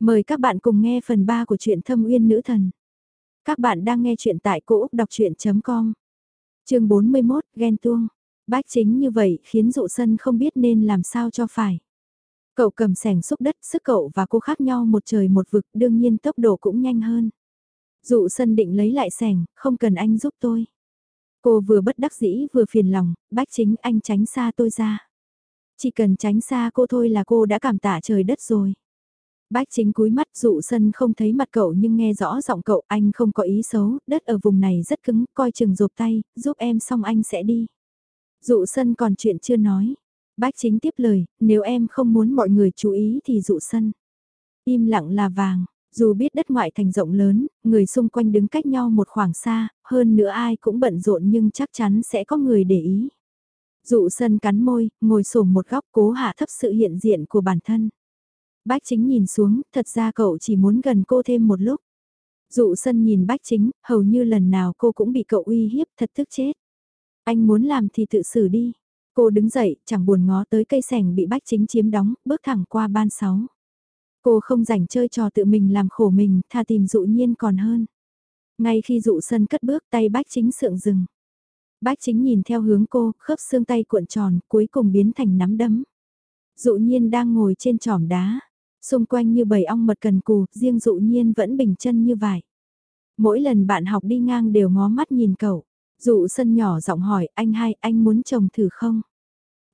Mời các bạn cùng nghe phần 3 của truyện Thâm Uyên Nữ Thần. Các bạn đang nghe truyện tại cỗ đọc chuyện.com. Trường 41, ghen tuông. Bách chính như vậy khiến dụ sân không biết nên làm sao cho phải. Cậu cầm sẻng xúc đất, sức cậu và cô khác nhau một trời một vực, đương nhiên tốc độ cũng nhanh hơn. Dụ sân định lấy lại sẻng, không cần anh giúp tôi. Cô vừa bất đắc dĩ vừa phiền lòng, bách chính anh tránh xa tôi ra. Chỉ cần tránh xa cô thôi là cô đã cảm tạ trời đất rồi. Bách chính cúi mắt dụ sân không thấy mặt cậu nhưng nghe rõ giọng cậu anh không có ý xấu, đất ở vùng này rất cứng, coi chừng rộp tay, giúp em xong anh sẽ đi. Dụ sân còn chuyện chưa nói. Bách chính tiếp lời, nếu em không muốn mọi người chú ý thì dụ sân. Im lặng là vàng, dù biết đất ngoại thành rộng lớn, người xung quanh đứng cách nhau một khoảng xa, hơn nữa ai cũng bận rộn nhưng chắc chắn sẽ có người để ý. Dụ sân cắn môi, ngồi sổm một góc cố hạ thấp sự hiện diện của bản thân. Bách chính nhìn xuống, thật ra cậu chỉ muốn gần cô thêm một lúc. Dụ sân nhìn bách chính, hầu như lần nào cô cũng bị cậu uy hiếp thật thức chết. Anh muốn làm thì tự xử đi. Cô đứng dậy, chẳng buồn ngó tới cây sẻng bị bách chính chiếm đóng, bước thẳng qua ban sáu. Cô không rảnh chơi trò tự mình làm khổ mình, tha tìm dụ nhiên còn hơn. Ngay khi dụ sân cất bước tay bách chính sượng dừng. Bách chính nhìn theo hướng cô, khớp xương tay cuộn tròn, cuối cùng biến thành nắm đấm. Dụ nhiên đang ngồi trên tròm đá. Xung quanh như bầy ong mật cần cù, riêng dụ nhiên vẫn bình chân như vải. Mỗi lần bạn học đi ngang đều ngó mắt nhìn cậu. Dụ sân nhỏ giọng hỏi, anh hai, anh muốn chồng thử không?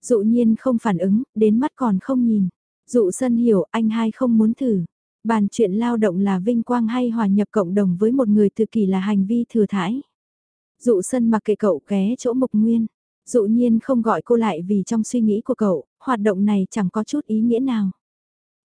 Dụ nhiên không phản ứng, đến mắt còn không nhìn. Dụ sân hiểu, anh hai không muốn thử. Bàn chuyện lao động là vinh quang hay hòa nhập cộng đồng với một người tự kỷ là hành vi thừa thải. Dụ sân mặc kệ cậu ghé chỗ mục nguyên. Dụ nhiên không gọi cô lại vì trong suy nghĩ của cậu, hoạt động này chẳng có chút ý nghĩa nào.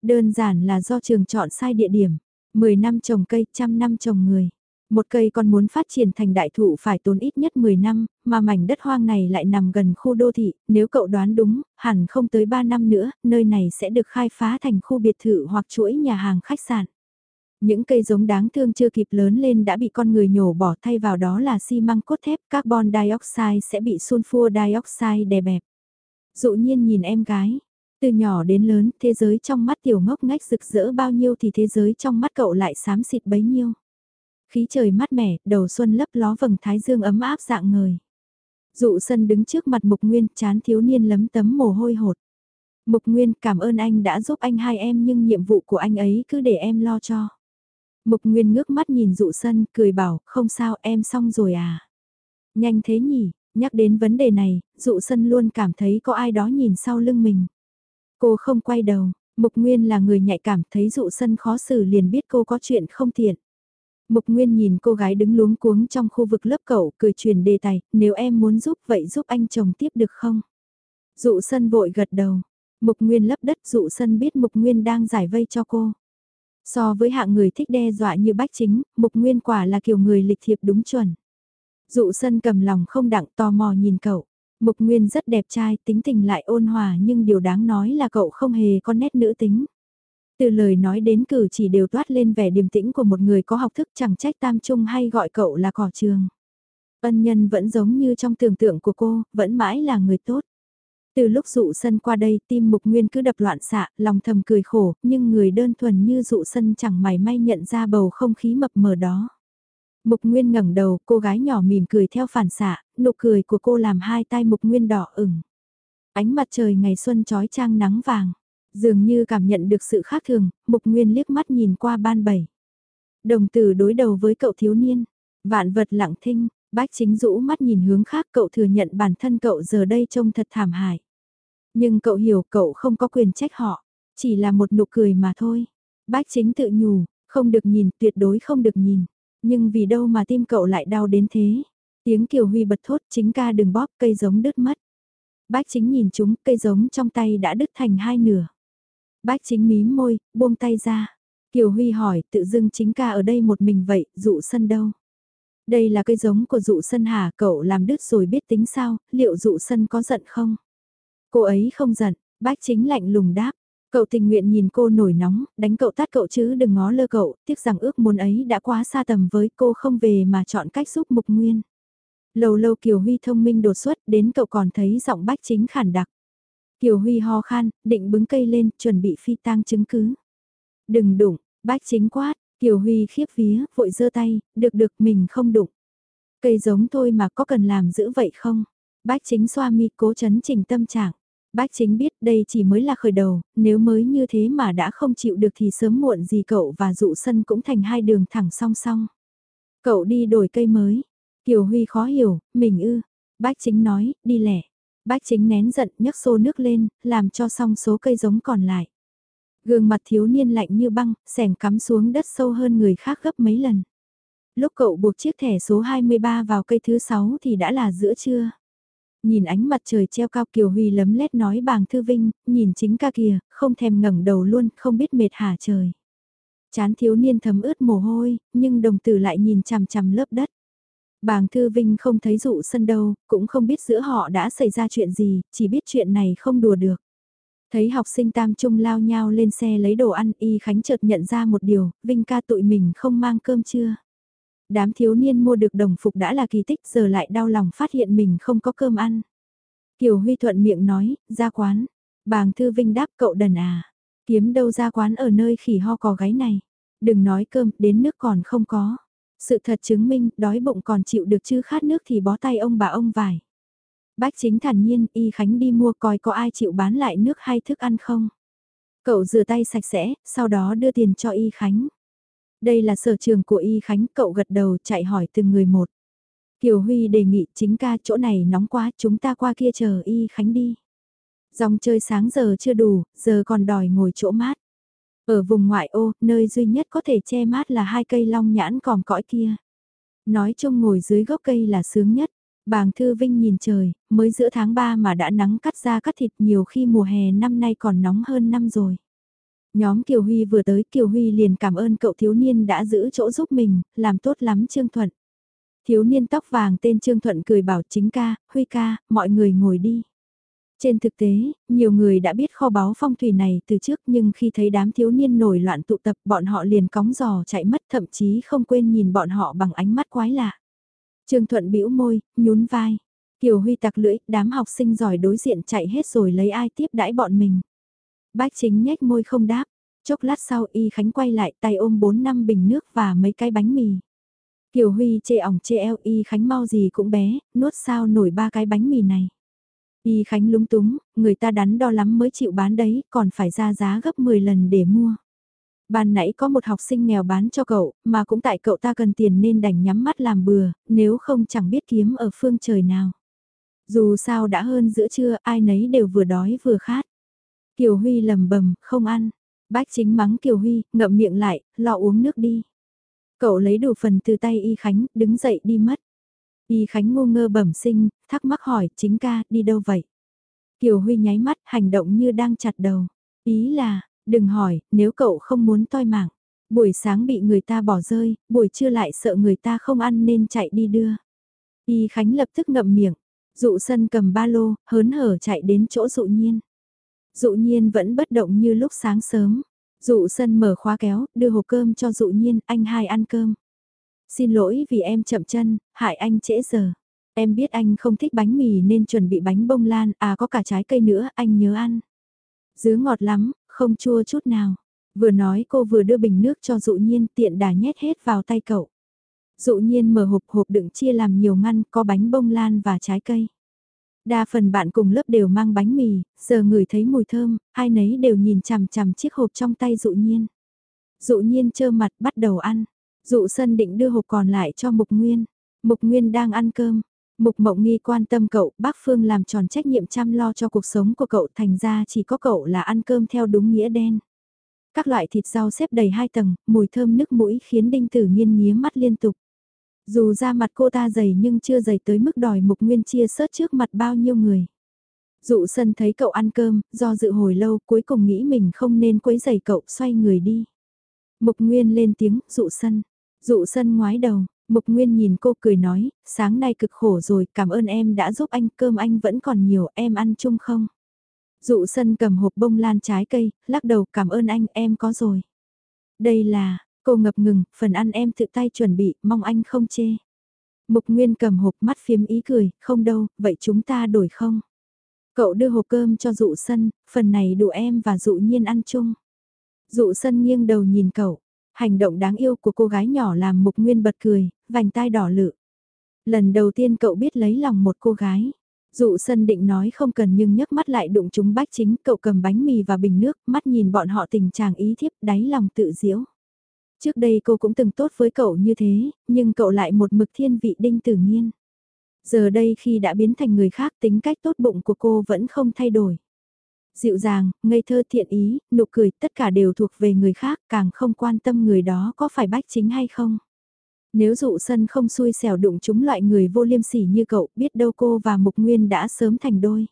Đơn giản là do trường chọn sai địa điểm. 10 năm trồng cây, trăm năm trồng người. Một cây còn muốn phát triển thành đại thụ phải tốn ít nhất 10 năm, mà mảnh đất hoang này lại nằm gần khu đô thị, nếu cậu đoán đúng, hẳn không tới 3 năm nữa, nơi này sẽ được khai phá thành khu biệt thự hoặc chuỗi nhà hàng khách sạn. Những cây giống đáng thương chưa kịp lớn lên đã bị con người nhổ bỏ thay vào đó là xi măng cốt thép, carbon dioxide sẽ bị sulfur dioxide đè bẹp. Dụ nhiên nhìn em gái, từ nhỏ đến lớn, thế giới trong mắt tiểu ngốc ngách rực rỡ bao nhiêu thì thế giới trong mắt cậu lại xám xịt bấy nhiêu. Khí trời mát mẻ, đầu xuân lấp ló vầng thái dương ấm áp dạng người Dụ sân đứng trước mặt Mục Nguyên, chán thiếu niên lấm tấm mồ hôi hột. Mục Nguyên cảm ơn anh đã giúp anh hai em nhưng nhiệm vụ của anh ấy cứ để em lo cho. Mục Nguyên ngước mắt nhìn dụ sân, cười bảo, không sao em xong rồi à. Nhanh thế nhỉ, nhắc đến vấn đề này, dụ sân luôn cảm thấy có ai đó nhìn sau lưng mình. Cô không quay đầu, Mục Nguyên là người nhạy cảm thấy dụ sân khó xử liền biết cô có chuyện không tiện. Mục Nguyên nhìn cô gái đứng luống cuống trong khu vực lớp cậu cười truyền đề tài, nếu em muốn giúp vậy giúp anh chồng tiếp được không? Dụ sân vội gật đầu, Mục Nguyên lấp đất dụ sân biết Mục Nguyên đang giải vây cho cô. So với hạng người thích đe dọa như bách chính, Mục Nguyên quả là kiểu người lịch thiệp đúng chuẩn. Dụ sân cầm lòng không đặng tò mò nhìn cậu. Mục Nguyên rất đẹp trai, tính tình lại ôn hòa nhưng điều đáng nói là cậu không hề có nét nữ tính. Từ lời nói đến cử chỉ đều toát lên vẻ điềm tĩnh của một người có học thức chẳng trách tam trung hay gọi cậu là cỏ trường. Ân nhân vẫn giống như trong tưởng tượng của cô, vẫn mãi là người tốt. Từ lúc dụ sân qua đây tim mục nguyên cứ đập loạn xạ, lòng thầm cười khổ, nhưng người đơn thuần như dụ sân chẳng mày may nhận ra bầu không khí mập mờ đó. Mục Nguyên ngẩng đầu, cô gái nhỏ mỉm cười theo phản xạ, nụ cười của cô làm hai tay Mục Nguyên đỏ ửng. Ánh mặt trời ngày xuân trói trang nắng vàng, dường như cảm nhận được sự khác thường, Mục Nguyên liếc mắt nhìn qua ban bảy. Đồng tử đối đầu với cậu thiếu niên, vạn vật lặng thinh, bách chính rũ mắt nhìn hướng khác cậu thừa nhận bản thân cậu giờ đây trông thật thảm hại. Nhưng cậu hiểu cậu không có quyền trách họ, chỉ là một nụ cười mà thôi. Bách chính tự nhủ, không được nhìn, tuyệt đối không được nhìn. Nhưng vì đâu mà tim cậu lại đau đến thế? Tiếng Kiều Huy bật thốt chính ca đừng bóp cây giống đứt mất. Bác chính nhìn chúng cây giống trong tay đã đứt thành hai nửa. Bác chính mím môi, buông tay ra. Kiều Huy hỏi tự dưng chính ca ở đây một mình vậy, dụ sân đâu? Đây là cây giống của dụ sân hả cậu làm đứt rồi biết tính sao, liệu dụ sân có giận không? Cô ấy không giận, bác chính lạnh lùng đáp, Cậu tình nguyện nhìn cô nổi nóng, đánh cậu tát cậu chứ đừng ngó lơ cậu, tiếc rằng ước muốn ấy đã quá xa tầm với cô không về mà chọn cách giúp Mục Nguyên. Lâu lâu Kiều Huy thông minh đột xuất đến cậu còn thấy giọng bách chính khản đặc. Kiều Huy ho khan, định bứng cây lên, chuẩn bị phi tang chứng cứ. Đừng đụng, Bách chính quát, Kiều Huy khiếp vía, vội giơ tay, được được mình không đụng. Cây giống thôi mà có cần làm giữ vậy không? Bách chính xoa mi cố chấn chỉnh tâm trạng. Bách chính biết đây chỉ mới là khởi đầu, nếu mới như thế mà đã không chịu được thì sớm muộn gì cậu và dụ sân cũng thành hai đường thẳng song song. Cậu đi đổi cây mới. Kiều Huy khó hiểu, mình ư. Bách chính nói, đi lẻ. Bách chính nén giận nhấc xô nước lên, làm cho xong số cây giống còn lại. Gương mặt thiếu niên lạnh như băng, sẻng cắm xuống đất sâu hơn người khác gấp mấy lần. Lúc cậu buộc chiếc thẻ số 23 vào cây thứ 6 thì đã là giữa trưa. Nhìn ánh mặt trời treo cao Kiều Huy lấm lét nói bàng thư vinh, nhìn chính ca kìa, không thèm ngẩng đầu luôn, không biết mệt hả trời. Chán thiếu niên thấm ướt mồ hôi, nhưng đồng tử lại nhìn chằm chằm lớp đất. Bàng Thư Vinh không thấy dụ sân đâu, cũng không biết giữa họ đã xảy ra chuyện gì, chỉ biết chuyện này không đùa được. Thấy học sinh tam trung lao nhau lên xe lấy đồ ăn, Y Khánh chợt nhận ra một điều, Vinh ca tụi mình không mang cơm chưa. Đám thiếu niên mua được đồng phục đã là kỳ tích giờ lại đau lòng phát hiện mình không có cơm ăn. Kiều Huy thuận miệng nói, ra quán. Bàng Thư Vinh đáp cậu đần à. Kiếm đâu ra quán ở nơi khỉ ho cò gáy này. Đừng nói cơm, đến nước còn không có. Sự thật chứng minh, đói bụng còn chịu được chứ khát nước thì bó tay ông bà ông vải. Bách chính thản nhiên, Y Khánh đi mua coi có ai chịu bán lại nước hay thức ăn không. Cậu rửa tay sạch sẽ, sau đó đưa tiền cho Y Khánh. Đây là sở trường của Y Khánh, cậu gật đầu chạy hỏi từng người một. Kiều Huy đề nghị chính ca chỗ này nóng quá, chúng ta qua kia chờ Y Khánh đi. Dòng chơi sáng giờ chưa đủ, giờ còn đòi ngồi chỗ mát. Ở vùng ngoại ô, nơi duy nhất có thể che mát là hai cây long nhãn còm cõi kia. Nói chung ngồi dưới gốc cây là sướng nhất. Bàng Thư Vinh nhìn trời, mới giữa tháng 3 mà đã nắng cắt ra cắt thịt nhiều khi mùa hè năm nay còn nóng hơn năm rồi. Nhóm Kiều Huy vừa tới Kiều Huy liền cảm ơn cậu thiếu niên đã giữ chỗ giúp mình, làm tốt lắm Trương Thuận. Thiếu niên tóc vàng tên Trương Thuận cười bảo chính ca, Huy ca, mọi người ngồi đi. Trên thực tế, nhiều người đã biết kho báu phong thủy này từ trước nhưng khi thấy đám thiếu niên nổi loạn tụ tập bọn họ liền cóng giò chạy mất thậm chí không quên nhìn bọn họ bằng ánh mắt quái lạ. Trương Thuận bĩu môi, nhún vai. Kiều Huy tặc lưỡi, đám học sinh giỏi đối diện chạy hết rồi lấy ai tiếp đãi bọn mình. Bách chính nhếch môi không đáp. Chốc lát sau Y Khánh quay lại tay ôm 4 năm bình nước và mấy cái bánh mì. Kiều Huy chê ỏng chê eo Y Khánh mau gì cũng bé, nuốt sao nổi ba cái bánh mì này. Y Khánh lúng túng, người ta đắn đo lắm mới chịu bán đấy, còn phải ra giá gấp 10 lần để mua. Ban nãy có một học sinh nghèo bán cho cậu, mà cũng tại cậu ta cần tiền nên đành nhắm mắt làm bừa, nếu không chẳng biết kiếm ở phương trời nào. Dù sao đã hơn giữa trưa, ai nấy đều vừa đói vừa khát. Kiều Huy lầm bầm, không ăn. Bách chính mắng Kiều Huy, ngậm miệng lại, lo uống nước đi. Cậu lấy đủ phần từ tay Y Khánh, đứng dậy đi mất. Y Khánh ngu ngơ bẩm sinh, thắc mắc hỏi, chính ca, đi đâu vậy? Kiều Huy nháy mắt, hành động như đang chặt đầu. Ý là, đừng hỏi, nếu cậu không muốn toi mạng. Buổi sáng bị người ta bỏ rơi, buổi trưa lại sợ người ta không ăn nên chạy đi đưa. Y Khánh lập tức ngậm miệng. Dụ sân cầm ba lô, hớn hở chạy đến chỗ dụ nhiên. Dụ nhiên vẫn bất động như lúc sáng sớm. Dụ sân mở khóa kéo, đưa hộp cơm cho dụ nhiên, anh hai ăn cơm. Xin lỗi vì em chậm chân, hại anh trễ giờ. Em biết anh không thích bánh mì nên chuẩn bị bánh bông lan, à có cả trái cây nữa, anh nhớ ăn. Dứa ngọt lắm, không chua chút nào. Vừa nói cô vừa đưa bình nước cho dụ nhiên tiện đà nhét hết vào tay cậu. Dụ nhiên mở hộp hộp đựng chia làm nhiều ngăn có bánh bông lan và trái cây. Đa phần bạn cùng lớp đều mang bánh mì, giờ ngửi thấy mùi thơm, ai nấy đều nhìn chằm chằm chiếc hộp trong tay dụ nhiên. Dụ nhiên trơ mặt bắt đầu ăn. Dụ sân định đưa hộp còn lại cho Mục Nguyên. Mục Nguyên đang ăn cơm. Mục Mộng Nghi quan tâm cậu, bác Phương làm tròn trách nhiệm chăm lo cho cuộc sống của cậu thành ra chỉ có cậu là ăn cơm theo đúng nghĩa đen. Các loại thịt rau xếp đầy hai tầng, mùi thơm nước mũi khiến đinh tử nghiên nghía mắt liên tục. Dù da mặt cô ta dày nhưng chưa dày tới mức đòi Mục Nguyên chia sớt trước mặt bao nhiêu người. Dụ sân thấy cậu ăn cơm, do dự hồi lâu cuối cùng nghĩ mình không nên quấy giày cậu xoay người đi. Mục Nguyên lên tiếng, dụ sân. Dụ sân ngoái đầu, Mục Nguyên nhìn cô cười nói, sáng nay cực khổ rồi, cảm ơn em đã giúp anh, cơm anh vẫn còn nhiều, em ăn chung không? Dụ sân cầm hộp bông lan trái cây, lắc đầu cảm ơn anh, em có rồi. Đây là, cô ngập ngừng, phần ăn em tự tay chuẩn bị, mong anh không chê. Mục Nguyên cầm hộp mắt phiếm ý cười, không đâu, vậy chúng ta đổi không? Cậu đưa hộp cơm cho dụ sân, phần này đủ em và dụ nhiên ăn chung. Dụ sân nghiêng đầu nhìn cậu, Hành động đáng yêu của cô gái nhỏ làm Mục Nguyên bật cười, vành tai đỏ lự. Lần đầu tiên cậu biết lấy lòng một cô gái. Dụ sân định nói không cần nhưng nhấc mắt lại đụng chúng bách chính, cậu cầm bánh mì và bình nước, mắt nhìn bọn họ tình chàng ý thiếp, đáy lòng tự diễu. Trước đây cô cũng từng tốt với cậu như thế, nhưng cậu lại một mực thiên vị đinh tử nhiên. Giờ đây khi đã biến thành người khác tính cách tốt bụng của cô vẫn không thay đổi. Dịu dàng, ngây thơ thiện ý, nụ cười tất cả đều thuộc về người khác càng không quan tâm người đó có phải bách chính hay không. Nếu dụ sân không xui xẻo đụng chúng loại người vô liêm sỉ như cậu biết đâu cô và Mục Nguyên đã sớm thành đôi.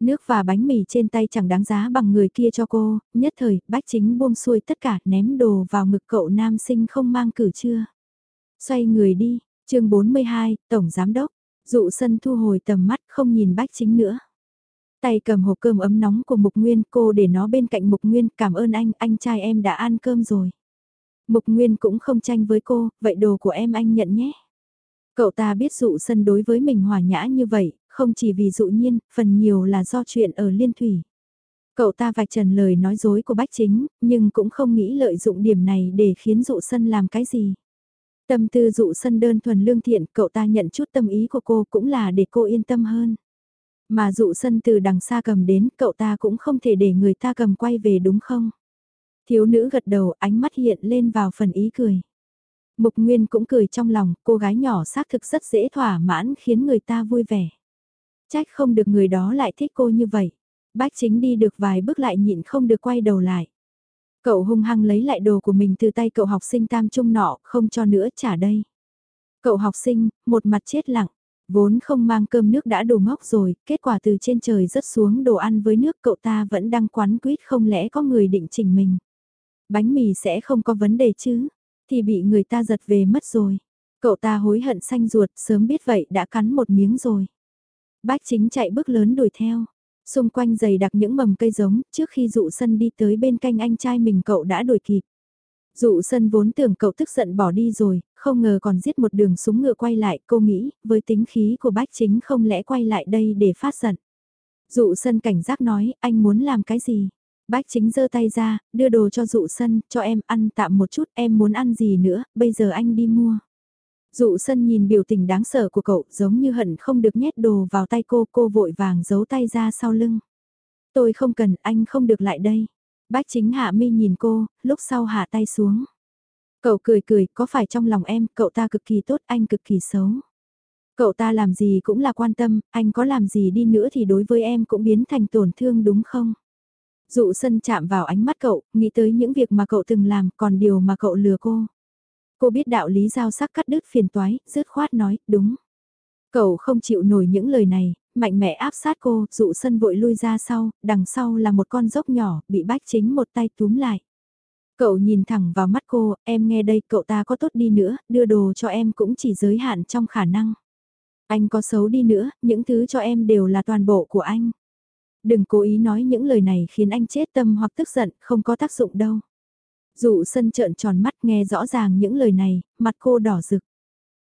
Nước và bánh mì trên tay chẳng đáng giá bằng người kia cho cô, nhất thời, bách chính buông xuôi tất cả ném đồ vào ngực cậu nam sinh không mang cử chưa. Xoay người đi, chương 42, Tổng Giám Đốc, dụ sân thu hồi tầm mắt không nhìn bách chính nữa. Tay cầm hộp cơm ấm nóng của Mục Nguyên cô để nó bên cạnh Mục Nguyên cảm ơn anh, anh trai em đã ăn cơm rồi. Mục Nguyên cũng không tranh với cô, vậy đồ của em anh nhận nhé. Cậu ta biết dụ sân đối với mình hòa nhã như vậy, không chỉ vì dụ nhiên, phần nhiều là do chuyện ở liên thủy. Cậu ta vạch trần lời nói dối của bách chính, nhưng cũng không nghĩ lợi dụng điểm này để khiến dụ sân làm cái gì. Tâm tư dụ sân đơn thuần lương thiện, cậu ta nhận chút tâm ý của cô cũng là để cô yên tâm hơn. Mà dụ sân từ đằng xa cầm đến, cậu ta cũng không thể để người ta cầm quay về đúng không? Thiếu nữ gật đầu ánh mắt hiện lên vào phần ý cười. Mục Nguyên cũng cười trong lòng, cô gái nhỏ xác thực rất dễ thỏa mãn khiến người ta vui vẻ. Trách không được người đó lại thích cô như vậy. Bách chính đi được vài bước lại nhịn không được quay đầu lại. Cậu hung hăng lấy lại đồ của mình từ tay cậu học sinh tam trung nọ, không cho nữa trả đây. Cậu học sinh, một mặt chết lặng, vốn không mang cơm nước đã đồ ngốc rồi, kết quả từ trên trời rớt xuống đồ ăn với nước cậu ta vẫn đang quán quýt không lẽ có người định chỉnh mình. Bánh mì sẽ không có vấn đề chứ, thì bị người ta giật về mất rồi. Cậu ta hối hận xanh ruột, sớm biết vậy đã cắn một miếng rồi. Bách chính chạy bước lớn đuổi theo. Xung quanh dày đặc những mầm cây giống, trước khi dụ sân đi tới bên canh anh trai mình cậu đã đuổi kịp. Dụ sân vốn tưởng cậu tức giận bỏ đi rồi, không ngờ còn giết một đường súng ngựa quay lại, cô nghĩ, với tính khí của bách chính không lẽ quay lại đây để phát giận. Dụ sân cảnh giác nói, anh muốn làm cái gì? Bách chính giơ tay ra, đưa đồ cho dụ sân, cho em ăn tạm một chút, em muốn ăn gì nữa, bây giờ anh đi mua. Dụ sân nhìn biểu tình đáng sợ của cậu giống như hận không được nhét đồ vào tay cô, cô vội vàng giấu tay ra sau lưng. Tôi không cần, anh không được lại đây. Bách chính hạ mi nhìn cô, lúc sau hạ tay xuống. Cậu cười cười, có phải trong lòng em, cậu ta cực kỳ tốt, anh cực kỳ xấu. Cậu ta làm gì cũng là quan tâm, anh có làm gì đi nữa thì đối với em cũng biến thành tổn thương đúng không? Dụ sân chạm vào ánh mắt cậu, nghĩ tới những việc mà cậu từng làm, còn điều mà cậu lừa cô. Cô biết đạo lý giao sắc cắt đứt phiền toái, rớt khoát nói, đúng. Cậu không chịu nổi những lời này, mạnh mẽ áp sát cô, dụ sân vội lui ra sau, đằng sau là một con dốc nhỏ, bị bách chính một tay túm lại. Cậu nhìn thẳng vào mắt cô, em nghe đây, cậu ta có tốt đi nữa, đưa đồ cho em cũng chỉ giới hạn trong khả năng. Anh có xấu đi nữa, những thứ cho em đều là toàn bộ của anh. Đừng cố ý nói những lời này khiến anh chết tâm hoặc tức giận, không có tác dụng đâu. Dụ sân trợn tròn mắt nghe rõ ràng những lời này, mặt cô đỏ rực.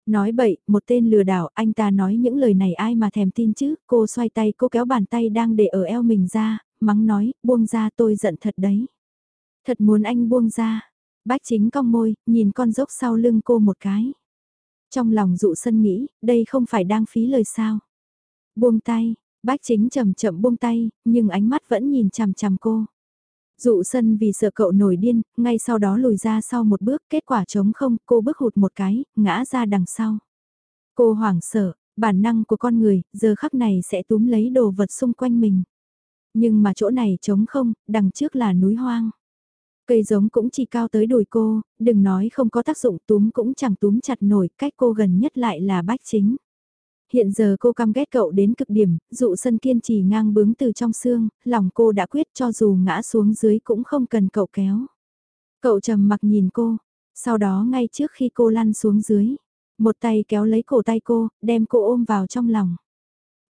Nói bậy, một tên lừa đảo, anh ta nói những lời này ai mà thèm tin chứ, cô xoay tay cô kéo bàn tay đang để ở eo mình ra, mắng nói, buông ra tôi giận thật đấy. Thật muốn anh buông ra. Bách chính cong môi, nhìn con dốc sau lưng cô một cái. Trong lòng dụ sân nghĩ, đây không phải đang phí lời sao. Buông tay, bách chính chậm chậm buông tay, nhưng ánh mắt vẫn nhìn chằm chằm cô. Dụ sân vì sợ cậu nổi điên, ngay sau đó lùi ra sau một bước, kết quả trống không, cô bước hụt một cái, ngã ra đằng sau. Cô hoảng sợ, bản năng của con người, giờ khắc này sẽ túm lấy đồ vật xung quanh mình. Nhưng mà chỗ này trống không, đằng trước là núi hoang. Cây giống cũng chỉ cao tới đùi cô, đừng nói không có tác dụng túm cũng chẳng túm chặt nổi, cách cô gần nhất lại là bách chính. Hiện giờ cô căm ghét cậu đến cực điểm, dụ sân kiên trì ngang bướng từ trong xương, lòng cô đã quyết cho dù ngã xuống dưới cũng không cần cậu kéo. Cậu trầm mặc nhìn cô, sau đó ngay trước khi cô lăn xuống dưới, một tay kéo lấy cổ tay cô, đem cô ôm vào trong lòng.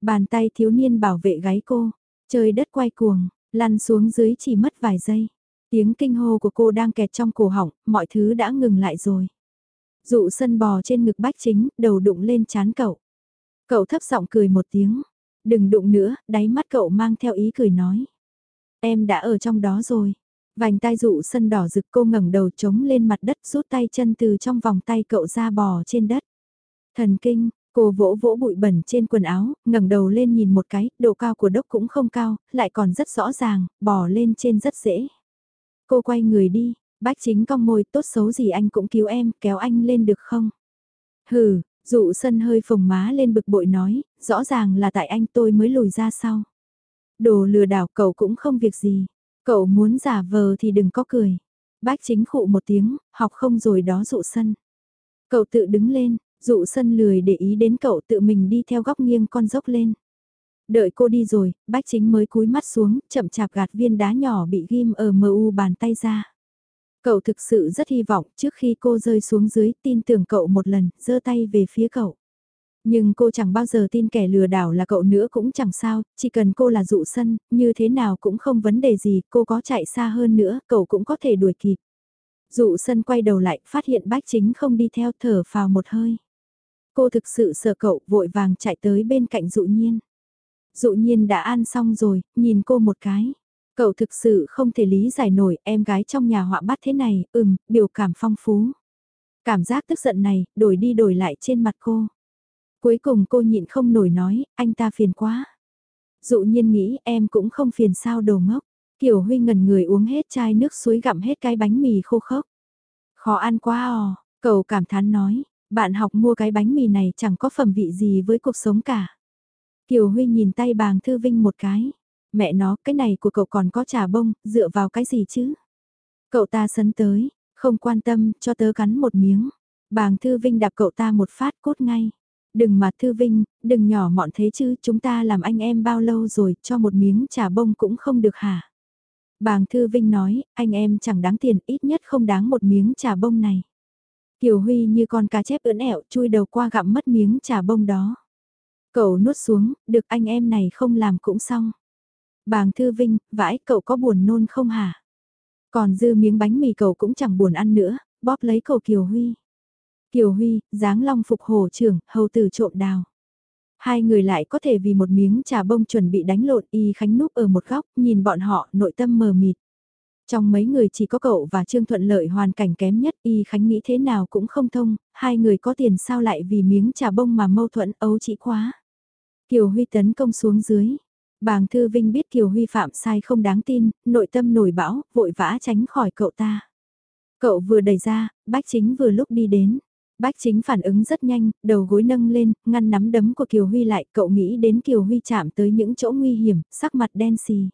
Bàn tay thiếu niên bảo vệ gáy cô, trời đất quay cuồng, lăn xuống dưới chỉ mất vài giây. Tiếng kinh hô của cô đang kẹt trong cổ họng, mọi thứ đã ngừng lại rồi. Dụ sân bò trên ngực bách chính, đầu đụng lên chán cậu. Cậu thấp giọng cười một tiếng. Đừng đụng nữa, đáy mắt cậu mang theo ý cười nói. Em đã ở trong đó rồi. Vành tai dụ sân đỏ rực cô ngẩng đầu trống lên mặt đất rút tay chân từ trong vòng tay cậu ra bò trên đất. Thần kinh, cô vỗ vỗ bụi bẩn trên quần áo, ngẩng đầu lên nhìn một cái, độ cao của đốc cũng không cao, lại còn rất rõ ràng, bò lên trên rất dễ. Cô quay người đi, bách chính cong môi tốt xấu gì anh cũng cứu em, kéo anh lên được không? Hừ, dụ sân hơi phồng má lên bực bội nói, rõ ràng là tại anh tôi mới lùi ra sau. Đồ lừa đảo cậu cũng không việc gì. Cậu muốn giả vờ thì đừng có cười. Bác chính khụ một tiếng, học không rồi đó dụ sân. Cậu tự đứng lên, dụ sân lười để ý đến cậu tự mình đi theo góc nghiêng con dốc lên. Đợi cô đi rồi, bác chính mới cúi mắt xuống, chậm chạp gạt viên đá nhỏ bị ghim ở mu bàn tay ra. Cậu thực sự rất hy vọng trước khi cô rơi xuống dưới tin tưởng cậu một lần, giơ tay về phía cậu. Nhưng cô chẳng bao giờ tin kẻ lừa đảo là cậu nữa cũng chẳng sao, chỉ cần cô là dụ sân, như thế nào cũng không vấn đề gì, cô có chạy xa hơn nữa, cậu cũng có thể đuổi kịp. Dụ sân quay đầu lại, phát hiện bách chính không đi theo thở phào một hơi. Cô thực sự sợ cậu, vội vàng chạy tới bên cạnh dụ nhiên. Dụ nhiên đã ăn xong rồi, nhìn cô một cái. Cậu thực sự không thể lý giải nổi em gái trong nhà họa bắt thế này, ừm, biểu cảm phong phú. Cảm giác tức giận này, đổi đi đổi lại trên mặt cô. Cuối cùng cô nhịn không nổi nói, anh ta phiền quá. Dụ nhiên nghĩ em cũng không phiền sao đồ ngốc. Kiều Huy ngần người uống hết chai nước suối gặm hết cái bánh mì khô khốc. Khó ăn quá ò, cậu cảm thán nói, bạn học mua cái bánh mì này chẳng có phẩm vị gì với cuộc sống cả. Kiều Huy nhìn tay bàng Thư Vinh một cái. Mẹ nó, cái này của cậu còn có trà bông, dựa vào cái gì chứ? Cậu ta sấn tới, không quan tâm, cho tớ cắn một miếng. Bàng Thư Vinh đạp cậu ta một phát cốt ngay. Đừng mà Thư Vinh, đừng nhỏ mọn thế chứ, chúng ta làm anh em bao lâu rồi, cho một miếng trà bông cũng không được hả? Bàng Thư Vinh nói, anh em chẳng đáng tiền, ít nhất không đáng một miếng trà bông này. Kiều Huy như con cá chép ưỡn ẹo chui đầu qua gặm mất miếng trà bông đó. Cậu nuốt xuống, được anh em này không làm cũng xong. Bàng Thư Vinh, vãi cậu có buồn nôn không hả? Còn dư miếng bánh mì cậu cũng chẳng buồn ăn nữa, bóp lấy cậu Kiều Huy. Kiều Huy, dáng long phục hồ trưởng, hầu tử trộm đào. Hai người lại có thể vì một miếng trà bông chuẩn bị đánh lộn y khánh núp ở một góc, nhìn bọn họ, nội tâm mờ mịt. Trong mấy người chỉ có cậu và Trương Thuận Lợi hoàn cảnh kém nhất, y khánh nghĩ thế nào cũng không thông, hai người có tiền sao lại vì miếng trà bông mà mâu thuẫn ấu chỉ quá. Kiều Huy tấn công xuống dưới. Bàng Thư Vinh biết Kiều Huy phạm sai không đáng tin, nội tâm nổi bão, vội vã tránh khỏi cậu ta. Cậu vừa đẩy ra, bách chính vừa lúc đi đến. Bách chính phản ứng rất nhanh, đầu gối nâng lên, ngăn nắm đấm của Kiều Huy lại, cậu nghĩ đến Kiều Huy chạm tới những chỗ nguy hiểm, sắc mặt đen xì.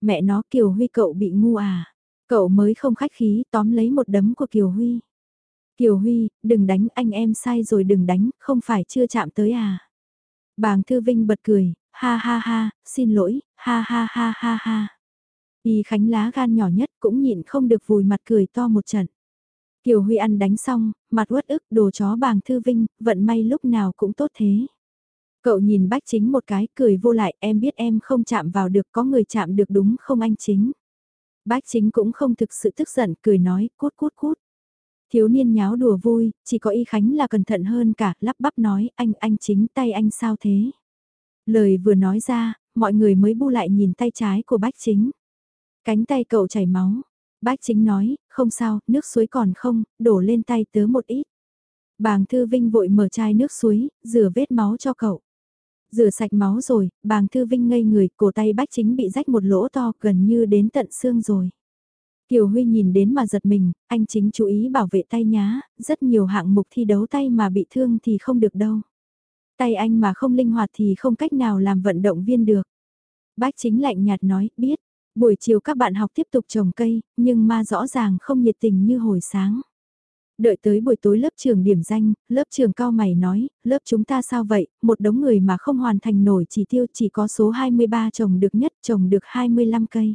Mẹ nó Kiều Huy cậu bị ngu à, cậu mới không khách khí tóm lấy một đấm của Kiều Huy. Kiều Huy, đừng đánh anh em sai rồi đừng đánh, không phải chưa chạm tới à. Bàng Thư Vinh bật cười, ha ha ha, xin lỗi, ha ha ha ha ha. Y Khánh lá gan nhỏ nhất cũng nhịn không được vùi mặt cười to một trận. Kiều Huy ăn đánh xong, mặt uất ức đồ chó bàng thư vinh, vận may lúc nào cũng tốt thế. Cậu nhìn bách chính một cái cười vô lại em biết em không chạm vào được có người chạm được đúng không anh chính. Bách chính cũng không thực sự tức giận cười nói cút cút cút. Thiếu niên nháo đùa vui, chỉ có y khánh là cẩn thận hơn cả, lắp bắp nói anh anh chính tay anh sao thế. Lời vừa nói ra, mọi người mới bu lại nhìn tay trái của bách chính. Cánh tay cậu chảy máu, Bách chính nói, không sao, nước suối còn không, đổ lên tay tớ một ít. Bàng Thư Vinh vội mở chai nước suối, rửa vết máu cho cậu. Rửa sạch máu rồi, bàng Thư Vinh ngây người, cổ tay bách chính bị rách một lỗ to gần như đến tận xương rồi. Kiều Huy nhìn đến mà giật mình, anh chính chú ý bảo vệ tay nhá, rất nhiều hạng mục thi đấu tay mà bị thương thì không được đâu. Tay anh mà không linh hoạt thì không cách nào làm vận động viên được. Bách chính lạnh nhạt nói, biết, Buổi chiều các bạn học tiếp tục trồng cây, nhưng ma rõ ràng không nhiệt tình như hồi sáng. Đợi tới buổi tối lớp trường điểm danh, lớp trường cao mày nói, lớp chúng ta sao vậy, một đống người mà không hoàn thành nổi chỉ tiêu chỉ có số 23 trồng được nhất, trồng được 25 cây.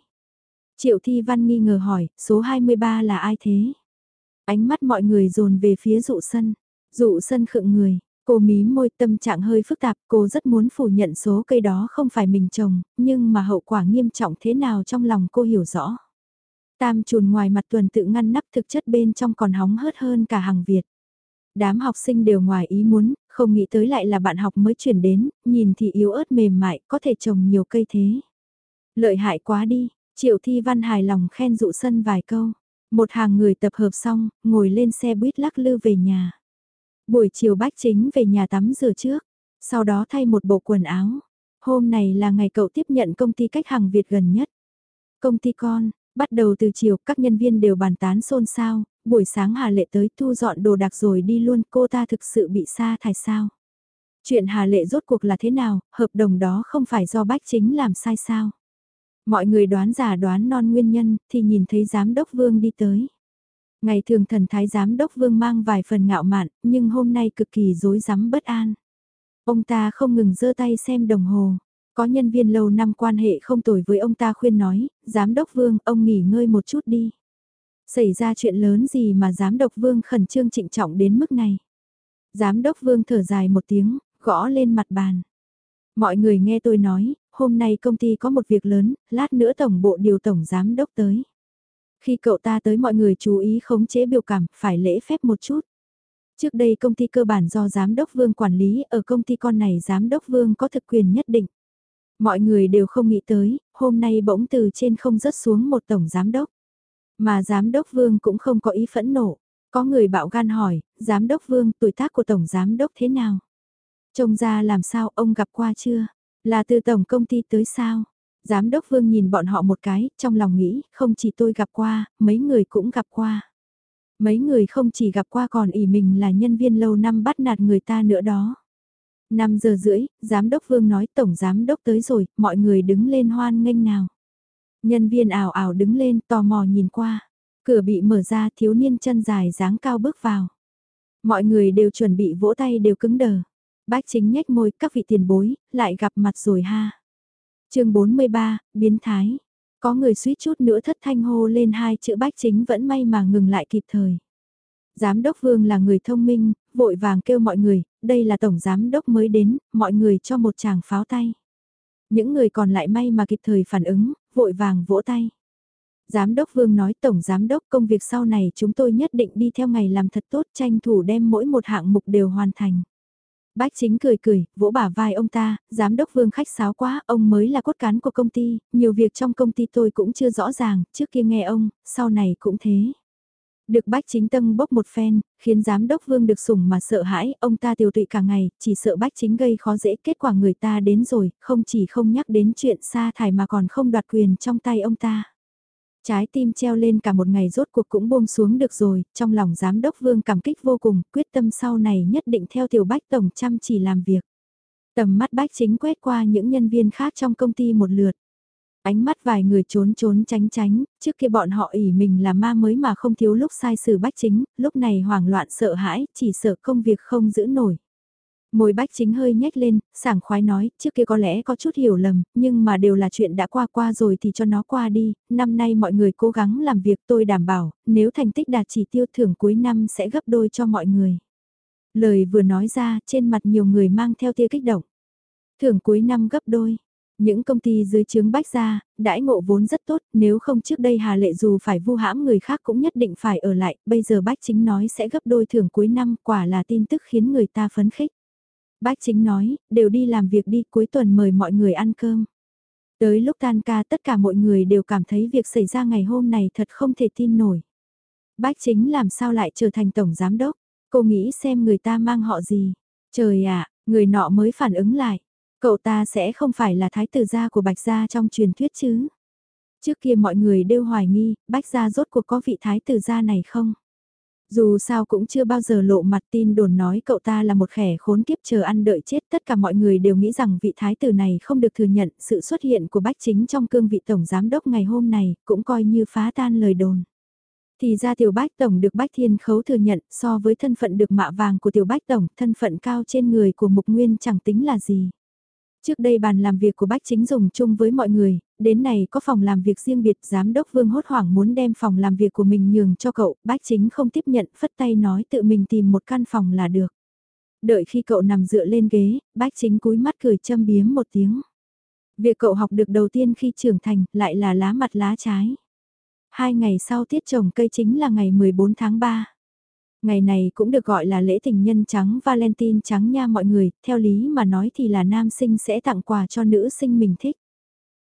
Triệu Thi Văn nghi ngờ hỏi, số 23 là ai thế? Ánh mắt mọi người dồn về phía dụ sân. Dụ sân khựng người, Cô mí môi tâm trạng hơi phức tạp, cô rất muốn phủ nhận số cây đó không phải mình trồng, nhưng mà hậu quả nghiêm trọng thế nào trong lòng cô hiểu rõ. Tam chuồn ngoài mặt tuần tự ngăn nắp thực chất bên trong còn hóng hớt hơn cả hàng Việt. Đám học sinh đều ngoài ý muốn, không nghĩ tới lại là bạn học mới chuyển đến, nhìn thì yếu ớt mềm mại, có thể trồng nhiều cây thế. Lợi hại quá đi, Triệu Thi Văn hài lòng khen dụ sân vài câu. Một hàng người tập hợp xong, ngồi lên xe buýt lắc lư về nhà. Buổi chiều bách chính về nhà tắm rửa trước, sau đó thay một bộ quần áo. Hôm này là ngày cậu tiếp nhận công ty cách hàng Việt gần nhất. Công ty con, bắt đầu từ chiều các nhân viên đều bàn tán xôn xao, buổi sáng Hà Lệ tới thu dọn đồ đạc rồi đi luôn cô ta thực sự bị sa thải sao. Chuyện Hà Lệ rốt cuộc là thế nào, hợp đồng đó không phải do bách chính làm sai sao. Mọi người đoán giả đoán non nguyên nhân thì nhìn thấy giám đốc Vương đi tới. Ngày thường thần thái giám đốc Vương mang vài phần ngạo mạn, nhưng hôm nay cực kỳ rối rắm bất an. Ông ta không ngừng giơ tay xem đồng hồ. Có nhân viên lâu năm quan hệ không tồi với ông ta khuyên nói, giám đốc Vương, ông nghỉ ngơi một chút đi. Xảy ra chuyện lớn gì mà giám đốc Vương khẩn trương trịnh trọng đến mức này. Giám đốc Vương thở dài một tiếng, gõ lên mặt bàn. Mọi người nghe tôi nói, hôm nay công ty có một việc lớn, lát nữa tổng bộ điều tổng giám đốc tới. Khi cậu ta tới mọi người chú ý khống chế biểu cảm, phải lễ phép một chút. Trước đây công ty cơ bản do giám đốc Vương quản lý, ở công ty con này giám đốc Vương có thực quyền nhất định. Mọi người đều không nghĩ tới, hôm nay bỗng từ trên không rớt xuống một tổng giám đốc. Mà giám đốc Vương cũng không có ý phẫn nộ. Có người bạo gan hỏi, giám đốc Vương tuổi tác của tổng giám đốc thế nào? Trông ra làm sao ông gặp qua chưa? Là từ tổng công ty tới sao? Giám đốc Vương nhìn bọn họ một cái, trong lòng nghĩ, không chỉ tôi gặp qua, mấy người cũng gặp qua. Mấy người không chỉ gặp qua còn ỉ mình là nhân viên lâu năm bắt nạt người ta nữa đó. 5 giờ rưỡi, giám đốc Vương nói tổng giám đốc tới rồi, mọi người đứng lên hoan nghênh nào. Nhân viên ảo ảo đứng lên tò mò nhìn qua. Cửa bị mở ra thiếu niên chân dài dáng cao bước vào. Mọi người đều chuẩn bị vỗ tay đều cứng đờ. Bác chính nhếch môi các vị tiền bối, lại gặp mặt rồi ha chương 43, biến thái. Có người suýt chút nữa thất thanh hô lên hai chữ bách chính vẫn may mà ngừng lại kịp thời. Giám đốc Vương là người thông minh, vội vàng kêu mọi người, đây là tổng giám đốc mới đến, mọi người cho một chàng pháo tay. Những người còn lại may mà kịp thời phản ứng, vội vàng vỗ tay. Giám đốc Vương nói Tổng Giám đốc công việc sau này chúng tôi nhất định đi theo ngày làm thật tốt tranh thủ đem mỗi một hạng mục đều hoàn thành. Bách chính cười cười, vỗ bả vai ông ta, giám đốc vương khách sáo quá, ông mới là cốt cán của công ty, nhiều việc trong công ty tôi cũng chưa rõ ràng, trước kia nghe ông, sau này cũng thế. Được bách chính tâm bốc một phen, khiến giám đốc vương được sủng mà sợ hãi, ông ta tiêu tụy cả ngày, chỉ sợ bách chính gây khó dễ kết quả người ta đến rồi, không chỉ không nhắc đến chuyện sa thải mà còn không đoạt quyền trong tay ông ta. Trái tim treo lên cả một ngày rốt cuộc cũng buông xuống được rồi, trong lòng giám đốc vương cảm kích vô cùng, quyết tâm sau này nhất định theo tiểu bách tổng chăm chỉ làm việc. Tầm mắt bách chính quét qua những nhân viên khác trong công ty một lượt. Ánh mắt vài người trốn trốn tránh tránh, trước kia bọn họ ỉ mình là ma mới mà không thiếu lúc sai sự bách chính, lúc này hoảng loạn sợ hãi, chỉ sợ công việc không giữ nổi. Môi bách chính hơi nhếch lên, sảng khoái nói, trước kia có lẽ có chút hiểu lầm, nhưng mà đều là chuyện đã qua qua rồi thì cho nó qua đi, năm nay mọi người cố gắng làm việc tôi đảm bảo, nếu thành tích đạt chỉ tiêu thưởng cuối năm sẽ gấp đôi cho mọi người. Lời vừa nói ra, trên mặt nhiều người mang theo tia kích động. Thưởng cuối năm gấp đôi. Những công ty dưới chướng bách ra, đãi ngộ vốn rất tốt, nếu không trước đây Hà Lệ dù phải vu hãm người khác cũng nhất định phải ở lại, bây giờ bách chính nói sẽ gấp đôi thưởng cuối năm, quả là tin tức khiến người ta phấn khích. Bách chính nói, đều đi làm việc đi cuối tuần mời mọi người ăn cơm. Tới lúc tan ca tất cả mọi người đều cảm thấy việc xảy ra ngày hôm này thật không thể tin nổi. Bách chính làm sao lại trở thành tổng giám đốc, cô nghĩ xem người ta mang họ gì. Trời ạ, người nọ mới phản ứng lại, cậu ta sẽ không phải là thái tử gia của Bạch gia trong truyền thuyết chứ. Trước kia mọi người đều hoài nghi, Bách gia rốt cuộc có vị thái tử gia này không? Dù sao cũng chưa bao giờ lộ mặt tin đồn nói cậu ta là một khẻ khốn kiếp chờ ăn đợi chết tất cả mọi người đều nghĩ rằng vị thái tử này không được thừa nhận sự xuất hiện của bách chính trong cương vị tổng giám đốc ngày hôm này cũng coi như phá tan lời đồn. Thì ra tiểu bách tổng được bách thiên khấu thừa nhận, so với thân phận được mạ vàng của tiểu bách tổng, thân phận cao trên người của mục nguyên chẳng tính là gì. Trước đây bàn làm việc của Bách Chính dùng chung với mọi người, đến này có phòng làm việc riêng biệt giám đốc Vương hốt hoảng muốn đem phòng làm việc của mình nhường cho cậu, Bách Chính không tiếp nhận phất tay nói tự mình tìm một căn phòng là được. Đợi khi cậu nằm dựa lên ghế, Bách Chính cúi mắt cười châm biếm một tiếng. Việc cậu học được đầu tiên khi trưởng thành lại là lá mặt lá trái. Hai ngày sau tiết trồng cây chính là ngày 14 tháng 3. Ngày này cũng được gọi là lễ tình nhân trắng Valentine trắng nha mọi người, theo lý mà nói thì là nam sinh sẽ tặng quà cho nữ sinh mình thích.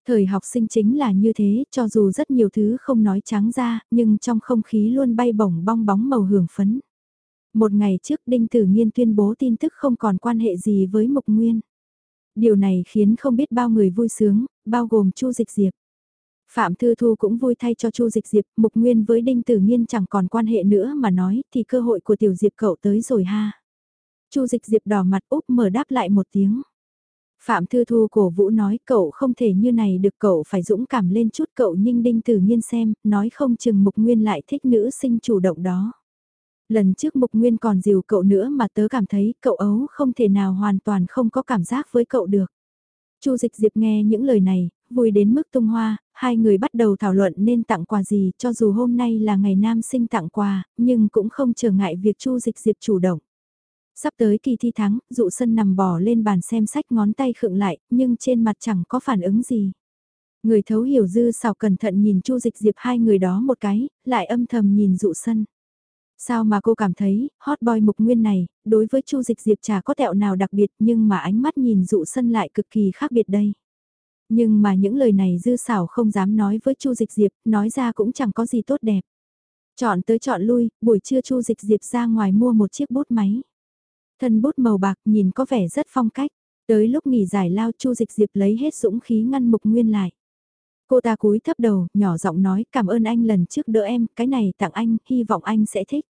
Thời học sinh chính là như thế, cho dù rất nhiều thứ không nói trắng ra, nhưng trong không khí luôn bay bổng bong bóng màu hưởng phấn. Một ngày trước Đinh Tử Nghiên tuyên bố tin tức không còn quan hệ gì với Mục Nguyên. Điều này khiến không biết bao người vui sướng, bao gồm Chu Dịch Diệp. Phạm Thư Thu cũng vui thay cho Chu Dịch Diệp, Mục Nguyên với Đinh Tử Nghiên chẳng còn quan hệ nữa mà nói thì cơ hội của Tiểu Diệp cậu tới rồi ha. Chu Dịch Diệp đỏ mặt úp mở đáp lại một tiếng. Phạm Thư Thu cổ vũ nói cậu không thể như này được cậu phải dũng cảm lên chút cậu nhưng Đinh Tử Nghiên xem, nói không chừng Mục Nguyên lại thích nữ sinh chủ động đó. Lần trước Mục Nguyên còn dìu cậu nữa mà tớ cảm thấy cậu ấu không thể nào hoàn toàn không có cảm giác với cậu được. Chu Dịch Diệp nghe những lời này, vui đến mức tung hoa, hai người bắt đầu thảo luận nên tặng quà gì cho dù hôm nay là ngày nam sinh tặng quà, nhưng cũng không trở ngại việc Chu Dịch Diệp chủ động. Sắp tới kỳ thi thắng, dụ sân nằm bò lên bàn xem sách ngón tay khựng lại, nhưng trên mặt chẳng có phản ứng gì. Người thấu hiểu dư xào cẩn thận nhìn Chu Dịch Diệp hai người đó một cái, lại âm thầm nhìn dụ sân. Sao mà cô cảm thấy, hot boy mục nguyên này, đối với Chu Dịch Diệp chả có tẹo nào đặc biệt nhưng mà ánh mắt nhìn dụ sân lại cực kỳ khác biệt đây. Nhưng mà những lời này dư xảo không dám nói với Chu Dịch Diệp, nói ra cũng chẳng có gì tốt đẹp. Chọn tới chọn lui, buổi trưa Chu Dịch Diệp ra ngoài mua một chiếc bút máy. Thân bút màu bạc nhìn có vẻ rất phong cách. Tới lúc nghỉ giải lao Chu Dịch Diệp lấy hết dũng khí ngăn Mục Nguyên lại. Cô ta cúi thấp đầu, nhỏ giọng nói cảm ơn anh lần trước đỡ em, cái này tặng anh, hy vọng anh sẽ thích.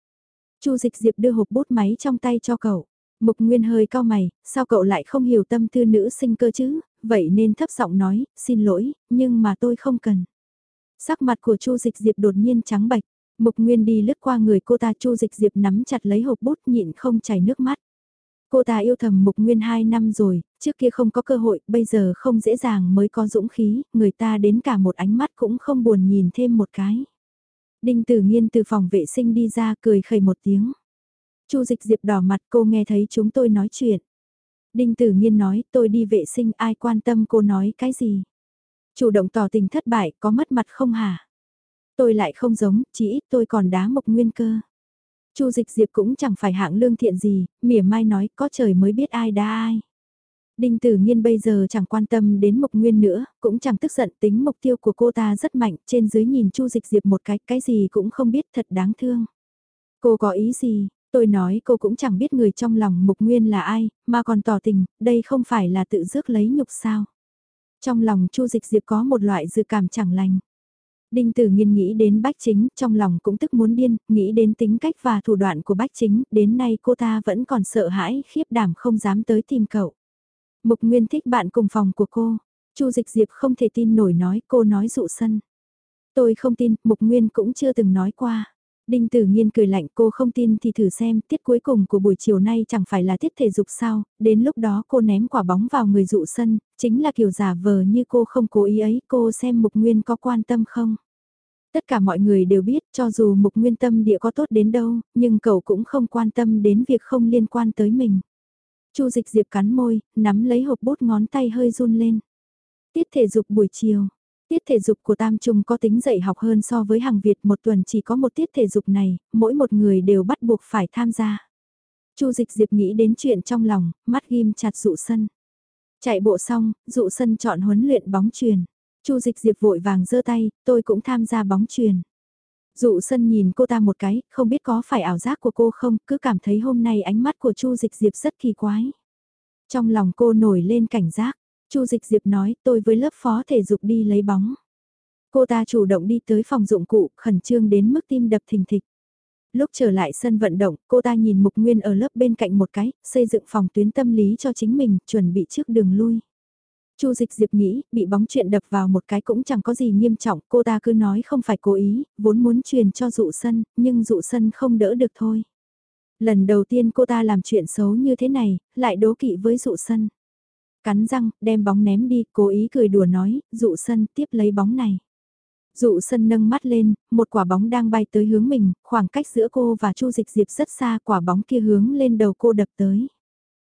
Chu Dịch Diệp đưa hộp bút máy trong tay cho cậu. Mục Nguyên hơi cao mày, sao cậu lại không hiểu tâm tư nữ sinh cơ chứ, vậy nên thấp giọng nói, xin lỗi, nhưng mà tôi không cần. Sắc mặt của Chu Dịch Diệp đột nhiên trắng bạch, Mục Nguyên đi lướt qua người cô ta Chu Dịch Diệp nắm chặt lấy hộp bút nhịn không chảy nước mắt. Cô ta yêu thầm Mục Nguyên 2 năm rồi, trước kia không có cơ hội, bây giờ không dễ dàng mới có dũng khí, người ta đến cả một ánh mắt cũng không buồn nhìn thêm một cái. Đinh Tử Nghiên từ phòng vệ sinh đi ra cười khẩy một tiếng. Chu Dịch Diệp đỏ mặt cô nghe thấy chúng tôi nói chuyện. Đinh Tử Nghiên nói tôi đi vệ sinh ai quan tâm cô nói cái gì. Chủ động tỏ tình thất bại có mất mặt không hả? Tôi lại không giống, chỉ ít tôi còn đá mộc nguyên cơ. Chu Dịch Diệp cũng chẳng phải hạng lương thiện gì, mỉa mai nói có trời mới biết ai đá ai. Đinh Tử Nghiên bây giờ chẳng quan tâm đến Mộc Nguyên nữa, cũng chẳng tức giận tính mục tiêu của cô ta rất mạnh, trên dưới nhìn Chu Dịch Diệp một cái, cái gì cũng không biết thật đáng thương. Cô có ý gì, tôi nói cô cũng chẳng biết người trong lòng Mục Nguyên là ai, mà còn tỏ tình, đây không phải là tự rước lấy nhục sao. Trong lòng Chu Dịch Diệp có một loại dự cảm chẳng lành. Đinh Tử Nghiên nghĩ đến Bách Chính, trong lòng cũng tức muốn điên, nghĩ đến tính cách và thủ đoạn của Bách Chính, đến nay cô ta vẫn còn sợ hãi, khiếp đảm không dám tới tìm cậu. Mục Nguyên thích bạn cùng phòng của cô. Chu Dịch Diệp không thể tin nổi nói cô nói dụ sân. Tôi không tin, Mục Nguyên cũng chưa từng nói qua. Đinh Tử Nhiên cười lạnh cô không tin thì thử xem tiết cuối cùng của buổi chiều nay chẳng phải là tiết thể dục sao, đến lúc đó cô ném quả bóng vào người dụ sân, chính là kiểu giả vờ như cô không cố ý ấy, cô xem Mục Nguyên có quan tâm không. Tất cả mọi người đều biết cho dù Mục Nguyên tâm địa có tốt đến đâu, nhưng cậu cũng không quan tâm đến việc không liên quan tới mình. Chu dịch diệp cắn môi, nắm lấy hộp bút ngón tay hơi run lên. Tiết thể dục buổi chiều. Tiết thể dục của Tam Trung có tính dạy học hơn so với hàng Việt một tuần chỉ có một tiết thể dục này, mỗi một người đều bắt buộc phải tham gia. Chu dịch diệp nghĩ đến chuyện trong lòng, mắt ghim chặt dụ sân. Chạy bộ xong, dụ sân chọn huấn luyện bóng truyền. Chu dịch diệp vội vàng giơ tay, tôi cũng tham gia bóng truyền. Dụ sân nhìn cô ta một cái, không biết có phải ảo giác của cô không, cứ cảm thấy hôm nay ánh mắt của Chu Dịch Diệp rất kỳ quái. Trong lòng cô nổi lên cảnh giác, Chu Dịch Diệp nói tôi với lớp phó thể dục đi lấy bóng. Cô ta chủ động đi tới phòng dụng cụ, khẩn trương đến mức tim đập thình thịch. Lúc trở lại sân vận động, cô ta nhìn Mục Nguyên ở lớp bên cạnh một cái, xây dựng phòng tuyến tâm lý cho chính mình, chuẩn bị trước đường lui. Chu Dịch Diệp nghĩ, bị bóng chuyện đập vào một cái cũng chẳng có gì nghiêm trọng, cô ta cứ nói không phải cố ý, vốn muốn truyền cho dụ sân, nhưng dụ sân không đỡ được thôi. Lần đầu tiên cô ta làm chuyện xấu như thế này, lại đố kỵ với dụ sân. Cắn răng, đem bóng ném đi, cố ý cười đùa nói, dụ sân tiếp lấy bóng này. Dụ sân nâng mắt lên, một quả bóng đang bay tới hướng mình, khoảng cách giữa cô và Chu Dịch Diệp rất xa, quả bóng kia hướng lên đầu cô đập tới.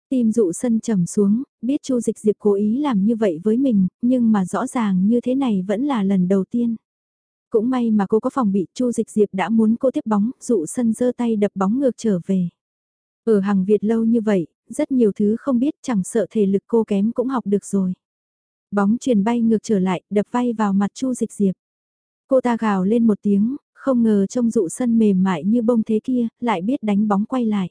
Tim dụ sân trầm xuống, biết Chu Dịch Diệp cố ý làm như vậy với mình, nhưng mà rõ ràng như thế này vẫn là lần đầu tiên. Cũng may mà cô có phòng bị Chu Dịch Diệp đã muốn cô tiếp bóng, dụ sân giơ tay đập bóng ngược trở về. Ở hàng Việt lâu như vậy, rất nhiều thứ không biết chẳng sợ thể lực cô kém cũng học được rồi. Bóng truyền bay ngược trở lại, đập bay vào mặt Chu Dịch Diệp. Cô ta gào lên một tiếng, không ngờ trông dụ sân mềm mại như bông thế kia, lại biết đánh bóng quay lại.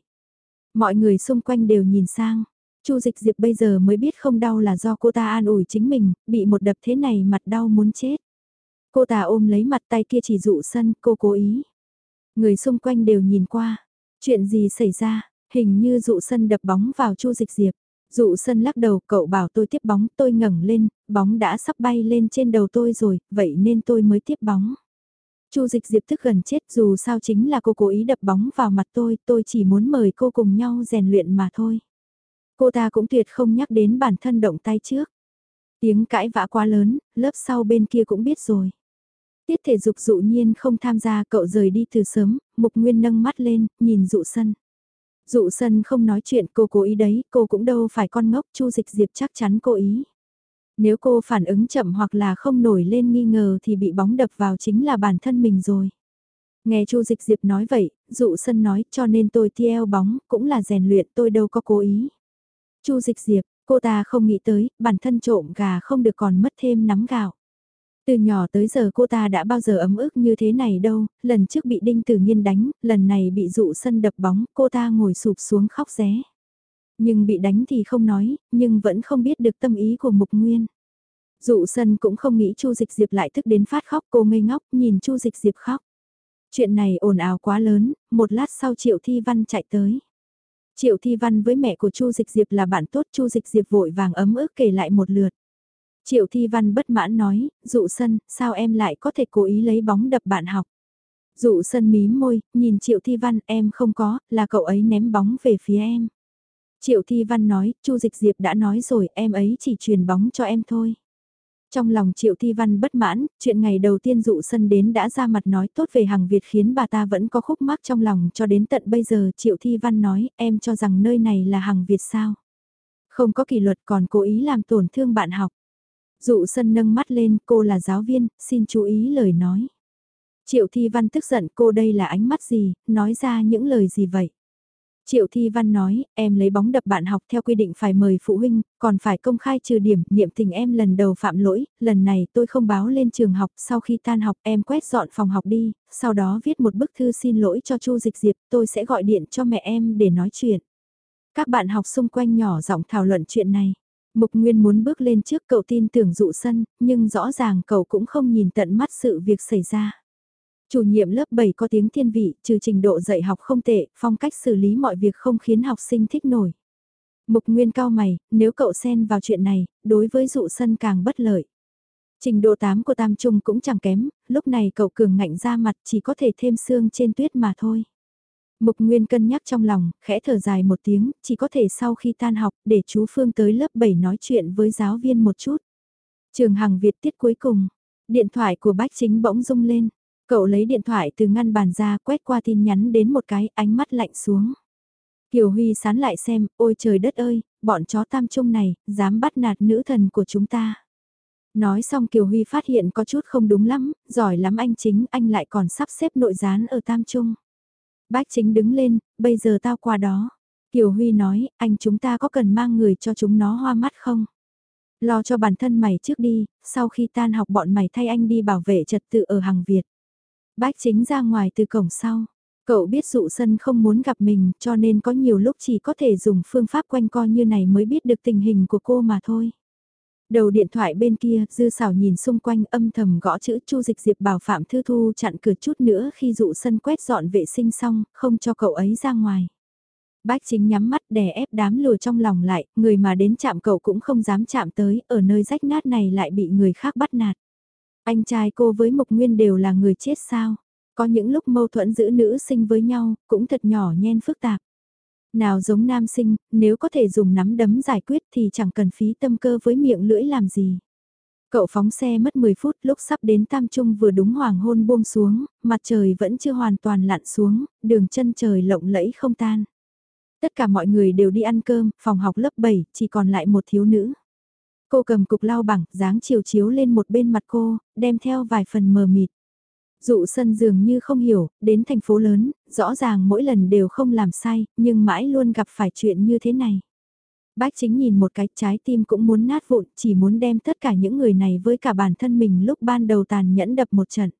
Mọi người xung quanh đều nhìn sang. Chu Dịch Diệp bây giờ mới biết không đau là do cô ta an ủi chính mình, bị một đập thế này mặt đau muốn chết. Cô ta ôm lấy mặt tay kia chỉ dụ sân, cô cố ý. Người xung quanh đều nhìn qua. Chuyện gì xảy ra, hình như dụ sân đập bóng vào Chu Dịch Diệp. Dụ sân lắc đầu, cậu bảo tôi tiếp bóng, tôi ngẩng lên, bóng đã sắp bay lên trên đầu tôi rồi, vậy nên tôi mới tiếp bóng. Chu Dịch Diệp tức gần chết dù sao chính là cô cố ý đập bóng vào mặt tôi, tôi chỉ muốn mời cô cùng nhau rèn luyện mà thôi. Cô ta cũng tuyệt không nhắc đến bản thân động tay trước. Tiếng cãi vã quá lớn, lớp sau bên kia cũng biết rồi. Tiết thể dục dụ nhiên không tham gia cậu rời đi từ sớm, Mục Nguyên nâng mắt lên, nhìn dụ sân. Dụ sân không nói chuyện cô cố ý đấy, cô cũng đâu phải con ngốc, Chu Dịch Diệp chắc chắn cố ý. Nếu cô phản ứng chậm hoặc là không nổi lên nghi ngờ thì bị bóng đập vào chính là bản thân mình rồi. Nghe Chu Dịch Diệp nói vậy, dụ sân nói cho nên tôi theo bóng, cũng là rèn luyện tôi đâu có cố ý. Chu Dịch Diệp, cô ta không nghĩ tới, bản thân trộm gà không được còn mất thêm nắm gạo. Từ nhỏ tới giờ cô ta đã bao giờ ấm ức như thế này đâu, lần trước bị Đinh Tử Nhiên đánh, lần này bị dụ sân đập bóng, cô ta ngồi sụp xuống khóc ré. Nhưng bị đánh thì không nói, nhưng vẫn không biết được tâm ý của Mục Nguyên. Dụ sân cũng không nghĩ Chu Dịch Diệp lại thức đến phát khóc cô ngây ngốc nhìn Chu Dịch Diệp khóc. Chuyện này ồn ào quá lớn, một lát sau Triệu Thi Văn chạy tới. Triệu Thi Văn với mẹ của Chu Dịch Diệp là bạn tốt Chu Dịch Diệp vội vàng ấm ức kể lại một lượt. Triệu Thi Văn bất mãn nói, dụ sân, sao em lại có thể cố ý lấy bóng đập bạn học. Dụ sân mím môi, nhìn Triệu Thi Văn em không có, là cậu ấy ném bóng về phía em. Triệu Thi Văn nói, Chu Dịch Diệp đã nói rồi, em ấy chỉ truyền bóng cho em thôi. Trong lòng Triệu Thi Văn bất mãn, chuyện ngày đầu tiên dụ sân đến đã ra mặt nói tốt về hàng Việt khiến bà ta vẫn có khúc mắc trong lòng cho đến tận bây giờ Triệu Thi Văn nói em cho rằng nơi này là hàng Việt sao. Không có kỷ luật còn cố ý làm tổn thương bạn học. Dụ sân nâng mắt lên cô là giáo viên, xin chú ý lời nói. Triệu Thi Văn tức giận cô đây là ánh mắt gì, nói ra những lời gì vậy? Triệu Thi Văn nói, em lấy bóng đập bạn học theo quy định phải mời phụ huynh, còn phải công khai trừ điểm, niệm tình em lần đầu phạm lỗi, lần này tôi không báo lên trường học, sau khi tan học em quét dọn phòng học đi, sau đó viết một bức thư xin lỗi cho Chu Dịch Diệp, tôi sẽ gọi điện cho mẹ em để nói chuyện. Các bạn học xung quanh nhỏ giọng thảo luận chuyện này. Mục Nguyên muốn bước lên trước cậu tin tưởng dụ sân, nhưng rõ ràng cậu cũng không nhìn tận mắt sự việc xảy ra. Chủ nhiệm lớp 7 có tiếng thiên vị, trừ trình độ dạy học không tệ, phong cách xử lý mọi việc không khiến học sinh thích nổi. Mục Nguyên cao mày, nếu cậu xen vào chuyện này, đối với dụ sân càng bất lợi. Trình độ 8 của Tam Trung cũng chẳng kém, lúc này cậu cường ngạnh ra mặt chỉ có thể thêm xương trên tuyết mà thôi. Mục Nguyên cân nhắc trong lòng, khẽ thở dài một tiếng, chỉ có thể sau khi tan học để chú Phương tới lớp 7 nói chuyện với giáo viên một chút. Trường Hằng Việt tiết cuối cùng, điện thoại của Bách Chính bỗng rung lên, Cậu lấy điện thoại từ ngăn bàn ra quét qua tin nhắn đến một cái ánh mắt lạnh xuống. Kiều Huy sán lại xem, ôi trời đất ơi, bọn chó tam trung này, dám bắt nạt nữ thần của chúng ta. Nói xong Kiều Huy phát hiện có chút không đúng lắm, giỏi lắm anh chính, anh lại còn sắp xếp nội gián ở tam trung. Bách chính đứng lên, bây giờ tao qua đó. Kiều Huy nói, anh chúng ta có cần mang người cho chúng nó hoa mắt không? Lo cho bản thân mày trước đi, sau khi tan học bọn mày thay anh đi bảo vệ trật tự ở hàng Việt. Bách chính ra ngoài từ cổng sau. Cậu biết dụ sân không muốn gặp mình cho nên có nhiều lúc chỉ có thể dùng phương pháp quanh co như này mới biết được tình hình của cô mà thôi. Đầu điện thoại bên kia, dư xảo nhìn xung quanh âm thầm gõ chữ Chu Dịch Diệp bảo Phạm Thư Thu chặn cửa chút nữa khi dụ sân quét dọn vệ sinh xong, không cho cậu ấy ra ngoài. Bách chính nhắm mắt đè ép đám lùa trong lòng lại, người mà đến chạm cậu cũng không dám chạm tới, ở nơi rách nát này lại bị người khác bắt nạt. Anh trai cô với Mộc Nguyên đều là người chết sao? Có những lúc mâu thuẫn giữ nữ sinh với nhau, cũng thật nhỏ nhen phức tạp. Nào giống nam sinh, nếu có thể dùng nắm đấm giải quyết thì chẳng cần phí tâm cơ với miệng lưỡi làm gì. Cậu phóng xe mất 10 phút lúc sắp đến Tam Trung vừa đúng hoàng hôn buông xuống, mặt trời vẫn chưa hoàn toàn lặn xuống, đường chân trời lộng lẫy không tan. Tất cả mọi người đều đi ăn cơm, phòng học lớp 7, chỉ còn lại một thiếu nữ. Cô cầm cục lau bằng, dáng chiều chiếu lên một bên mặt cô, đem theo vài phần mờ mịt. Dụ sân dường như không hiểu, đến thành phố lớn, rõ ràng mỗi lần đều không làm sai, nhưng mãi luôn gặp phải chuyện như thế này. Bách chính nhìn một cái trái tim cũng muốn nát vụn, chỉ muốn đem tất cả những người này với cả bản thân mình lúc ban đầu tàn nhẫn đập một trận.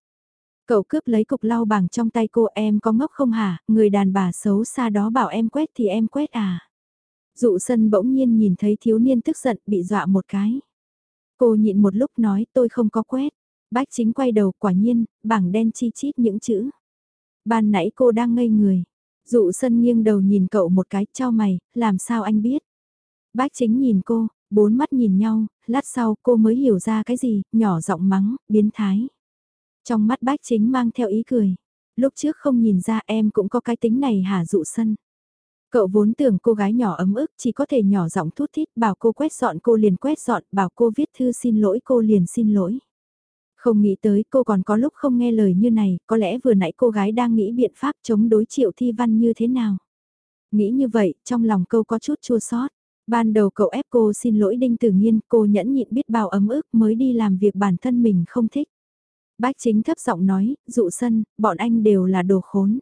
Cậu cướp lấy cục lau bằng trong tay cô em có ngốc không hả, người đàn bà xấu xa đó bảo em quét thì em quét à. Dụ sân bỗng nhiên nhìn thấy thiếu niên tức giận bị dọa một cái. Cô nhịn một lúc nói tôi không có quét. Bách chính quay đầu quả nhiên, bảng đen chi chít những chữ. Ban nãy cô đang ngây người. Dụ sân nghiêng đầu nhìn cậu một cái, cho mày, làm sao anh biết? Bách chính nhìn cô, bốn mắt nhìn nhau, lát sau cô mới hiểu ra cái gì, nhỏ giọng mắng, biến thái. Trong mắt bách chính mang theo ý cười. Lúc trước không nhìn ra em cũng có cái tính này hả dụ sân. Cậu vốn tưởng cô gái nhỏ ấm ức chỉ có thể nhỏ giọng thút thít bảo cô quét dọn cô liền quét dọn bảo cô viết thư xin lỗi cô liền xin lỗi. Không nghĩ tới cô còn có lúc không nghe lời như này, có lẽ vừa nãy cô gái đang nghĩ biện pháp chống đối triệu thi văn như thế nào. Nghĩ như vậy, trong lòng câu có chút chua sót. Ban đầu cậu ép cô xin lỗi Đinh Tử nhiên cô nhẫn nhịn biết bao ấm ức mới đi làm việc bản thân mình không thích. Bách chính thấp giọng nói, dụ sân, bọn anh đều là đồ khốn.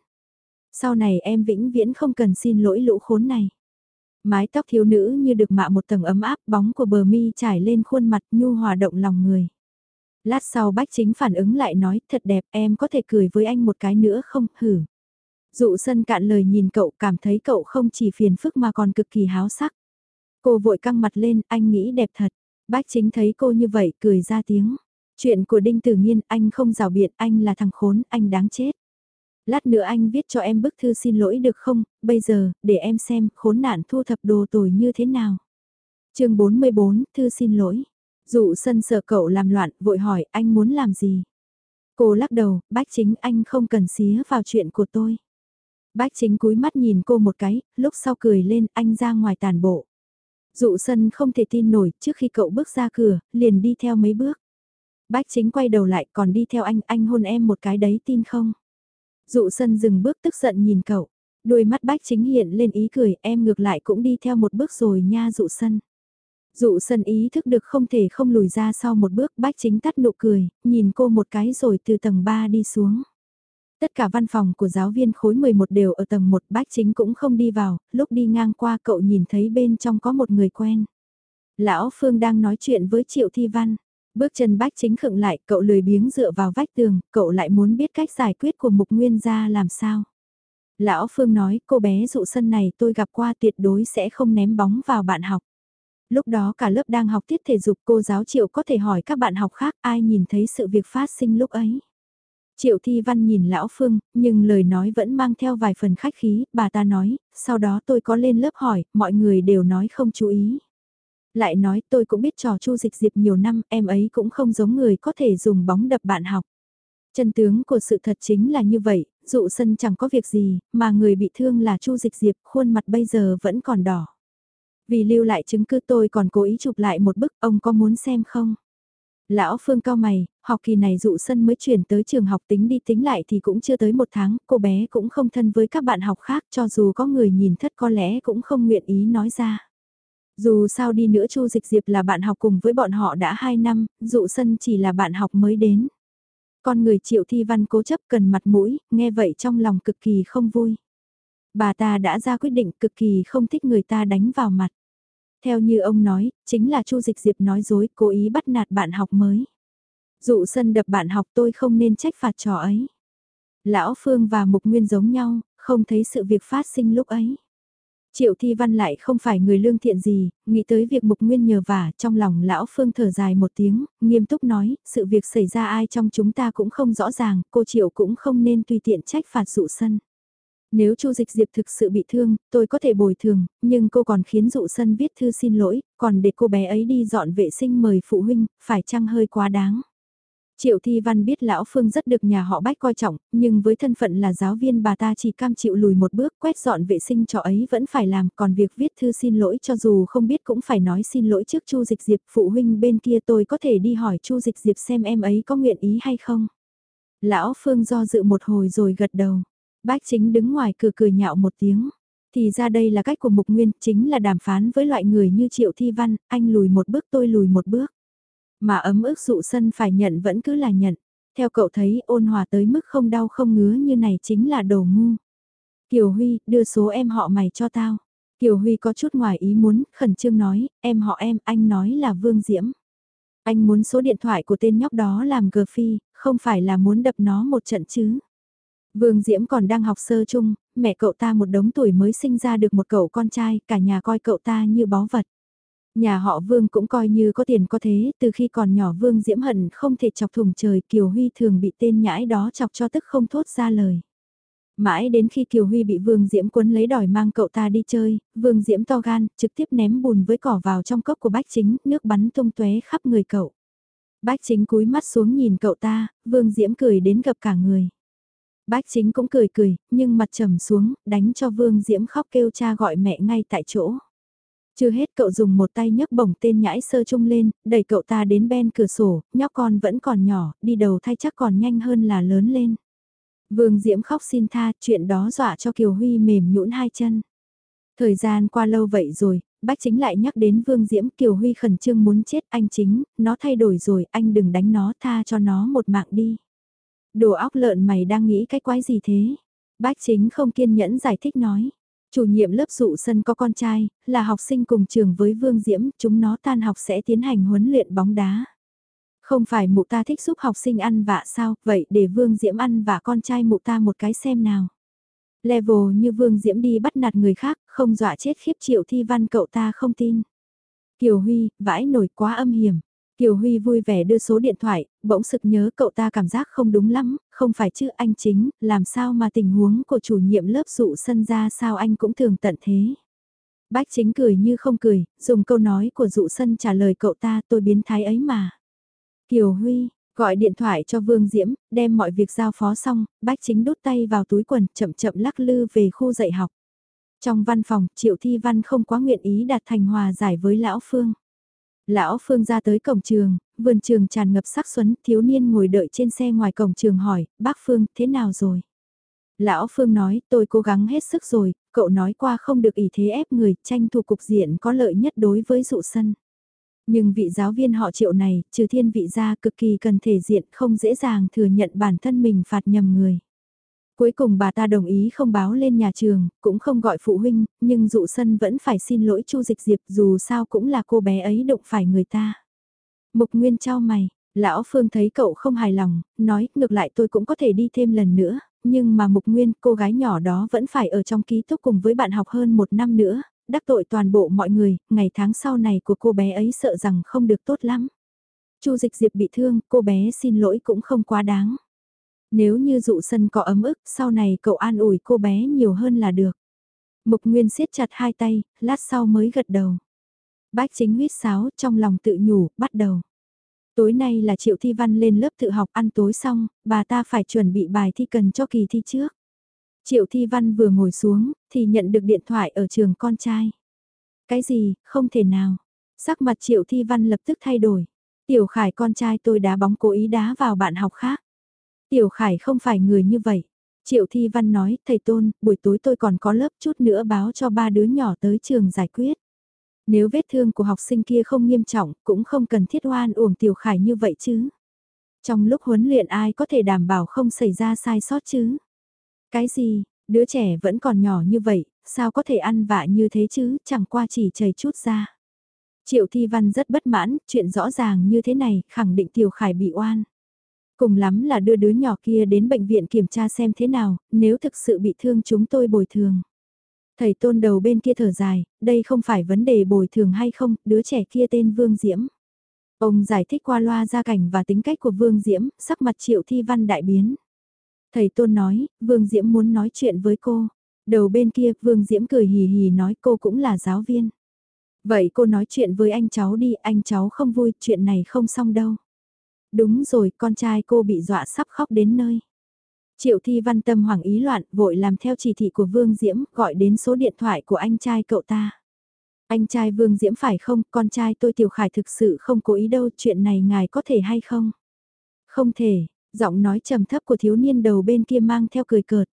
Sau này em vĩnh viễn không cần xin lỗi lũ khốn này. Mái tóc thiếu nữ như được mạ một tầng ấm áp bóng của bờ mi trải lên khuôn mặt nhu hòa động lòng người. Lát sau bách chính phản ứng lại nói thật đẹp em có thể cười với anh một cái nữa không hử. Dụ sân cạn lời nhìn cậu cảm thấy cậu không chỉ phiền phức mà còn cực kỳ háo sắc. Cô vội căng mặt lên anh nghĩ đẹp thật. Bách chính thấy cô như vậy cười ra tiếng. Chuyện của Đinh Tử Nhiên anh không rào biện anh là thằng khốn anh đáng chết. Lát nữa anh viết cho em bức thư xin lỗi được không, bây giờ, để em xem khốn nạn thu thập đồ tồi như thế nào. chương 44, thư xin lỗi. Dụ sân sợ cậu làm loạn, vội hỏi anh muốn làm gì. Cô lắc đầu, bách chính anh không cần xía vào chuyện của tôi. Bách chính cúi mắt nhìn cô một cái, lúc sau cười lên anh ra ngoài tàn bộ. Dụ sân không thể tin nổi, trước khi cậu bước ra cửa, liền đi theo mấy bước. Bách chính quay đầu lại còn đi theo anh, anh hôn em một cái đấy tin không? Dụ sân dừng bước tức giận nhìn cậu. Đôi mắt bách chính hiện lên ý cười em ngược lại cũng đi theo một bước rồi nha dụ sân. Dụ sân ý thức được không thể không lùi ra sau một bước bách chính tắt nụ cười, nhìn cô một cái rồi từ tầng 3 đi xuống. Tất cả văn phòng của giáo viên khối 11 đều ở tầng 1 bách chính cũng không đi vào, lúc đi ngang qua cậu nhìn thấy bên trong có một người quen. Lão Phương đang nói chuyện với Triệu Thi Văn. Bước chân bách chính khựng lại, cậu lười biếng dựa vào vách tường, cậu lại muốn biết cách giải quyết của mục nguyên gia làm sao. Lão Phương nói, cô bé dụ sân này tôi gặp qua tuyệt đối sẽ không ném bóng vào bạn học. Lúc đó cả lớp đang học tiết thể dục cô giáo Triệu có thể hỏi các bạn học khác ai nhìn thấy sự việc phát sinh lúc ấy. Triệu Thi Văn nhìn Lão Phương, nhưng lời nói vẫn mang theo vài phần khách khí, bà ta nói, sau đó tôi có lên lớp hỏi, mọi người đều nói không chú ý. Lại nói tôi cũng biết trò chu dịch diệp nhiều năm, em ấy cũng không giống người có thể dùng bóng đập bạn học. Chân tướng của sự thật chính là như vậy, dụ sân chẳng có việc gì, mà người bị thương là chu dịch diệp, khuôn mặt bây giờ vẫn còn đỏ. Vì lưu lại chứng cứ tôi còn cố ý chụp lại một bức, ông có muốn xem không? Lão Phương cao mày, học kỳ này dụ sân mới chuyển tới trường học tính đi tính lại thì cũng chưa tới một tháng, cô bé cũng không thân với các bạn học khác cho dù có người nhìn thất có lẽ cũng không nguyện ý nói ra. Dù sao đi nữa Chu Dịch Diệp là bạn học cùng với bọn họ đã 2 năm, dụ sân chỉ là bạn học mới đến. Con người triệu thi văn cố chấp cần mặt mũi, nghe vậy trong lòng cực kỳ không vui. Bà ta đã ra quyết định cực kỳ không thích người ta đánh vào mặt. Theo như ông nói, chính là Chu Dịch Diệp nói dối cố ý bắt nạt bạn học mới. Dụ sân đập bạn học tôi không nên trách phạt trò ấy. Lão Phương và Mục Nguyên giống nhau, không thấy sự việc phát sinh lúc ấy. Triệu Thi Văn lại không phải người lương thiện gì, nghĩ tới việc Mục Nguyên nhờ vả trong lòng lão Phương thở dài một tiếng, nghiêm túc nói, sự việc xảy ra ai trong chúng ta cũng không rõ ràng, cô Triệu cũng không nên tùy tiện trách phạt dụ sân. Nếu Chu Dịch Diệp thực sự bị thương, tôi có thể bồi thường, nhưng cô còn khiến dụ sân viết thư xin lỗi, còn để cô bé ấy đi dọn vệ sinh mời phụ huynh, phải chăng hơi quá đáng. Triệu Thi Văn biết Lão Phương rất được nhà họ Bách coi trọng, nhưng với thân phận là giáo viên bà ta chỉ cam chịu lùi một bước quét dọn vệ sinh cho ấy vẫn phải làm, còn việc viết thư xin lỗi cho dù không biết cũng phải nói xin lỗi trước Chu Dịch Diệp, phụ huynh bên kia tôi có thể đi hỏi Chu Dịch Diệp xem em ấy có nguyện ý hay không. Lão Phương do dự một hồi rồi gật đầu. Bách chính đứng ngoài cửa cười nhạo một tiếng. Thì ra đây là cách của Mục Nguyên, chính là đàm phán với loại người như Triệu Thi Văn, anh lùi một bước tôi lùi một bước. Mà ấm ức dụ sân phải nhận vẫn cứ là nhận. Theo cậu thấy ôn hòa tới mức không đau không ngứa như này chính là đồ ngu. Kiều Huy, đưa số em họ mày cho tao. Kiều Huy có chút ngoài ý muốn, khẩn trương nói, em họ em, anh nói là Vương Diễm. Anh muốn số điện thoại của tên nhóc đó làm gờ phi, không phải là muốn đập nó một trận chứ. Vương Diễm còn đang học sơ chung, mẹ cậu ta một đống tuổi mới sinh ra được một cậu con trai, cả nhà coi cậu ta như báu vật. Nhà họ Vương cũng coi như có tiền có thế, từ khi còn nhỏ Vương Diễm hận không thể chọc thùng trời Kiều Huy thường bị tên nhãi đó chọc cho tức không thốt ra lời. Mãi đến khi Kiều Huy bị Vương Diễm cuốn lấy đòi mang cậu ta đi chơi, Vương Diễm to gan, trực tiếp ném bùn với cỏ vào trong cốc của Bách Chính, nước bắn tung tóe khắp người cậu. Bách Chính cúi mắt xuống nhìn cậu ta, Vương Diễm cười đến gặp cả người. Bách Chính cũng cười cười, nhưng mặt trầm xuống, đánh cho Vương Diễm khóc kêu cha gọi mẹ ngay tại chỗ. Chưa hết cậu dùng một tay nhấc bổng tên nhãi sơ trung lên, đẩy cậu ta đến bên cửa sổ, nhóc con vẫn còn nhỏ, đi đầu thay chắc còn nhanh hơn là lớn lên. Vương Diễm khóc xin tha, chuyện đó dọa cho Kiều Huy mềm nhũn hai chân. Thời gian qua lâu vậy rồi, bách chính lại nhắc đến Vương Diễm Kiều Huy khẩn trương muốn chết anh chính, nó thay đổi rồi, anh đừng đánh nó tha cho nó một mạng đi. Đồ óc lợn mày đang nghĩ cái quái gì thế? Bách chính không kiên nhẫn giải thích nói. Chủ nhiệm lớp dụ sân có con trai, là học sinh cùng trường với Vương Diễm, chúng nó tan học sẽ tiến hành huấn luyện bóng đá. Không phải mụ ta thích giúp học sinh ăn vạ sao, vậy để Vương Diễm ăn vạ con trai mụ ta một cái xem nào. Level như Vương Diễm đi bắt nạt người khác, không dọa chết khiếp triệu thi văn cậu ta không tin. Kiều Huy, vãi nổi quá âm hiểm. Kiều Huy vui vẻ đưa số điện thoại, bỗng sực nhớ cậu ta cảm giác không đúng lắm, không phải chứ anh chính, làm sao mà tình huống của chủ nhiệm lớp dụ sân ra sao anh cũng thường tận thế. Bách chính cười như không cười, dùng câu nói của dụ sân trả lời cậu ta tôi biến thái ấy mà. Kiều Huy, gọi điện thoại cho Vương Diễm, đem mọi việc giao phó xong, bách chính đút tay vào túi quần chậm chậm lắc lư về khu dạy học. Trong văn phòng, Triệu Thi Văn không quá nguyện ý đạt thành hòa giải với Lão Phương. Lão Phương ra tới cổng trường, vườn trường tràn ngập sắc xuấn, thiếu niên ngồi đợi trên xe ngoài cổng trường hỏi, bác Phương, thế nào rồi? Lão Phương nói, tôi cố gắng hết sức rồi, cậu nói qua không được ý thế ép người, tranh thủ cục diện có lợi nhất đối với dụ sân. Nhưng vị giáo viên họ triệu này, trừ thiên vị gia cực kỳ cần thể diện không dễ dàng thừa nhận bản thân mình phạt nhầm người. Cuối cùng bà ta đồng ý không báo lên nhà trường, cũng không gọi phụ huynh, nhưng dụ sân vẫn phải xin lỗi Chu Dịch Diệp dù sao cũng là cô bé ấy đụng phải người ta. Mục Nguyên trao mày, lão Phương thấy cậu không hài lòng, nói ngược lại tôi cũng có thể đi thêm lần nữa, nhưng mà Mục Nguyên cô gái nhỏ đó vẫn phải ở trong ký túc cùng với bạn học hơn một năm nữa, đắc tội toàn bộ mọi người, ngày tháng sau này của cô bé ấy sợ rằng không được tốt lắm. Chu Dịch Diệp bị thương, cô bé xin lỗi cũng không quá đáng. Nếu như dụ sân có ấm ức, sau này cậu an ủi cô bé nhiều hơn là được. Mục Nguyên siết chặt hai tay, lát sau mới gật đầu. Bách chính huyết sáo, trong lòng tự nhủ, bắt đầu. Tối nay là Triệu Thi Văn lên lớp tự học ăn tối xong, bà ta phải chuẩn bị bài thi cần cho kỳ thi trước. Triệu Thi Văn vừa ngồi xuống, thì nhận được điện thoại ở trường con trai. Cái gì, không thể nào. Sắc mặt Triệu Thi Văn lập tức thay đổi. Tiểu Khải con trai tôi đá bóng cố ý đá vào bạn học khác. Tiểu Khải không phải người như vậy. Triệu Thi Văn nói, thầy Tôn, buổi tối tôi còn có lớp chút nữa báo cho ba đứa nhỏ tới trường giải quyết. Nếu vết thương của học sinh kia không nghiêm trọng, cũng không cần thiết oan uổng Tiểu Khải như vậy chứ. Trong lúc huấn luyện ai có thể đảm bảo không xảy ra sai sót chứ? Cái gì, đứa trẻ vẫn còn nhỏ như vậy, sao có thể ăn vạ như thế chứ, chẳng qua chỉ chảy chút ra. Triệu Thi Văn rất bất mãn, chuyện rõ ràng như thế này, khẳng định Tiểu Khải bị oan. Cùng lắm là đưa đứa nhỏ kia đến bệnh viện kiểm tra xem thế nào, nếu thực sự bị thương chúng tôi bồi thường. Thầy tôn đầu bên kia thở dài, đây không phải vấn đề bồi thường hay không, đứa trẻ kia tên Vương Diễm. Ông giải thích qua loa gia cảnh và tính cách của Vương Diễm, sắc mặt triệu thi văn đại biến. Thầy tôn nói, Vương Diễm muốn nói chuyện với cô. Đầu bên kia, Vương Diễm cười hì hì nói cô cũng là giáo viên. Vậy cô nói chuyện với anh cháu đi, anh cháu không vui, chuyện này không xong đâu. Đúng rồi, con trai cô bị dọa sắp khóc đến nơi. Triệu Thi Văn tâm hoảng ý loạn, vội làm theo chỉ thị của Vương Diễm, gọi đến số điện thoại của anh trai cậu ta. Anh trai Vương Diễm phải không, con trai tôi Tiểu Khải thực sự không cố ý đâu, chuyện này ngài có thể hay không? Không thể, giọng nói trầm thấp của thiếu niên đầu bên kia mang theo cười cợt.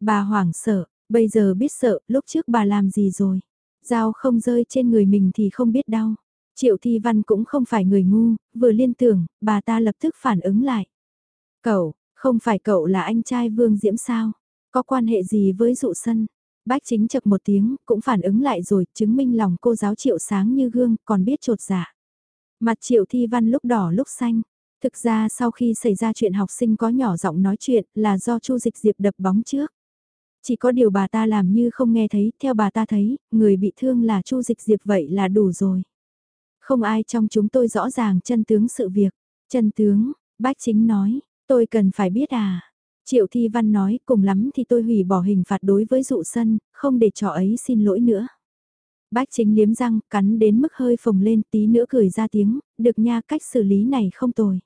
Bà hoảng sợ, bây giờ biết sợ, lúc trước bà làm gì rồi? Dao không rơi trên người mình thì không biết đau. Triệu Thi Văn cũng không phải người ngu, vừa liên tưởng, bà ta lập tức phản ứng lại. Cậu, không phải cậu là anh trai Vương Diễm sao? Có quan hệ gì với dụ sân? Bách chính chập một tiếng, cũng phản ứng lại rồi, chứng minh lòng cô giáo triệu sáng như gương, còn biết trột giả. Mặt triệu thi văn lúc đỏ lúc xanh. Thực ra sau khi xảy ra chuyện học sinh có nhỏ giọng nói chuyện là do Chu Dịch Diệp đập bóng trước. Chỉ có điều bà ta làm như không nghe thấy, theo bà ta thấy, người bị thương là Chu Dịch Diệp vậy là đủ rồi. Không ai trong chúng tôi rõ ràng chân tướng sự việc. Chân tướng, bách chính nói, tôi cần phải biết à. Triệu Thi Văn nói cùng lắm thì tôi hủy bỏ hình phạt đối với dụ sân, không để trò ấy xin lỗi nữa. Bách chính liếm răng, cắn đến mức hơi phồng lên tí nữa cười ra tiếng, được nha cách xử lý này không tồi.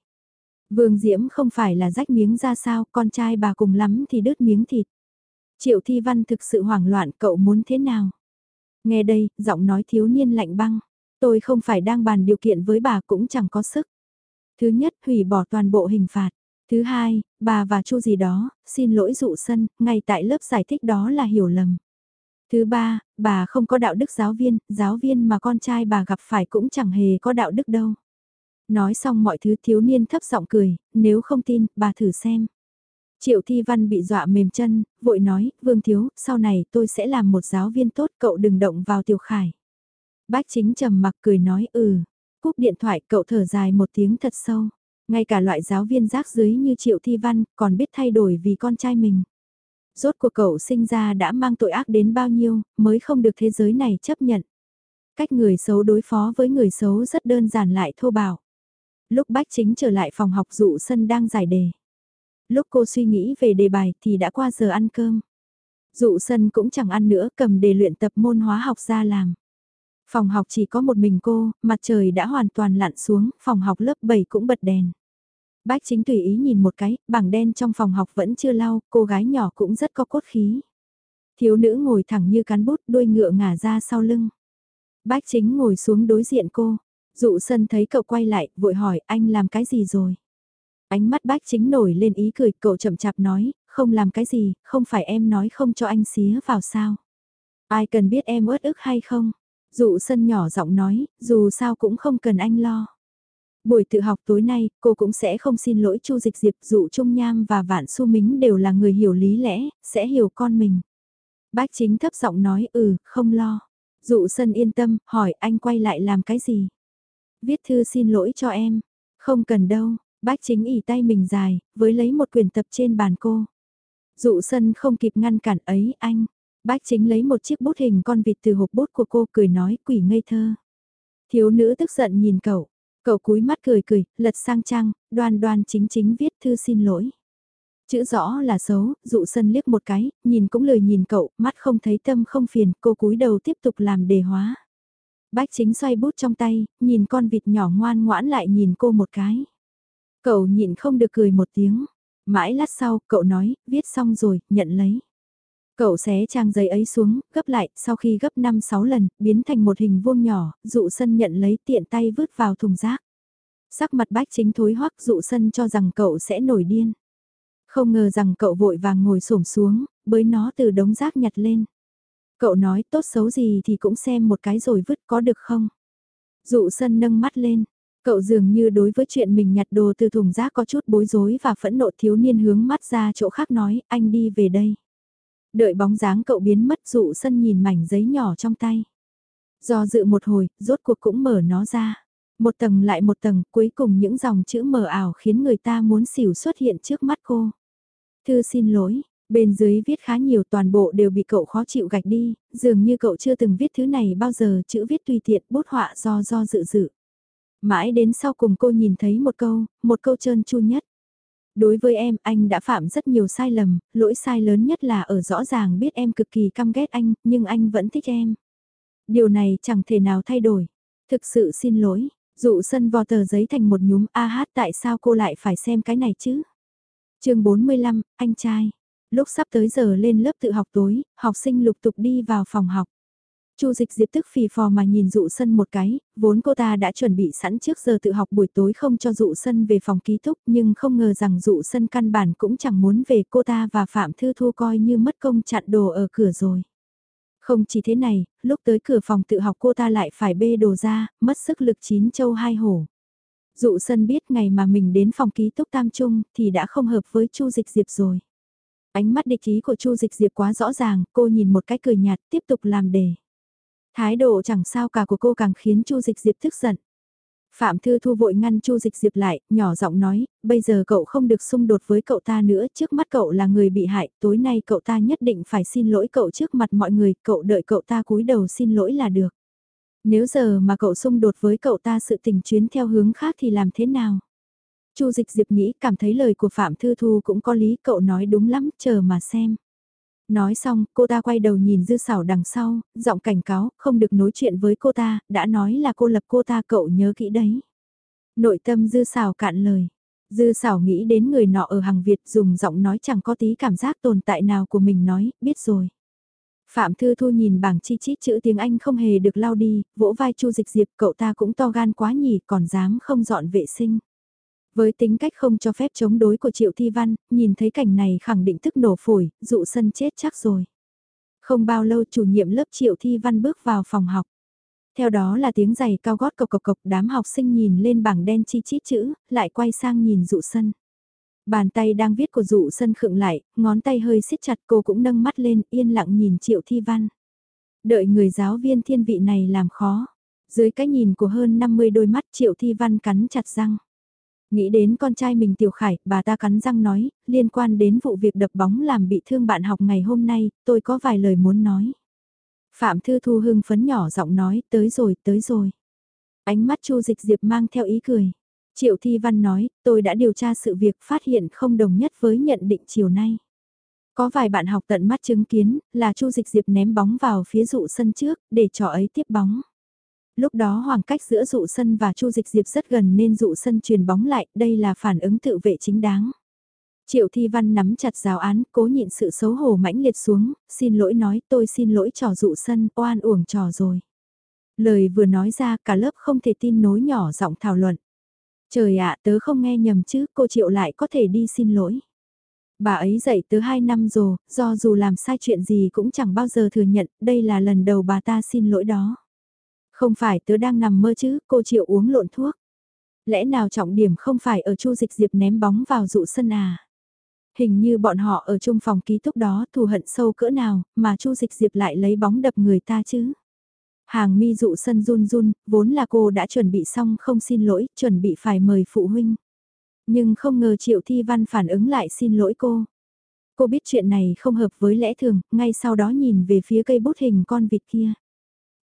Vương Diễm không phải là rách miếng ra sao, con trai bà cùng lắm thì đứt miếng thịt. Triệu Thi Văn thực sự hoảng loạn cậu muốn thế nào? Nghe đây, giọng nói thiếu niên lạnh băng. Tôi không phải đang bàn điều kiện với bà cũng chẳng có sức. Thứ nhất, hủy bỏ toàn bộ hình phạt. Thứ hai, bà và chu gì đó, xin lỗi dụ sân, ngay tại lớp giải thích đó là hiểu lầm. Thứ ba, bà không có đạo đức giáo viên, giáo viên mà con trai bà gặp phải cũng chẳng hề có đạo đức đâu. Nói xong mọi thứ thiếu niên thấp giọng cười, nếu không tin, bà thử xem. Triệu Thi Văn bị dọa mềm chân, vội nói, Vương Thiếu, sau này tôi sẽ làm một giáo viên tốt, cậu đừng động vào Tiểu Khải. Bách chính trầm mặc cười nói ừ, cúp điện thoại cậu thở dài một tiếng thật sâu. Ngay cả loại giáo viên rác dưới như Triệu Thi Văn còn biết thay đổi vì con trai mình. Rốt cuộc cậu sinh ra đã mang tội ác đến bao nhiêu mới không được thế giới này chấp nhận. Cách người xấu đối phó với người xấu rất đơn giản lại thô bạo. Lúc Bách Chính trở lại phòng học dụ sân đang giải đề. Lúc cô suy nghĩ về đề bài thì đã qua giờ ăn cơm. Dụ sân cũng chẳng ăn nữa cầm đề luyện tập môn hóa học ra làm. Phòng học chỉ có một mình cô, mặt trời đã hoàn toàn lặn xuống, phòng học lớp 7 cũng bật đèn. Bách chính tùy ý nhìn một cái, bảng đen trong phòng học vẫn chưa lau, cô gái nhỏ cũng rất có cốt khí. Thiếu nữ ngồi thẳng như cán bút, đuôi ngựa ngả ra sau lưng. Bách chính ngồi xuống đối diện cô. Dụ sân thấy cậu quay lại, vội hỏi anh làm cái gì rồi? Ánh mắt bách chính nổi lên ý cười, cậu chậm chạp nói, không làm cái gì, không phải em nói không cho anh xía vào sao? Ai cần biết em uất ức hay không? Dụ sân nhỏ giọng nói, dù sao cũng không cần anh lo. Buổi tự học tối nay, cô cũng sẽ không xin lỗi Chu Dịch Diệp, dụ Trung Nham và Vạn Xu Mính đều là người hiểu lý lẽ, sẽ hiểu con mình. Bác chính thấp giọng nói ừ, không lo. Dụ sân yên tâm, hỏi anh quay lại làm cái gì? Viết thư xin lỗi cho em. Không cần đâu, Bác chính ỉ tay mình dài, với lấy một quyển tập trên bàn cô. Dụ sân không kịp ngăn cản ấy anh. Bách chính lấy một chiếc bút hình con vịt từ hộp bút của cô cười nói quỷ ngây thơ. Thiếu nữ tức giận nhìn cậu. Cậu cúi mắt cười cười, lật sang trang, đoan đoan chính chính viết thư xin lỗi. Chữ rõ là xấu, dụ sân liếc một cái, nhìn cũng lời nhìn cậu, mắt không thấy tâm không phiền, cô cúi đầu tiếp tục làm đề hóa. Bách chính xoay bút trong tay, nhìn con vịt nhỏ ngoan ngoãn lại nhìn cô một cái. Cậu nhịn không được cười một tiếng. Mãi lát sau, cậu nói, viết xong rồi, nhận lấy. Cậu xé trang giấy ấy xuống, gấp lại, sau khi gấp 5-6 lần, biến thành một hình vuông nhỏ, dụ sân nhận lấy tiện tay vứt vào thùng rác. Sắc mặt bách chính thối hoắc dụ sân cho rằng cậu sẽ nổi điên. Không ngờ rằng cậu vội vàng ngồi xổm xuống, bới nó từ đống rác nhặt lên. Cậu nói tốt xấu gì thì cũng xem một cái rồi vứt có được không? Dụ sân nâng mắt lên, cậu dường như đối với chuyện mình nhặt đồ từ thùng rác có chút bối rối và phẫn nộ thiếu niên hướng mắt ra chỗ khác nói anh đi về đây. Đợi bóng dáng cậu biến mất dụ sân nhìn mảnh giấy nhỏ trong tay. Do dự một hồi, rốt cuộc cũng mở nó ra. Một tầng lại một tầng, cuối cùng những dòng chữ mờ ảo khiến người ta muốn xỉu xuất hiện trước mắt cô. Thư xin lỗi, bên dưới viết khá nhiều toàn bộ đều bị cậu khó chịu gạch đi, dường như cậu chưa từng viết thứ này bao giờ chữ viết tùy tiện bút họa do do dự dự. Mãi đến sau cùng cô nhìn thấy một câu, một câu trơn chu nhất. Đối với em, anh đã phạm rất nhiều sai lầm, lỗi sai lớn nhất là ở rõ ràng biết em cực kỳ căm ghét anh, nhưng anh vẫn thích em. Điều này chẳng thể nào thay đổi. Thực sự xin lỗi, dụ sân vò tờ giấy thành một nhúm a hát tại sao cô lại phải xem cái này chứ? chương 45, anh trai. Lúc sắp tới giờ lên lớp tự học tối, học sinh lục tục đi vào phòng học. Chu dịch diệp tức phì phò mà nhìn dụ sân một cái, vốn cô ta đã chuẩn bị sẵn trước giờ tự học buổi tối không cho dụ sân về phòng ký túc nhưng không ngờ rằng dụ sân căn bản cũng chẳng muốn về cô ta và Phạm Thư Thu coi như mất công chặn đồ ở cửa rồi. Không chỉ thế này, lúc tới cửa phòng tự học cô ta lại phải bê đồ ra, mất sức lực chín châu hai hổ. Dụ sân biết ngày mà mình đến phòng ký túc tam trung thì đã không hợp với Chu dịch diệp rồi. Ánh mắt địch ý của Chu Dịch Diệp quá rõ ràng, cô nhìn một cái cười nhạt, tiếp tục làm đề. Thái độ chẳng sao cả của cô càng khiến Chu Dịch Diệp tức giận. Phạm Thư Thu vội ngăn Chu Dịch Diệp lại, nhỏ giọng nói, bây giờ cậu không được xung đột với cậu ta nữa, trước mắt cậu là người bị hại, tối nay cậu ta nhất định phải xin lỗi cậu trước mặt mọi người, cậu đợi cậu ta cúi đầu xin lỗi là được. Nếu giờ mà cậu xung đột với cậu ta sự tình chuyến theo hướng khác thì làm thế nào? Chu Dịch Diệp nghĩ cảm thấy lời của Phạm Thư Thu cũng có lý, cậu nói đúng lắm, chờ mà xem. Nói xong, cô ta quay đầu nhìn dư xảo đằng sau, giọng cảnh cáo, không được nói chuyện với cô ta, đã nói là cô lập cô ta cậu nhớ kỹ đấy. Nội tâm dư xảo cạn lời. Dư xảo nghĩ đến người nọ ở hàng Việt dùng giọng nói chẳng có tí cảm giác tồn tại nào của mình nói, biết rồi. Phạm Thư Thu nhìn bảng chi chít chữ tiếng Anh không hề được lau đi, vỗ vai Chu Dịch Diệp cậu ta cũng to gan quá nhỉ còn dám không dọn vệ sinh. Với tính cách không cho phép chống đối của Triệu Thi Văn, nhìn thấy cảnh này khẳng định tức nổ phổi, dụ sân chết chắc rồi. Không bao lâu chủ nhiệm lớp Triệu Thi Văn bước vào phòng học. Theo đó là tiếng giày cao gót cộc cộc cộc đám học sinh nhìn lên bảng đen chi chít chữ, lại quay sang nhìn dụ sân. Bàn tay đang viết của dụ sân khựng lại, ngón tay hơi siết chặt cô cũng nâng mắt lên yên lặng nhìn Triệu Thi Văn. Đợi người giáo viên thiên vị này làm khó. Dưới cái nhìn của hơn 50 đôi mắt Triệu Thi Văn cắn chặt răng. Nghĩ đến con trai mình Tiểu Khải, bà ta cắn răng nói, liên quan đến vụ việc đập bóng làm bị thương bạn học ngày hôm nay, tôi có vài lời muốn nói. Phạm Thư Thu hưng phấn nhỏ giọng nói, tới rồi, tới rồi. Ánh mắt Chu Dịch Diệp mang theo ý cười. Triệu Thi Văn nói, tôi đã điều tra sự việc phát hiện không đồng nhất với nhận định chiều nay. Có vài bạn học tận mắt chứng kiến là Chu Dịch Diệp ném bóng vào phía dụ sân trước để trò ấy tiếp bóng lúc đó khoảng cách giữa dụ sân và Chu Dịch Diệp rất gần nên dụ sân truyền bóng lại, đây là phản ứng tự vệ chính đáng. Triệu Thi Văn nắm chặt giáo án, cố nhịn sự xấu hổ mãnh liệt xuống, xin lỗi nói tôi xin lỗi trò dụ sân, oan uổng trò rồi. Lời vừa nói ra cả lớp không thể tin nối nhỏ giọng thảo luận. Trời ạ tớ không nghe nhầm chứ, cô Triệu lại có thể đi xin lỗi. Bà ấy dạy tớ 2 năm rồi, do dù làm sai chuyện gì cũng chẳng bao giờ thừa nhận, đây là lần đầu bà ta xin lỗi đó. Không phải tớ đang nằm mơ chứ, cô chịu uống lộn thuốc. Lẽ nào trọng điểm không phải ở Chu Dịch Diệp ném bóng vào dụ sân à? Hình như bọn họ ở chung phòng ký túc đó thù hận sâu cỡ nào, mà Chu Dịch Diệp lại lấy bóng đập người ta chứ? Hàng mi dụ sân run run, vốn là cô đã chuẩn bị xong không xin lỗi, chuẩn bị phải mời phụ huynh. Nhưng không ngờ Triệu Thi Văn phản ứng lại xin lỗi cô. Cô biết chuyện này không hợp với lẽ thường, ngay sau đó nhìn về phía cây bút hình con vịt kia.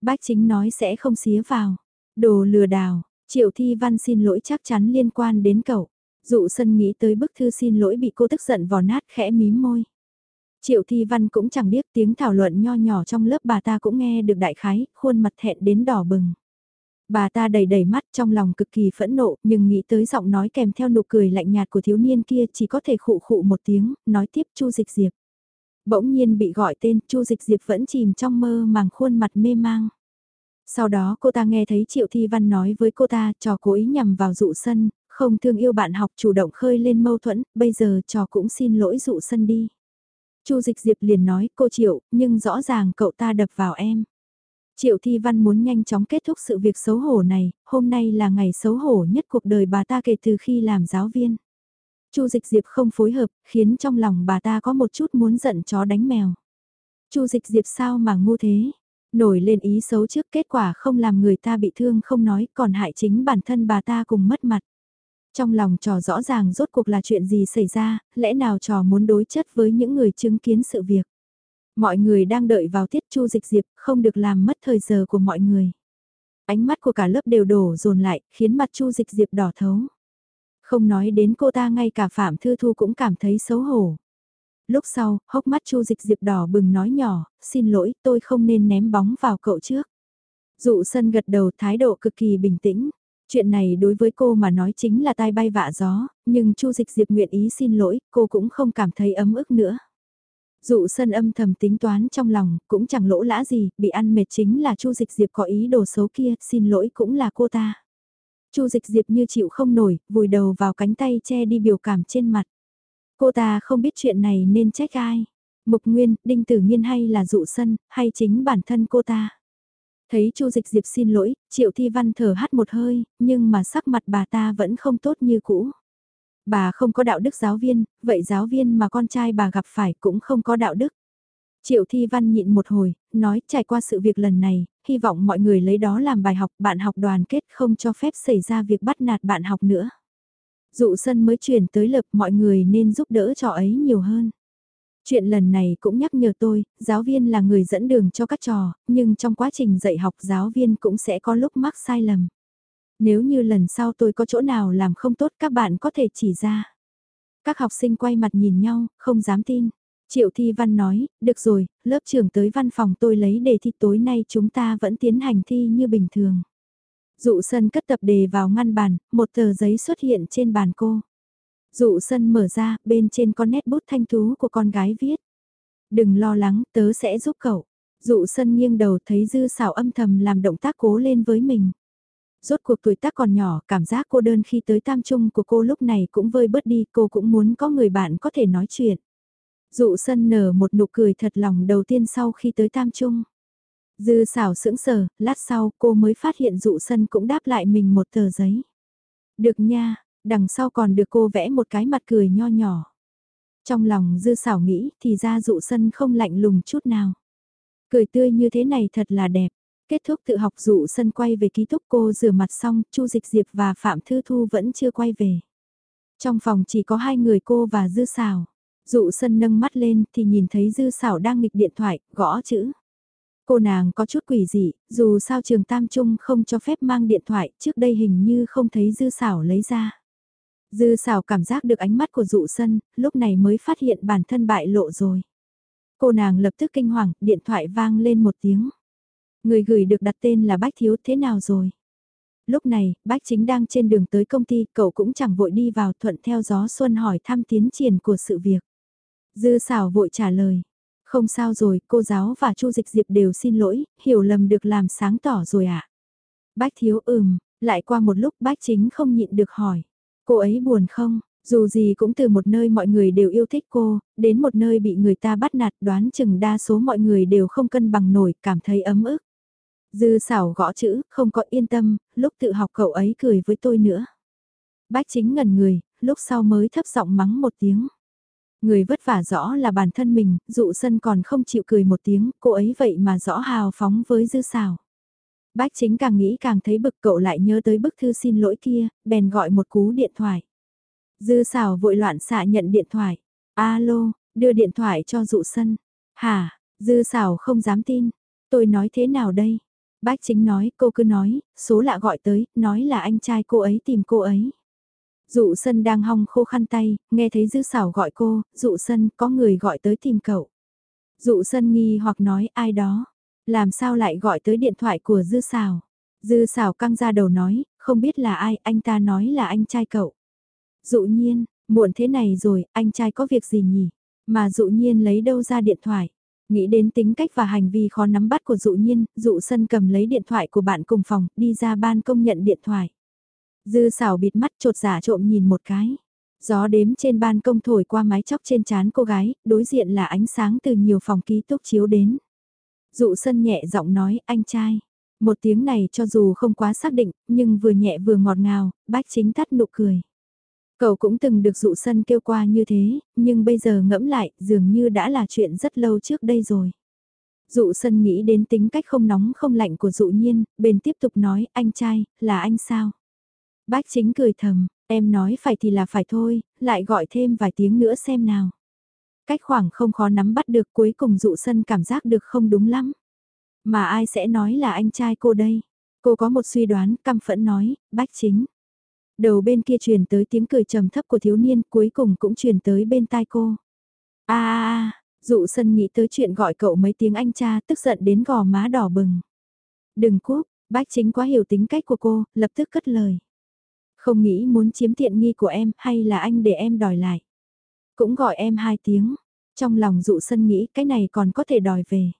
Bách chính nói sẽ không xía vào. Đồ lừa đảo, Triệu Thi Văn xin lỗi chắc chắn liên quan đến cậu. Dụ sân nghĩ tới bức thư xin lỗi bị cô tức giận vò nát khẽ mím môi. Triệu Thi Văn cũng chẳng biết tiếng thảo luận nho nhỏ trong lớp bà ta cũng nghe được đại khái, khuôn mặt thẹn đến đỏ bừng. Bà ta đầy đầy mắt trong lòng cực kỳ phẫn nộ nhưng nghĩ tới giọng nói kèm theo nụ cười lạnh nhạt của thiếu niên kia chỉ có thể khụ khụ một tiếng, nói tiếp Chu Dịch Diệp. Bỗng nhiên bị gọi tên, Chu Dịch Diệp vẫn chìm trong mơ màng khuôn mặt mê mang. Sau đó cô ta nghe thấy Triệu Thi Văn nói với cô ta trò cố ý nhằm vào dụ sân, không thương yêu bạn học chủ động khơi lên mâu thuẫn, bây giờ trò cũng xin lỗi dụ sân đi. Chu Dịch Diệp liền nói cô Triệu, nhưng rõ ràng cậu ta đập vào em. Triệu Thi Văn muốn nhanh chóng kết thúc sự việc xấu hổ này, hôm nay là ngày xấu hổ nhất cuộc đời bà ta kể từ khi làm giáo viên. Chu Dịch Diệp không phối hợp, khiến trong lòng bà ta có một chút muốn giận chó đánh mèo. Chu Dịch Diệp sao mà ngu thế? Nổi lên ý xấu trước kết quả không làm người ta bị thương không nói còn hại chính bản thân bà ta cùng mất mặt. Trong lòng trò rõ ràng rốt cuộc là chuyện gì xảy ra, lẽ nào trò muốn đối chất với những người chứng kiến sự việc. Mọi người đang đợi vào tiết chu dịch diệp, không được làm mất thời giờ của mọi người. Ánh mắt của cả lớp đều đổ dồn lại, khiến mặt chu dịch diệp đỏ thấu. Không nói đến cô ta ngay cả Phạm Thư Thu cũng cảm thấy xấu hổ. Lúc sau, hốc mắt Chu Dịch Diệp đỏ bừng nói nhỏ, xin lỗi, tôi không nên ném bóng vào cậu trước. Dụ sân gật đầu thái độ cực kỳ bình tĩnh. Chuyện này đối với cô mà nói chính là tai bay vạ gió, nhưng Chu Dịch Diệp nguyện ý xin lỗi, cô cũng không cảm thấy ấm ức nữa. Dụ sân âm thầm tính toán trong lòng, cũng chẳng lỗ lã gì, bị ăn mệt chính là Chu Dịch Diệp có ý đồ xấu kia, xin lỗi cũng là cô ta. Chu Dịch Diệp như chịu không nổi, vùi đầu vào cánh tay che đi biểu cảm trên mặt. Cô ta không biết chuyện này nên trách ai. Mục Nguyên, Đinh Tử Nghiên hay là dụ sân, hay chính bản thân cô ta. Thấy Chu Dịch Diệp xin lỗi, Triệu Thi Văn thở hắt một hơi, nhưng mà sắc mặt bà ta vẫn không tốt như cũ. Bà không có đạo đức giáo viên, vậy giáo viên mà con trai bà gặp phải cũng không có đạo đức. Triệu Thi Văn nhịn một hồi, nói trải qua sự việc lần này, hy vọng mọi người lấy đó làm bài học bạn học đoàn kết không cho phép xảy ra việc bắt nạt bạn học nữa. Dụ sân mới chuyển tới lập mọi người nên giúp đỡ trò ấy nhiều hơn. Chuyện lần này cũng nhắc nhở tôi, giáo viên là người dẫn đường cho các trò, nhưng trong quá trình dạy học giáo viên cũng sẽ có lúc mắc sai lầm. Nếu như lần sau tôi có chỗ nào làm không tốt các bạn có thể chỉ ra. Các học sinh quay mặt nhìn nhau, không dám tin. Triệu Thi Văn nói, được rồi, lớp trưởng tới văn phòng tôi lấy đề thi tối nay chúng ta vẫn tiến hành thi như bình thường. Dụ sân cất tập đề vào ngăn bàn, một tờ giấy xuất hiện trên bàn cô. Dụ sân mở ra, bên trên có nét bút thanh tú của con gái viết. Đừng lo lắng, tớ sẽ giúp cậu. Dụ sân nghiêng đầu thấy dư xảo âm thầm làm động tác cố lên với mình. Rốt cuộc tuổi tác còn nhỏ, cảm giác cô đơn khi tới tam trung của cô lúc này cũng vơi bớt đi, cô cũng muốn có người bạn có thể nói chuyện. Dụ sân nở một nụ cười thật lòng đầu tiên sau khi tới tam trung. Dư xảo sững sờ, lát sau cô mới phát hiện dụ sân cũng đáp lại mình một tờ giấy. Được nha, đằng sau còn được cô vẽ một cái mặt cười nho nhỏ. Trong lòng dư xảo nghĩ thì ra dụ sân không lạnh lùng chút nào. Cười tươi như thế này thật là đẹp. Kết thúc tự học dụ sân quay về ký túc cô rửa mặt xong, Chu Dịch Diệp và Phạm Thư Thu vẫn chưa quay về. Trong phòng chỉ có hai người cô và dư xảo. Dụ sân nâng mắt lên thì nhìn thấy dư xảo đang nghịch điện thoại, gõ chữ. Cô nàng có chút quỷ dị, dù sao trường Tam Trung không cho phép mang điện thoại, trước đây hình như không thấy dư xảo lấy ra. Dư xảo cảm giác được ánh mắt của dụ sân, lúc này mới phát hiện bản thân bại lộ rồi. Cô nàng lập tức kinh hoàng, điện thoại vang lên một tiếng. Người gửi được đặt tên là Bách Thiếu thế nào rồi? Lúc này, Bách Chính đang trên đường tới công ty, cậu cũng chẳng vội đi vào thuận theo gió xuân hỏi thăm tiến triển của sự việc. Dư xảo vội trả lời. Không sao rồi, cô giáo và Chu Dịch Diệp đều xin lỗi, hiểu lầm được làm sáng tỏ rồi ạ. À? Bách thiếu ừm, lại qua một lúc bách chính không nhịn được hỏi. Cô ấy buồn không? Dù gì cũng từ một nơi mọi người đều yêu thích cô, đến một nơi bị người ta bắt nạt đoán chừng đa số mọi người đều không cân bằng nổi, cảm thấy ấm ức. Dư xảo gõ chữ, không có yên tâm, lúc tự học cậu ấy cười với tôi nữa. Bách chính ngần người, lúc sau mới thấp giọng mắng một tiếng. Người vất vả rõ là bản thân mình, dụ sân còn không chịu cười một tiếng, cô ấy vậy mà rõ hào phóng với dư xào. Bách chính càng nghĩ càng thấy bực cậu lại nhớ tới bức thư xin lỗi kia, bèn gọi một cú điện thoại. Dư xào vội loạn xạ nhận điện thoại. Alo, đưa điện thoại cho dụ sân. Hả, dư xào không dám tin. Tôi nói thế nào đây? Bách chính nói, cô cứ nói, số lạ gọi tới, nói là anh trai cô ấy tìm cô ấy. Dụ sân đang hong khô khăn tay, nghe thấy dư xảo gọi cô, dụ sân có người gọi tới tìm cậu. Dụ sân nghi hoặc nói ai đó, làm sao lại gọi tới điện thoại của dư xảo. Dư xảo căng ra đầu nói, không biết là ai, anh ta nói là anh trai cậu. Dụ nhiên, muộn thế này rồi, anh trai có việc gì nhỉ? Mà dụ nhiên lấy đâu ra điện thoại? Nghĩ đến tính cách và hành vi khó nắm bắt của dụ nhiên, dụ sân cầm lấy điện thoại của bạn cùng phòng, đi ra ban công nhận điện thoại. Dư xảo bịt mắt trột giả trộm nhìn một cái. Gió đếm trên ban công thổi qua mái chóc trên trán cô gái, đối diện là ánh sáng từ nhiều phòng ký túc chiếu đến. Dụ sân nhẹ giọng nói, anh trai. Một tiếng này cho dù không quá xác định, nhưng vừa nhẹ vừa ngọt ngào, bách chính tắt nụ cười. Cậu cũng từng được dụ sân kêu qua như thế, nhưng bây giờ ngẫm lại, dường như đã là chuyện rất lâu trước đây rồi. Dụ sân nghĩ đến tính cách không nóng không lạnh của dụ nhiên, bền tiếp tục nói, anh trai, là anh sao? Bách chính cười thầm, em nói phải thì là phải thôi, lại gọi thêm vài tiếng nữa xem nào. Cách khoảng không khó nắm bắt được cuối cùng dụ sân cảm giác được không đúng lắm. Mà ai sẽ nói là anh trai cô đây? Cô có một suy đoán, căm phẫn nói, bách chính. Đầu bên kia truyền tới tiếng cười trầm thấp của thiếu niên cuối cùng cũng truyền tới bên tai cô. a a dụ sân nghĩ tới chuyện gọi cậu mấy tiếng anh cha tức giận đến gò má đỏ bừng. Đừng cúp, bách chính quá hiểu tính cách của cô, lập tức cất lời. Không nghĩ muốn chiếm tiện nghi của em hay là anh để em đòi lại. Cũng gọi em hai tiếng. Trong lòng dụ sân nghĩ cái này còn có thể đòi về.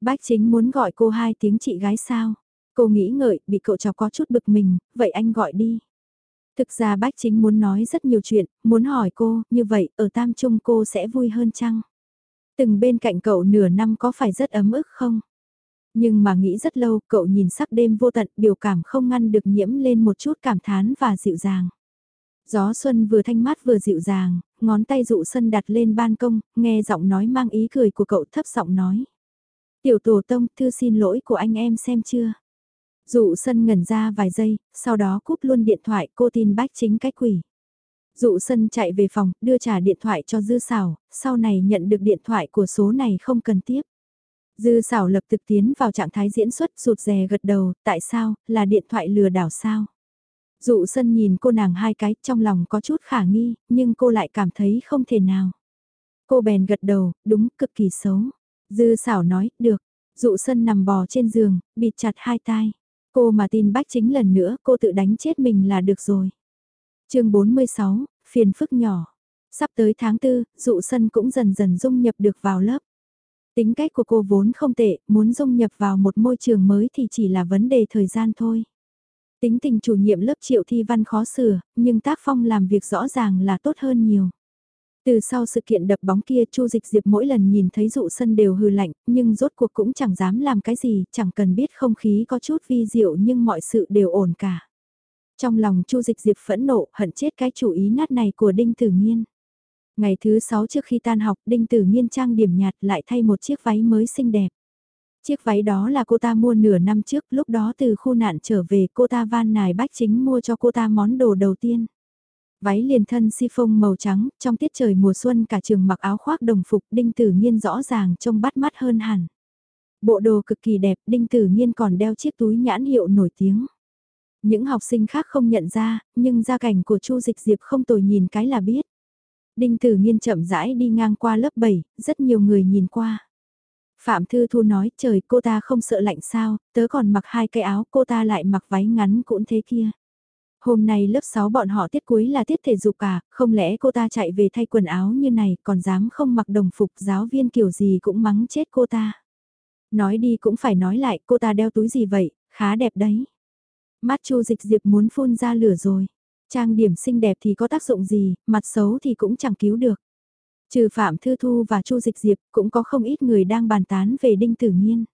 Bách chính muốn gọi cô hai tiếng chị gái sao. Cô nghĩ ngợi bị cậu cháu có chút bực mình, vậy anh gọi đi. Thực ra bách chính muốn nói rất nhiều chuyện, muốn hỏi cô, như vậy ở Tam Trung cô sẽ vui hơn chăng? Từng bên cạnh cậu nửa năm có phải rất ấm ức không? Nhưng mà nghĩ rất lâu, cậu nhìn sắc đêm vô tận, biểu cảm không ngăn được nhiễm lên một chút cảm thán và dịu dàng. Gió xuân vừa thanh mát vừa dịu dàng, ngón tay dụ sân đặt lên ban công, nghe giọng nói mang ý cười của cậu thấp giọng nói. Tiểu tổ tông, thư xin lỗi của anh em xem chưa? Dụ sân ngẩn ra vài giây, sau đó cúp luôn điện thoại cô tin bách chính cái quỷ. Dụ sân chạy về phòng, đưa trả điện thoại cho dư xảo, sau này nhận được điện thoại của số này không cần tiếp. Dư xảo lập tức tiến vào trạng thái diễn xuất rụt rè gật đầu, tại sao, là điện thoại lừa đảo sao? Dụ sân nhìn cô nàng hai cái, trong lòng có chút khả nghi, nhưng cô lại cảm thấy không thể nào. Cô bèn gật đầu, đúng, cực kỳ xấu. Dư xảo nói, được. Dụ sân nằm bò trên giường, bịt chặt hai tai. Cô mà tin bách chính lần nữa, cô tự đánh chết mình là được rồi. chương 46, phiền phức nhỏ. Sắp tới tháng 4, dụ sân cũng dần dần dung nhập được vào lớp. Tính cách của cô vốn không tệ, muốn dung nhập vào một môi trường mới thì chỉ là vấn đề thời gian thôi. Tính tình chủ nhiệm lớp triệu thi văn khó sửa, nhưng tác phong làm việc rõ ràng là tốt hơn nhiều. Từ sau sự kiện đập bóng kia Chu Dịch Diệp mỗi lần nhìn thấy dụ sân đều hừ lạnh, nhưng rốt cuộc cũng chẳng dám làm cái gì, chẳng cần biết không khí có chút vi diệu nhưng mọi sự đều ổn cả. Trong lòng Chu Dịch Diệp phẫn nộ, hận chết cái chủ ý nát này của Đinh Tử Nghiên. Ngày thứ 6 trước khi tan học, Đinh Tử Nhiên trang điểm nhạt lại thay một chiếc váy mới xinh đẹp. Chiếc váy đó là cô ta mua nửa năm trước, lúc đó từ khu nạn trở về cô ta van nài bách chính mua cho cô ta món đồ đầu tiên. Váy liền thân si phông màu trắng, trong tiết trời mùa xuân cả trường mặc áo khoác đồng phục đinh tử Nhiên rõ ràng trông bắt mắt hơn hẳn. Bộ đồ cực kỳ đẹp, đinh tử Nhiên còn đeo chiếc túi nhãn hiệu nổi tiếng. Những học sinh khác không nhận ra, nhưng gia cảnh của Chu Dịch Diệp không tồi nhìn cái là biết. Đinh Tử Nghiên chậm rãi đi ngang qua lớp 7, rất nhiều người nhìn qua. Phạm Thư Thu nói trời cô ta không sợ lạnh sao, tớ còn mặc hai cái áo cô ta lại mặc váy ngắn cũng thế kia. Hôm nay lớp 6 bọn họ tiết cuối là tiết thể dục à, không lẽ cô ta chạy về thay quần áo như này còn dám không mặc đồng phục giáo viên kiểu gì cũng mắng chết cô ta. Nói đi cũng phải nói lại cô ta đeo túi gì vậy, khá đẹp đấy. Mắt chu dịch diệp muốn phun ra lửa rồi. Trang điểm xinh đẹp thì có tác dụng gì, mặt xấu thì cũng chẳng cứu được. Trừ Phạm Thư Thu và Chu Dịch Diệp cũng có không ít người đang bàn tán về Đinh Tử nhiên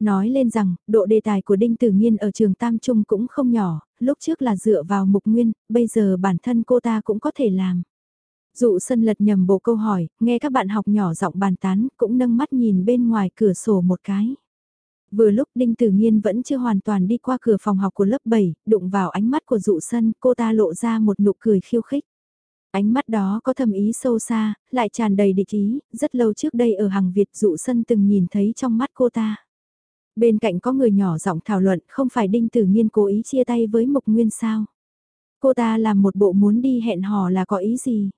Nói lên rằng, độ đề tài của Đinh Tử nhiên ở trường Tam Trung cũng không nhỏ, lúc trước là dựa vào mục nguyên, bây giờ bản thân cô ta cũng có thể làm. Dụ sân lật nhầm bộ câu hỏi, nghe các bạn học nhỏ giọng bàn tán, cũng nâng mắt nhìn bên ngoài cửa sổ một cái. Vừa lúc Đinh Tử nhiên vẫn chưa hoàn toàn đi qua cửa phòng học của lớp 7, đụng vào ánh mắt của dụ sân, cô ta lộ ra một nụ cười khiêu khích. Ánh mắt đó có thầm ý sâu xa, lại tràn đầy địch ý, rất lâu trước đây ở hàng Việt dụ sân từng nhìn thấy trong mắt cô ta. Bên cạnh có người nhỏ giọng thảo luận không phải Đinh Tử nhiên cố ý chia tay với Mục Nguyên sao. Cô ta làm một bộ muốn đi hẹn hò là có ý gì?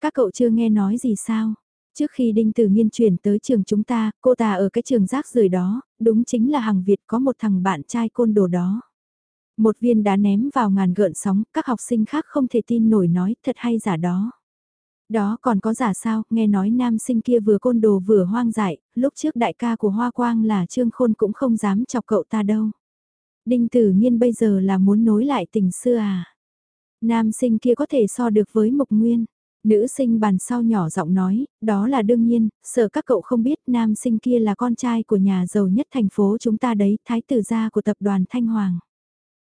Các cậu chưa nghe nói gì sao? Trước khi Đinh Tử Nghiên chuyển tới trường chúng ta, cô ta ở cái trường rác rưởi đó, đúng chính là hàng Việt có một thằng bạn trai côn đồ đó. Một viên đá ném vào ngàn gợn sóng, các học sinh khác không thể tin nổi nói thật hay giả đó. Đó còn có giả sao, nghe nói nam sinh kia vừa côn đồ vừa hoang dại, lúc trước đại ca của Hoa Quang là Trương Khôn cũng không dám chọc cậu ta đâu. Đinh Tử nghiên bây giờ là muốn nối lại tình xưa à? Nam sinh kia có thể so được với Mục Nguyên. Nữ sinh bàn sau nhỏ giọng nói, đó là đương nhiên, sợ các cậu không biết nam sinh kia là con trai của nhà giàu nhất thành phố chúng ta đấy, thái tử gia của tập đoàn Thanh Hoàng.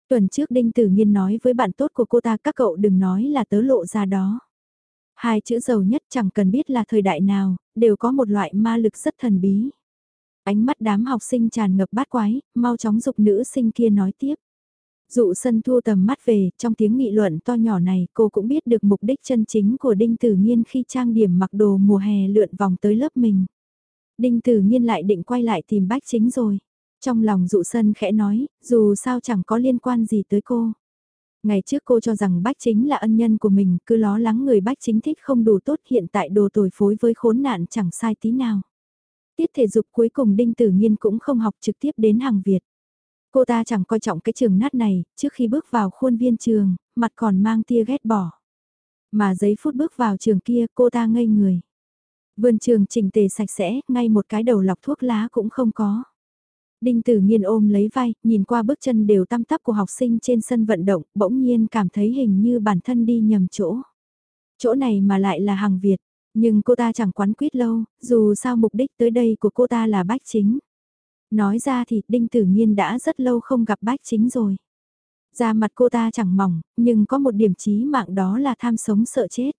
Tuần trước Đinh Tử Nhiên nói với bạn tốt của cô ta các cậu đừng nói là tớ lộ ra đó. Hai chữ giàu nhất chẳng cần biết là thời đại nào, đều có một loại ma lực rất thần bí. Ánh mắt đám học sinh tràn ngập bát quái, mau chóng dục nữ sinh kia nói tiếp. Dụ sân thu tầm mắt về, trong tiếng nghị luận to nhỏ này cô cũng biết được mục đích chân chính của Đinh Tử Nhiên khi trang điểm mặc đồ mùa hè lượn vòng tới lớp mình. Đinh Tử Nhiên lại định quay lại tìm bách chính rồi. Trong lòng dụ sân khẽ nói, dù sao chẳng có liên quan gì tới cô. Ngày trước cô cho rằng bách chính là ân nhân của mình, cứ lo lắng người bách chính thích không đủ tốt hiện tại đồ tồi phối với khốn nạn chẳng sai tí nào. Tiết thể dục cuối cùng Đinh Tử Nhiên cũng không học trực tiếp đến hàng Việt. Cô ta chẳng coi trọng cái trường nát này, trước khi bước vào khuôn viên trường, mặt còn mang tia ghét bỏ. Mà giấy phút bước vào trường kia cô ta ngây người. Vườn trường chỉnh tề sạch sẽ, ngay một cái đầu lọc thuốc lá cũng không có. Đinh Tử Nghiên ôm lấy vai, nhìn qua bước chân đều tăm tắp của học sinh trên sân vận động, bỗng nhiên cảm thấy hình như bản thân đi nhầm chỗ. Chỗ này mà lại là hàng Việt, nhưng cô ta chẳng quán quyết lâu, dù sao mục đích tới đây của cô ta là bách chính. Nói ra thì Đinh Tử nhiên đã rất lâu không gặp bách chính rồi. Da mặt cô ta chẳng mỏng, nhưng có một điểm chí mạng đó là tham sống sợ chết.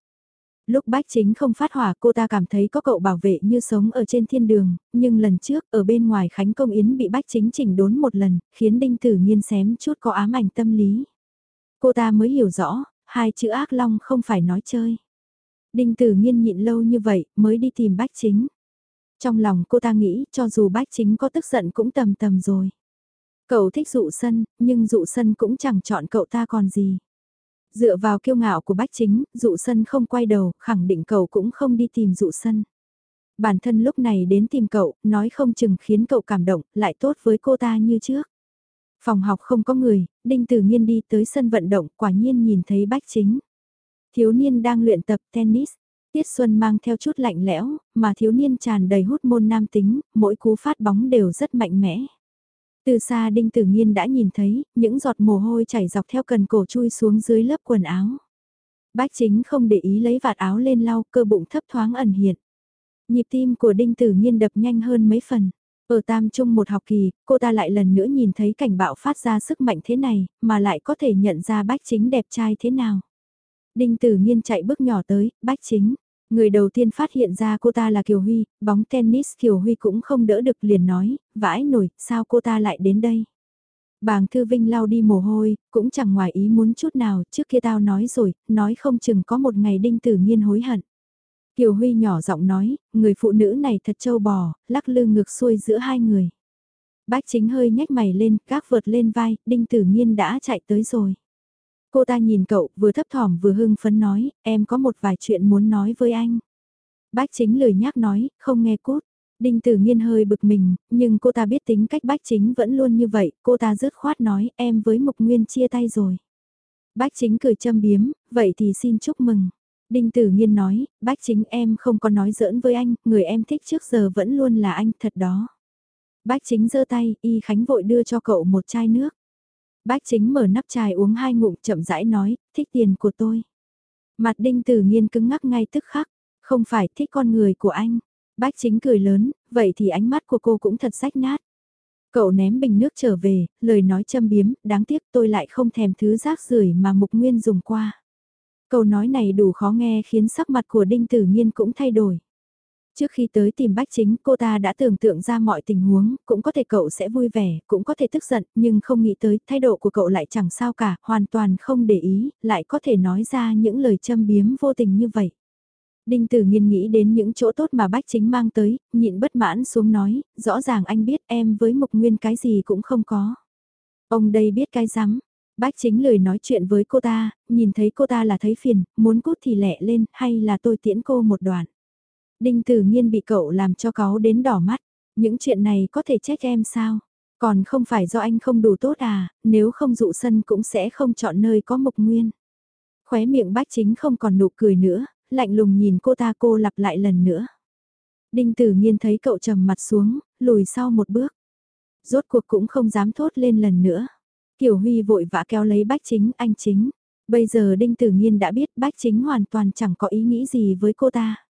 Lúc bách chính không phát hỏa cô ta cảm thấy có cậu bảo vệ như sống ở trên thiên đường, nhưng lần trước ở bên ngoài Khánh Công Yến bị bách chính chỉnh đốn một lần, khiến Đinh Tử nhiên xém chút có ám ảnh tâm lý. Cô ta mới hiểu rõ, hai chữ ác long không phải nói chơi. Đinh Tử nhiên nhịn lâu như vậy mới đi tìm bách chính. Trong lòng cô ta nghĩ cho dù bách chính có tức giận cũng tầm tầm rồi. Cậu thích dụ sân, nhưng dụ sân cũng chẳng chọn cậu ta còn gì. Dựa vào kiêu ngạo của bách chính, dụ sân không quay đầu, khẳng định cậu cũng không đi tìm dụ sân. Bản thân lúc này đến tìm cậu, nói không chừng khiến cậu cảm động, lại tốt với cô ta như trước. Phòng học không có người, Đinh Tử Nhiên đi tới sân vận động, quả nhiên nhìn thấy bách chính. Thiếu niên đang luyện tập tennis. Tiết Xuân mang theo chút lạnh lẽo, mà thiếu niên tràn đầy hút môn nam tính, mỗi cú phát bóng đều rất mạnh mẽ. Từ xa Đinh Tử Nhiên đã nhìn thấy, những giọt mồ hôi chảy dọc theo cần cổ chui xuống dưới lớp quần áo. Bách chính không để ý lấy vạt áo lên lau cơ bụng thấp thoáng ẩn hiện. Nhịp tim của Đinh Tử Nhiên đập nhanh hơn mấy phần. Ở tam trung một học kỳ, cô ta lại lần nữa nhìn thấy cảnh bạo phát ra sức mạnh thế này, mà lại có thể nhận ra bách chính đẹp trai thế nào. Đinh Tử Nhiên chạy bước nhỏ tới, bách chính. Người đầu tiên phát hiện ra cô ta là Kiều Huy, bóng tennis Kiều Huy cũng không đỡ được liền nói, vãi nổi, sao cô ta lại đến đây? Bàng Thư Vinh lau đi mồ hôi, cũng chẳng ngoài ý muốn chút nào, trước kia tao nói rồi, nói không chừng có một ngày đinh tử nhiên hối hận. Kiều Huy nhỏ giọng nói, người phụ nữ này thật trâu bò, lắc lư ngược xuôi giữa hai người. Bác chính hơi nhếch mày lên, các vượt lên vai, đinh tử nhiên đã chạy tới rồi. Cô ta nhìn cậu vừa thấp thỏm vừa hưng phấn nói, em có một vài chuyện muốn nói với anh. Bách chính lời nhắc nói, không nghe cút. Đinh Tử Nghiên hơi bực mình, nhưng cô ta biết tính cách Bách Chính vẫn luôn như vậy, cô ta rứt khoát nói em với Mục Nguyên chia tay rồi. Bách Chính cười châm biếm, vậy thì xin chúc mừng. Đinh Tử Nghiên nói, Bách Chính em không có nói giỡn với anh, người em thích trước giờ vẫn luôn là anh thật đó. Bách Chính giơ tay, Y Khánh vội đưa cho cậu một chai nước. Bách chính mở nắp chai uống hai ngụm chậm rãi nói, thích tiền của tôi. Mặt đinh tử nghiên cứng ngắc ngay tức khắc, không phải thích con người của anh. Bách chính cười lớn, vậy thì ánh mắt của cô cũng thật rách nát. Cậu ném bình nước trở về, lời nói châm biếm, đáng tiếc tôi lại không thèm thứ rác rưởi mà Mục Nguyên dùng qua. Câu nói này đủ khó nghe khiến sắc mặt của Đinh Tử Nhiên cũng thay đổi. Trước khi tới tìm bách chính cô ta đã tưởng tượng ra mọi tình huống, cũng có thể cậu sẽ vui vẻ, cũng có thể tức giận, nhưng không nghĩ tới thái độ của cậu lại chẳng sao cả, hoàn toàn không để ý, lại có thể nói ra những lời châm biếm vô tình như vậy. Đinh Tử Nghiên nghĩ đến những chỗ tốt mà bách chính mang tới, nhịn bất mãn xuống nói, rõ ràng anh biết em với Mục Nguyên cái gì cũng không có. Ông đây biết cái rắm. Bách chính lời nói chuyện với cô ta, nhìn thấy cô ta là thấy phiền, muốn cút thì lẹ lên, hay là tôi tiễn cô một đoạn. Đinh Tử Nhiên bị cậu làm cho cáu đến đỏ mắt. Những chuyện này có thể trách em sao? Còn không phải do anh không đủ tốt à, nếu không dụ sân cũng sẽ không chọn nơi có mục nguyên. Khóe miệng bách chính không còn nụ cười nữa, lạnh lùng nhìn cô ta cô lặp lại lần nữa. Đinh Tử Nhiên thấy cậu trầm mặt xuống, lùi sau một bước. Rốt cuộc cũng không dám thốt lên lần nữa. Kiều Huy vội vã kéo lấy bách chính, anh chính. Bây giờ Đinh Tử Nhiên đã biết bách chính hoàn toàn chẳng có ý nghĩ gì với cô ta.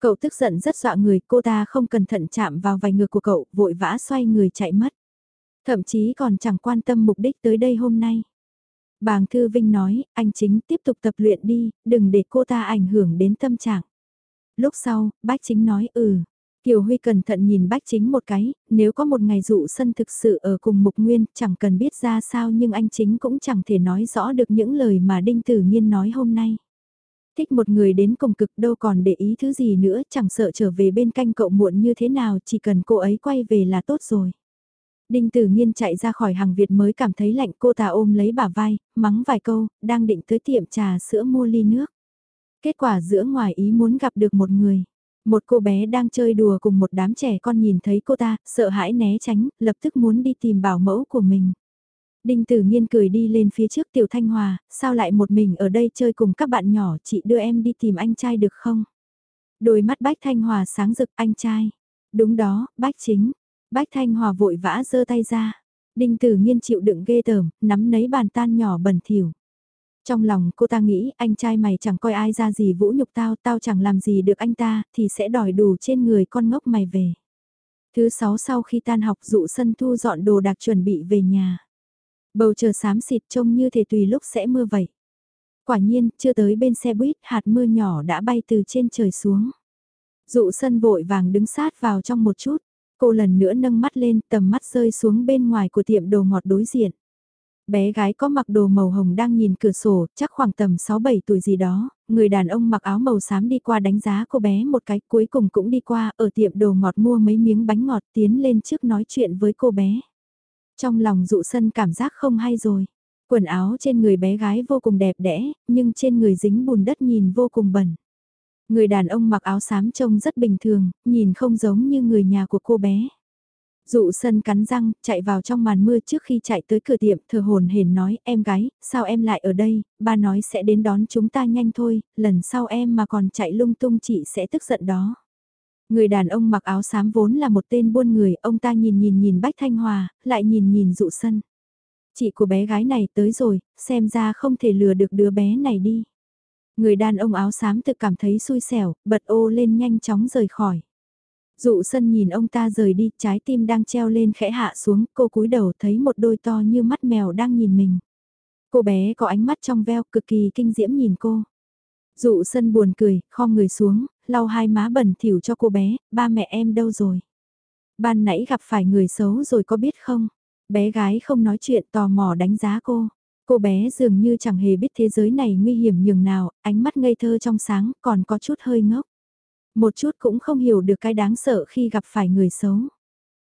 Cậu tức giận rất dọa người, cô ta không cẩn thận chạm vào vài ngực của cậu, vội vã xoay người chạy mất. Thậm chí còn chẳng quan tâm mục đích tới đây hôm nay. Bàng Thư Vinh nói, anh chính tiếp tục tập luyện đi, đừng để cô ta ảnh hưởng đến tâm trạng. Lúc sau, bác chính nói ừ. Kiều Huy cẩn thận nhìn bác chính một cái, nếu có một ngày dụ sân thực sự ở cùng Mục Nguyên, chẳng cần biết ra sao nhưng anh chính cũng chẳng thể nói rõ được những lời mà Đinh Tử Nhiên nói hôm nay. Thích một người đến cùng cực đâu còn để ý thứ gì nữa, chẳng sợ trở về bên canh cậu muộn như thế nào, chỉ cần cô ấy quay về là tốt rồi. Đinh Tử Nhiên chạy ra khỏi hàng Việt mới cảm thấy lạnh cô ta ôm lấy bả vai, mắng vài câu, đang định tới tiệm trà sữa mua ly nước. Kết quả giữa ngoài ý muốn gặp được một người. Một cô bé đang chơi đùa cùng một đám trẻ con nhìn thấy cô ta, sợ hãi né tránh, lập tức muốn đi tìm bảo mẫu của mình. Đinh Tử Nghiên cười đi lên phía trước Tiểu Thanh Hòa, sao lại một mình ở đây chơi cùng các bạn nhỏ, chị đưa em đi tìm anh trai được không? Đôi mắt Bách Thanh Hòa sáng rực anh trai. Đúng đó, Bách chính. Bách Thanh Hòa vội vã giơ tay ra. Đinh Tử Nghiên chịu đựng ghê tởm, nắm lấy bàn tan nhỏ bẩn thỉu. Trong lòng cô ta nghĩ anh trai mày chẳng coi ai ra gì vũ nhục tao, tao chẳng làm gì được anh ta, thì sẽ đòi đủ trên người con ngốc mày về. Thứ sáu sau khi tan học dụ sân thu dọn đồ đạc chuẩn bị về nhà. Bầu trời xám xịt trông như thể tùy lúc sẽ mưa vậy. Quả nhiên, chưa tới bên xe buýt, hạt mưa nhỏ đã bay từ trên trời xuống. Dụ sân vội vàng đứng sát vào trong một chút. Cô lần nữa nâng mắt lên, tầm mắt rơi xuống bên ngoài của tiệm đồ ngọt đối diện. Bé gái có mặc đồ màu hồng đang nhìn cửa sổ, chắc khoảng tầm 6-7 tuổi gì đó, người đàn ông mặc áo màu xám đi qua đánh giá cô bé một cái, cuối cùng cũng đi qua, ở tiệm đồ ngọt mua mấy miếng bánh ngọt tiến lên trước nói chuyện với cô bé. Trong lòng dụ sân cảm giác không hay rồi. Quần áo trên người bé gái vô cùng đẹp đẽ, nhưng trên người dính bùn đất nhìn vô cùng bẩn. Người đàn ông mặc áo xám trông rất bình thường, nhìn không giống như người nhà của cô bé. Dụ sân cắn răng, chạy vào trong màn mưa trước khi chạy tới cửa tiệm, thờ hồn hển nói, em gái, sao em lại ở đây, ba nói sẽ đến đón chúng ta nhanh thôi, lần sau em mà còn chạy lung tung chị sẽ tức giận đó. Người đàn ông mặc áo xám vốn là một tên buôn người, ông ta nhìn nhìn nhìn Bách Thanh Hòa, lại nhìn nhìn dụ sân. Chị của bé gái này tới rồi, xem ra không thể lừa được đứa bé này đi. Người đàn ông áo xám tự cảm thấy xui xẻo, bật ô lên nhanh chóng rời khỏi. Dụ sân nhìn ông ta rời đi, trái tim đang treo lên khẽ hạ xuống, cô cúi đầu thấy một đôi to như mắt mèo đang nhìn mình. Cô bé có ánh mắt trong veo cực kỳ kinh diễm nhìn cô. Dụ sân buồn cười, kho người xuống, lau hai má bẩn thỉu cho cô bé, ba mẹ em đâu rồi? Ban nãy gặp phải người xấu rồi có biết không? Bé gái không nói chuyện tò mò đánh giá cô. Cô bé dường như chẳng hề biết thế giới này nguy hiểm nhường nào, ánh mắt ngây thơ trong sáng, còn có chút hơi ngốc. Một chút cũng không hiểu được cái đáng sợ khi gặp phải người xấu.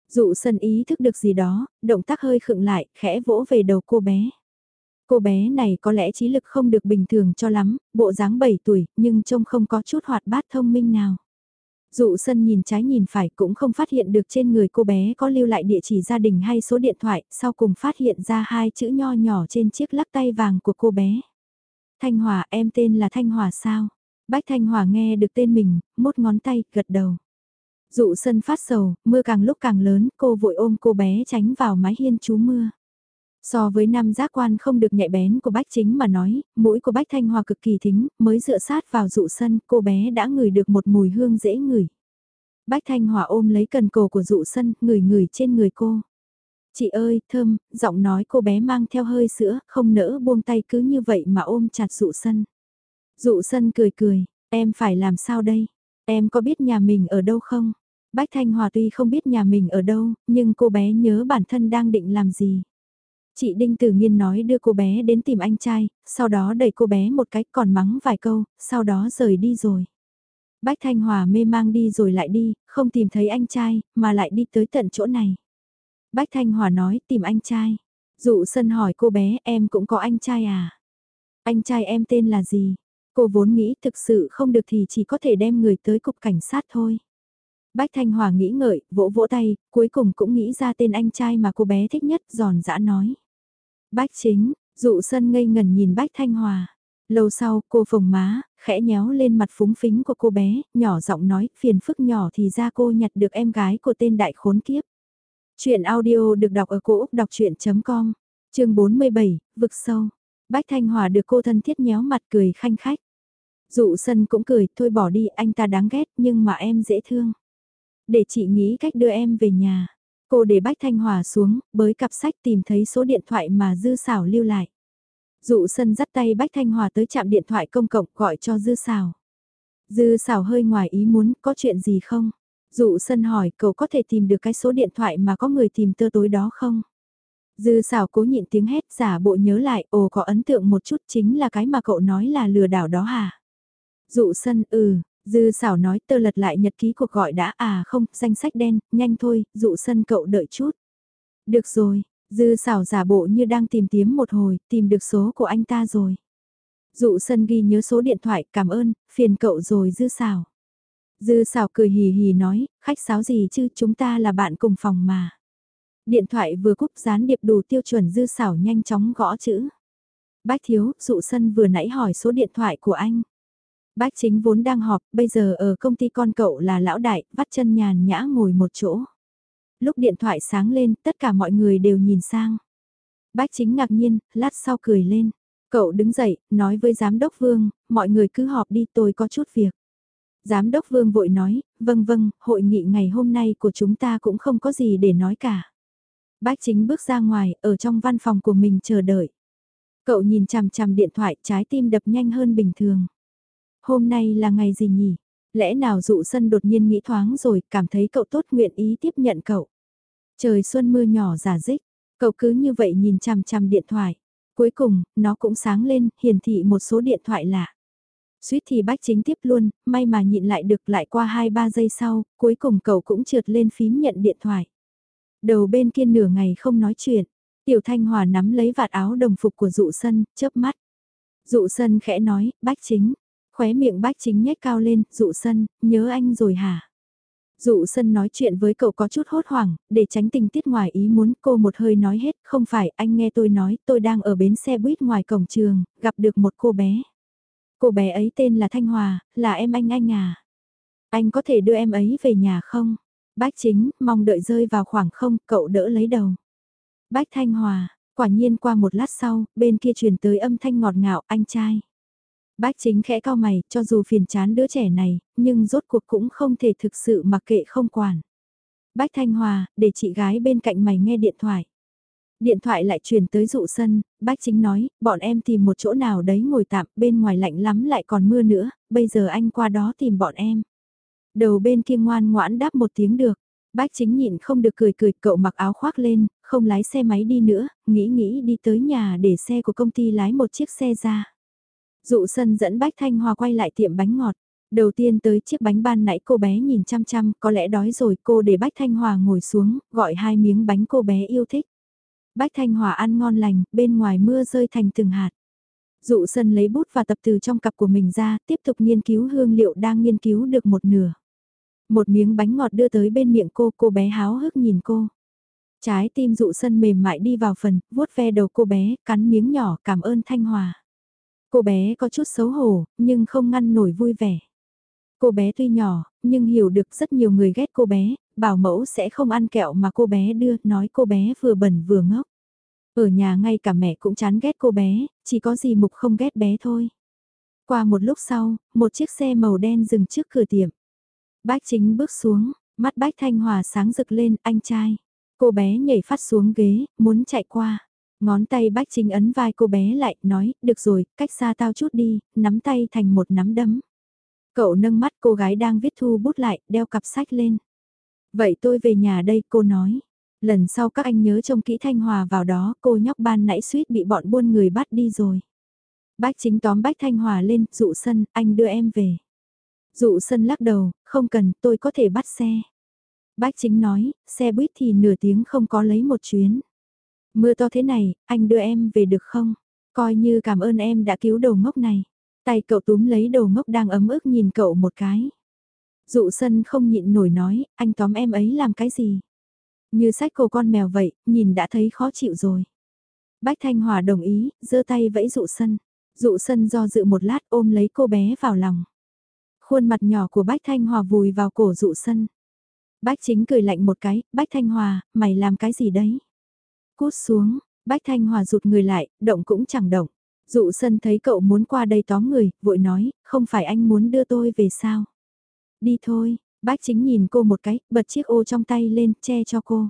Dụ sân ý thức được gì đó, động tác hơi khựng lại, khẽ vỗ về đầu cô bé. Cô bé này có lẽ trí lực không được bình thường cho lắm, bộ dáng 7 tuổi, nhưng trông không có chút hoạt bát thông minh nào. Dụ sân nhìn trái nhìn phải cũng không phát hiện được trên người cô bé có lưu lại địa chỉ gia đình hay số điện thoại, sau cùng phát hiện ra hai chữ nho nhỏ trên chiếc lắc tay vàng của cô bé. Thanh Hòa, em tên là Thanh Hòa sao? Bách Thanh Hòa nghe được tên mình, mốt ngón tay, gật đầu. Dụ sân phát sầu, mưa càng lúc càng lớn, cô vội ôm cô bé tránh vào mái hiên trú mưa. So với năm giác quan không được nhạy bén của Bách Chính mà nói, mũi của Bách Thanh Hòa cực kỳ thính, mới dựa sát vào dụ sân, cô bé đã ngửi được một mùi hương dễ ngửi. Bách Thanh Hòa ôm lấy cần cổ của dụ sân, ngửi ngửi trên người cô. Chị ơi, thơm, giọng nói cô bé mang theo hơi sữa, không nỡ buông tay cứ như vậy mà ôm chặt dụ sân. Dụ sân cười cười, em phải làm sao đây? Em có biết nhà mình ở đâu không? Bách Thanh Hòa tuy không biết nhà mình ở đâu, nhưng cô bé nhớ bản thân đang định làm gì. Chị Đinh Tử Nghiên nói đưa cô bé đến tìm anh trai, sau đó đẩy cô bé một cách còn mắng vài câu, sau đó rời đi rồi. Bách Thanh Hòa mê mang đi rồi lại đi, không tìm thấy anh trai, mà lại đi tới tận chỗ này. Bách Thanh Hòa nói tìm anh trai. Dụ sân hỏi cô bé em cũng có anh trai à? Anh trai em tên là gì? Cô vốn nghĩ thực sự không được thì chỉ có thể đem người tới cục cảnh sát thôi. Bách Thanh Hòa nghĩ ngợi, vỗ vỗ tay, cuối cùng cũng nghĩ ra tên anh trai mà cô bé thích nhất, giòn giã nói. Bách chính, dụ sân ngây ngẩn nhìn Bách Thanh Hòa. Lâu sau, cô phồng má, khẽ nhéo lên mặt phúng phính của cô bé, nhỏ giọng nói, phiền phức nhỏ thì ra cô nhặt được em gái của tên đại khốn kiếp. Chuyện audio được đọc ở cổ Úc đọc chuyện.com, chương 47, vực sâu. Bách Thanh Hòa được cô thân thiết nhéo mặt cười khanh khách. Dụ sân cũng cười, thôi bỏ đi, anh ta đáng ghét, nhưng mà em dễ thương. Để chị nghĩ cách đưa em về nhà. Cô để Bách Thanh Hòa xuống, bới cặp sách tìm thấy số điện thoại mà Dư Sảo lưu lại. Dụ sân dắt tay Bách Thanh Hòa tới chạm điện thoại công cộng gọi cho Dư Sảo. Dư Sảo hơi ngoài ý muốn, có chuyện gì không? Dụ sân hỏi cậu có thể tìm được cái số điện thoại mà có người tìm tơ tối đó không? Dư Sảo cố nhịn tiếng hét giả bộ nhớ lại, ồ có ấn tượng một chút chính là cái mà cậu nói là lừa đảo đó hả? Dụ sân, ừ, Dư xảo nói tơ lật lại nhật ký cuộc gọi đã à không, danh sách đen, nhanh thôi, dụ sân cậu đợi chút. Được rồi, dư xảo giả bộ như đang tìm kiếm một hồi, tìm được số của anh ta rồi. Dụ sân ghi nhớ số điện thoại, cảm ơn, phiền cậu rồi dư xảo. Dư xảo cười hì hì nói, khách sáo gì chứ chúng ta là bạn cùng phòng mà. Điện thoại vừa cúp dán điệp đủ tiêu chuẩn dư xảo nhanh chóng gõ chữ. Bách thiếu, dụ sân vừa nãy hỏi số điện thoại của anh. Bách chính vốn đang họp, bây giờ ở công ty con cậu là lão đại, vắt chân nhàn nhã ngồi một chỗ. Lúc điện thoại sáng lên, tất cả mọi người đều nhìn sang. Bách chính ngạc nhiên, lát sau cười lên. Cậu đứng dậy, nói với giám đốc Vương, mọi người cứ họp đi tôi có chút việc. Giám đốc Vương vội nói, vâng vâng, hội nghị ngày hôm nay của chúng ta cũng không có gì để nói cả. Bách chính bước ra ngoài, ở trong văn phòng của mình chờ đợi. Cậu nhìn chằm chằm điện thoại, trái tim đập nhanh hơn bình thường. Hôm nay là ngày gì nhỉ? Lẽ nào dụ sân đột nhiên nghĩ thoáng rồi, cảm thấy cậu tốt nguyện ý tiếp nhận cậu. Trời xuân mưa nhỏ giả dích, cậu cứ như vậy nhìn chằm chằm điện thoại. Cuối cùng, nó cũng sáng lên, hiển thị một số điện thoại lạ. Suýt thì bách chính tiếp luôn, may mà nhịn lại được lại qua 2-3 giây sau, cuối cùng cậu cũng trượt lên phím nhận điện thoại. Đầu bên kia nửa ngày không nói chuyện, Tiểu Thanh Hòa nắm lấy vạt áo đồng phục của dụ sân, chớp mắt. Dụ sân khẽ nói, bách chính. Khóe miệng bách chính nhếch cao lên, dụ sân, nhớ anh rồi hả? Dụ sân nói chuyện với cậu có chút hốt hoảng, để tránh tình tiết ngoài ý muốn cô một hơi nói hết, không phải anh nghe tôi nói, tôi đang ở bến xe buýt ngoài cổng trường, gặp được một cô bé. Cô bé ấy tên là Thanh Hòa, là em anh anh à? Anh có thể đưa em ấy về nhà không? Bách chính, mong đợi rơi vào khoảng không, cậu đỡ lấy đầu. Bách Thanh Hòa, quả nhiên qua một lát sau, bên kia truyền tới âm thanh ngọt ngào, anh trai. Bách chính khẽ cao mày, cho dù phiền chán đứa trẻ này, nhưng rốt cuộc cũng không thể thực sự mặc kệ không quản. Bách Thanh Hòa, để chị gái bên cạnh mày nghe điện thoại. Điện thoại lại truyền tới dụ sân, bách chính nói, bọn em tìm một chỗ nào đấy ngồi tạm, bên ngoài lạnh lắm lại còn mưa nữa, bây giờ anh qua đó tìm bọn em. Đầu bên kia ngoan ngoãn đáp một tiếng được, bách chính nhịn không được cười cười, cậu mặc áo khoác lên, không lái xe máy đi nữa, nghĩ nghĩ đi tới nhà để xe của công ty lái một chiếc xe ra. Dụ sân dẫn Bách Thanh Hòa quay lại tiệm bánh ngọt. Đầu tiên tới chiếc bánh ban nãy cô bé nhìn chăm chăm, có lẽ đói rồi cô để Bách Thanh Hòa ngồi xuống, gọi hai miếng bánh cô bé yêu thích. Bách Thanh Hòa ăn ngon lành, bên ngoài mưa rơi thành từng hạt. Dụ sân lấy bút và tập từ trong cặp của mình ra, tiếp tục nghiên cứu hương liệu đang nghiên cứu được một nửa. Một miếng bánh ngọt đưa tới bên miệng cô, cô bé háo hức nhìn cô. Trái tim dụ sân mềm mại đi vào phần, vuốt ve đầu cô bé, cắn miếng nhỏ cảm ơn Thanh Hòa. Cô bé có chút xấu hổ, nhưng không ngăn nổi vui vẻ. Cô bé tuy nhỏ, nhưng hiểu được rất nhiều người ghét cô bé, bảo mẫu sẽ không ăn kẹo mà cô bé đưa, nói cô bé vừa bẩn vừa ngốc. Ở nhà ngay cả mẹ cũng chán ghét cô bé, chỉ có gì mục không ghét bé thôi. Qua một lúc sau, một chiếc xe màu đen dừng trước cửa tiệm. Bách chính bước xuống, mắt bách thanh hòa sáng rực lên, anh trai. Cô bé nhảy phát xuống ghế, muốn chạy qua. Ngón tay bách chính ấn vai cô bé lại, nói, được rồi, cách xa tao chút đi, nắm tay thành một nắm đấm. Cậu nâng mắt cô gái đang viết thu bút lại, đeo cặp sách lên. Vậy tôi về nhà đây, cô nói. Lần sau các anh nhớ trông kỹ Thanh Hòa vào đó, cô nhóc ban nãy suýt bị bọn buôn người bắt đi rồi. Bách chính tóm Bách Thanh Hòa lên, dụ sân, anh đưa em về. Dụ sân lắc đầu, không cần, tôi có thể bắt xe. Bách chính nói, xe buýt thì nửa tiếng không có lấy một chuyến. Mưa to thế này, anh đưa em về được không? Coi như cảm ơn em đã cứu đầu ngốc này. Tay cậu túm lấy đầu ngốc đang ấm ức nhìn cậu một cái. Dụ sân không nhịn nổi nói, anh tóm em ấy làm cái gì? Như sách cô con mèo vậy, nhìn đã thấy khó chịu rồi. Bách Thanh Hòa đồng ý, giơ tay vẫy dụ sân. Dụ sân do dự một lát ôm lấy cô bé vào lòng. Khuôn mặt nhỏ của Bách Thanh Hòa vùi vào cổ dụ sân. Bách chính cười lạnh một cái, Bách Thanh Hòa, mày làm cái gì đấy? Cút xuống, Bách Thanh Hòa rụt người lại, động cũng chẳng động. Dụ sân thấy cậu muốn qua đây tóm người, vội nói, không phải anh muốn đưa tôi về sao? Đi thôi, bách chính nhìn cô một cái, bật chiếc ô trong tay lên, che cho cô.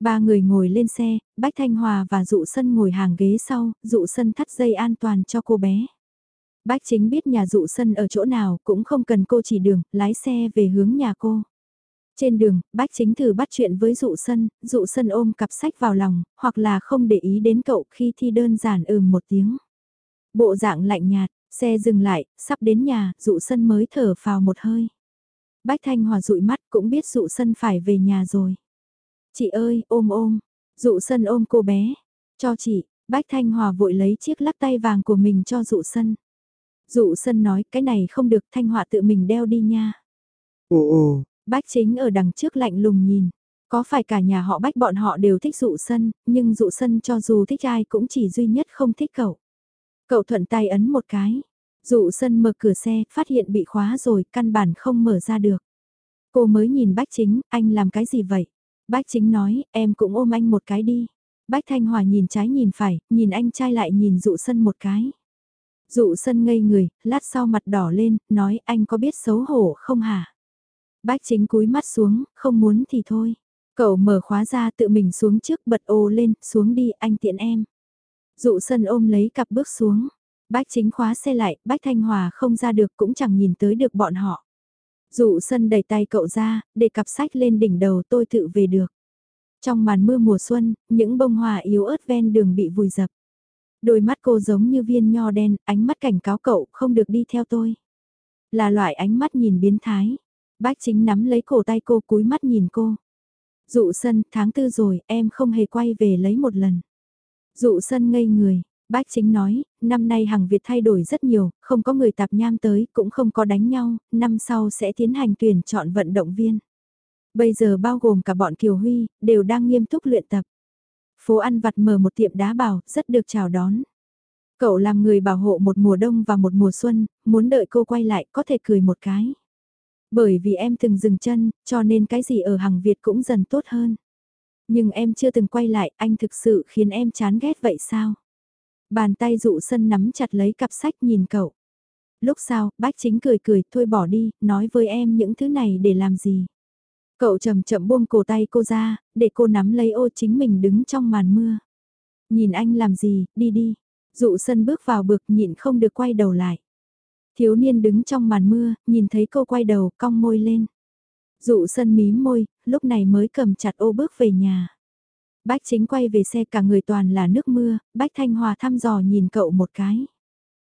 Ba người ngồi lên xe, Bách Thanh Hòa và Dụ Sân ngồi hàng ghế sau, Dụ Sân thắt dây an toàn cho cô bé. Bách chính biết nhà Dụ Sân ở chỗ nào, cũng không cần cô chỉ đường, lái xe về hướng nhà cô. Trên đường, bách chính thử bắt chuyện với dụ sân, dụ sân ôm cặp sách vào lòng, hoặc là không để ý đến cậu khi thi đơn giản ừm một tiếng. Bộ dạng lạnh nhạt, xe dừng lại, sắp đến nhà, dụ sân mới thở vào một hơi. Bách Thanh Hòa dụi mắt cũng biết dụ sân phải về nhà rồi. Chị ơi, ôm ôm, dụ sân ôm cô bé, cho chị, Bách Thanh Hòa vội lấy chiếc lắc tay vàng của mình cho dụ sân. Dụ sân nói cái này không được Thanh Hòa tự mình đeo đi nha. Ồ ồ, Bách chính ở đằng trước lạnh lùng nhìn. Có phải cả nhà họ bách bọn họ đều thích dụ sân, nhưng dụ sân cho dù thích ai cũng chỉ duy nhất không thích cậu. Cậu thuận tay ấn một cái. Dụ sân mở cửa xe, phát hiện bị khóa rồi, căn bản không mở ra được. Cô mới nhìn bách chính, anh làm cái gì vậy? Bách chính nói, em cũng ôm anh một cái đi. Bách Thanh Hòa nhìn trái nhìn phải, nhìn anh trai lại nhìn dụ sân một cái. Dụ sân ngây người, lát sau mặt đỏ lên, nói anh có biết xấu hổ không hả? Bách chính cúi mắt xuống, không muốn thì thôi. Cậu mở khóa ra tự mình xuống trước bật ô lên, xuống đi, anh tiện em. Dụ sân ôm lấy cặp bước xuống. Bách chính khóa xe lại, Bách Thanh Hòa không ra được cũng chẳng nhìn tới được bọn họ. Dụ sân đẩy tay cậu ra, để cặp sách lên đỉnh đầu tôi tự về được. Trong màn mưa mùa xuân, những bông hoa yếu ớt ven đường bị vùi dập. Đôi mắt cô giống như viên nho đen, ánh mắt cảnh cáo cậu không được đi theo tôi. Là loại ánh mắt nhìn biến thái. Bách chính nắm lấy cổ tay cô cúi mắt nhìn cô. Dụ sân, tháng tư rồi, em không hề quay về lấy một lần. Dụ sân ngây người, bách chính nói, năm nay hàng Việt thay đổi rất nhiều, không có người tạp nham tới, cũng không có đánh nhau, năm sau sẽ tiến hành tuyển chọn vận động viên. Bây giờ bao gồm cả bọn Kiều Huy, đều đang nghiêm túc luyện tập. Phố ăn vặt mở một tiệm đá bào rất được chào đón. Cậu làm người bảo hộ một mùa đông và một mùa xuân, muốn đợi cô quay lại có thể cười một cái. Bởi vì em từng dừng chân, cho nên cái gì ở hàng Việt cũng dần tốt hơn. Nhưng em chưa từng quay lại, anh thực sự khiến em chán ghét vậy sao? Bàn tay dụ sân nắm chặt lấy cặp sách nhìn cậu. Lúc sau, bách chính cười cười, thôi bỏ đi, nói với em những thứ này để làm gì? Cậu chậm chậm buông cổ tay cô ra, để cô nắm lấy ô chính mình đứng trong màn mưa. Nhìn anh làm gì, đi đi. Dụ sân bước vào bực nhịn không được quay đầu lại. Thiếu niên đứng trong màn mưa, nhìn thấy cô quay đầu, cong môi lên. Dụ sân mím môi, lúc này mới cầm chặt ô bước về nhà. Bách chính quay về xe cả người toàn là nước mưa, Bách Thanh Hòa thăm dò nhìn cậu một cái.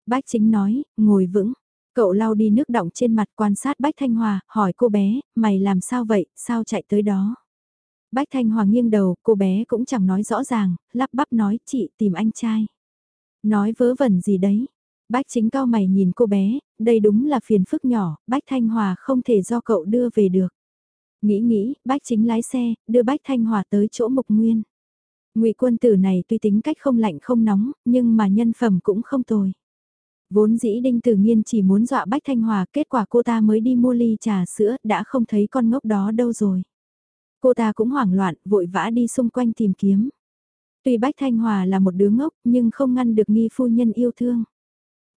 Bách chính nói, ngồi vững. Cậu lau đi nước đọng trên mặt quan sát Bách Thanh Hòa, hỏi cô bé, mày làm sao vậy, sao chạy tới đó? Bách Thanh Hòa nghiêng đầu, cô bé cũng chẳng nói rõ ràng, lắp bắp nói, chị tìm anh trai. Nói vớ vẩn gì đấy? Bách chính cao mày nhìn cô bé, đây đúng là phiền phức nhỏ, Bách Thanh Hòa không thể do cậu đưa về được. Nghĩ nghĩ, Bách chính lái xe, đưa Bách Thanh Hòa tới chỗ Mục Nguyên. Ngụy quân tử này tuy tính cách không lạnh không nóng, nhưng mà nhân phẩm cũng không tồi. Vốn dĩ Đinh Tử Nghiên chỉ muốn dọa Bách Thanh Hòa, kết quả cô ta mới đi mua ly trà sữa, đã không thấy con ngốc đó đâu rồi. Cô ta cũng hoảng loạn, vội vã đi xung quanh tìm kiếm. Tuy Bách Thanh Hòa là một đứa ngốc, nhưng không ngăn được nghi phu nhân yêu thương.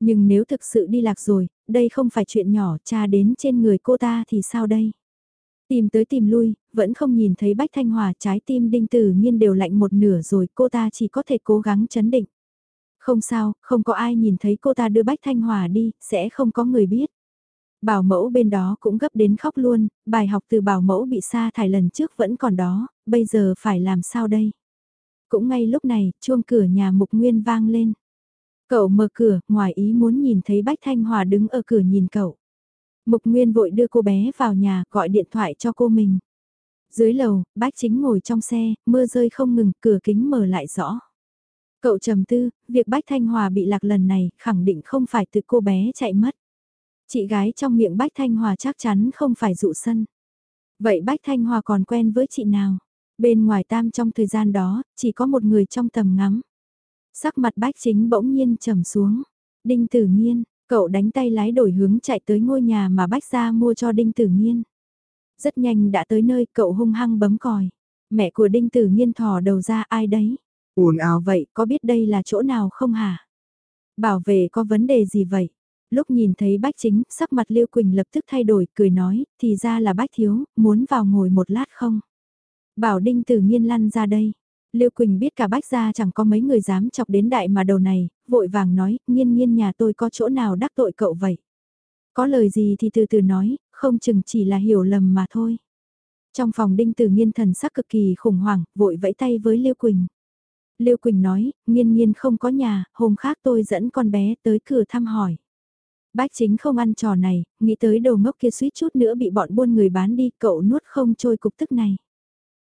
Nhưng nếu thực sự đi lạc rồi, đây không phải chuyện nhỏ, cha đến trên người cô ta thì sao đây? Tìm tới tìm lui, vẫn không nhìn thấy Bách Thanh Hòa trái tim đinh tử nhiên đều lạnh một nửa rồi cô ta chỉ có thể cố gắng chấn định. Không sao, không có ai nhìn thấy cô ta đưa Bách Thanh Hòa đi, sẽ không có người biết. Bảo mẫu bên đó cũng gấp đến khóc luôn, bài học từ bảo mẫu bị sa thải lần trước vẫn còn đó, bây giờ phải làm sao đây? Cũng ngay lúc này, chuông cửa nhà Mục Nguyên vang lên. Cậu mở cửa, ngoài ý muốn nhìn thấy Bách Thanh Hòa đứng ở cửa nhìn cậu. Mục Nguyên vội đưa cô bé vào nhà, gọi điện thoại cho cô mình. Dưới lầu, Bách Chính ngồi trong xe, mưa rơi không ngừng, cửa kính mở lại rõ. Cậu trầm tư, việc Bách Thanh Hòa bị lạc lần này, khẳng định không phải từ cô bé chạy mất. Chị gái trong miệng Bách Thanh Hòa chắc chắn không phải dụ sân. Vậy Bách Thanh Hòa còn quen với chị nào? Bên ngoài tam trong thời gian đó, chỉ có một người trong tầm ngắm. Sắc mặt bách chính bỗng nhiên trầm xuống. Đinh tử nghiên, cậu đánh tay lái đổi hướng chạy tới ngôi nhà mà bách ra mua cho đinh tử nghiên. Rất nhanh đã tới nơi cậu hung hăng bấm còi. Mẹ của đinh tử nghiên thò đầu ra ai đấy? ồn ào vậy có biết đây là chỗ nào không hả? Bảo vệ có vấn đề gì vậy? Lúc nhìn thấy bách chính, sắc mặt Liêu Quỳnh lập tức thay đổi, cười nói, thì ra là bách thiếu, muốn vào ngồi một lát không? Bảo đinh tử nhiên lăn ra đây. Lưu Quỳnh biết cả bách gia chẳng có mấy người dám chọc đến đại mà đầu này, vội vàng nói, nhiên nhiên nhà tôi có chỗ nào đắc tội cậu vậy. Có lời gì thì từ từ nói, không chừng chỉ là hiểu lầm mà thôi. Trong phòng đinh từ nghiên thần sắc cực kỳ khủng hoảng, vội vẫy tay với Lưu Quỳnh. Lưu Quỳnh nói, nghiên nghiên không có nhà, hôm khác tôi dẫn con bé tới cửa thăm hỏi. Bách chính không ăn trò này, nghĩ tới đầu ngốc kia suýt chút nữa bị bọn buôn người bán đi, cậu nuốt không trôi cục tức này.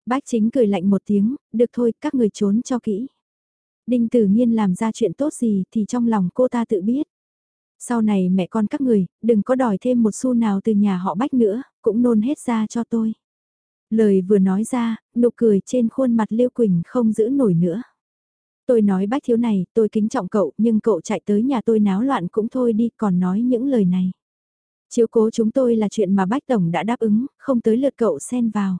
Bách chính cười lạnh một tiếng, được thôi, các người trốn cho kỹ. Đinh tử nhiên làm ra chuyện tốt gì thì trong lòng cô ta tự biết. Sau này mẹ con các người, đừng có đòi thêm một xu nào từ nhà họ bách nữa, cũng nôn hết ra cho tôi. Lời vừa nói ra, nụ cười trên khuôn mặt Liêu Quỳnh không giữ nổi nữa. Tôi nói bách thiếu này, tôi kính trọng cậu, nhưng cậu chạy tới nhà tôi náo loạn cũng thôi đi, còn nói những lời này. Chiếu cố chúng tôi là chuyện mà bách tổng đã đáp ứng, không tới lượt cậu xen vào.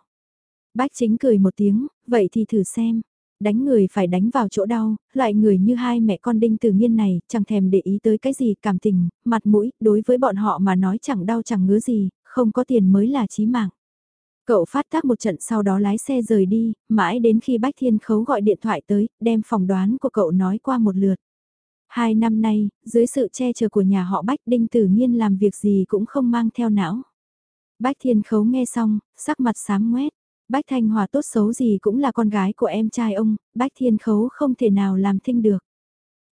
Bách chính cười một tiếng, vậy thì thử xem. Đánh người phải đánh vào chỗ đau, loại người như hai mẹ con đinh từ nghiên này, chẳng thèm để ý tới cái gì cảm tình, mặt mũi, đối với bọn họ mà nói chẳng đau chẳng ngứa gì, không có tiền mới là chí mạng. Cậu phát tác một trận sau đó lái xe rời đi, mãi đến khi Bách Thiên Khấu gọi điện thoại tới, đem phỏng đoán của cậu nói qua một lượt. Hai năm nay, dưới sự che chở của nhà họ Bách Đinh Tử Nhiên làm việc gì cũng không mang theo não. Bách Thiên Khấu nghe xong, sắc mặt sám ngoét. Bách Thanh Hòa tốt xấu gì cũng là con gái của em trai ông, Bách Thiên Khấu không thể nào làm thinh được.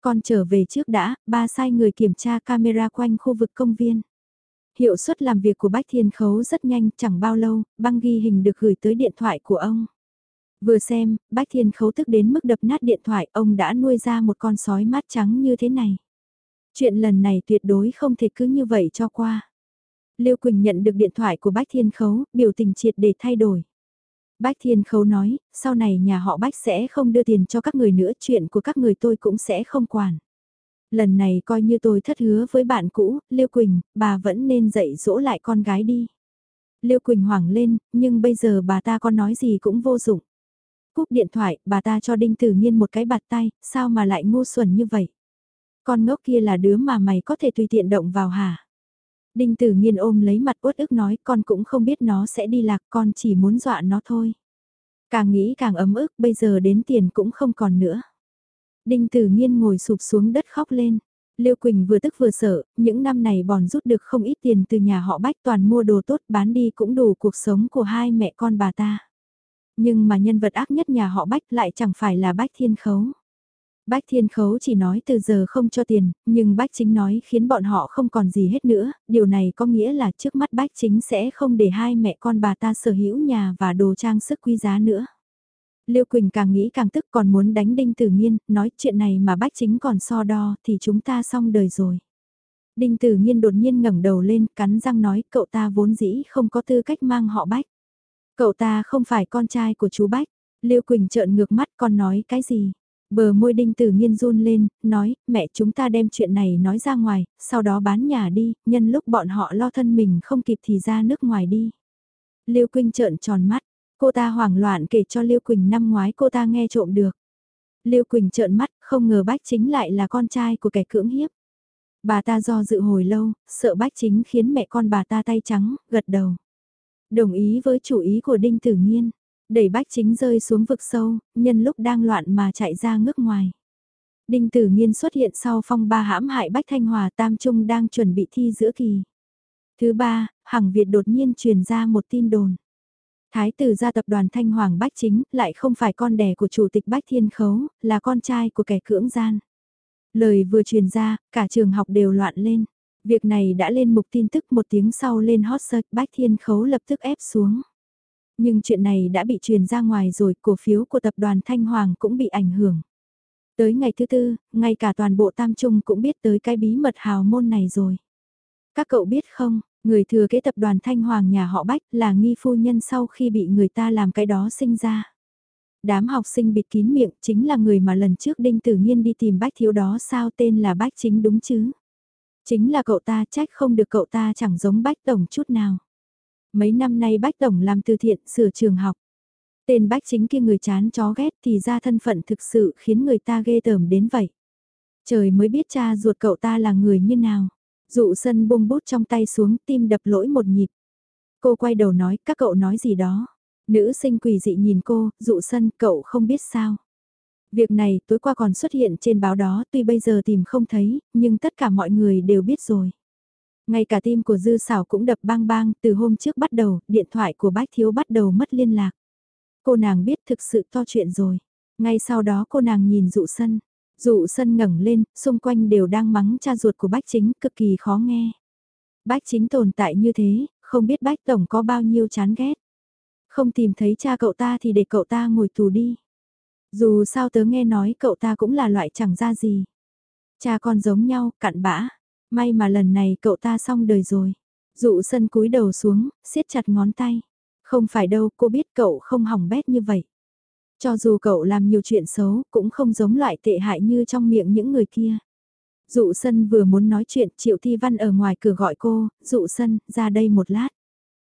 Con trở về trước đã, ba sai người kiểm tra camera quanh khu vực công viên. Hiệu suất làm việc của Bách Thiên Khấu rất nhanh, chẳng bao lâu, băng ghi hình được gửi tới điện thoại của ông. Vừa xem, Bách Thiên Khấu tức đến mức đập nát điện thoại, ông đã nuôi ra một con sói mát trắng như thế này. Chuyện lần này tuyệt đối không thể cứ như vậy cho qua. Lưu Quỳnh nhận được điện thoại của Bách Thiên Khấu, biểu tình triệt để thay đổi. Bách Thiên Khấu nói, sau này nhà họ Bách sẽ không đưa tiền cho các người nữa, chuyện của các người tôi cũng sẽ không quản. Lần này coi như tôi thất hứa với bạn cũ, Lưu Quỳnh, bà vẫn nên dạy dỗ lại con gái đi. Lưu Quỳnh hoảng lên, nhưng bây giờ bà ta có nói gì cũng vô dụng. Cúp điện thoại, bà ta cho Đinh Tử Nhiên một cái bạt tay, sao mà lại ngu xuẩn như vậy? Con ngốc kia là đứa mà mày có thể tùy tiện động vào hả? Đinh Tử Nhiên ôm lấy mặt uất ức nói con cũng không biết nó sẽ đi lạc con chỉ muốn dọa nó thôi. Càng nghĩ càng ấm ức bây giờ đến tiền cũng không còn nữa. Đinh Tử Nhiên ngồi sụp xuống đất khóc lên. Liêu Quỳnh vừa tức vừa sợ, những năm này bòn rút được không ít tiền từ nhà họ Bách toàn mua đồ tốt bán đi cũng đủ cuộc sống của hai mẹ con bà ta. Nhưng mà nhân vật ác nhất nhà họ Bách lại chẳng phải là Bách Thiên Khấu. Bách Thiên Khấu chỉ nói từ giờ không cho tiền, nhưng Bách Chính nói khiến bọn họ không còn gì hết nữa, điều này có nghĩa là trước mắt Bách Chính sẽ không để hai mẹ con bà ta sở hữu nhà và đồ trang sức quý giá nữa. Liêu Quỳnh càng nghĩ càng tức còn muốn đánh Đinh Tử Nhiên, nói chuyện này mà Bách Chính còn so đo thì chúng ta xong đời rồi. Đinh Tử Nhiên đột nhiên ngẩng đầu lên, cắn răng nói cậu ta vốn dĩ không có tư cách mang họ Bách. Cậu ta không phải con trai của chú Bách. Liêu Quỳnh trợn ngược mắt con nói cái gì? Bờ môi đinh tử nghiên run lên, nói, mẹ chúng ta đem chuyện này nói ra ngoài, sau đó bán nhà đi, nhân lúc bọn họ lo thân mình không kịp thì ra nước ngoài đi. Liêu Quỳnh trợn tròn mắt, cô ta hoảng loạn kể cho Liêu Quỳnh năm ngoái cô ta nghe trộm được. Liêu Quỳnh trợn mắt, không ngờ Bách Chính lại là con trai của kẻ cưỡng hiếp. Bà ta do dự hồi lâu, sợ Bách Chính khiến mẹ con bà ta tay trắng, gật đầu. Đồng ý với chủ ý của Đinh Tử Nghiên, đẩy bách chính rơi xuống vực sâu, nhân lúc đang loạn mà chạy ra ngước ngoài. Đinh Tử Nghiên xuất hiện sau phong ba hãm hại Bách Thanh Hòa Tam Trung đang chuẩn bị thi giữa kỳ. Thứ ba, Hằng Việt đột nhiên truyền ra một tin đồn. Thái tử gia tập đoàn Thanh Hoàng Bách Chính lại không phải con đẻ của chủ tịch Bách Thiên Khấu, là con trai của kẻ cưỡng gian. Lời vừa truyền ra, cả trường học đều loạn lên. Việc này đã lên mục tin tức một tiếng sau lên hot search Bách Thiên Khấu lập tức ép xuống. Nhưng chuyện này đã bị truyền ra ngoài rồi, cổ phiếu của tập đoàn Thanh Hoàng cũng bị ảnh hưởng. Tới ngày thứ tư, ngay cả toàn bộ Tam Trung cũng biết tới cái bí mật hào môn này rồi. Các cậu biết không, người thừa kế tập đoàn Thanh Hoàng nhà họ Bách là nghi phu nhân sau khi bị người ta làm cái đó sinh ra. Đám học sinh bịt kín miệng chính là người mà lần trước Đinh Tử Nhiên đi tìm Bách Thiếu đó sao tên là Bách Chính đúng chứ? Chính là cậu ta trách không được cậu ta chẳng giống Bách Tổng chút nào. Mấy năm nay Bách Tổng làm từ thiện sửa trường học. Tên Bách chính kia người chán chó ghét thì ra thân phận thực sự khiến người ta ghê tởm đến vậy. Trời mới biết cha ruột cậu ta là người như nào. Dụ sân buông bút trong tay xuống tim đập lỗi một nhịp. Cô quay đầu nói các cậu nói gì đó. Nữ sinh quỷ dị nhìn cô, dụ sân cậu không biết sao. Việc này tối qua còn xuất hiện trên báo đó tuy bây giờ tìm không thấy, nhưng tất cả mọi người đều biết rồi. Ngay cả tim của Dư Sảo cũng đập bang bang, từ hôm trước bắt đầu, điện thoại của Bách Thiếu bắt đầu mất liên lạc. Cô nàng biết thực sự to chuyện rồi. Ngay sau đó cô nàng nhìn dụ sân. Dụ sân ngẩng lên, xung quanh đều đang mắng cha ruột của Bách Chính, cực kỳ khó nghe. Bách Chính tồn tại như thế, không biết Bách Tổng có bao nhiêu chán ghét. Không tìm thấy cha cậu ta thì để cậu ta ngồi tù đi. Dù sao tớ nghe nói cậu ta cũng là loại chẳng ra gì. Cha con giống nhau, cặn bã. May mà lần này cậu ta xong đời rồi. Dụ sân cúi đầu xuống, siết chặt ngón tay. Không phải đâu, cô biết cậu không hỏng bét như vậy. Cho dù cậu làm nhiều chuyện xấu, cũng không giống loại tệ hại như trong miệng những người kia. Dụ sân vừa muốn nói chuyện, Triệu Thi Văn ở ngoài cửa gọi cô, dụ sân, ra đây một lát.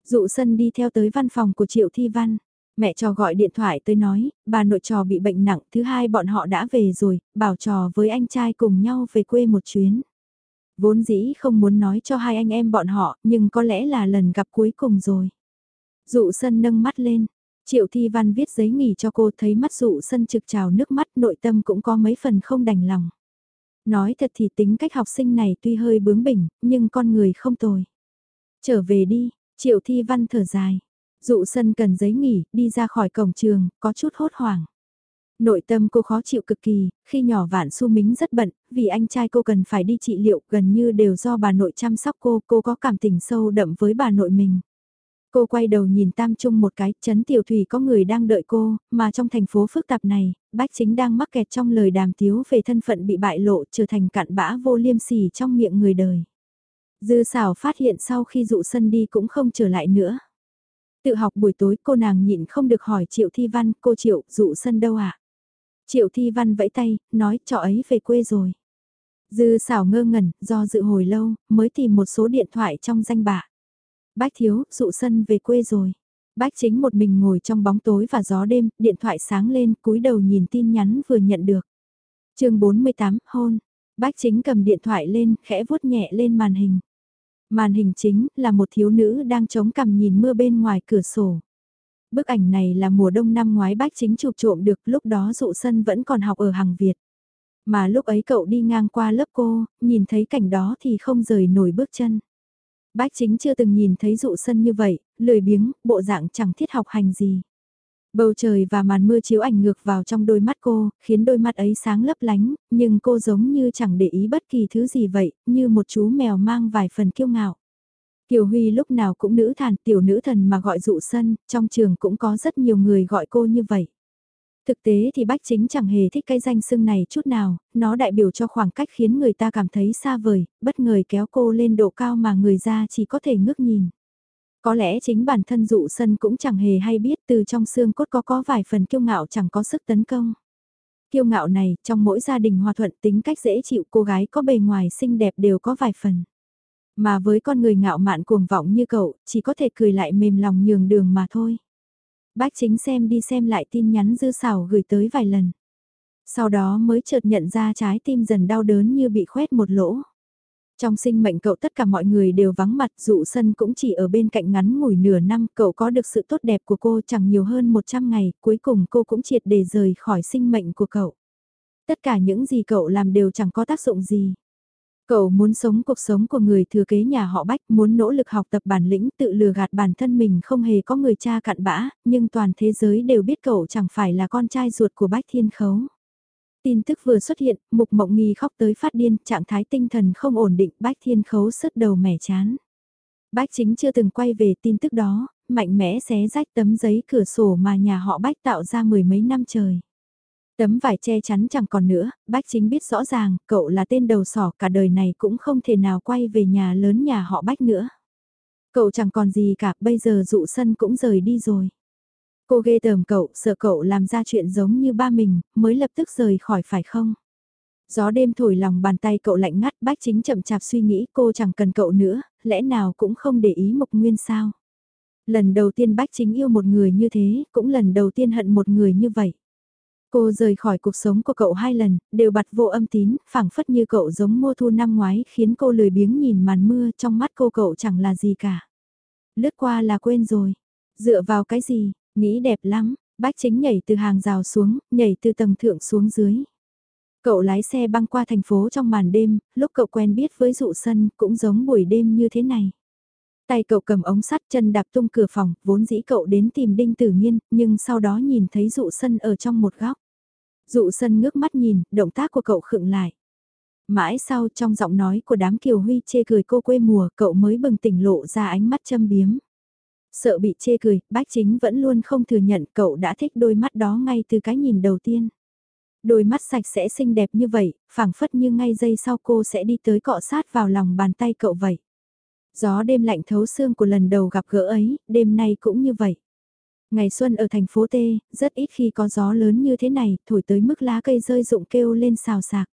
Dụ sân đi theo tới văn phòng của Triệu Thi Văn. Mẹ trò gọi điện thoại tới nói, bà nội trò bị bệnh nặng, thứ hai bọn họ đã về rồi, bảo trò với anh trai cùng nhau về quê một chuyến. Vốn dĩ không muốn nói cho hai anh em bọn họ, nhưng có lẽ là lần gặp cuối cùng rồi. Dụ sân nâng mắt lên, Triệu Thi Văn viết giấy nghỉ cho cô thấy mắt dụ sân trực trào nước mắt nội tâm cũng có mấy phần không đành lòng. Nói thật thì tính cách học sinh này tuy hơi bướng bỉnh, nhưng con người không tồi. Trở về đi, Triệu Thi Văn thở dài. Dụ sân cần giấy nghỉ, đi ra khỏi cổng trường, có chút hốt hoảng. Nội tâm cô khó chịu cực kỳ, khi nhỏ vạn su mính rất bận, vì anh trai cô cần phải đi trị liệu gần như đều do bà nội chăm sóc cô, cô có cảm tình sâu đậm với bà nội mình. Cô quay đầu nhìn Tam Trung một cái, chấn tiểu thủy có người đang đợi cô, mà trong thành phố phức tạp này, Bách Chính đang mắc kẹt trong lời đàm tiếu về thân phận bị bại lộ trở thành cạn bã vô liêm sỉ trong miệng người đời. Dư xảo phát hiện sau khi dụ sân đi cũng không trở lại nữa. Tự học buổi tối cô nàng nhịn không được hỏi Triệu Thi Văn, cô Triệu, dụ sân đâu ạ? À? Triệu Thi Văn vẫy tay, nói cho ấy về quê rồi. Dư xảo ngơ ngẩn, do dự hồi lâu, mới tìm một số điện thoại trong danh bạ. Bách thiếu, dụ sân về quê rồi. Bách chính một mình ngồi trong bóng tối và gió đêm, điện thoại sáng lên, cúi đầu nhìn tin nhắn vừa nhận được. chương 48, hôn. Bách chính cầm điện thoại lên, khẽ vuốt nhẹ lên màn hình. Màn hình chính là một thiếu nữ đang chống cằm nhìn mưa bên ngoài cửa sổ. Bức ảnh này là mùa đông năm ngoái bách chính chụp trộm được lúc đó dụ sân vẫn còn học ở hàng Việt. Mà lúc ấy cậu đi ngang qua lớp cô, nhìn thấy cảnh đó thì không rời nổi bước chân. Bách chính chưa từng nhìn thấy dụ sân như vậy, lười biếng, bộ dạng chẳng thiết học hành gì. Bầu trời và màn mưa chiếu ảnh ngược vào trong đôi mắt cô, khiến đôi mắt ấy sáng lấp lánh, nhưng cô giống như chẳng để ý bất kỳ thứ gì vậy, như một chú mèo mang vài phần kiêu ngạo. Kiều Huy lúc nào cũng nữ thản tiểu nữ thần mà gọi dụ sân, trong trường cũng có rất nhiều người gọi cô như vậy. Thực tế thì Bách Chính chẳng hề thích cái danh xưng này chút nào, nó đại biểu cho khoảng cách khiến người ta cảm thấy xa vời, bất ngờ kéo cô lên độ cao mà người ra chỉ có thể ngước nhìn. Có lẽ chính bản thân dụ sân cũng chẳng hề hay biết từ trong xương cốt có có vài phần kiêu ngạo chẳng có sức tấn công. Kiêu ngạo này, trong mỗi gia đình hòa thuận tính cách dễ chịu cô gái có bề ngoài xinh đẹp đều có vài phần. Mà với con người ngạo mạn cuồng vọng như cậu, chỉ có thể cười lại mềm lòng nhường đường mà thôi. Bác chính xem đi xem lại tin nhắn dư xảo gửi tới vài lần. Sau đó mới chợt nhận ra trái tim dần đau đớn như bị khoét một lỗ. Trong sinh mệnh cậu tất cả mọi người đều vắng mặt dụ sân cũng chỉ ở bên cạnh ngắn ngủi nửa năm cậu có được sự tốt đẹp của cô chẳng nhiều hơn 100 ngày cuối cùng cô cũng triệt để rời khỏi sinh mệnh của cậu. Tất cả những gì cậu làm đều chẳng có tác dụng gì. Cậu muốn sống cuộc sống của người thừa kế nhà họ Bách, muốn nỗ lực học tập bản lĩnh tự lừa gạt bản thân mình không hề có người cha cặn bã, nhưng toàn thế giới đều biết cậu chẳng phải là con trai ruột của Bách Thiên Khấu. Tin tức vừa xuất hiện, Mục Mộng Nghi khóc tới phát điên, trạng thái tinh thần không ổn định, Bách Thiên Khấu sứt đầu mẻ chán. Bách chính chưa từng quay về tin tức đó, mạnh mẽ xé rách tấm giấy cửa sổ mà nhà họ Bách tạo ra mười mấy năm trời. Tấm vải che chắn chẳng còn nữa, bách chính biết rõ ràng, cậu là tên đầu sỏ cả đời này cũng không thể nào quay về nhà lớn nhà họ bách nữa. Cậu chẳng còn gì cả, bây giờ dụ sân cũng rời đi rồi. Cô ghê tởm cậu, sợ cậu làm ra chuyện giống như ba mình, mới lập tức rời khỏi phải không? Gió đêm thổi lòng bàn tay cậu lạnh ngắt, bách chính chậm chạp suy nghĩ cô chẳng cần cậu nữa, lẽ nào cũng không để ý mục nguyên sao? Lần đầu tiên bách chính yêu một người như thế, cũng lần đầu tiên hận một người như vậy. Cô rời khỏi cuộc sống của cậu hai lần, đều bặt vô âm tín, phảng phất như cậu giống mùa thu năm ngoái khiến cô lười biếng nhìn màn mưa trong mắt cô cậu chẳng là gì cả. Lướt qua là quên rồi. Dựa vào cái gì, nghĩ đẹp lắm, bác chính nhảy từ hàng rào xuống, nhảy từ tầng thượng xuống dưới. Cậu lái xe băng qua thành phố trong màn đêm, lúc cậu quen biết với dụ sân cũng giống buổi đêm như thế này. Tay cậu cầm ống sắt chân đạp tung cửa phòng, vốn dĩ cậu đến tìm đinh tử nhiên nhưng sau đó nhìn thấy dụ sân ở trong một góc. Dụ sân ngước mắt nhìn, động tác của cậu khựng lại. Mãi sau trong giọng nói của đám kiều huy chê cười cô quê mùa cậu mới bừng tỉnh lộ ra ánh mắt châm biếm. Sợ bị chê cười, bách chính vẫn luôn không thừa nhận cậu đã thích đôi mắt đó ngay từ cái nhìn đầu tiên. Đôi mắt sạch sẽ xinh đẹp như vậy, phảng phất như ngay giây sau cô sẽ đi tới cọ sát vào lòng bàn tay cậu vậy. Gió đêm lạnh thấu xương của lần đầu gặp gỡ ấy, đêm nay cũng như vậy. Ngày xuân ở thành phố T, rất ít khi có gió lớn như thế này, thổi tới mức lá cây rơi rụng kêu lên xào xạc.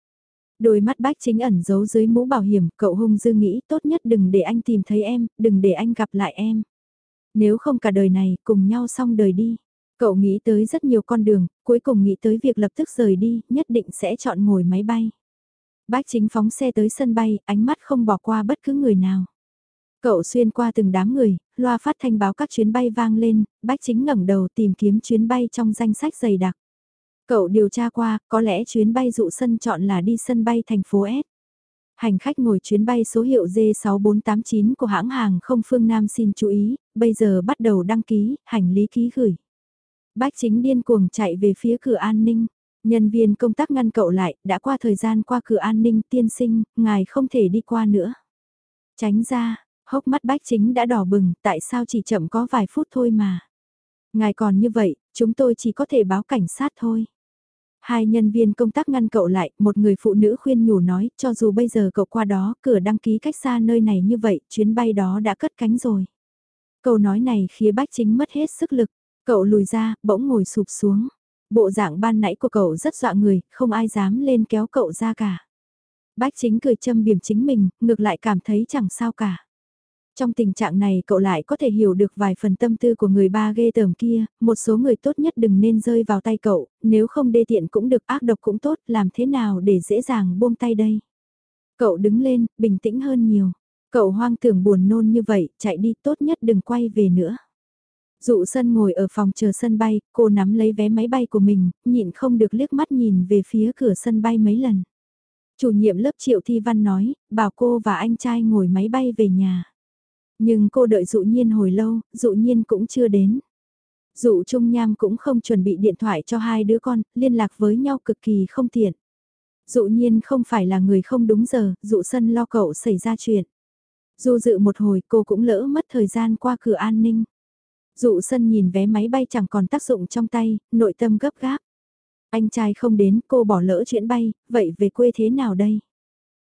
Đôi mắt bách chính ẩn giấu dưới mũ bảo hiểm, cậu hung dư nghĩ tốt nhất đừng để anh tìm thấy em, đừng để anh gặp lại em. Nếu không cả đời này, cùng nhau xong đời đi. Cậu nghĩ tới rất nhiều con đường, cuối cùng nghĩ tới việc lập tức rời đi, nhất định sẽ chọn ngồi máy bay. Bách chính phóng xe tới sân bay, ánh mắt không bỏ qua bất cứ người nào. Cậu xuyên qua từng đám người, loa phát thanh báo các chuyến bay vang lên, bách chính ngẩng đầu tìm kiếm chuyến bay trong danh sách dày đặc. Cậu điều tra qua, có lẽ chuyến bay dụ sân chọn là đi sân bay thành phố S. Hành khách ngồi chuyến bay số hiệu D6489 của hãng hàng không phương Nam xin chú ý, bây giờ bắt đầu đăng ký, hành lý ký gửi. Bách chính điên cuồng chạy về phía cửa an ninh. Nhân viên công tác ngăn cậu lại, đã qua thời gian qua cửa an ninh tiên sinh, ngài không thể đi qua nữa. Tránh ra, hốc mắt bách chính đã đỏ bừng, tại sao chỉ chậm có vài phút thôi mà. Ngài còn như vậy, chúng tôi chỉ có thể báo cảnh sát thôi. Hai nhân viên công tác ngăn cậu lại, một người phụ nữ khuyên nhủ nói, cho dù bây giờ cậu qua đó, cửa đăng ký cách xa nơi này như vậy, chuyến bay đó đã cất cánh rồi. Câu nói này khiến bách chính mất hết sức lực, cậu lùi ra, bỗng ngồi sụp xuống. Bộ dạng ban nãy của cậu rất dọa người, không ai dám lên kéo cậu ra cả. Bách chính cười châm biểm chính mình, ngược lại cảm thấy chẳng sao cả. Trong tình trạng này cậu lại có thể hiểu được vài phần tâm tư của người ba ghê tởm kia, một số người tốt nhất đừng nên rơi vào tay cậu, nếu không đê tiện cũng được ác độc cũng tốt, làm thế nào để dễ dàng buông tay đây. Cậu đứng lên, bình tĩnh hơn nhiều. Cậu hoang tưởng buồn nôn như vậy, chạy đi tốt nhất đừng quay về nữa. Dụ sân ngồi ở phòng chờ sân bay, cô nắm lấy vé máy bay của mình, nhịn không được liếc mắt nhìn về phía cửa sân bay mấy lần. Chủ nhiệm lớp Triệu Thi Văn nói, bảo cô và anh trai ngồi máy bay về nhà. Nhưng cô đợi dụ nhiên hồi lâu, dụ nhiên cũng chưa đến. Dụ Trung Nham cũng không chuẩn bị điện thoại cho hai đứa con, liên lạc với nhau cực kỳ không tiện. Dụ nhiên không phải là người không đúng giờ, dụ sân lo cậu xảy ra chuyện. Dù dự một hồi cô cũng lỡ mất thời gian qua cửa an ninh. Dụ sân nhìn vé máy bay chẳng còn tác dụng trong tay, nội tâm gấp gáp. Anh trai không đến, cô bỏ lỡ chuyến bay, vậy về quê thế nào đây?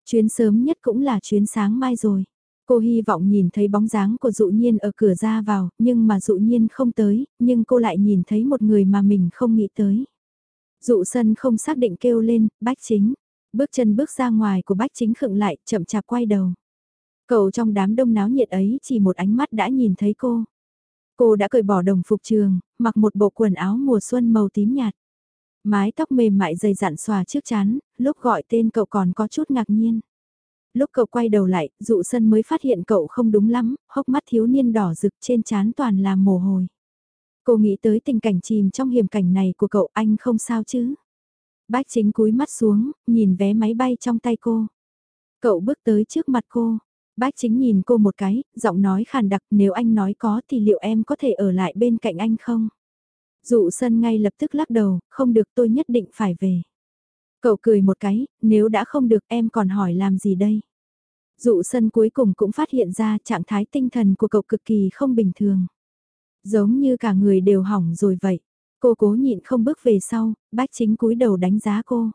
Chuyến sớm nhất cũng là chuyến sáng mai rồi. Cô hy vọng nhìn thấy bóng dáng của dụ nhiên ở cửa ra vào, nhưng mà dụ nhiên không tới, nhưng cô lại nhìn thấy một người mà mình không nghĩ tới. Dụ sân không xác định kêu lên, bách chính. Bước chân bước ra ngoài của bách chính khựng lại, chậm chạp quay đầu. Cậu trong đám đông náo nhiệt ấy chỉ một ánh mắt đã nhìn thấy cô. Cô đã cởi bỏ đồng phục trường, mặc một bộ quần áo mùa xuân màu tím nhạt. Mái tóc mềm mại dày dặn xòa trước chán, lúc gọi tên cậu còn có chút ngạc nhiên. Lúc cậu quay đầu lại, dụ sân mới phát hiện cậu không đúng lắm, hốc mắt thiếu niên đỏ rực trên trán toàn là mồ hôi. Cô nghĩ tới tình cảnh chìm trong hiểm cảnh này của cậu anh không sao chứ. Bách chính cúi mắt xuống, nhìn vé máy bay trong tay cô. Cậu bước tới trước mặt cô. Bách chính nhìn cô một cái, giọng nói khàn đặc nếu anh nói có thì liệu em có thể ở lại bên cạnh anh không? Dụ sân ngay lập tức lắc đầu, không được tôi nhất định phải về. Cậu cười một cái, nếu đã không được em còn hỏi làm gì đây? Dụ sân cuối cùng cũng phát hiện ra trạng thái tinh thần của cậu cực kỳ không bình thường. Giống như cả người đều hỏng rồi vậy. Cô cố nhịn không bước về sau, bách chính cúi đầu đánh giá cô.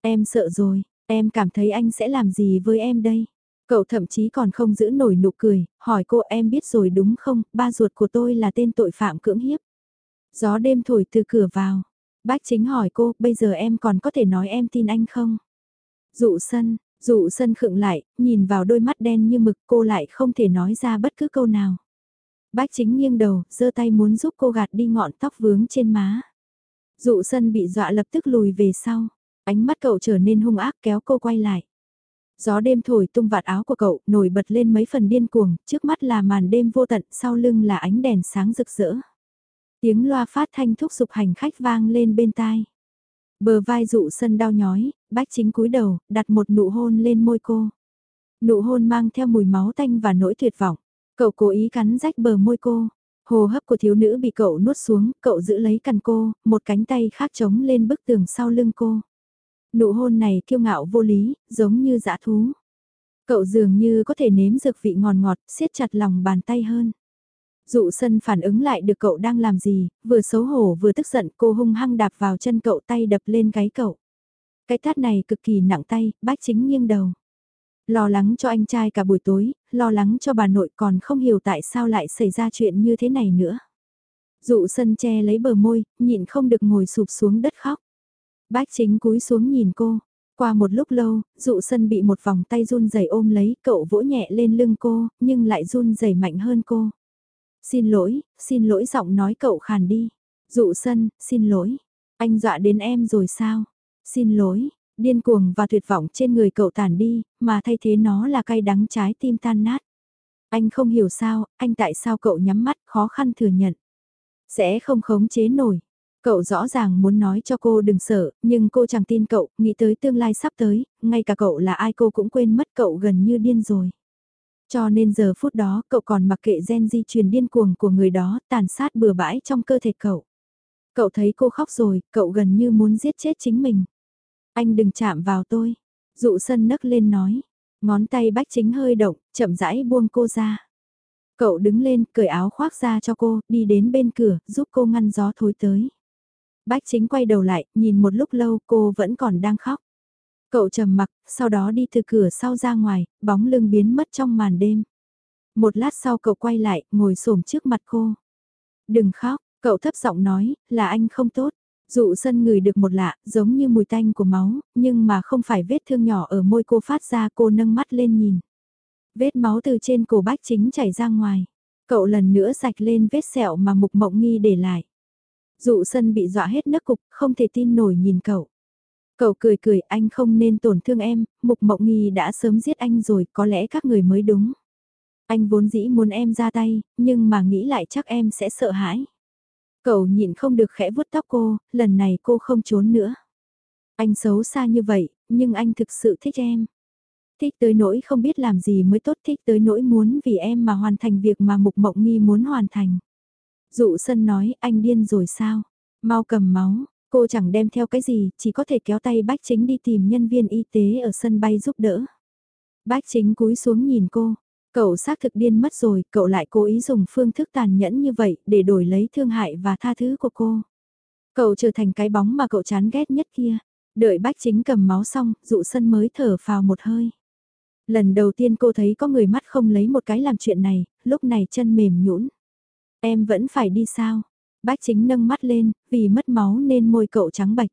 Em sợ rồi, em cảm thấy anh sẽ làm gì với em đây? Cậu thậm chí còn không giữ nổi nụ cười, hỏi cô em biết rồi đúng không, ba ruột của tôi là tên tội phạm cưỡng hiếp. Gió đêm thổi từ cửa vào, Bách chính hỏi cô, bây giờ em còn có thể nói em tin anh không? Dụ sân, dụ sân khựng lại, nhìn vào đôi mắt đen như mực cô lại không thể nói ra bất cứ câu nào. Bách chính nghiêng đầu, giơ tay muốn giúp cô gạt đi ngọn tóc vướng trên má. Dụ sân bị dọa lập tức lùi về sau, ánh mắt cậu trở nên hung ác kéo cô quay lại. Gió đêm thổi tung vạt áo của cậu, nổi bật lên mấy phần điên cuồng, trước mắt là màn đêm vô tận, sau lưng là ánh đèn sáng rực rỡ. Tiếng loa phát thanh thúc giục hành khách vang lên bên tai. Bờ vai dụ sân đau nhói, bách chính cúi đầu, đặt một nụ hôn lên môi cô. Nụ hôn mang theo mùi máu tanh và nỗi tuyệt vọng. Cậu cố ý cắn rách bờ môi cô. Hồ hấp của thiếu nữ bị cậu nuốt xuống, cậu giữ lấy cằn cô, một cánh tay khác chống lên bức tường sau lưng cô. Nụ hôn này kiêu ngạo vô lý, giống như dã thú. Cậu dường như có thể nếm dược vị ngọt ngọt, siết chặt lòng bàn tay hơn. Dụ sân phản ứng lại được cậu đang làm gì, vừa xấu hổ vừa tức giận cô hung hăng đạp vào chân cậu tay đập lên gáy cậu. Cái tát này cực kỳ nặng tay, Bác chính nghiêng đầu. Lo lắng cho anh trai cả buổi tối, lo lắng cho bà nội còn không hiểu tại sao lại xảy ra chuyện như thế này nữa. Dụ sân che lấy bờ môi, nhịn không được ngồi sụp xuống đất khóc. Bác chính cúi xuống nhìn cô. Qua một lúc lâu, dụ sân bị một vòng tay run rẩy ôm lấy, cậu vỗ nhẹ lên lưng cô, nhưng lại run rẩy mạnh hơn cô. Xin lỗi, xin lỗi giọng nói cậu khàn đi. Dụ sân, xin lỗi. Anh dọa đến em rồi sao? Xin lỗi, điên cuồng và tuyệt vọng trên người cậu tàn đi, mà thay thế nó là cay đắng trái tim tan nát. Anh không hiểu sao, anh tại sao cậu nhắm mắt khó khăn thừa nhận. Sẽ không khống chế nổi. Cậu rõ ràng muốn nói cho cô đừng sợ, nhưng cô chẳng tin cậu, nghĩ tới tương lai sắp tới, ngay cả cậu là ai cô cũng quên mất cậu gần như điên rồi. Cho nên giờ phút đó cậu còn mặc kệ gen di truyền điên cuồng của người đó tàn sát bừa bãi trong cơ thể cậu. Cậu thấy cô khóc rồi, cậu gần như muốn giết chết chính mình. Anh đừng chạm vào tôi. Dụ sân nấc lên nói. Ngón tay bách chính hơi động, chậm rãi buông cô ra. Cậu đứng lên, cởi áo khoác ra cho cô, đi đến bên cửa, giúp cô ngăn gió thối tới. Bách chính quay đầu lại, nhìn một lúc lâu cô vẫn còn đang khóc. Cậu trầm mặc, sau đó đi từ cửa sau ra ngoài, bóng lưng biến mất trong màn đêm. Một lát sau cậu quay lại, ngồi xổm trước mặt cô. Đừng khóc, cậu thấp giọng nói, là anh không tốt. Dụ sân ngửi được một lạ, giống như mùi tanh của máu, nhưng mà không phải vết thương nhỏ ở môi cô phát ra cô nâng mắt lên nhìn. Vết máu từ trên cổ bách chính chảy ra ngoài. Cậu lần nữa sạch lên vết sẹo mà mục mộng nghi để lại. Dụ sân bị dọa hết nấc cục, không thể tin nổi nhìn cậu. Cậu cười cười anh không nên tổn thương em, mục mộng nghi đã sớm giết anh rồi, có lẽ các người mới đúng. Anh vốn dĩ muốn em ra tay, nhưng mà nghĩ lại chắc em sẽ sợ hãi. Cậu nhịn không được khẽ vuốt tóc cô, lần này cô không trốn nữa. Anh xấu xa như vậy, nhưng anh thực sự thích em. Thích tới nỗi không biết làm gì mới tốt thích tới nỗi muốn vì em mà hoàn thành việc mà Mục Mộng Nghi muốn hoàn thành. Dụ sân nói anh điên rồi sao? Mau cầm máu, cô chẳng đem theo cái gì, chỉ có thể kéo tay bách chính đi tìm nhân viên y tế ở sân bay giúp đỡ. Bách chính cúi xuống nhìn cô, cậu xác thực điên mất rồi, cậu lại cố ý dùng phương thức tàn nhẫn như vậy để đổi lấy thương hại và tha thứ của cô. Cậu trở thành cái bóng mà cậu chán ghét nhất kia. Đợi bách chính cầm máu xong, dụ sân mới thở phào một hơi. Lần đầu tiên cô thấy có người mắt không lấy một cái làm chuyện này, lúc này chân mềm nhũn. Em vẫn phải đi sao? Bách chính nâng mắt lên, vì mất máu nên môi cậu trắng bạch.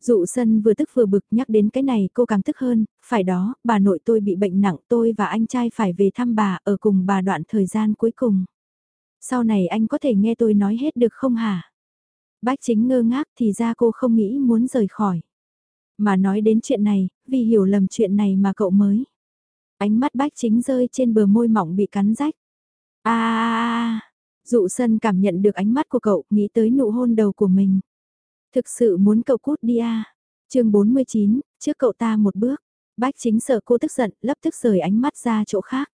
Dụ sân vừa tức vừa bực nhắc đến cái này cô càng tức hơn, phải đó, bà nội tôi bị bệnh nặng tôi và anh trai phải về thăm bà ở cùng bà đoạn thời gian cuối cùng. Sau này anh có thể nghe tôi nói hết được không hả? Bách chính ngơ ngác thì ra cô không nghĩ muốn rời khỏi. Mà nói đến chuyện này, vì hiểu lầm chuyện này mà cậu mới. Ánh mắt bách chính rơi trên bờ môi mỏng bị cắn rách. À. Dụ sân cảm nhận được ánh mắt của cậu, nghĩ tới nụ hôn đầu của mình. Thực sự muốn cậu cút đi à. chương 49, trước cậu ta một bước. Bách chính sợ cô tức giận, lập tức rời ánh mắt ra chỗ khác.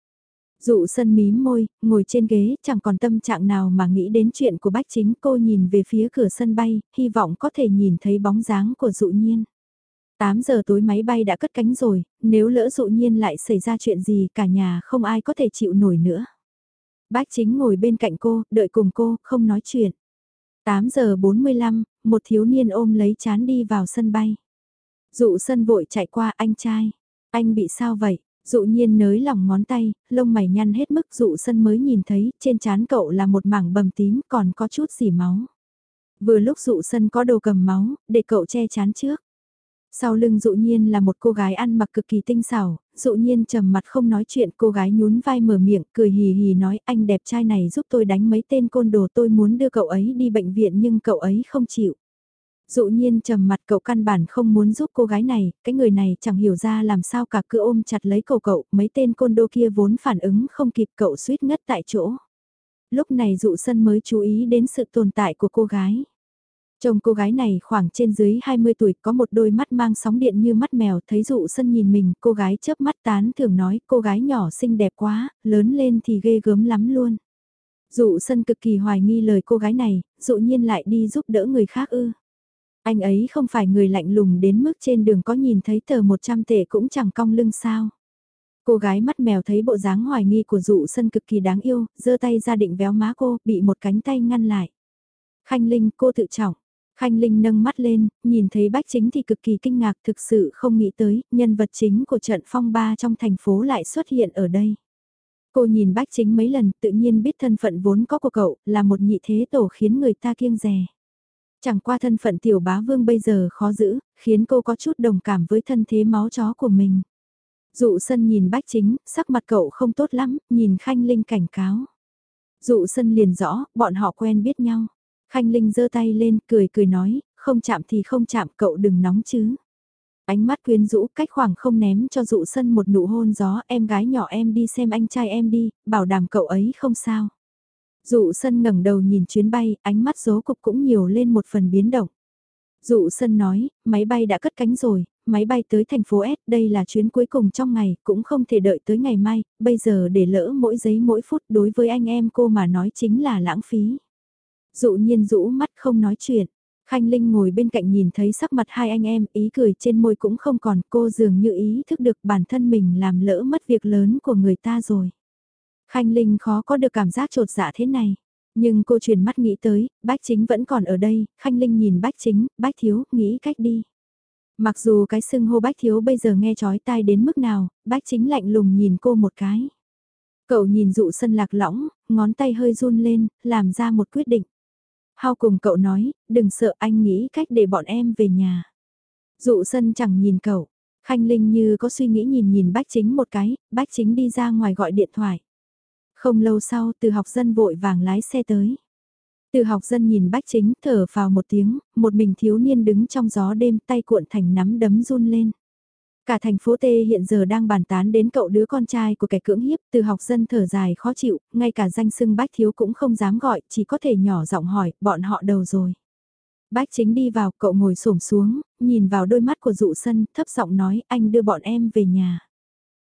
Dụ sân mím môi, ngồi trên ghế, chẳng còn tâm trạng nào mà nghĩ đến chuyện của bách chính. Cô nhìn về phía cửa sân bay, hy vọng có thể nhìn thấy bóng dáng của dụ nhiên. 8 giờ tối máy bay đã cất cánh rồi, nếu lỡ dụ nhiên lại xảy ra chuyện gì cả nhà không ai có thể chịu nổi nữa. Bách chính ngồi bên cạnh cô, đợi cùng cô, không nói chuyện. 8 giờ 45, một thiếu niên ôm lấy chán đi vào sân bay. Dụ sân vội chạy qua anh trai. Anh bị sao vậy? Dụ nhiên nới lòng ngón tay, lông mày nhăn hết mức dụ sân mới nhìn thấy, trên chán cậu là một mảng bầm tím còn có chút xỉ máu. Vừa lúc dụ sân có đồ cầm máu, để cậu che chán trước. Sau lưng dụ nhiên là một cô gái ăn mặc cực kỳ tinh xảo, dụ nhiên trầm mặt không nói chuyện cô gái nhún vai mở miệng cười hì hì nói anh đẹp trai này giúp tôi đánh mấy tên côn đồ tôi muốn đưa cậu ấy đi bệnh viện nhưng cậu ấy không chịu. Dụ nhiên trầm mặt cậu căn bản không muốn giúp cô gái này, cái người này chẳng hiểu ra làm sao cả cứ ôm chặt lấy cậu cậu, mấy tên côn đồ kia vốn phản ứng không kịp cậu suýt ngất tại chỗ. Lúc này dụ sân mới chú ý đến sự tồn tại của cô gái. Trông cô gái này khoảng trên dưới 20 tuổi có một đôi mắt mang sóng điện như mắt mèo thấy dụ sân nhìn mình, cô gái chớp mắt tán thường nói cô gái nhỏ xinh đẹp quá, lớn lên thì ghê gớm lắm luôn. Dụ sân cực kỳ hoài nghi lời cô gái này, dụ nhiên lại đi giúp đỡ người khác ư. Anh ấy không phải người lạnh lùng đến mức trên đường có nhìn thấy tờ 100 tệ cũng chẳng cong lưng sao. Cô gái mắt mèo thấy bộ dáng hoài nghi của dụ sân cực kỳ đáng yêu, giơ tay ra định véo má cô, bị một cánh tay ngăn lại. Khanh Linh cô tự trọng, Khanh Linh nâng mắt lên, nhìn thấy bách chính thì cực kỳ kinh ngạc thực sự không nghĩ tới, nhân vật chính của trận phong ba trong thành phố lại xuất hiện ở đây. Cô nhìn bách chính mấy lần tự nhiên biết thân phận vốn có của cậu là một nhị thế tổ khiến người ta kiêng rè. Chẳng qua thân phận tiểu bá vương bây giờ khó giữ, khiến cô có chút đồng cảm với thân thế máu chó của mình. Dụ sân nhìn bách chính, sắc mặt cậu không tốt lắm, nhìn Khanh Linh cảnh cáo. Dụ sân liền rõ, bọn họ quen biết nhau. Khanh Linh giơ tay lên, cười cười nói, không chạm thì không chạm, cậu đừng nóng chứ. Ánh mắt quyến rũ cách khoảng không ném cho dụ sân một nụ hôn gió em gái nhỏ em đi xem anh trai em đi, bảo đảm cậu ấy không sao. Dụ sân ngẩng đầu nhìn chuyến bay, ánh mắt dố cục cũng nhiều lên một phần biến động. Dụ sân nói, máy bay đã cất cánh rồi, máy bay tới thành phố S, đây là chuyến cuối cùng trong ngày, cũng không thể đợi tới ngày mai, bây giờ để lỡ mỗi giây mỗi phút đối với anh em cô mà nói chính là lãng phí. Dụ nhiên rũ mắt không nói chuyện. Khanh Linh ngồi bên cạnh nhìn thấy sắc mặt hai anh em, ý cười trên môi cũng không còn, cô dường như ý thức được bản thân mình làm lỡ mất việc lớn của người ta rồi. Khanh Linh khó có được cảm giác trột dạ thế này. Nhưng cô chuyển mắt nghĩ tới, bách chính vẫn còn ở đây, Khanh Linh nhìn bách chính, bách thiếu, nghĩ cách đi. Mặc dù cái xưng hô bách thiếu bây giờ nghe chói tai đến mức nào, bách chính lạnh lùng nhìn cô một cái. Cậu nhìn dụ sân lạc lõng, ngón tay hơi run lên, làm ra một quyết định. Hao cùng cậu nói, đừng sợ anh nghĩ cách để bọn em về nhà. Dụ sân chẳng nhìn cậu, Khanh Linh như có suy nghĩ nhìn nhìn bách chính một cái, bách chính đi ra ngoài gọi điện thoại. Không lâu sau từ học dân vội vàng lái xe tới. Từ học dân nhìn bách chính thở vào một tiếng, một mình thiếu niên đứng trong gió đêm tay cuộn thành nắm đấm run lên. Cả thành phố Tê hiện giờ đang bàn tán đến cậu đứa con trai của kẻ cưỡng hiếp, từ học dân thở dài khó chịu, ngay cả danh sưng bách thiếu cũng không dám gọi, chỉ có thể nhỏ giọng hỏi, bọn họ đầu rồi. Bách chính đi vào, cậu ngồi xổm xuống, nhìn vào đôi mắt của dụ sân, thấp giọng nói, anh đưa bọn em về nhà.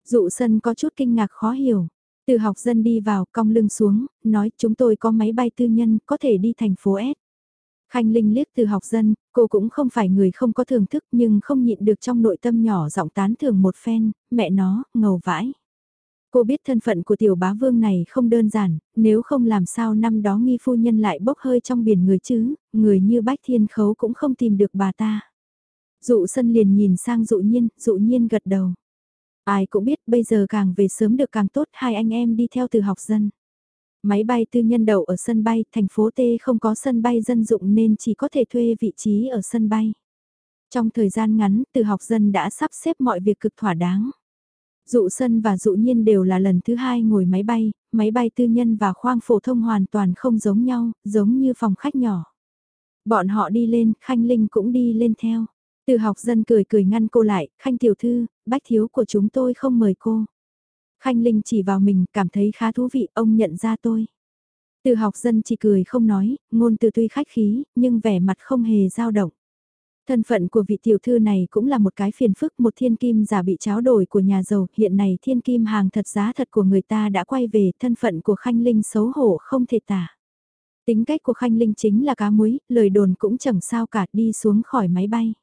Dụ sân có chút kinh ngạc khó hiểu. Từ học dân đi vào, cong lưng xuống, nói chúng tôi có máy bay tư nhân, có thể đi thành phố S. Khanh Linh liếc từ học dân, cô cũng không phải người không có thưởng thức nhưng không nhịn được trong nội tâm nhỏ giọng tán thưởng một phen, mẹ nó, ngầu vãi. Cô biết thân phận của tiểu bá vương này không đơn giản, nếu không làm sao năm đó nghi phu nhân lại bốc hơi trong biển người chứ, người như bách thiên khấu cũng không tìm được bà ta. Dụ sân liền nhìn sang dụ nhiên, dụ nhiên gật đầu. Ai cũng biết bây giờ càng về sớm được càng tốt hai anh em đi theo từ học dân. Máy bay tư nhân đậu ở sân bay, thành phố T không có sân bay dân dụng nên chỉ có thể thuê vị trí ở sân bay. Trong thời gian ngắn, từ học dân đã sắp xếp mọi việc cực thỏa đáng. Dụ sân và dụ nhiên đều là lần thứ hai ngồi máy bay, máy bay tư nhân và khoang phổ thông hoàn toàn không giống nhau, giống như phòng khách nhỏ. Bọn họ đi lên, Khanh Linh cũng đi lên theo. Từ học dân cười cười ngăn cô lại, Khanh tiểu thư, bách thiếu của chúng tôi không mời cô. Khanh Linh chỉ vào mình, cảm thấy khá thú vị, ông nhận ra tôi. Từ học dân chỉ cười không nói, ngôn từ tuy khách khí, nhưng vẻ mặt không hề dao động. Thân phận của vị tiểu thư này cũng là một cái phiền phức, một thiên kim giả bị tráo đổi của nhà giàu, hiện nay. thiên kim hàng thật giá thật của người ta đã quay về, thân phận của Khanh Linh xấu hổ không thể tả. Tính cách của Khanh Linh chính là cá muối, lời đồn cũng chẳng sao cả đi xuống khỏi máy bay.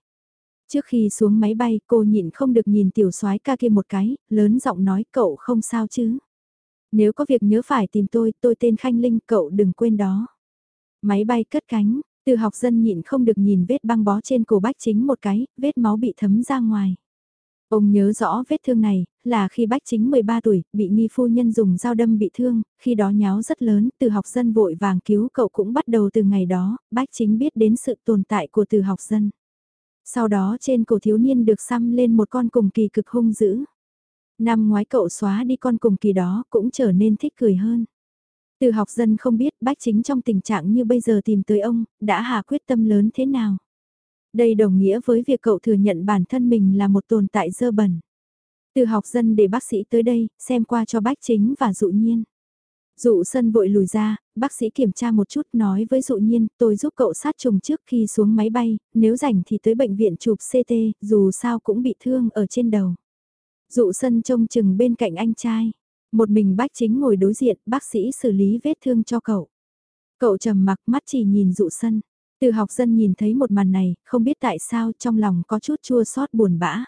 Trước khi xuống máy bay cô nhịn không được nhìn tiểu soái ca kia một cái, lớn giọng nói cậu không sao chứ. Nếu có việc nhớ phải tìm tôi, tôi tên Khanh Linh, cậu đừng quên đó. Máy bay cất cánh, từ học dân nhịn không được nhìn vết băng bó trên cổ bách chính một cái, vết máu bị thấm ra ngoài. Ông nhớ rõ vết thương này, là khi bách chính 13 tuổi, bị nghi phu nhân dùng dao đâm bị thương, khi đó nháo rất lớn, từ học dân vội vàng cứu cậu cũng bắt đầu từ ngày đó, bách chính biết đến sự tồn tại của từ học dân. Sau đó trên cổ thiếu niên được xăm lên một con cùng kỳ cực hung dữ. Năm ngoái cậu xóa đi con cùng kỳ đó cũng trở nên thích cười hơn. Từ học dân không biết bách chính trong tình trạng như bây giờ tìm tới ông, đã hạ quyết tâm lớn thế nào. Đây đồng nghĩa với việc cậu thừa nhận bản thân mình là một tồn tại dơ bẩn. Từ học dân để bác sĩ tới đây, xem qua cho bách chính và dụ nhiên. Dụ sân vội lùi ra, bác sĩ kiểm tra một chút nói với dụ nhiên, tôi giúp cậu sát trùng trước khi xuống máy bay, nếu rảnh thì tới bệnh viện chụp CT, dù sao cũng bị thương ở trên đầu. Dụ sân trông chừng bên cạnh anh trai. Một mình bác chính ngồi đối diện, bác sĩ xử lý vết thương cho cậu. Cậu trầm mặc mắt chỉ nhìn dụ sân. Từ học dân nhìn thấy một màn này, không biết tại sao trong lòng có chút chua xót buồn bã.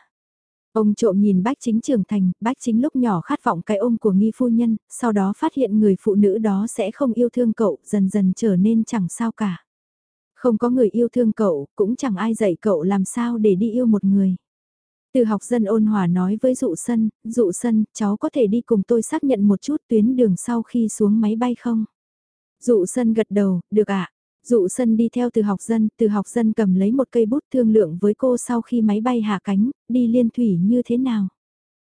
Ông trộm nhìn bách chính trưởng thành, bách chính lúc nhỏ khát vọng cái ôm của nghi phu nhân, sau đó phát hiện người phụ nữ đó sẽ không yêu thương cậu, dần dần trở nên chẳng sao cả. Không có người yêu thương cậu, cũng chẳng ai dạy cậu làm sao để đi yêu một người. Từ học dân ôn hòa nói với dụ sân, dụ sân, cháu có thể đi cùng tôi xác nhận một chút tuyến đường sau khi xuống máy bay không? Dụ sân gật đầu, được ạ. Dụ sân đi theo từ học dân, từ học dân cầm lấy một cây bút thương lượng với cô sau khi máy bay hạ cánh, đi liên thủy như thế nào.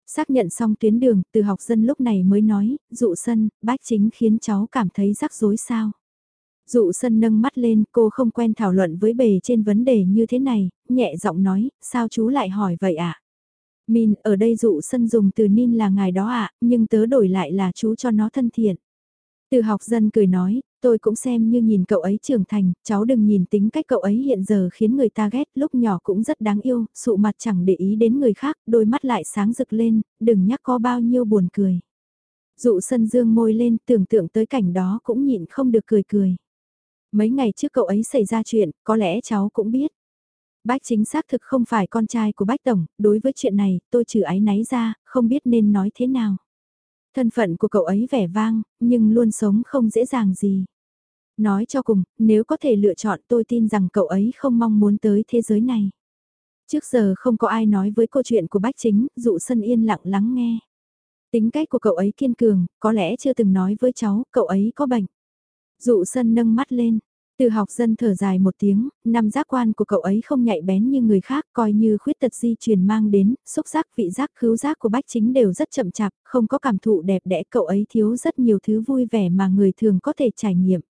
Xác nhận xong tuyến đường, từ học dân lúc này mới nói, dụ sân, bác chính khiến cháu cảm thấy rắc rối sao. Dụ sân nâng mắt lên, cô không quen thảo luận với bề trên vấn đề như thế này, nhẹ giọng nói, sao chú lại hỏi vậy ạ? À? Min, ở đây dụ sân dùng từ Nin là ngài đó ạ, nhưng tớ đổi lại là chú cho nó thân thiện. Từ học dân cười nói, tôi cũng xem như nhìn cậu ấy trưởng thành, cháu đừng nhìn tính cách cậu ấy hiện giờ khiến người ta ghét, lúc nhỏ cũng rất đáng yêu, sụ mặt chẳng để ý đến người khác, đôi mắt lại sáng rực lên, đừng nhắc có bao nhiêu buồn cười. Dụ sân dương môi lên, tưởng tượng tới cảnh đó cũng nhịn không được cười cười. Mấy ngày trước cậu ấy xảy ra chuyện, có lẽ cháu cũng biết. Bách chính xác thực không phải con trai của Bách Tổng, đối với chuyện này, tôi trừ ái náy ra, không biết nên nói thế nào. Thân phận của cậu ấy vẻ vang, nhưng luôn sống không dễ dàng gì. Nói cho cùng, nếu có thể lựa chọn tôi tin rằng cậu ấy không mong muốn tới thế giới này. Trước giờ không có ai nói với câu chuyện của Bách Chính, dụ sân yên lặng lắng nghe. Tính cách của cậu ấy kiên cường, có lẽ chưa từng nói với cháu, cậu ấy có bệnh. Dụ sân nâng mắt lên, từ học dân thở dài một tiếng, năm giác quan của cậu ấy không nhạy bén như người khác, coi như khuyết tật di truyền mang đến, xúc giác, vị giác, khứu giác của bách chính đều rất chậm chạp, không có cảm thụ đẹp đẽ, cậu ấy thiếu rất nhiều thứ vui vẻ mà người thường có thể trải nghiệm.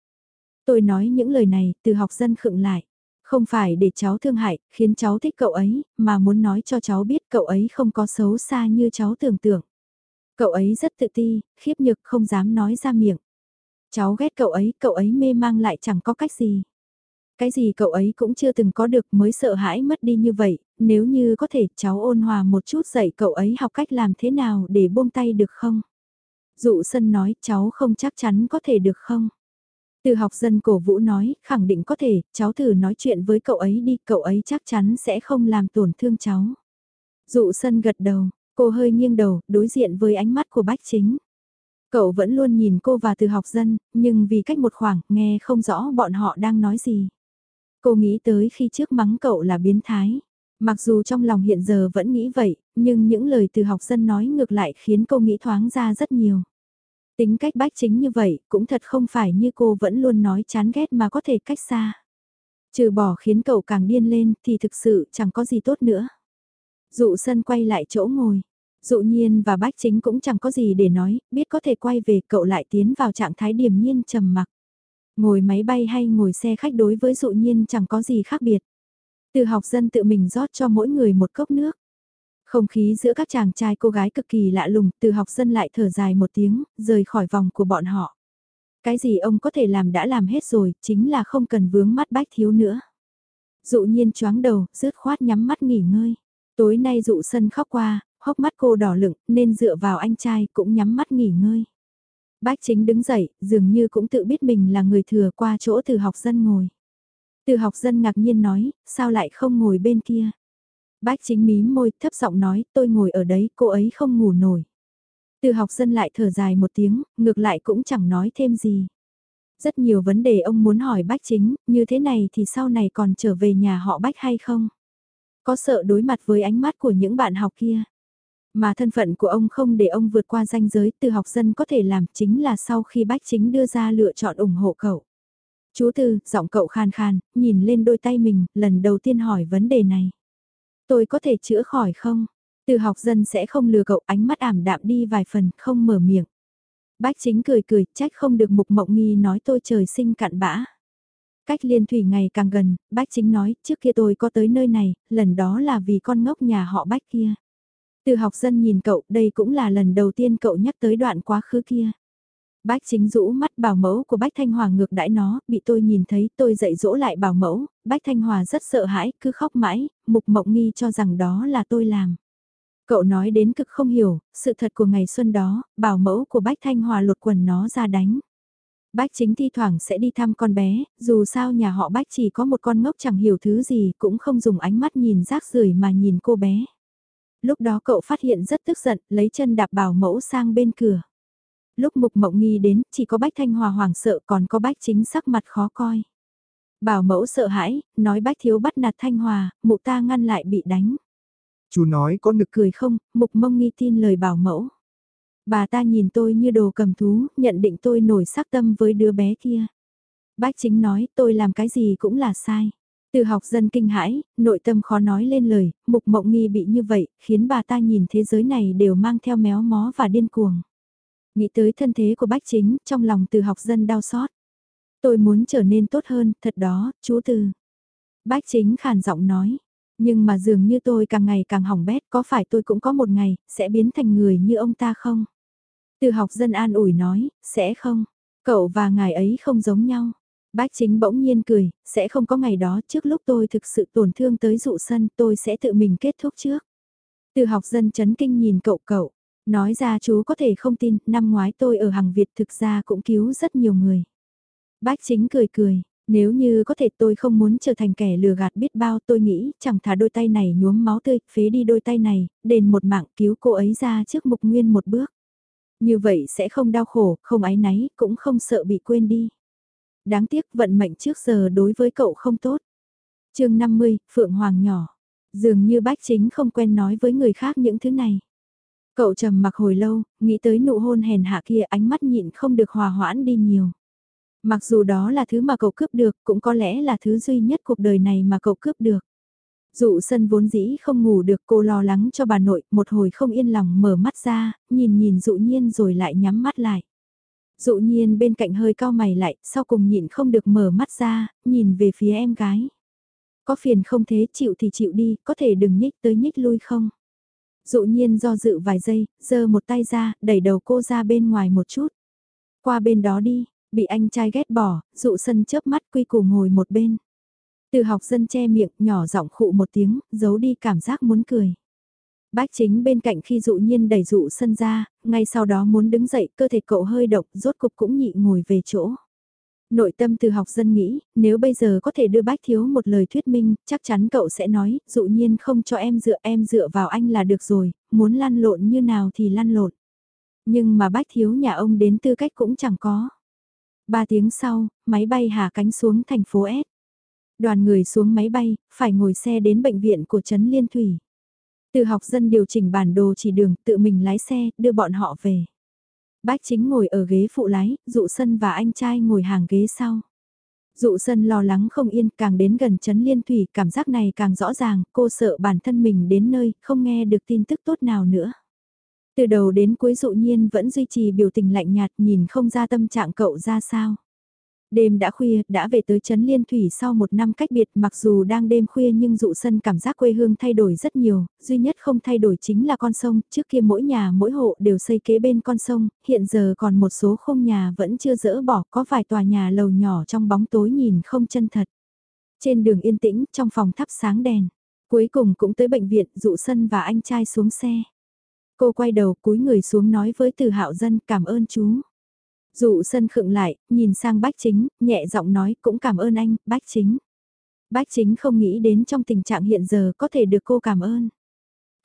Tôi nói những lời này, từ học dân khựng lại. Không phải để cháu thương hại, khiến cháu thích cậu ấy, mà muốn nói cho cháu biết cậu ấy không có xấu xa như cháu tưởng tượng. Cậu ấy rất tự ti, khiếp nhược không dám nói ra miệng. Cháu ghét cậu ấy, cậu ấy mê mang lại chẳng có cách gì. Cái gì cậu ấy cũng chưa từng có được mới sợ hãi mất đi như vậy, nếu như có thể cháu ôn hòa một chút dạy cậu ấy học cách làm thế nào để buông tay được không? Dụ sân nói cháu không chắc chắn có thể được không? Từ học dân cổ vũ nói, khẳng định có thể, cháu thử nói chuyện với cậu ấy đi, cậu ấy chắc chắn sẽ không làm tổn thương cháu. Dụ sân gật đầu, cô hơi nghiêng đầu, đối diện với ánh mắt của bách chính. Cậu vẫn luôn nhìn cô và từ học dân, nhưng vì cách một khoảng, nghe không rõ bọn họ đang nói gì. Cô nghĩ tới khi trước mắng cậu là biến thái. Mặc dù trong lòng hiện giờ vẫn nghĩ vậy, nhưng những lời từ học dân nói ngược lại khiến cô nghĩ thoáng ra rất nhiều. Tính cách bách chính như vậy, cũng thật không phải như cô vẫn luôn nói chán ghét mà có thể cách xa. Trừ bỏ khiến cậu càng điên lên thì thực sự chẳng có gì tốt nữa. Dụ sân quay lại chỗ ngồi, Dụ nhiên và bách chính cũng chẳng có gì để nói, biết có thể quay về cậu lại tiến vào trạng thái điềm nhiên trầm mặc. Ngồi máy bay hay ngồi xe khách đối với dụ nhiên chẳng có gì khác biệt. Từ học dân tự mình rót cho mỗi người một cốc nước. Không khí giữa các chàng trai cô gái cực kỳ lạ lùng, từ học dân lại thở dài một tiếng, rời khỏi vòng của bọn họ. Cái gì ông có thể làm đã làm hết rồi, chính là không cần vướng mắt bách thiếu nữa. Dụ nhiên choáng đầu, rứt khoát nhắm mắt nghỉ ngơi. Tối nay dụ sân khóc qua, hốc mắt cô đỏ lựng nên dựa vào anh trai cũng nhắm mắt nghỉ ngơi. Bách chính đứng dậy, dường như cũng tự biết mình là người thừa qua chỗ từ học dân ngồi. Từ học dân ngạc nhiên nói, sao lại không ngồi bên kia? Bách chính mí môi thấp giọng nói, tôi ngồi ở đấy, cô ấy không ngủ nổi. Từ học dân lại thở dài một tiếng, ngược lại cũng chẳng nói thêm gì. Rất nhiều vấn đề ông muốn hỏi Bách chính, như thế này thì sau này còn trở về nhà họ Bách hay không? Có sợ đối mặt với ánh mắt của những bạn học kia? Mà thân phận của ông không để ông vượt qua ranh giới từ học dân có thể làm chính là sau khi bách chính đưa ra lựa chọn ủng hộ cậu. Chú Tư, giọng cậu khan khan, nhìn lên đôi tay mình, lần đầu tiên hỏi vấn đề này. Tôi có thể chữa khỏi không? Từ học dân sẽ không lừa cậu ánh mắt ảm đạm đi vài phần, không mở miệng. Bách chính cười cười, trách không được mục mộng nghi nói tôi trời sinh cặn bã. Cách liên thủy ngày càng gần, bách chính nói, trước kia tôi có tới nơi này, lần đó là vì con ngốc nhà họ bách kia. Từ học dân nhìn cậu, đây cũng là lần đầu tiên cậu nhắc tới đoạn quá khứ kia. Bách chính rũ mắt bảo mẫu của Bách Thanh Hòa ngược đãi nó, bị tôi nhìn thấy tôi dạy dỗ lại bảo mẫu, Bách Thanh Hòa rất sợ hãi, cứ khóc mãi, mục mộng nghi cho rằng đó là tôi làm. Cậu nói đến cực không hiểu, sự thật của ngày xuân đó, bảo mẫu của Bách Thanh Hòa lột quần nó ra đánh. Bách chính thi thoảng sẽ đi thăm con bé, dù sao nhà họ Bách chỉ có một con ngốc chẳng hiểu thứ gì cũng không dùng ánh mắt nhìn rác rưởi mà nhìn cô bé. Lúc đó cậu phát hiện rất tức giận, lấy chân đạp bảo mẫu sang bên cửa. Lúc mục mộng nghi đến, chỉ có bách thanh hòa hoảng sợ còn có bách chính sắc mặt khó coi. Bảo mẫu sợ hãi, nói bách thiếu bắt nạt thanh hòa, mụ ta ngăn lại bị đánh. Chú nói có nực cười không, mục mông nghi tin lời bảo mẫu. Bà ta nhìn tôi như đồ cầm thú, nhận định tôi nổi sắc tâm với đứa bé kia. Bách chính nói tôi làm cái gì cũng là sai. Từ học dân kinh hãi, nội tâm khó nói lên lời, mục mộng nghi bị như vậy, khiến bà ta nhìn thế giới này đều mang theo méo mó và điên cuồng. Nghĩ tới thân thế của bách chính, trong lòng từ học dân đau xót. Tôi muốn trở nên tốt hơn, thật đó, chú tư Bách chính khàn giọng nói. Nhưng mà dường như tôi càng ngày càng hỏng bét, có phải tôi cũng có một ngày, sẽ biến thành người như ông ta không? Từ học dân an ủi nói, sẽ không. Cậu và ngài ấy không giống nhau. Bách chính bỗng nhiên cười, sẽ không có ngày đó trước lúc tôi thực sự tổn thương tới dụ sân tôi sẽ tự mình kết thúc trước. Từ học dân chấn kinh nhìn cậu cậu, nói ra chú có thể không tin, năm ngoái tôi ở hàng Việt thực ra cũng cứu rất nhiều người. Bách chính cười cười, nếu như có thể tôi không muốn trở thành kẻ lừa gạt biết bao tôi nghĩ chẳng thả đôi tay này nhuốm máu tươi, phế đi đôi tay này, đền một mạng cứu cô ấy ra trước mục nguyên một bước. Như vậy sẽ không đau khổ, không ái náy, cũng không sợ bị quên đi. Đáng tiếc vận mệnh trước giờ đối với cậu không tốt. chương 50, Phượng Hoàng nhỏ. Dường như bách chính không quen nói với người khác những thứ này. Cậu trầm mặc hồi lâu, nghĩ tới nụ hôn hèn hạ kia ánh mắt nhịn không được hòa hoãn đi nhiều. Mặc dù đó là thứ mà cậu cướp được, cũng có lẽ là thứ duy nhất cuộc đời này mà cậu cướp được. Dụ sân vốn dĩ không ngủ được cô lo lắng cho bà nội, một hồi không yên lòng mở mắt ra, nhìn nhìn dụ nhiên rồi lại nhắm mắt lại. Dụ nhiên bên cạnh hơi cao mày lại, sau cùng nhịn không được mở mắt ra, nhìn về phía em gái. Có phiền không thế chịu thì chịu đi, có thể đừng nhích tới nhích lui không? Dụ nhiên do dự vài giây, giơ một tay ra, đẩy đầu cô ra bên ngoài một chút. Qua bên đó đi, bị anh trai ghét bỏ, dụ sân chớp mắt quy củ ngồi một bên. Từ học dân che miệng, nhỏ giọng khụ một tiếng, giấu đi cảm giác muốn cười. Bách chính bên cạnh khi dụ nhiên đẩy dụ sân ra, ngay sau đó muốn đứng dậy, cơ thể cậu hơi động, rốt cục cũng nhị ngồi về chỗ. Nội tâm từ học dân nghĩ, nếu bây giờ có thể đưa bách thiếu một lời thuyết minh, chắc chắn cậu sẽ nói, dụ nhiên không cho em dựa em dựa vào anh là được rồi, muốn lăn lộn như nào thì lăn lộn. Nhưng mà bách thiếu nhà ông đến tư cách cũng chẳng có. Ba tiếng sau, máy bay hạ cánh xuống thành phố S. Đoàn người xuống máy bay, phải ngồi xe đến bệnh viện của Trấn Liên Thủy. Từ học dân điều chỉnh bản đồ chỉ đường, tự mình lái xe, đưa bọn họ về. Bách chính ngồi ở ghế phụ lái, dụ sân và anh trai ngồi hàng ghế sau. Dụ sân lo lắng không yên, càng đến gần Trấn Liên Thủy, cảm giác này càng rõ ràng, cô sợ bản thân mình đến nơi, không nghe được tin tức tốt nào nữa. Từ đầu đến cuối dụ nhiên vẫn duy trì biểu tình lạnh nhạt nhìn không ra tâm trạng cậu ra sao. Đêm đã khuya, đã về tới Trấn Liên Thủy sau một năm cách biệt mặc dù đang đêm khuya nhưng dụ sân cảm giác quê hương thay đổi rất nhiều, duy nhất không thay đổi chính là con sông, trước kia mỗi nhà mỗi hộ đều xây kế bên con sông, hiện giờ còn một số không nhà vẫn chưa dỡ bỏ, có vài tòa nhà lầu nhỏ trong bóng tối nhìn không chân thật. Trên đường yên tĩnh, trong phòng thắp sáng đèn, cuối cùng cũng tới bệnh viện, dụ sân và anh trai xuống xe. Cô quay đầu cúi người xuống nói với từ hạo dân cảm ơn chú. Dụ sân khựng lại, nhìn sang bách chính, nhẹ giọng nói cũng cảm ơn anh, bách chính. Bách chính không nghĩ đến trong tình trạng hiện giờ có thể được cô cảm ơn.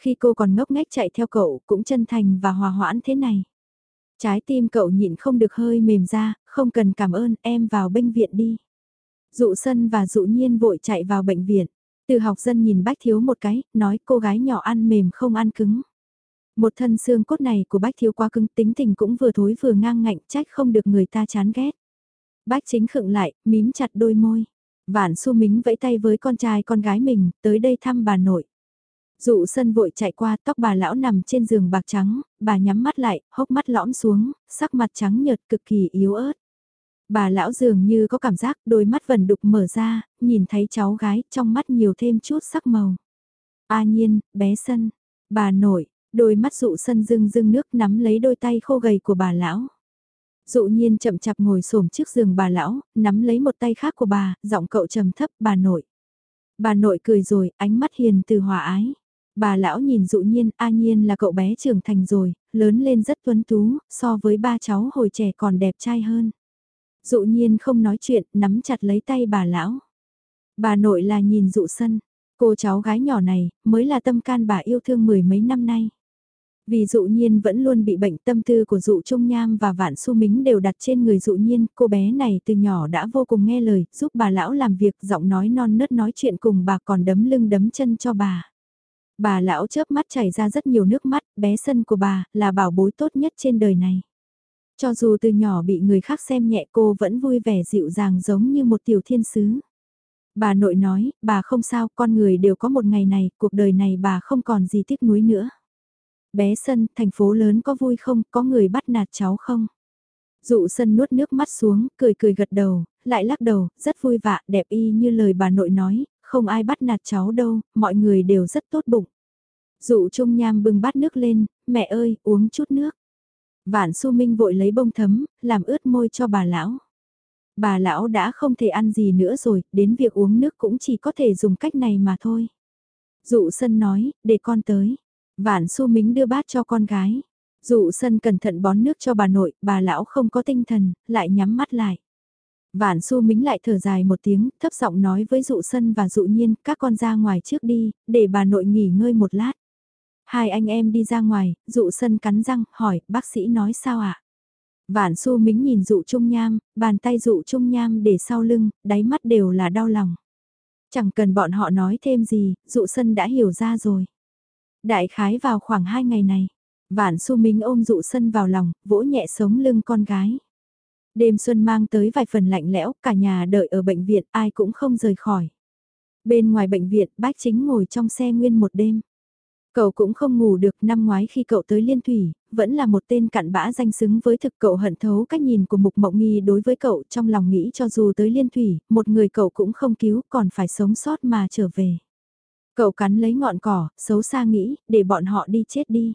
Khi cô còn ngốc nghếch chạy theo cậu cũng chân thành và hòa hoãn thế này. Trái tim cậu nhịn không được hơi mềm ra, không cần cảm ơn em vào bệnh viện đi. Dụ sân và dụ nhiên vội chạy vào bệnh viện. Từ học dân nhìn bách thiếu một cái, nói cô gái nhỏ ăn mềm không ăn cứng. Một thân xương cốt này của bách thiếu quá cứng tính tình cũng vừa thối vừa ngang ngạnh trách không được người ta chán ghét. Bách chính khựng lại, mím chặt đôi môi. Vạn su mính vẫy tay với con trai con gái mình, tới đây thăm bà nội. Dụ sân vội chạy qua, tóc bà lão nằm trên giường bạc trắng, bà nhắm mắt lại, hốc mắt lõm xuống, sắc mặt trắng nhợt cực kỳ yếu ớt. Bà lão dường như có cảm giác đôi mắt vần đục mở ra, nhìn thấy cháu gái trong mắt nhiều thêm chút sắc màu. A nhiên, bé sân, bà nội, Đôi mắt dụ sân rưng rưng nước nắm lấy đôi tay khô gầy của bà lão. Dụ nhiên chậm chạp ngồi xổm trước giường bà lão, nắm lấy một tay khác của bà, giọng cậu trầm thấp bà nội. Bà nội cười rồi, ánh mắt hiền từ hòa ái. Bà lão nhìn dụ nhiên, a nhiên là cậu bé trưởng thành rồi, lớn lên rất tuấn tú, so với ba cháu hồi trẻ còn đẹp trai hơn. Dụ nhiên không nói chuyện, nắm chặt lấy tay bà lão. Bà nội là nhìn dụ sân, cô cháu gái nhỏ này, mới là tâm can bà yêu thương mười mấy năm nay. Vì dụ nhiên vẫn luôn bị bệnh tâm tư của dụ trung nham và vạn su mính đều đặt trên người dụ nhiên, cô bé này từ nhỏ đã vô cùng nghe lời, giúp bà lão làm việc, giọng nói non nớt nói chuyện cùng bà còn đấm lưng đấm chân cho bà. Bà lão chớp mắt chảy ra rất nhiều nước mắt, bé sân của bà là bảo bối tốt nhất trên đời này. Cho dù từ nhỏ bị người khác xem nhẹ cô vẫn vui vẻ dịu dàng giống như một tiểu thiên sứ. Bà nội nói, bà không sao, con người đều có một ngày này, cuộc đời này bà không còn gì tiếc nuối nữa. Bé sân, thành phố lớn có vui không, có người bắt nạt cháu không? Dụ sân nuốt nước mắt xuống, cười cười gật đầu, lại lắc đầu, rất vui vạ, đẹp y như lời bà nội nói, không ai bắt nạt cháu đâu, mọi người đều rất tốt bụng. Dụ Trung Nham bưng bát nước lên, mẹ ơi, uống chút nước. Vạn su Minh vội lấy bông thấm, làm ướt môi cho bà lão. Bà lão đã không thể ăn gì nữa rồi, đến việc uống nước cũng chỉ có thể dùng cách này mà thôi. Dụ sân nói, để con tới. Vạn Xu Mính đưa bát cho con gái. Dụ sân cẩn thận bón nước cho bà nội, bà lão không có tinh thần, lại nhắm mắt lại. Vạn Xu Mính lại thở dài một tiếng, thấp giọng nói với dụ sân và dụ nhiên, các con ra ngoài trước đi, để bà nội nghỉ ngơi một lát. Hai anh em đi ra ngoài, dụ sân cắn răng, hỏi, bác sĩ nói sao ạ? À? Vạn Xu Mính nhìn dụ trung nham, bàn tay dụ trung nham để sau lưng, đáy mắt đều là đau lòng. Chẳng cần bọn họ nói thêm gì, dụ sân đã hiểu ra rồi. Đại khái vào khoảng hai ngày này, Vạn Xu Minh ôm dụ sân vào lòng, vỗ nhẹ sống lưng con gái. Đêm xuân mang tới vài phần lạnh lẽo, cả nhà đợi ở bệnh viện, ai cũng không rời khỏi. Bên ngoài bệnh viện, bác chính ngồi trong xe nguyên một đêm. Cậu cũng không ngủ được năm ngoái khi cậu tới Liên Thủy, vẫn là một tên cặn bã danh xứng với thực cậu hận thấu cách nhìn của Mục Mộng Nghi đối với cậu trong lòng nghĩ cho dù tới Liên Thủy, một người cậu cũng không cứu còn phải sống sót mà trở về. Cậu cắn lấy ngọn cỏ, xấu xa nghĩ, để bọn họ đi chết đi.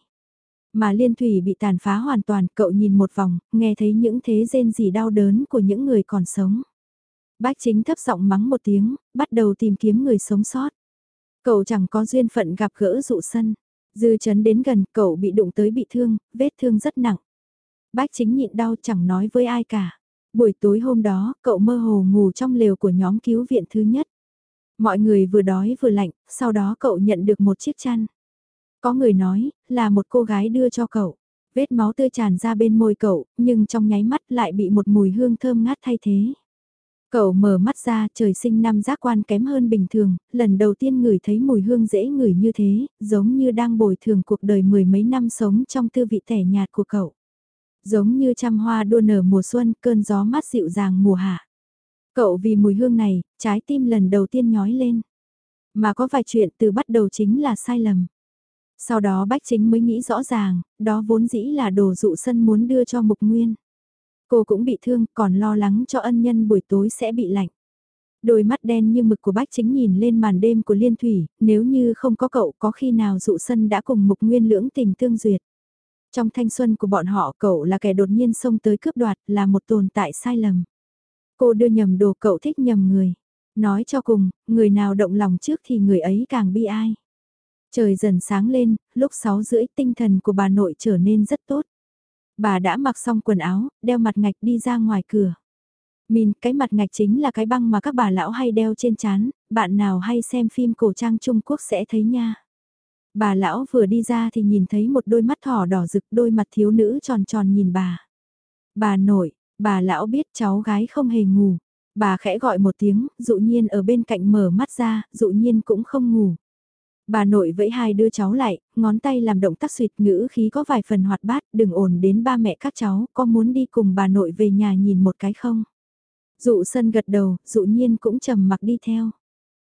Mà Liên Thủy bị tàn phá hoàn toàn, cậu nhìn một vòng, nghe thấy những thế rên gì đau đớn của những người còn sống. Bác chính thấp giọng mắng một tiếng, bắt đầu tìm kiếm người sống sót. Cậu chẳng có duyên phận gặp gỡ dụ sân. Dư chấn đến gần, cậu bị đụng tới bị thương, vết thương rất nặng. Bác chính nhịn đau chẳng nói với ai cả. Buổi tối hôm đó, cậu mơ hồ ngủ trong lều của nhóm cứu viện thứ nhất. Mọi người vừa đói vừa lạnh, sau đó cậu nhận được một chiếc chăn. Có người nói, là một cô gái đưa cho cậu. Vết máu tươi tràn ra bên môi cậu, nhưng trong nháy mắt lại bị một mùi hương thơm ngát thay thế. Cậu mở mắt ra trời sinh năm giác quan kém hơn bình thường, lần đầu tiên ngửi thấy mùi hương dễ ngửi như thế, giống như đang bồi thường cuộc đời mười mấy năm sống trong tư vị tẻ nhạt của cậu. Giống như trăm hoa đua nở mùa xuân, cơn gió mát dịu dàng mùa hạ. Cậu vì mùi hương này, trái tim lần đầu tiên nhói lên. Mà có vài chuyện từ bắt đầu chính là sai lầm. Sau đó Bách Chính mới nghĩ rõ ràng, đó vốn dĩ là đồ dụ sân muốn đưa cho Mục Nguyên. Cô cũng bị thương, còn lo lắng cho ân nhân buổi tối sẽ bị lạnh. Đôi mắt đen như mực của bách chính nhìn lên màn đêm của liên thủy, nếu như không có cậu có khi nào dụ sân đã cùng mục nguyên lưỡng tình tương duyệt. Trong thanh xuân của bọn họ cậu là kẻ đột nhiên xông tới cướp đoạt là một tồn tại sai lầm. Cô đưa nhầm đồ cậu thích nhầm người. Nói cho cùng, người nào động lòng trước thì người ấy càng bi ai. Trời dần sáng lên, lúc 6 rưỡi tinh thần của bà nội trở nên rất tốt. Bà đã mặc xong quần áo, đeo mặt ngạch đi ra ngoài cửa. Mình, cái mặt ngạch chính là cái băng mà các bà lão hay đeo trên chán, bạn nào hay xem phim cổ trang Trung Quốc sẽ thấy nha. Bà lão vừa đi ra thì nhìn thấy một đôi mắt thỏ đỏ rực đôi mặt thiếu nữ tròn tròn nhìn bà. Bà nội, bà lão biết cháu gái không hề ngủ. Bà khẽ gọi một tiếng, dụ nhiên ở bên cạnh mở mắt ra, dụ nhiên cũng không ngủ. Bà nội vẫy hai đưa cháu lại, ngón tay làm động tác suyệt ngữ khí có vài phần hoạt bát, đừng ổn đến ba mẹ các cháu, có muốn đi cùng bà nội về nhà nhìn một cái không? Dụ sân gật đầu, dụ nhiên cũng trầm mặc đi theo.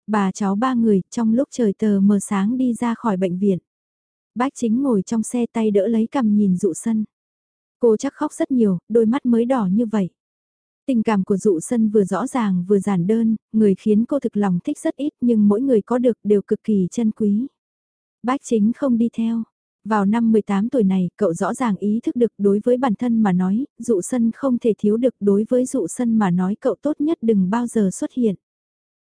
Bà cháu ba người, trong lúc trời tờ mờ sáng đi ra khỏi bệnh viện. Bác chính ngồi trong xe tay đỡ lấy cầm nhìn dụ sân. Cô chắc khóc rất nhiều, đôi mắt mới đỏ như vậy. Tình cảm của dụ sân vừa rõ ràng vừa giản đơn, người khiến cô thực lòng thích rất ít nhưng mỗi người có được đều cực kỳ chân quý. Bác chính không đi theo. Vào năm 18 tuổi này, cậu rõ ràng ý thức được đối với bản thân mà nói, dụ sân không thể thiếu được đối với dụ sân mà nói cậu tốt nhất đừng bao giờ xuất hiện.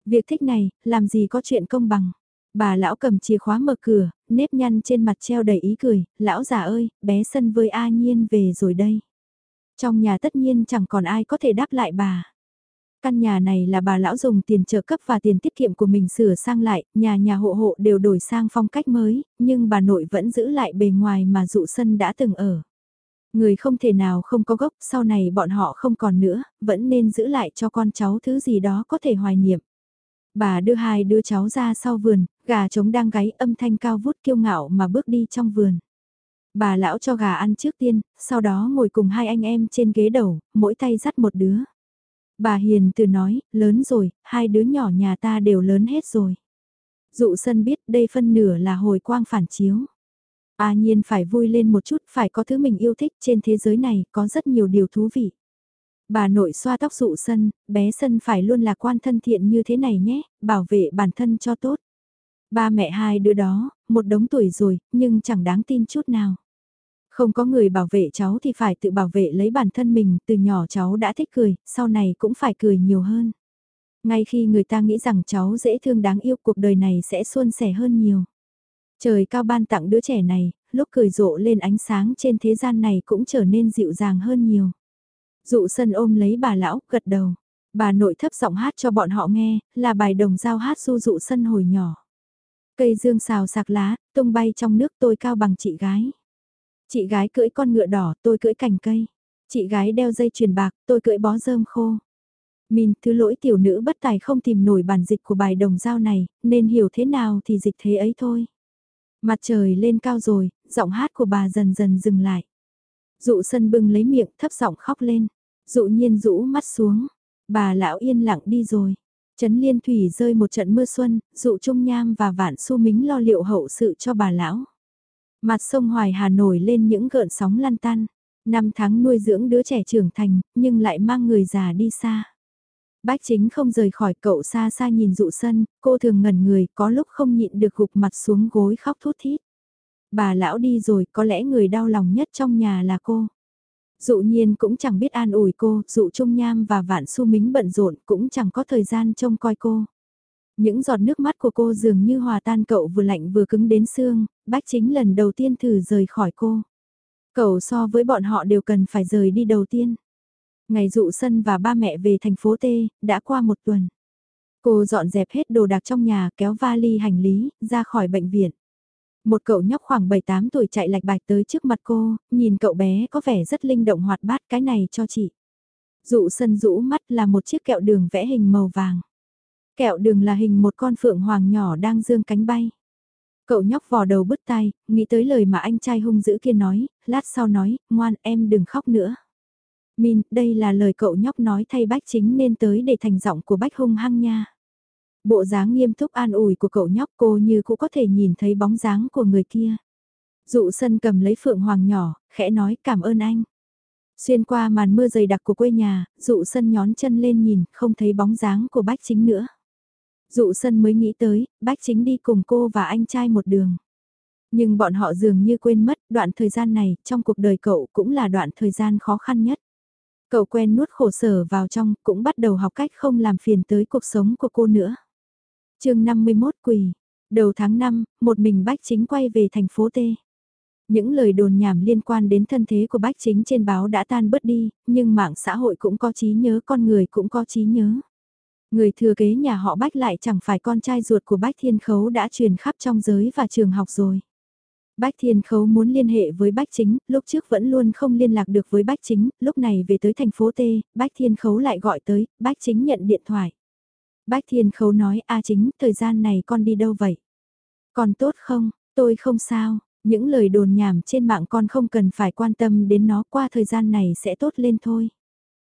Việc thích này, làm gì có chuyện công bằng. Bà lão cầm chìa khóa mở cửa, nếp nhăn trên mặt treo đầy ý cười, lão già ơi, bé sân với A Nhiên về rồi đây. Trong nhà tất nhiên chẳng còn ai có thể đáp lại bà. Căn nhà này là bà lão dùng tiền trợ cấp và tiền tiết kiệm của mình sửa sang lại, nhà nhà hộ hộ đều đổi sang phong cách mới, nhưng bà nội vẫn giữ lại bề ngoài mà dụ sân đã từng ở. Người không thể nào không có gốc, sau này bọn họ không còn nữa, vẫn nên giữ lại cho con cháu thứ gì đó có thể hoài niệm. Bà đưa hai đứa cháu ra sau vườn, gà trống đang gáy âm thanh cao vút kiêu ngạo mà bước đi trong vườn. Bà lão cho gà ăn trước tiên, sau đó ngồi cùng hai anh em trên ghế đầu, mỗi tay dắt một đứa. Bà Hiền từ nói, lớn rồi, hai đứa nhỏ nhà ta đều lớn hết rồi. Dụ sân biết đây phân nửa là hồi quang phản chiếu. A nhiên phải vui lên một chút, phải có thứ mình yêu thích trên thế giới này, có rất nhiều điều thú vị. Bà nội xoa tóc dụ sân, bé sân phải luôn lạc quan thân thiện như thế này nhé, bảo vệ bản thân cho tốt. Ba mẹ hai đứa đó, một đống tuổi rồi, nhưng chẳng đáng tin chút nào. Không có người bảo vệ cháu thì phải tự bảo vệ lấy bản thân mình, từ nhỏ cháu đã thích cười, sau này cũng phải cười nhiều hơn. Ngay khi người ta nghĩ rằng cháu dễ thương đáng yêu cuộc đời này sẽ suôn sẻ hơn nhiều. Trời cao ban tặng đứa trẻ này, lúc cười rộ lên ánh sáng trên thế gian này cũng trở nên dịu dàng hơn nhiều. Dụ sân ôm lấy bà lão, gật đầu. Bà nội thấp giọng hát cho bọn họ nghe, là bài đồng dao hát du dụ sân hồi nhỏ. Cây dương xào sạc lá, tung bay trong nước tôi cao bằng chị gái. Chị gái cưỡi con ngựa đỏ, tôi cưỡi cành cây. Chị gái đeo dây chuyền bạc, tôi cưỡi bó rơm khô. Min, thứ lỗi tiểu nữ bất tài không tìm nổi bản dịch của bài đồng dao này, nên hiểu thế nào thì dịch thế ấy thôi. Mặt trời lên cao rồi, giọng hát của bà dần dần dừng lại. Dụ sân bưng lấy miệng thấp giọng khóc lên. Dụ nhiên rũ mắt xuống. Bà lão yên lặng đi rồi. Trấn Liên Thủy rơi một trận mưa xuân, dụ Trung Nham và Vạn Xu Mính lo liệu hậu sự cho bà lão. Mặt sông Hoài Hà nổi lên những gợn sóng lan tan. Năm tháng nuôi dưỡng đứa trẻ trưởng thành, nhưng lại mang người già đi xa. Bách chính không rời khỏi cậu xa xa nhìn dụ sân, cô thường ngẩn người, có lúc không nhịn được gục mặt xuống gối khóc thút thít. Bà lão đi rồi, có lẽ người đau lòng nhất trong nhà là cô. Dụ nhiên cũng chẳng biết an ủi cô, dụ trung nham và vạn su mính bận rộn cũng chẳng có thời gian trông coi cô. Những giọt nước mắt của cô dường như hòa tan cậu vừa lạnh vừa cứng đến xương, bách chính lần đầu tiên thử rời khỏi cô. Cậu so với bọn họ đều cần phải rời đi đầu tiên. Ngày dụ sân và ba mẹ về thành phố T, đã qua một tuần. Cô dọn dẹp hết đồ đạc trong nhà, kéo vali hành lý, ra khỏi bệnh viện. Một cậu nhóc khoảng 7-8 tuổi chạy lạch bạch tới trước mặt cô, nhìn cậu bé có vẻ rất linh động hoạt bát cái này cho chị. Dụ sân rũ mắt là một chiếc kẹo đường vẽ hình màu vàng. Kẹo đường là hình một con phượng hoàng nhỏ đang dương cánh bay. Cậu nhóc vò đầu bứt tai, nghĩ tới lời mà anh trai hung dữ kia nói, lát sau nói, ngoan em đừng khóc nữa. Min, đây là lời cậu nhóc nói thay bách chính nên tới để thành giọng của bách hung hăng nha. Bộ dáng nghiêm túc an ủi của cậu nhóc cô như cũng có thể nhìn thấy bóng dáng của người kia. Dụ sân cầm lấy phượng hoàng nhỏ, khẽ nói cảm ơn anh. Xuyên qua màn mưa dày đặc của quê nhà, dụ sân nhón chân lên nhìn, không thấy bóng dáng của bách chính nữa. Dụ sân mới nghĩ tới, bách chính đi cùng cô và anh trai một đường. Nhưng bọn họ dường như quên mất, đoạn thời gian này, trong cuộc đời cậu cũng là đoạn thời gian khó khăn nhất. Cậu quen nuốt khổ sở vào trong, cũng bắt đầu học cách không làm phiền tới cuộc sống của cô nữa chương 51 quỳ, đầu tháng 5, một mình Bách Chính quay về thành phố T. Những lời đồn nhảm liên quan đến thân thế của Bách Chính trên báo đã tan bớt đi, nhưng mạng xã hội cũng có trí nhớ con người cũng có trí nhớ. Người thừa kế nhà họ Bách lại chẳng phải con trai ruột của Bách Thiên Khấu đã truyền khắp trong giới và trường học rồi. Bách Thiên Khấu muốn liên hệ với Bách Chính, lúc trước vẫn luôn không liên lạc được với Bách Chính, lúc này về tới thành phố T, Bách Thiên Khấu lại gọi tới, Bách Chính nhận điện thoại. Bách Thiên Khấu nói, A Chính, thời gian này con đi đâu vậy? Còn tốt không, tôi không sao, những lời đồn nhảm trên mạng con không cần phải quan tâm đến nó qua thời gian này sẽ tốt lên thôi.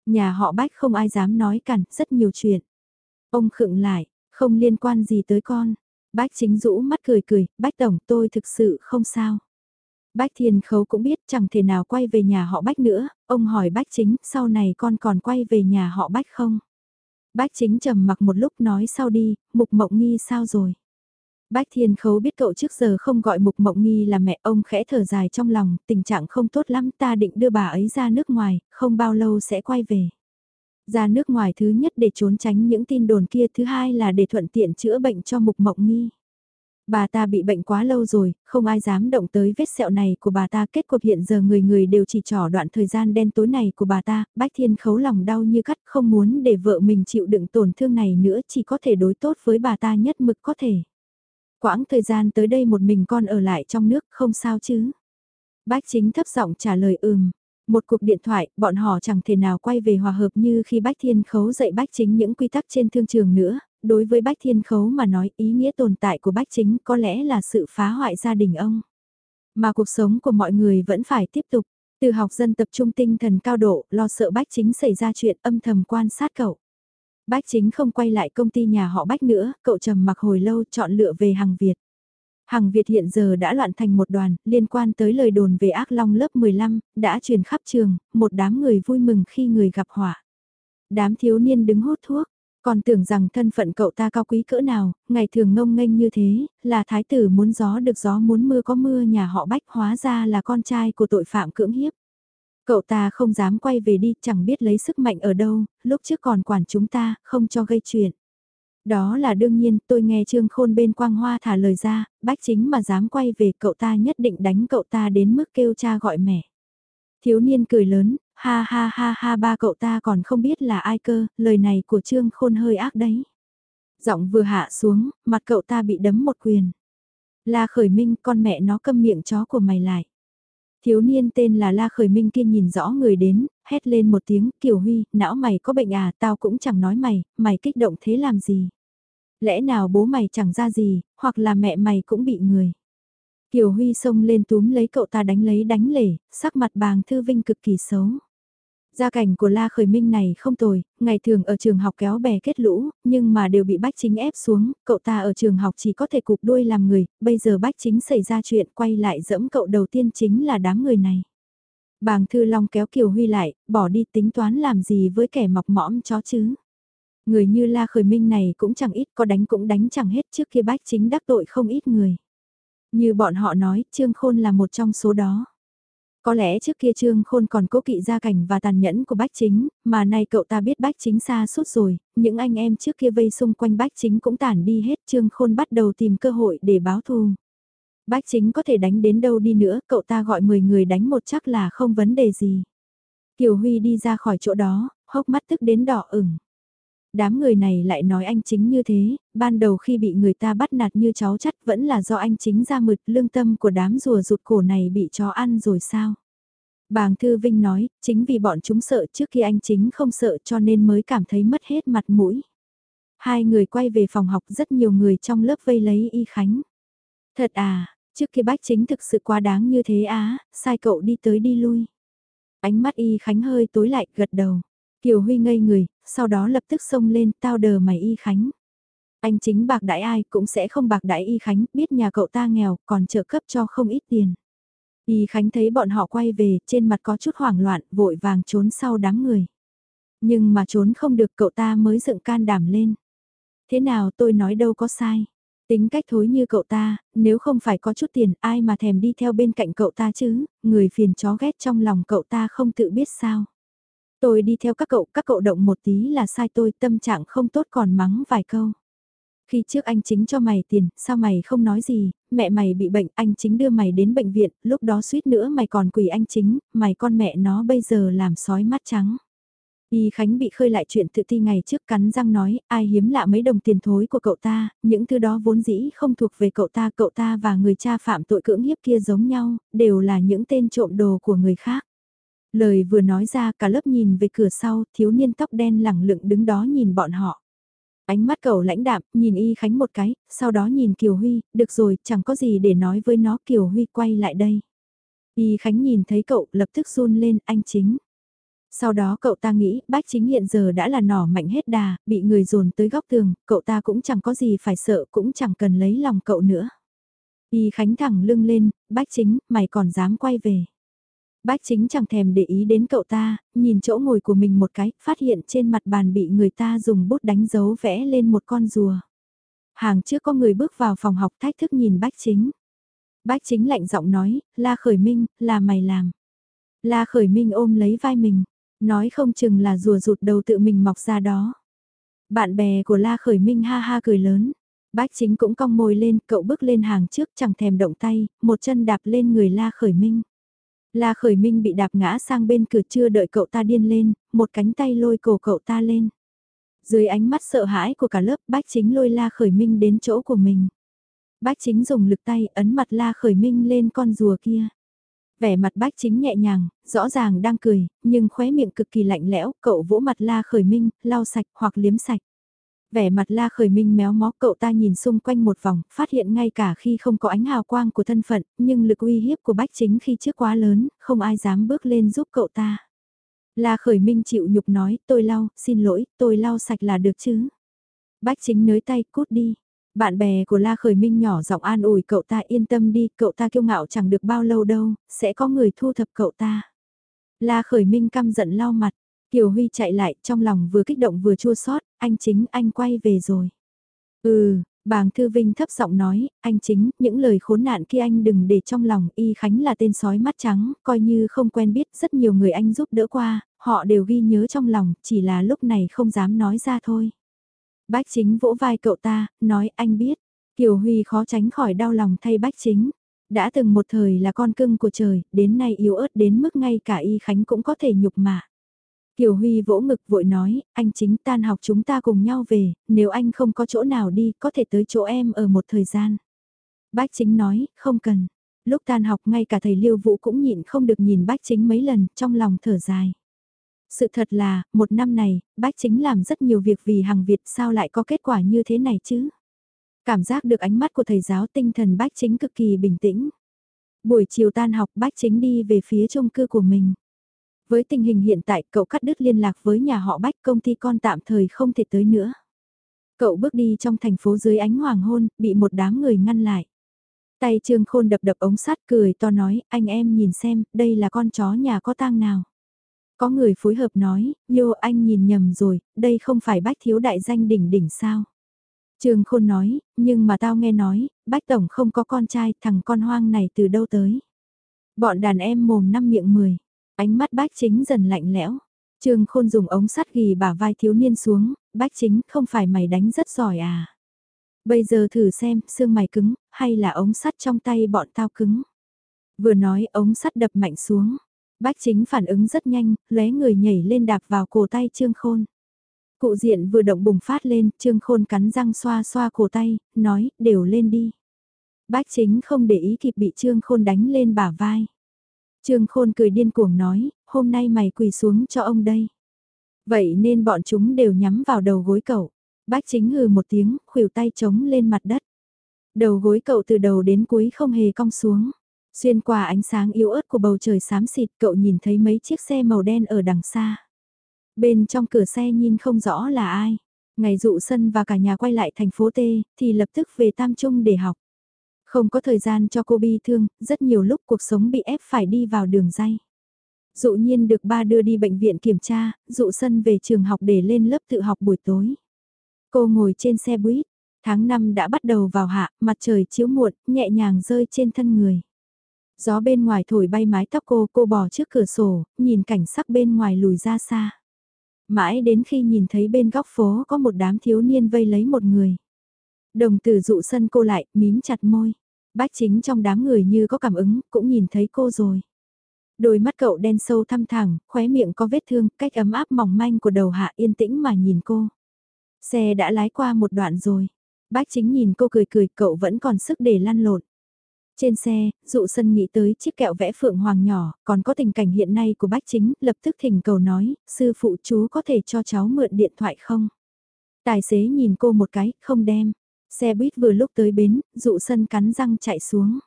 Nhà họ Bách không ai dám nói cản, rất nhiều chuyện. Ông khựng lại, không liên quan gì tới con. Bách chính rũ mắt cười cười, Bách Tổng tôi thực sự không sao. Bách Thiên Khấu cũng biết chẳng thể nào quay về nhà họ Bách nữa, ông hỏi Bách Chính sau này con còn quay về nhà họ Bách không? Bách Chính trầm mặc một lúc nói sau đi, Mục Mộng Nghi sao rồi? Bách Thiên Khấu biết cậu trước giờ không gọi Mục Mộng Nghi là mẹ ông khẽ thở dài trong lòng, tình trạng không tốt lắm ta định đưa bà ấy ra nước ngoài, không bao lâu sẽ quay về. Ra nước ngoài thứ nhất để trốn tránh những tin đồn kia, thứ hai là để thuận tiện chữa bệnh cho Mục Mộng Nghi. Bà ta bị bệnh quá lâu rồi, không ai dám động tới vết sẹo này của bà ta. Kết cục hiện giờ người người đều chỉ trỏ đoạn thời gian đen tối này của bà ta. Bách Thiên khấu lòng đau như cắt không muốn để vợ mình chịu đựng tổn thương này nữa chỉ có thể đối tốt với bà ta nhất mực có thể. Quãng thời gian tới đây một mình con ở lại trong nước không sao chứ. Bách chính thấp giọng trả lời ừm, một cuộc điện thoại, bọn họ chẳng thể nào quay về hòa hợp như khi Bách Thiên Khấu dạy Bách Chính những quy tắc trên thương trường nữa. Đối với Bách Thiên Khấu mà nói ý nghĩa tồn tại của Bách Chính có lẽ là sự phá hoại gia đình ông. Mà cuộc sống của mọi người vẫn phải tiếp tục. Từ học dân tập trung tinh thần cao độ, lo sợ Bách Chính xảy ra chuyện âm thầm quan sát cậu. Bách Chính không quay lại công ty nhà họ Bách nữa, cậu trầm mặc hồi lâu chọn lựa về hàng Việt. hàng Việt hiện giờ đã loạn thành một đoàn, liên quan tới lời đồn về ác long lớp 15, đã truyền khắp trường, một đám người vui mừng khi người gặp họa. Đám thiếu niên đứng hút thuốc, còn tưởng rằng thân phận cậu ta cao quý cỡ nào, ngày thường ngông nghênh như thế, là thái tử muốn gió được gió muốn mưa có mưa nhà họ bách hóa ra là con trai của tội phạm cưỡng hiếp. Cậu ta không dám quay về đi, chẳng biết lấy sức mạnh ở đâu, lúc trước còn quản chúng ta, không cho gây chuyện. Đó là đương nhiên, tôi nghe Trương Khôn bên Quang Hoa thả lời ra, bách chính mà dám quay về cậu ta nhất định đánh cậu ta đến mức kêu cha gọi mẹ. Thiếu niên cười lớn, ha ha ha ha ba cậu ta còn không biết là ai cơ, lời này của Trương Khôn hơi ác đấy. Giọng vừa hạ xuống, mặt cậu ta bị đấm một quyền. La khởi minh con mẹ nó câm miệng chó của mày lại. Thiếu niên tên là La Khởi Minh kia nhìn rõ người đến, hét lên một tiếng, Kiều Huy, não mày có bệnh à, tao cũng chẳng nói mày, mày kích động thế làm gì. Lẽ nào bố mày chẳng ra gì, hoặc là mẹ mày cũng bị người. Kiều Huy xông lên túm lấy cậu ta đánh lấy đánh lể, sắc mặt bàng thư vinh cực kỳ xấu. Gia cảnh của La Khởi Minh này không tồi, ngày thường ở trường học kéo bè kết lũ, nhưng mà đều bị Bách Chính ép xuống, cậu ta ở trường học chỉ có thể cục đuôi làm người, bây giờ Bách Chính xảy ra chuyện quay lại dẫm cậu đầu tiên chính là đám người này. Bàng Thư Long kéo Kiều Huy lại, bỏ đi tính toán làm gì với kẻ mọc mõm chó chứ. Người như La Khởi Minh này cũng chẳng ít, có đánh cũng đánh chẳng hết trước kia Bách Chính đắc tội không ít người. Như bọn họ nói, Trương Khôn là một trong số đó. Có lẽ trước kia Trương Khôn còn cố kỵ gia cảnh và tàn nhẫn của Bách Chính, mà nay cậu ta biết Bách Chính xa suốt rồi, những anh em trước kia vây xung quanh Bách Chính cũng tản đi hết Trương Khôn bắt đầu tìm cơ hội để báo thù. Bách Chính có thể đánh đến đâu đi nữa, cậu ta gọi 10 người đánh một chắc là không vấn đề gì. Kiều Huy đi ra khỏi chỗ đó, hốc mắt tức đến đỏ ửng đám người này lại nói anh chính như thế, ban đầu khi bị người ta bắt nạt như cháu chắt vẫn là do anh chính ra mực lương tâm của đám rùa rụt cổ này bị chó ăn rồi sao. Bàng Thư Vinh nói, chính vì bọn chúng sợ trước khi anh chính không sợ cho nên mới cảm thấy mất hết mặt mũi. Hai người quay về phòng học rất nhiều người trong lớp vây lấy Y Khánh. Thật à, trước khi bách chính thực sự quá đáng như thế á, sai cậu đi tới đi lui. Ánh mắt Y Khánh hơi tối lại gật đầu. Kiều Huy ngây người, sau đó lập tức xông lên tao đờ mày Y Khánh. Anh chính bạc đãi ai cũng sẽ không bạc đãi Y Khánh, biết nhà cậu ta nghèo còn trợ cấp cho không ít tiền. Y Khánh thấy bọn họ quay về, trên mặt có chút hoảng loạn, vội vàng trốn sau đám người. Nhưng mà trốn không được cậu ta mới dựng can đảm lên. Thế nào tôi nói đâu có sai. Tính cách thối như cậu ta, nếu không phải có chút tiền ai mà thèm đi theo bên cạnh cậu ta chứ, người phiền chó ghét trong lòng cậu ta không tự biết sao. Tôi đi theo các cậu, các cậu động một tí là sai tôi, tâm trạng không tốt còn mắng vài câu. Khi trước anh chính cho mày tiền, sao mày không nói gì, mẹ mày bị bệnh, anh chính đưa mày đến bệnh viện, lúc đó suýt nữa mày còn quỳ anh chính, mày con mẹ nó bây giờ làm sói mắt trắng. Y Khánh bị khơi lại chuyện tự ti ngày trước cắn răng nói, ai hiếm lạ mấy đồng tiền thối của cậu ta, những thứ đó vốn dĩ không thuộc về cậu ta, cậu ta và người cha phạm tội cưỡng hiếp kia giống nhau, đều là những tên trộm đồ của người khác. Lời vừa nói ra cả lớp nhìn về cửa sau, thiếu niên tóc đen lẳng lựng đứng đó nhìn bọn họ. Ánh mắt cậu lãnh đạm, nhìn Y Khánh một cái, sau đó nhìn Kiều Huy, được rồi, chẳng có gì để nói với nó Kiều Huy quay lại đây. Y Khánh nhìn thấy cậu, lập tức run lên, anh chính. Sau đó cậu ta nghĩ, bách chính hiện giờ đã là nỏ mạnh hết đà, bị người dồn tới góc tường, cậu ta cũng chẳng có gì phải sợ, cũng chẳng cần lấy lòng cậu nữa. Y Khánh thẳng lưng lên, bách chính, mày còn dám quay về. Bách chính chẳng thèm để ý đến cậu ta, nhìn chỗ ngồi của mình một cái, phát hiện trên mặt bàn bị người ta dùng bút đánh dấu vẽ lên một con rùa. Hàng trước có người bước vào phòng học thách thức nhìn bách chính. Bách chính lạnh giọng nói, La Khởi Minh, là mày làm. La Khởi Minh ôm lấy vai mình, nói không chừng là rùa rụt đầu tự mình mọc ra đó. Bạn bè của La Khởi Minh ha ha cười lớn. Bách chính cũng cong môi lên, cậu bước lên hàng trước chẳng thèm động tay, một chân đạp lên người La Khởi Minh. La Khởi Minh bị đạp ngã sang bên cửa chưa đợi cậu ta điên lên, một cánh tay lôi cổ cậu ta lên. Dưới ánh mắt sợ hãi của cả lớp bách chính lôi La Khởi Minh đến chỗ của mình. Bách chính dùng lực tay ấn mặt La Khởi Minh lên con rùa kia. Vẻ mặt bách chính nhẹ nhàng, rõ ràng đang cười, nhưng khóe miệng cực kỳ lạnh lẽo, cậu vỗ mặt La Khởi Minh, lau sạch hoặc liếm sạch. Vẻ mặt la khởi minh méo mó cậu ta nhìn xung quanh một vòng, phát hiện ngay cả khi không có ánh hào quang của thân phận, nhưng lực uy hiếp của bách chính khi trước quá lớn, không ai dám bước lên giúp cậu ta. La khởi minh chịu nhục nói, tôi lau, xin lỗi, tôi lau sạch là được chứ. Bách chính nới tay, cút đi. Bạn bè của La Khởi Minh nhỏ giọng an ủi cậu ta yên tâm đi, cậu ta kiêu ngạo chẳng được bao lâu đâu, sẽ có người thu thập cậu ta. La Khởi Minh căm giận lau mặt, Kiều Huy chạy lại trong lòng vừa kích động vừa chua xót anh chính anh quay về rồi. Ừ, bàng Thư Vinh thấp giọng nói, anh chính, những lời khốn nạn kia anh đừng để trong lòng, Y Khánh là tên sói mắt trắng, coi như không quen biết rất nhiều người anh giúp đỡ qua, họ đều ghi nhớ trong lòng, chỉ là lúc này không dám nói ra thôi. Bách chính vỗ vai cậu ta, nói anh biết. Kiều Huy khó tránh khỏi đau lòng thay bách chính. Đã từng một thời là con cưng của trời, đến nay yếu ớt đến mức ngay cả Y Khánh cũng có thể nhục mạ. Kiều Huy vỗ ngực vội nói, anh chính tan học chúng ta cùng nhau về, nếu anh không có chỗ nào đi, có thể tới chỗ em ở một thời gian. Bách chính nói, không cần. Lúc tan học ngay cả thầy Liêu Vũ cũng nhịn không được nhìn bách chính mấy lần, trong lòng thở dài. Sự thật là, một năm này, bách chính làm rất nhiều việc vì hàng Việt sao lại có kết quả như thế này chứ? Cảm giác được ánh mắt của thầy giáo tinh thần bách chính cực kỳ bình tĩnh. Buổi chiều tan học bách chính đi về phía chung cư của mình. Với tình hình hiện tại cậu cắt đứt liên lạc với nhà họ bách công ty con tạm thời không thể tới nữa. Cậu bước đi trong thành phố dưới ánh hoàng hôn, bị một đám người ngăn lại. Tay Trương Khôn đập đập ống sắt cười to nói, anh em nhìn xem, đây là con chó nhà có tang nào. Có người phối hợp nói, Nhô anh nhìn nhầm rồi, đây không phải bách thiếu đại danh đỉnh đỉnh sao. trương Khôn nói, nhưng mà tao nghe nói, bách tổng không có con trai, thằng con hoang này từ đâu tới. Bọn đàn em mồm năm miệng mười, ánh mắt bách chính dần lạnh lẽo. Trương Khôn dùng ống sắt ghi bả vai thiếu niên xuống, bách chính không phải mày đánh rất giỏi à. Bây giờ thử xem, xương mày cứng, hay là ống sắt trong tay bọn tao cứng. Vừa nói ống sắt đập mạnh xuống. Bách chính phản ứng rất nhanh, lóe người nhảy lên đạp vào cổ tay Trương Khôn. Cụ diện vừa động bùng phát lên, Trương Khôn cắn răng xoa xoa cổ tay, nói, đều lên đi. Bách chính không để ý kịp bị Trương Khôn đánh lên bả vai. Trương Khôn cười điên cuồng nói, hôm nay mày quỳ xuống cho ông đây. Vậy nên bọn chúng đều nhắm vào đầu gối cậu. Bách chính hừ một tiếng, khuỷu tay trống lên mặt đất. Đầu gối cậu từ đầu đến cuối không hề cong xuống. Xuyên qua ánh sáng yếu ớt của bầu trời xám xịt cậu nhìn thấy mấy chiếc xe màu đen ở đằng xa. Bên trong cửa xe nhìn không rõ là ai. Ngày dụ sân và cả nhà quay lại thành phố T thì lập tức về Tam Trung để học. Không có thời gian cho cô bi thương, rất nhiều lúc cuộc sống bị ép phải đi vào đường dây. Dụ nhiên được ba đưa đi bệnh viện kiểm tra, dụ sân về trường học để lên lớp tự học buổi tối. Cô ngồi trên xe buýt, tháng 5 đã bắt đầu vào hạ, mặt trời chiếu muộn, nhẹ nhàng rơi trên thân người. Gió bên ngoài thổi bay mái tóc cô, cô bò trước cửa sổ, nhìn cảnh sắc bên ngoài lùi ra xa. Mãi đến khi nhìn thấy bên góc phố có một đám thiếu niên vây lấy một người. Đồng tử dụ sân cô lại, mím chặt môi. Bách chính trong đám người như có cảm ứng, cũng nhìn thấy cô rồi. Đôi mắt cậu đen sâu thăm thẳng, khóe miệng có vết thương, cách ấm áp mỏng manh của đầu hạ yên tĩnh mà nhìn cô. Xe đã lái qua một đoạn rồi. Bách chính nhìn cô cười cười, cậu vẫn còn sức để lăn lộn. Trên xe, dụ sân nghĩ tới chiếc kẹo vẽ phượng hoàng nhỏ, còn có tình cảnh hiện nay của bách chính, lập tức thỉnh cầu nói, sư phụ chú có thể cho cháu mượn điện thoại không? Tài xế nhìn cô một cái, không đem. Xe buýt vừa lúc tới bến, dụ sân cắn răng chạy xuống.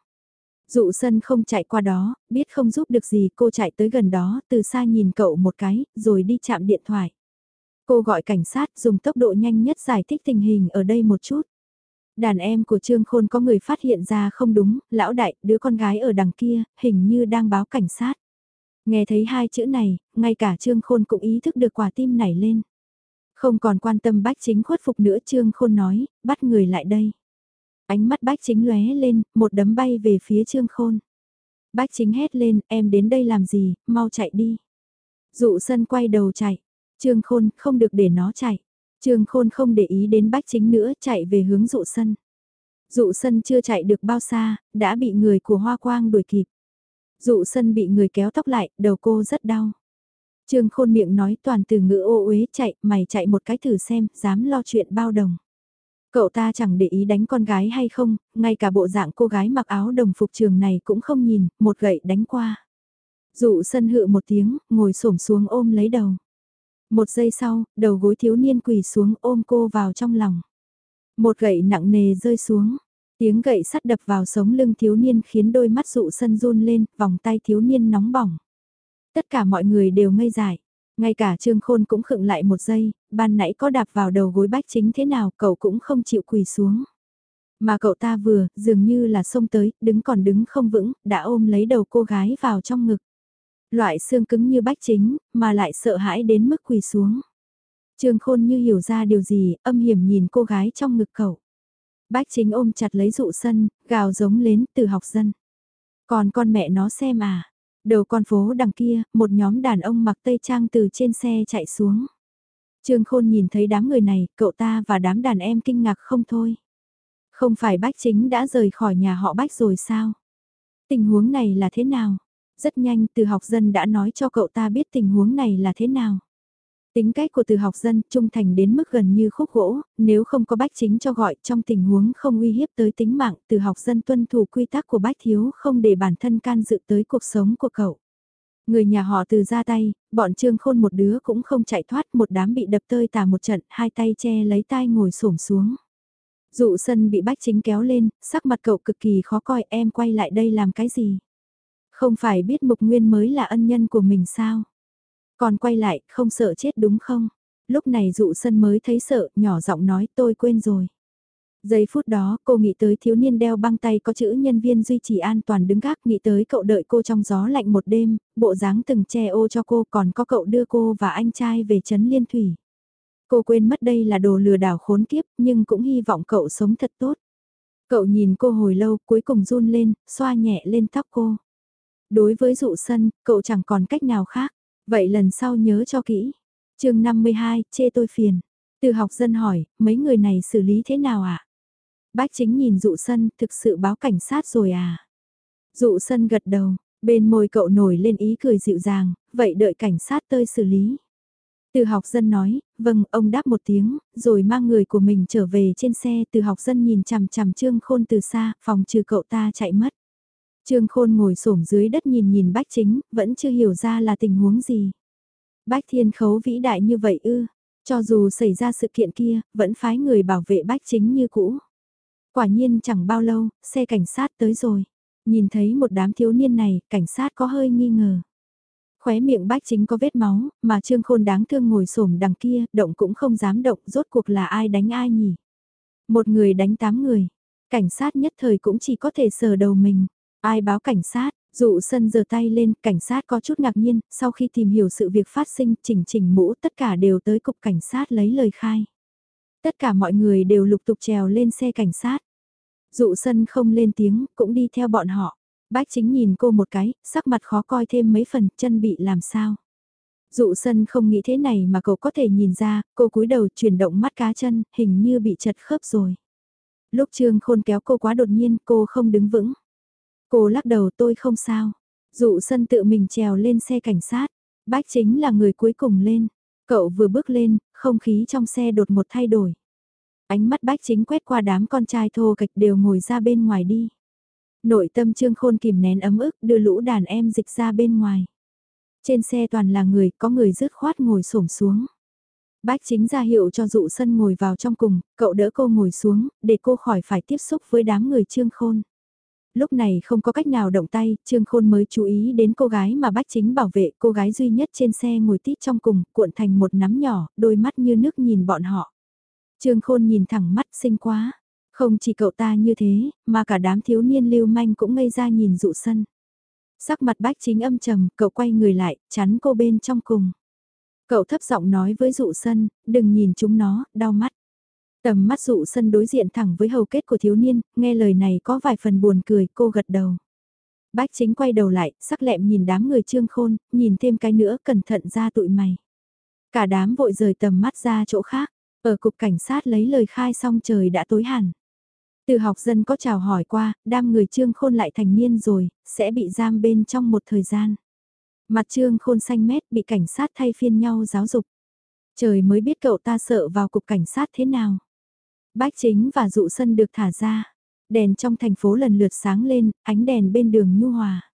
Dụ sân không chạy qua đó, biết không giúp được gì cô chạy tới gần đó, từ xa nhìn cậu một cái, rồi đi chạm điện thoại. Cô gọi cảnh sát dùng tốc độ nhanh nhất giải thích tình hình ở đây một chút. Đàn em của Trương Khôn có người phát hiện ra không đúng, lão đại, đứa con gái ở đằng kia, hình như đang báo cảnh sát. Nghe thấy hai chữ này, ngay cả Trương Khôn cũng ý thức được quả tim nảy lên. Không còn quan tâm bách chính khuất phục nữa Trương Khôn nói, bắt người lại đây. Ánh mắt bách chính lóe lên, một đấm bay về phía Trương Khôn. Bách chính hét lên, em đến đây làm gì, mau chạy đi. Dụ sân quay đầu chạy. Trương Khôn, không được để nó chạy. Trương Khôn không để ý đến bách chính nữa, chạy về hướng dụ sân. Dụ sân chưa chạy được bao xa, đã bị người của Hoa Quang đuổi kịp. Dụ sân bị người kéo tóc lại, đầu cô rất đau. Trương Khôn miệng nói toàn từ ngữ ô uế chạy, mày chạy một cái thử xem, dám lo chuyện bao đồng. Cậu ta chẳng để ý đánh con gái hay không, ngay cả bộ dạng cô gái mặc áo đồng phục trường này cũng không nhìn, một gậy đánh qua. Dụ sân hự một tiếng, ngồi xổm xuống ôm lấy đầu. Một giây sau, đầu gối thiếu niên quỳ xuống ôm cô vào trong lòng. Một gậy nặng nề rơi xuống. Tiếng gậy sắt đập vào sống lưng thiếu niên khiến đôi mắt dụ sân run lên, vòng tay thiếu niên nóng bỏng. Tất cả mọi người đều ngây dại. Ngay cả Trương Khôn cũng khựng lại một giây, ban nãy có đạp vào đầu gối bách chính thế nào cậu cũng không chịu quỳ xuống. Mà cậu ta vừa, dường như là xông tới, đứng còn đứng không vững, đã ôm lấy đầu cô gái vào trong ngực. Loại xương cứng như bách chính, mà lại sợ hãi đến mức quỳ xuống. Trương Khôn như hiểu ra điều gì, âm hiểm nhìn cô gái trong ngực cậu. Bách chính ôm chặt lấy dụ sân, gào giống lên từ học dân. Còn con mẹ nó xem à, đầu con phố đằng kia, một nhóm đàn ông mặc tây trang từ trên xe chạy xuống. Trương Khôn nhìn thấy đám người này, cậu ta và đám đàn em kinh ngạc không thôi. Không phải Bách Chính đã rời khỏi nhà họ Bách rồi sao? Tình huống này là thế nào? Rất nhanh từ học dân đã nói cho cậu ta biết tình huống này là thế nào. Tính cách của từ học dân trung thành đến mức gần như khúc gỗ, nếu không có bách chính cho gọi trong tình huống không uy hiếp tới tính mạng từ học dân tuân thủ quy tắc của bách thiếu không để bản thân can dự tới cuộc sống của cậu. Người nhà họ từ ra tay, bọn trương khôn một đứa cũng không chạy thoát một đám bị đập tơi tà một trận, hai tay che lấy tai ngồi xổm xuống. Dụ sân bị bách chính kéo lên, sắc mặt cậu cực kỳ khó coi em quay lại đây làm cái gì. Không phải biết mục nguyên mới là ân nhân của mình sao. Còn quay lại, không sợ chết đúng không? Lúc này dụ sân mới thấy sợ, nhỏ giọng nói tôi quên rồi. Giây phút đó, cô nghĩ tới thiếu niên đeo băng tay có chữ nhân viên duy trì an toàn đứng gác, nghĩ tới cậu đợi cô trong gió lạnh một đêm, bộ dáng từng che ô cho cô, còn có cậu đưa cô và anh trai về trấn Liên Thủy. Cô quên mất đây là đồ lừa đảo khốn kiếp, nhưng cũng hy vọng cậu sống thật tốt. Cậu nhìn cô hồi lâu, cuối cùng run lên, xoa nhẹ lên tóc cô. Đối với dụ sân, cậu chẳng còn cách nào khác. Vậy lần sau nhớ cho kỹ. chương 52, chê tôi phiền. Từ học dân hỏi, mấy người này xử lý thế nào ạ? À? Bác chính nhìn dụ sân, thực sự báo cảnh sát rồi à? Dụ sân gật đầu, bên môi cậu nổi lên ý cười dịu dàng, vậy đợi cảnh sát tơi xử lý. Từ học dân nói, vâng, ông đáp một tiếng, rồi mang người của mình trở về trên xe. Từ học dân nhìn chằm chằm Trương Khôn từ xa, phòng trừ cậu ta chạy mất. Trương Khôn ngồi xổm dưới đất nhìn nhìn Bách Chính, vẫn chưa hiểu ra là tình huống gì. Bách Thiên Khấu vĩ đại như vậy ư, cho dù xảy ra sự kiện kia, vẫn phái người bảo vệ Bách Chính như cũ. Quả nhiên chẳng bao lâu, xe cảnh sát tới rồi. Nhìn thấy một đám thiếu niên này, cảnh sát có hơi nghi ngờ. Khóe miệng bách chính có vết máu, mà Trương Khôn đáng thương ngồi xổm đằng kia, động cũng không dám động, rốt cuộc là ai đánh ai nhỉ? Một người đánh tám người, cảnh sát nhất thời cũng chỉ có thể sờ đầu mình. Ai báo cảnh sát, dụ sân giơ tay lên, cảnh sát có chút ngạc nhiên, sau khi tìm hiểu sự việc phát sinh, chỉnh chỉnh mũ tất cả đều tới cục cảnh sát lấy lời khai. Tất cả mọi người đều lục tục trèo lên xe cảnh sát. Dụ sân không lên tiếng, cũng đi theo bọn họ. Bách chính nhìn cô một cái, sắc mặt khó coi thêm mấy phần, chân bị làm sao. Dụ sân không nghĩ thế này mà cậu có thể nhìn ra, cô cúi đầu chuyển động mắt cá chân, hình như bị chật khớp rồi. Lúc trương khôn kéo cô quá đột nhiên, cô không đứng vững. Cô lắc đầu tôi không sao. Dụ sân tự mình trèo lên xe cảnh sát. Bách chính là người cuối cùng lên. Cậu vừa bước lên, không khí trong xe đột một thay đổi. Ánh mắt bách chính quét qua đám con trai thô kịch đều ngồi ra bên ngoài đi. Nội tâm trương khôn kìm nén ấm ức đưa lũ đàn em dịch ra bên ngoài. Trên xe toàn là người, có người rứt khoát ngồi xổm xuống. Bách chính ra hiệu cho dụ sân ngồi vào trong cùng, cậu đỡ cô ngồi xuống, để cô khỏi phải tiếp xúc với đám người trương khôn. Lúc này không có cách nào động tay, Trương Khôn mới chú ý đến cô gái mà Bách Chính bảo vệ, cô gái duy nhất trên xe ngồi tít trong cùng, cuộn thành một nắm nhỏ, đôi mắt như nước nhìn bọn họ. Trương Khôn nhìn thẳng mắt xinh quá. Không chỉ cậu ta như thế, mà cả đám thiếu niên lưu manh cũng ngây ra nhìn dụ sân. Sắc mặt Bách Chính âm trầm, cậu quay người lại, chắn cô bên trong cùng. Cậu thấp giọng nói với dụ sân, đừng nhìn chúng nó, đau mắt. Tầm mắt dụ sân đối diện thẳng với hầu kết của thiếu niên, nghe lời này có vài phần buồn cười, cô gật đầu. Bách chính quay đầu lại, sắc lẹm nhìn đám người trương khôn, nhìn thêm cái nữa cẩn thận ra tụi mày. Cả đám vội rời tầm mắt ra chỗ khác, ở cục cảnh sát lấy lời khai xong trời đã tối hẳn. Từ học dân có chào hỏi qua, đám người trương khôn lại thành niên rồi, sẽ bị giam bên trong một thời gian. Mặt trương khôn xanh mét bị cảnh sát thay phiên nhau giáo dục. Trời mới biết cậu ta sợ vào cục cảnh sát thế nào. Bách chính và dụ sân được thả ra. Đèn trong thành phố lần lượt sáng lên, ánh đèn bên đường nhu hòa.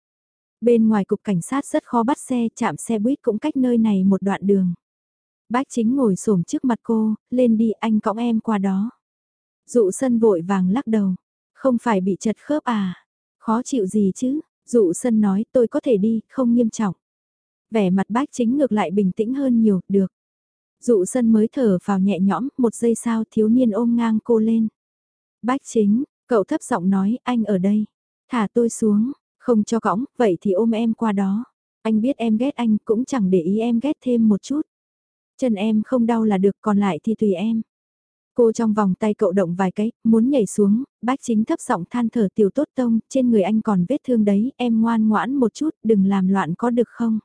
Bên ngoài cục cảnh sát rất khó bắt xe, chạm xe buýt cũng cách nơi này một đoạn đường. Bách chính ngồi xổm trước mặt cô, lên đi anh cõng em qua đó. Dụ sân vội vàng lắc đầu. Không phải bị chật khớp à? Khó chịu gì chứ? Dụ sân nói tôi có thể đi, không nghiêm trọng. Vẻ mặt bách chính ngược lại bình tĩnh hơn nhiều, được. Dụ sân mới thở vào nhẹ nhõm, một giây sau thiếu niên ôm ngang cô lên. Bách chính, Cậu thấp giọng nói, anh ở đây. Thả tôi xuống, không cho cõng, vậy thì ôm em qua đó. Anh biết em ghét anh cũng chẳng để ý em ghét thêm một chút. Chân em không đau là được còn lại thì tùy em. Cô trong vòng tay cậu động vài cái, muốn nhảy xuống, bách chính thấp giọng than thở tiểu tốt tông, trên người anh còn vết thương đấy, em ngoan ngoãn một chút, đừng làm loạn có được không?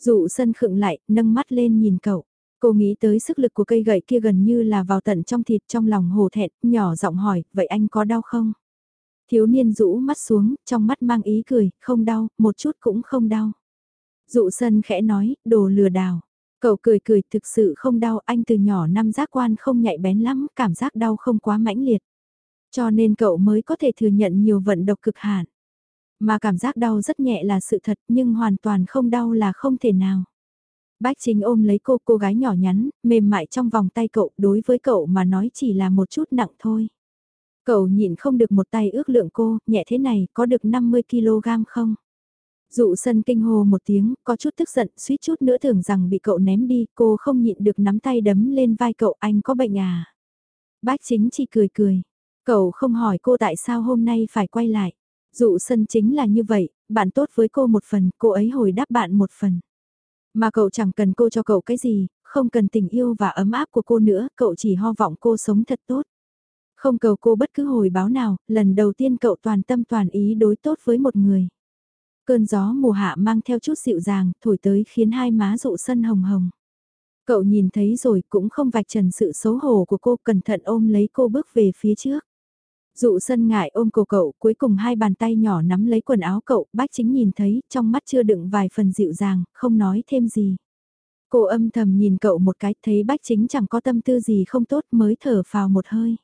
Dụ sân khựng lại, nâng mắt lên nhìn cậu. Cô nghĩ tới sức lực của cây gậy kia gần như là vào tận trong thịt trong lòng hồ thẹn, nhỏ giọng hỏi, vậy anh có đau không? Thiếu niên rũ mắt xuống, trong mắt mang ý cười, không đau, một chút cũng không đau. Dụ sân khẽ nói, đồ lừa đảo. Cậu cười cười thực sự không đau anh từ nhỏ năm giác quan không nhạy bén lắm, cảm giác đau không quá mãnh liệt. Cho nên cậu mới có thể thừa nhận nhiều vận độc cực hạn. Mà cảm giác đau rất nhẹ là sự thật nhưng hoàn toàn không đau là không thể nào. Bách chính ôm lấy cô cô gái nhỏ nhắn, mềm mại trong vòng tay cậu đối với cậu mà nói chỉ là một chút nặng thôi. Cậu nhịn không được một tay ước lượng cô, nhẹ thế này có được 50kg không? Dụ sân kinh hồ một tiếng, có chút tức giận, suýt chút nữa tưởng rằng bị cậu ném đi, cô không nhịn được nắm tay đấm lên vai cậu, anh có bệnh à? Bác chính chỉ cười cười, cậu không hỏi cô tại sao hôm nay phải quay lại. Dụ sân chính là như vậy, bạn tốt với cô một phần, cô ấy hồi đáp bạn một phần. Mà cậu chẳng cần cô cho cậu cái gì, không cần tình yêu và ấm áp của cô nữa, cậu chỉ ho vọng cô sống thật tốt. Không cầu cô bất cứ hồi báo nào, lần đầu tiên cậu toàn tâm toàn ý đối tốt với một người. Cơn gió mùa hạ mang theo chút dịu dàng, thổi tới khiến hai má dụ sân hồng hồng. Cậu nhìn thấy rồi cũng không vạch trần sự xấu hổ của cô cẩn thận ôm lấy cô bước về phía trước. Dụ sân ngại ôm cổ cậu, cuối cùng hai bàn tay nhỏ nắm lấy quần áo cậu, bác chính nhìn thấy, trong mắt chưa đựng vài phần dịu dàng, không nói thêm gì. Cô âm thầm nhìn cậu một cái, thấy bác chính chẳng có tâm tư gì không tốt mới thở vào một hơi.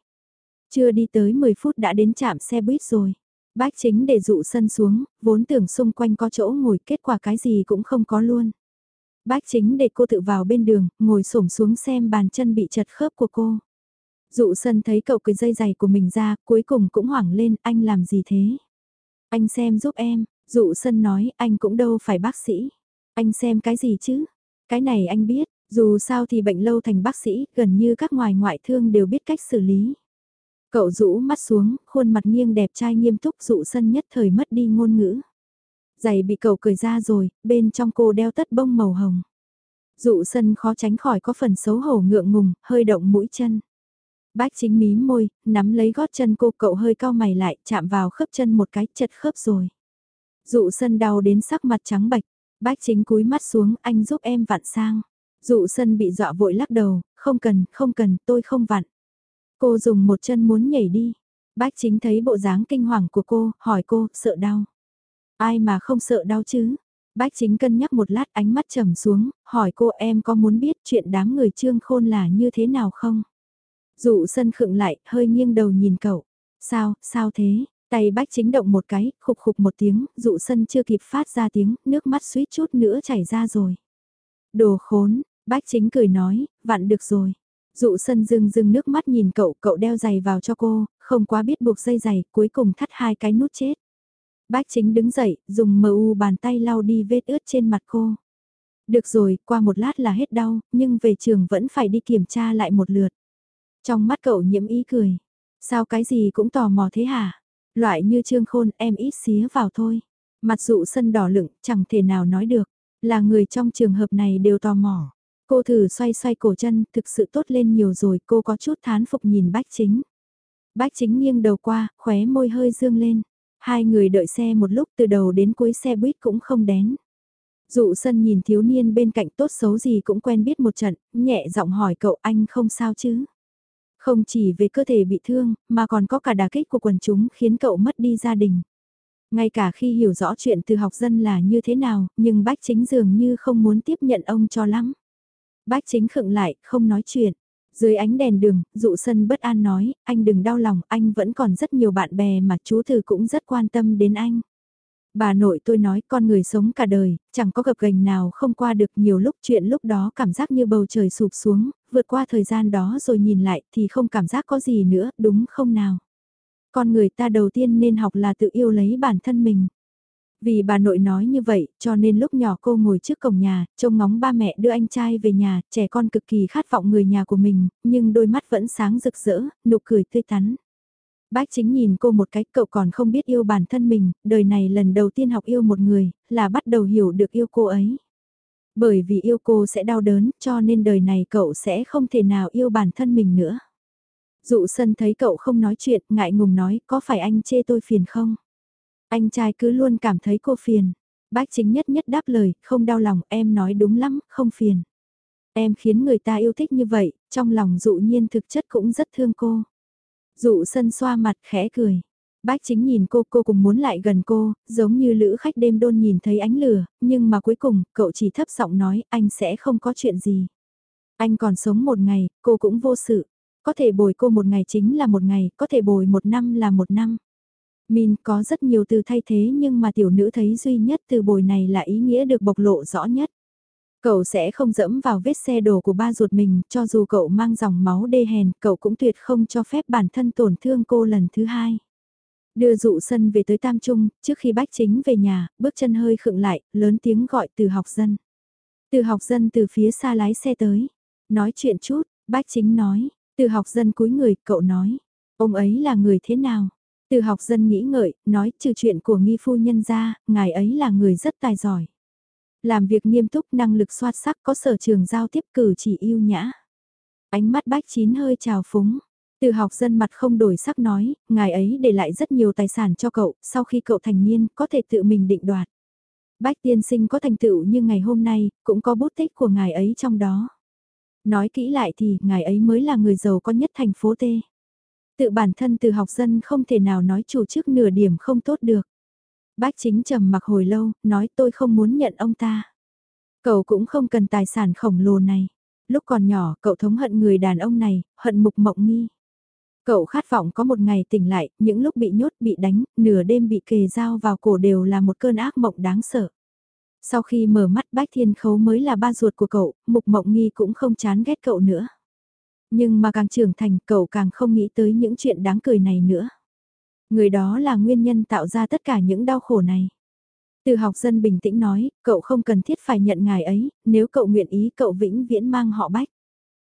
Chưa đi tới 10 phút đã đến trạm xe buýt rồi. Bác chính để dụ sân xuống, vốn tưởng xung quanh có chỗ ngồi kết quả cái gì cũng không có luôn. Bác chính để cô tự vào bên đường, ngồi xổm xuống xem bàn chân bị chật khớp của cô. Dụ sân thấy cậu cười dây giày của mình ra, cuối cùng cũng hoảng lên, anh làm gì thế? Anh xem giúp em, dụ sân nói, anh cũng đâu phải bác sĩ. Anh xem cái gì chứ? Cái này anh biết, dù sao thì bệnh lâu thành bác sĩ, gần như các ngoài ngoại thương đều biết cách xử lý. Cậu rũ mắt xuống, khuôn mặt nghiêng đẹp trai nghiêm túc dụ sân nhất thời mất đi ngôn ngữ. Giày bị cậu cười ra rồi, bên trong cô đeo tất bông màu hồng. Dụ sân khó tránh khỏi có phần xấu hổ ngượng ngùng, hơi động mũi chân. Bách chính mím môi, nắm lấy gót chân cô cậu hơi cao mày lại, chạm vào khớp chân một cái, chật khớp rồi. Dụ sân đau đến sắc mặt trắng bạch, Bách chính cúi mắt xuống, anh giúp em vặn sang. Dụ sân bị dọa vội lắc đầu, không cần, không cần, tôi không vặn. Cô dùng một chân muốn nhảy đi. Bách chính thấy bộ dáng kinh hoàng của cô, hỏi cô, sợ đau. Ai mà không sợ đau chứ? Bách chính cân nhắc một lát ánh mắt trầm xuống, hỏi cô em có muốn biết chuyện đám người trương khôn là như thế nào không? Dụ sân khựng lại, hơi nghiêng đầu nhìn cậu. Sao, sao thế? Tay bách chính động một cái, khục khục một tiếng, dụ sân chưa kịp phát ra tiếng, nước mắt suýt chút nữa chảy ra rồi. Đồ khốn, bách chính cười nói, vặn được rồi. Dụ sân dưng dưng nước mắt nhìn cậu, cậu đeo giày vào cho cô, không quá biết buộc dây giày, cuối cùng thắt hai cái nút chết. Bách chính đứng dậy, dùng mờ u bàn tay lau đi vết ướt trên mặt cô. Được rồi, qua một lát là hết đau, nhưng về trường vẫn phải đi kiểm tra lại một lượt. Trong mắt cậu nhiễm ý cười. Sao cái gì cũng tò mò thế hả? Loại như trương khôn em ít xía vào thôi. Mặt dụ sân đỏ lựng, chẳng thể nào nói được. Là người trong trường hợp này đều tò mò. Cô thử xoay xoay cổ chân, thực sự tốt lên nhiều rồi, cô có chút thán phục nhìn bách chính. Bách chính nghiêng đầu qua, khóe môi hơi dương lên. Hai người đợi xe một lúc từ đầu đến cuối xe buýt cũng không đến. Dụ sân nhìn thiếu niên bên cạnh tốt xấu gì cũng quen biết một trận, nhẹ giọng hỏi cậu anh không sao chứ. Không chỉ về cơ thể bị thương, mà còn có cả đà kích của quần chúng khiến cậu mất đi gia đình. Ngay cả khi hiểu rõ chuyện từ học dân là như thế nào, nhưng bách chính dường như không muốn tiếp nhận ông cho lắm. Bách chính khựng lại, không nói chuyện. Dưới ánh đèn đường, dụ sân bất an nói, anh đừng đau lòng, anh vẫn còn rất nhiều bạn bè mà chú Thư cũng rất quan tâm đến anh. Bà nội tôi nói con người sống cả đời, chẳng có gặp gành nào không qua được nhiều lúc chuyện lúc đó cảm giác như bầu trời sụp xuống, vượt qua thời gian đó rồi nhìn lại thì không cảm giác có gì nữa, đúng không nào? Con người ta đầu tiên nên học là tự yêu lấy bản thân mình. Vì bà nội nói như vậy, cho nên lúc nhỏ cô ngồi trước cổng nhà, trông ngóng ba mẹ đưa anh trai về nhà, trẻ con cực kỳ khát vọng người nhà của mình, nhưng đôi mắt vẫn sáng rực rỡ, nụ cười tươi tắn. Bách chính nhìn cô một cách cậu còn không biết yêu bản thân mình, đời này lần đầu tiên học yêu một người, là bắt đầu hiểu được yêu cô ấy. Bởi vì yêu cô sẽ đau đớn, cho nên đời này cậu sẽ không thể nào yêu bản thân mình nữa. Dụ sân thấy cậu không nói chuyện, ngại ngùng nói, có phải anh chê tôi phiền không? Anh trai cứ luôn cảm thấy cô phiền. Bách chính nhất nhất đáp lời, không đau lòng, em nói đúng lắm, không phiền. Em khiến người ta yêu thích như vậy, trong lòng dụ nhiên thực chất cũng rất thương cô. Dụ sân xoa mặt khẽ cười. Bách chính nhìn cô, cô cũng muốn lại gần cô, giống như lữ khách đêm đôn nhìn thấy ánh lửa, nhưng mà cuối cùng, cậu chỉ thấp giọng nói, anh sẽ không có chuyện gì. Anh còn sống một ngày, cô cũng vô sự. Có thể bồi cô một ngày chính là một ngày, có thể bồi một năm là một năm. Min có rất nhiều từ thay thế nhưng mà tiểu nữ thấy duy nhất từ bồi này là ý nghĩa được bộc lộ rõ nhất. Cậu sẽ không dẫm vào vết xe đổ của ba ruột mình, cho dù cậu mang dòng máu đê hèn, cậu cũng tuyệt không cho phép bản thân tổn thương cô lần thứ hai. Đưa dụ sân về tới Tam Trung, trước khi bách chính về nhà, bước chân hơi khựng lại, lớn tiếng gọi từ học dân. Từ học dân từ phía xa lái xe tới. Nói chuyện chút, bách chính nói, từ học dân cúi người, cậu nói. Ông ấy là người thế nào? Từ học dân nghĩ ngợi, nói trừ chuyện của nghi phu nhân ra, ngài ấy là người rất tài giỏi. Làm việc nghiêm túc năng lực soát sắc có sở trường giao tiếp cử chỉ yêu nhã. Ánh mắt bách chín hơi trào phúng. Từ học dân mặt không đổi sắc nói, ngài ấy để lại rất nhiều tài sản cho cậu, sau khi cậu thành niên có thể tự mình định đoạt. Bách tiên sinh có thành tựu như ngày hôm nay, cũng có bút tích của ngài ấy trong đó. Nói kỹ lại thì, ngài ấy mới là người giàu có nhất thành phố T. Tự bản thân từ học dân không thể nào nói chủ chức nửa điểm không tốt được. Bách chính trầm mặc hồi lâu, nói tôi không muốn nhận ông ta. Cậu cũng không cần tài sản khổng lồ này. Lúc còn nhỏ, cậu thống hận người đàn ông này, hận mục mộng nghi. Cậu khát vọng có một ngày tỉnh lại, những lúc bị nhốt, bị đánh, nửa đêm bị kề dao vào cổ đều là một cơn ác mộng đáng sợ. Sau khi mở mắt Bách Thiên Khấu mới là ba ruột của cậu, Mục Mộng Nghi cũng không chán ghét cậu nữa. Nhưng mà càng trưởng thành cậu càng không nghĩ tới những chuyện đáng cười này nữa. Người đó là nguyên nhân tạo ra tất cả những đau khổ này. Từ học dân bình tĩnh nói, cậu không cần thiết phải nhận ngài ấy, nếu cậu nguyện ý cậu vĩnh viễn mang họ Bách.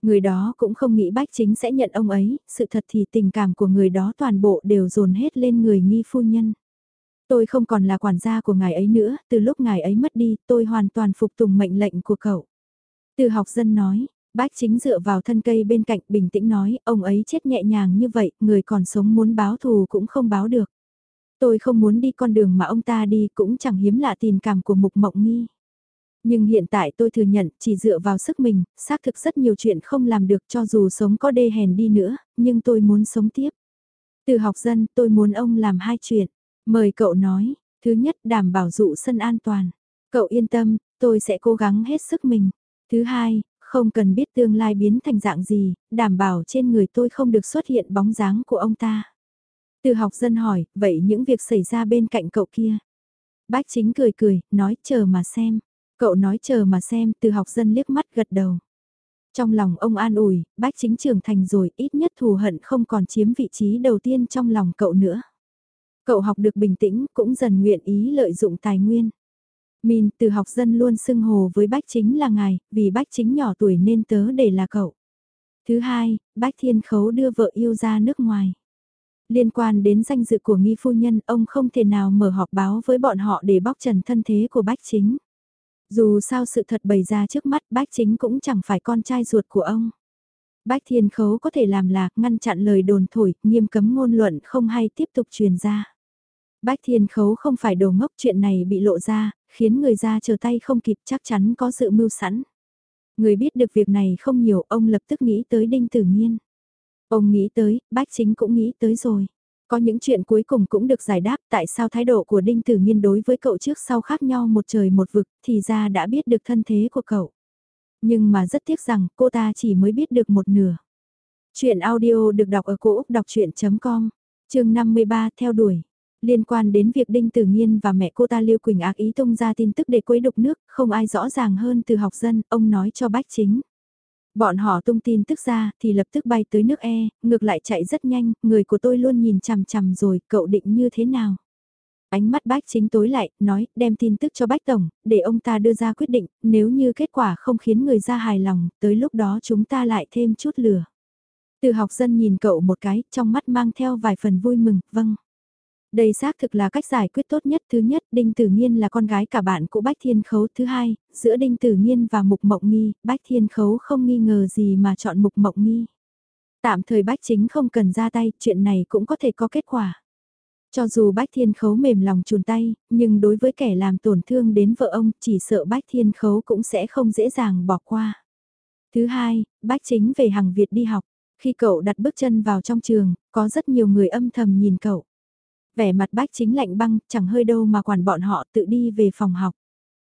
Người đó cũng không nghĩ Bách chính sẽ nhận ông ấy, sự thật thì tình cảm của người đó toàn bộ đều dồn hết lên người nghi phu nhân. Tôi không còn là quản gia của ngài ấy nữa, từ lúc ngài ấy mất đi, tôi hoàn toàn phục tùng mệnh lệnh của cậu. Từ học dân nói, bách chính dựa vào thân cây bên cạnh bình tĩnh nói, ông ấy chết nhẹ nhàng như vậy, người còn sống muốn báo thù cũng không báo được. Tôi không muốn đi con đường mà ông ta đi cũng chẳng hiếm lạ tình cảm của mục mộng nghi. Nhưng hiện tại tôi thừa nhận chỉ dựa vào sức mình, xác thực rất nhiều chuyện không làm được cho dù sống có đê hèn đi nữa, nhưng tôi muốn sống tiếp. Từ học dân tôi muốn ông làm hai chuyện. Mời cậu nói, thứ nhất đảm bảo dụ sân an toàn. Cậu yên tâm, tôi sẽ cố gắng hết sức mình. Thứ hai, không cần biết tương lai biến thành dạng gì, đảm bảo trên người tôi không được xuất hiện bóng dáng của ông ta. Từ học dân hỏi, vậy những việc xảy ra bên cạnh cậu kia? Bách chính cười cười, nói chờ mà xem. Cậu nói chờ mà xem, từ học dân liếc mắt gật đầu. Trong lòng ông an ủi, bách chính trưởng thành rồi, ít nhất thù hận không còn chiếm vị trí đầu tiên trong lòng cậu nữa. Cậu học được bình tĩnh, cũng dần nguyện ý lợi dụng tài nguyên. Min từ học dân luôn xưng hồ với bách chính là ngài, vì bách chính nhỏ tuổi nên tớ để là cậu. Thứ hai, bách thiên khấu đưa vợ yêu ra nước ngoài. Liên quan đến danh dự của nghi phu nhân, ông không thể nào mở họp báo với bọn họ để bóc trần thân thế của bách chính. Dù sao sự thật bày ra trước mắt bách chính cũng chẳng phải con trai ruột của ông. Bách Thiên Khấu có thể làm là ngăn chặn lời đồn thổi, nghiêm cấm ngôn luận không hay tiếp tục truyền ra. Bách Thiên Khấu không phải đồ ngốc chuyện này bị lộ ra, khiến người ra chờ tay không kịp chắc chắn có sự mưu sẵn. Người biết được việc này không nhiều, ông lập tức nghĩ tới Đinh Tử Nhiên. Ông nghĩ tới, Bách Chính cũng nghĩ tới rồi. Có những chuyện cuối cùng cũng được giải đáp tại sao thái độ của Đinh Tử Nhiên đối với cậu trước sau khác nhau một trời một vực thì ra đã biết được thân thế của cậu. Nhưng mà rất tiếc rằng cô ta chỉ mới biết được một nửa. Chuyện audio được đọc ở cổ Úc đọc chuyện.com, trường 53 theo đuổi. Liên quan đến việc Đinh Tử Nghiên và mẹ cô ta Liêu Quỳnh ác ý tung ra tin tức để quấy đục nước, không ai rõ ràng hơn từ học dân, ông nói cho Bách Chính. Bọn họ tung tin tức ra thì lập tức bay tới nước E, ngược lại chạy rất nhanh, người của tôi luôn nhìn chằm chằm rồi, cậu định như thế nào? Ánh mắt Bách Chính tối lại, nói, đem tin tức cho Bách Tổng, để ông ta đưa ra quyết định, nếu như kết quả không khiến người ra hài lòng, tới lúc đó chúng ta lại thêm chút lửa. Từ học dân nhìn cậu một cái, trong mắt mang theo vài phần vui mừng, vâng. Đây xác thực là cách giải quyết tốt nhất. Thứ nhất, Đinh Tử nhiên là con gái cả bạn của Bách Thiên Khấu. Thứ hai, giữa Đinh Tử nhiên và Mục Mộng Nghi, Bách Thiên Khấu không nghi ngờ gì mà chọn Mục Mộng Nghi. Tạm thời Bách Chính không cần ra tay, chuyện này cũng có thể có kết quả. Cho dù Bách Thiên Khấu mềm lòng chùn tay, nhưng đối với kẻ làm tổn thương đến vợ ông, chỉ sợ Bách Thiên Khấu cũng sẽ không dễ dàng bỏ qua. Thứ hai, Bách Chính về hàng Việt đi học. Khi cậu đặt bước chân vào trong trường, có rất nhiều người âm thầm nhìn cậu. Vẻ mặt Bách Chính lạnh băng, chẳng hơi đâu mà quản bọn họ tự đi về phòng học.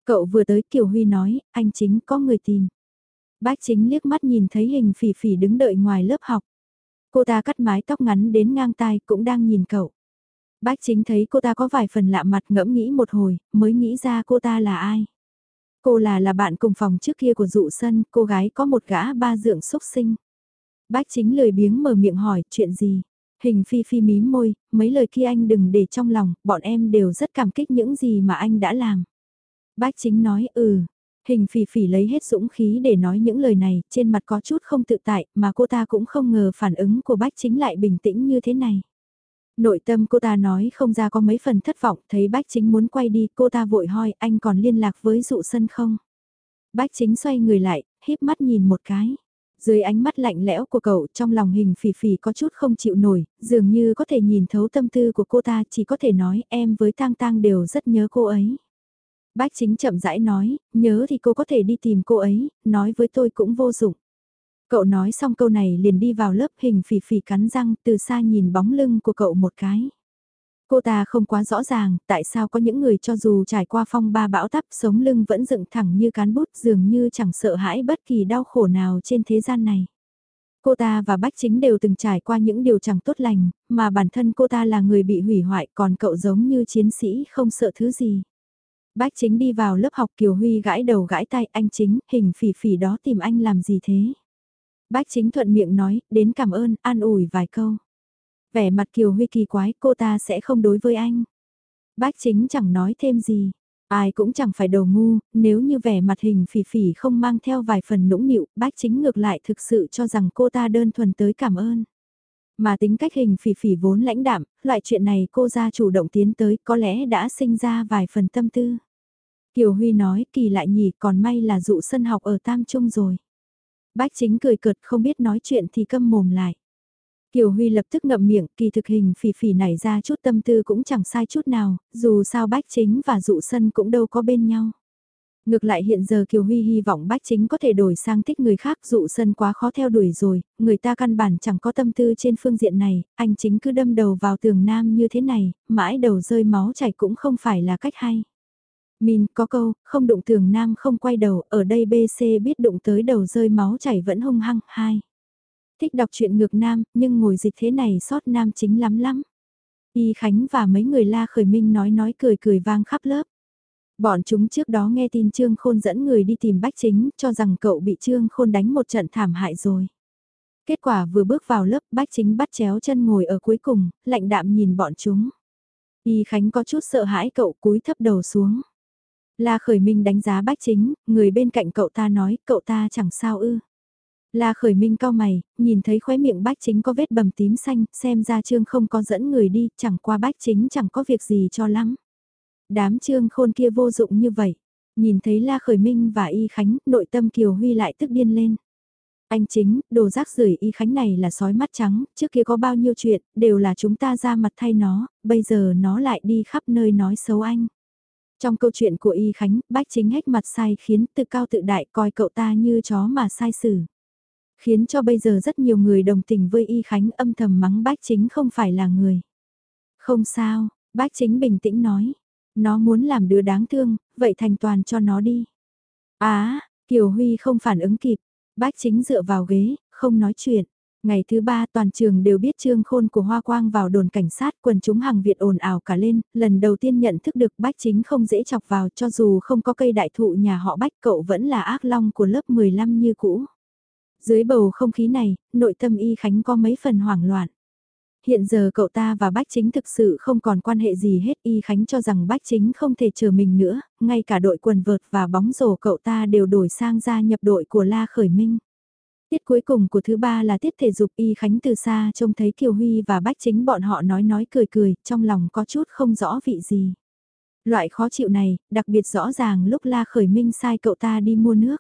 Cậu vừa tới Kiều Huy nói, anh Chính có người tìm. Bách Chính liếc mắt nhìn thấy hình phỉ phỉ đứng đợi ngoài lớp học. Cô ta cắt mái tóc ngắn đến ngang tai cũng đang nhìn cậu. Bách chính thấy cô ta có vài phần lạ mặt ngẫm nghĩ một hồi, mới nghĩ ra cô ta là ai. Cô là là bạn cùng phòng trước kia của dụ sân, cô gái có một gã ba dưỡng xúc sinh. Bách chính lười biếng mở miệng hỏi chuyện gì. Hình phi phi mím môi, mấy lời kia anh đừng để trong lòng, bọn em đều rất cảm kích những gì mà anh đã làm. Bách chính nói ừ, hình phỉ phỉ lấy hết dũng khí để nói những lời này, trên mặt có chút không tự tại, mà cô ta cũng không ngờ phản ứng của bách chính lại bình tĩnh như thế này. Nội tâm cô ta nói không ra có mấy phần thất vọng, thấy bách chính muốn quay đi, cô ta vội hỏi anh còn liên lạc với dụ sân không? Bách chính xoay người lại, híp mắt nhìn một cái. Dưới ánh mắt lạnh lẽo của cậu trong lòng hình phỉ phỉ có chút không chịu nổi, dường như có thể nhìn thấu tâm tư của cô ta chỉ có thể nói em với tang tang đều rất nhớ cô ấy. Bách chính chậm rãi nói, nhớ thì cô có thể đi tìm cô ấy, nói với tôi cũng vô dụng. Cậu nói xong câu này liền đi vào lớp hình phỉ phỉ cắn răng từ xa nhìn bóng lưng của cậu một cái. Cô ta không quá rõ ràng tại sao có những người cho dù trải qua phong ba bão tắp sống lưng vẫn dựng thẳng như cán bút dường như chẳng sợ hãi bất kỳ đau khổ nào trên thế gian này. Cô ta và Bách Chính đều từng trải qua những điều chẳng tốt lành, mà bản thân cô ta là người bị hủy hoại còn cậu giống như chiến sĩ không sợ thứ gì. Bách Chính đi vào lớp học Kiều Huy gãi đầu gãi tay anh Chính, hình phỉ phỉ đó tìm anh làm gì thế? Bách chính thuận miệng nói, đến cảm ơn, an ủi vài câu. Vẻ mặt Kiều Huy kỳ quái, cô ta sẽ không đối với anh. Bách chính chẳng nói thêm gì. Ai cũng chẳng phải đầu ngu, nếu như vẻ mặt hình phỉ phỉ không mang theo vài phần nũng nịu, bách chính ngược lại thực sự cho rằng cô ta đơn thuần tới cảm ơn. Mà tính cách hình phỉ phỉ vốn lãnh đạm, loại chuyện này cô ra chủ động tiến tới có lẽ đã sinh ra vài phần tâm tư. Kiều Huy nói kỳ lại nhỉ còn may là dụ sân học ở Tam Trung rồi. Bách chính cười cợt không biết nói chuyện thì câm mồm lại. Kiều Huy lập tức ngậm miệng, kỳ thực hình phỉ phỉ nảy ra chút tâm tư cũng chẳng sai chút nào, dù sao Bách Chính và Dụ Sân cũng đâu có bên nhau. Ngược lại hiện giờ Kiều Huy hy vọng Bách Chính có thể đổi sang thích người khác Dụ Sân quá khó theo đuổi rồi, người ta căn bản chẳng có tâm tư trên phương diện này, anh Chính cứ đâm đầu vào tường nam như thế này, mãi đầu rơi máu chảy cũng không phải là cách hay. Min có câu, không đụng tường nam không quay đầu, ở đây BC biết đụng tới đầu rơi máu chảy vẫn hung hăng, hai. Thích đọc truyện ngược nam, nhưng ngồi dịch thế này sót nam chính lắm lắm. Y Khánh và mấy người la khởi minh nói nói cười cười vang khắp lớp. Bọn chúng trước đó nghe tin Trương Khôn dẫn người đi tìm Bách Chính, cho rằng cậu bị Trương Khôn đánh một trận thảm hại rồi. Kết quả vừa bước vào lớp Bách Chính bắt chéo chân ngồi ở cuối cùng, lạnh đạm nhìn bọn chúng. Y Khánh có chút sợ hãi cậu cúi thấp đầu xuống. La Khởi Minh đánh giá Bách Chính, người bên cạnh cậu ta nói, cậu ta chẳng sao ư. La Khởi Minh cao mày, nhìn thấy khóe miệng Bách Chính có vết bầm tím xanh, xem ra Trương không có dẫn người đi, chẳng qua Bách Chính chẳng có việc gì cho lắm. Đám Trương khôn kia vô dụng như vậy. Nhìn thấy La Khởi Minh và Y Khánh, nội tâm Kiều Huy lại tức điên lên. Anh chính, đồ rác rưởi Y Khánh này là sói mắt trắng, trước kia có bao nhiêu chuyện, đều là chúng ta ra mặt thay nó, bây giờ nó lại đi khắp nơi nói xấu anh. Trong câu chuyện của Y Khánh, Bách Chính hách mặt sai khiến tự cao tự đại coi cậu ta như chó mà sai xử. Khiến cho bây giờ rất nhiều người đồng tình với Y Khánh âm thầm mắng Bách Chính không phải là người. Không sao, Bách Chính bình tĩnh nói. Nó muốn làm đứa đáng thương, vậy thành toàn cho nó đi. Á, Kiều Huy không phản ứng kịp. Bách Chính dựa vào ghế, không nói chuyện. Ngày thứ ba toàn trường đều biết trương khôn của Hoa Quang vào đồn cảnh sát quần chúng hàng Việt ồn ào cả lên, lần đầu tiên nhận thức được bách chính không dễ chọc vào cho dù không có cây đại thụ nhà họ bách cậu vẫn là ác long của lớp 15 như cũ. Dưới bầu không khí này, nội tâm y khánh có mấy phần hoảng loạn. Hiện giờ cậu ta và Bách Chính thực sự không còn quan hệ gì hết Y Khánh cho rằng Bách Chính không thể chờ mình nữa, ngay cả đội quần vợt và bóng rổ cậu ta đều đổi sang gia nhập đội của La Khởi Minh. Tiết cuối cùng của thứ ba là tiết thể dục y khánh từ xa trông thấy Kiều Huy và Bách Chính bọn họ nói nói cười cười, trong lòng có chút không rõ vị gì. Loại khó chịu này, đặc biệt rõ ràng lúc La Khởi Minh sai cậu ta đi mua nước.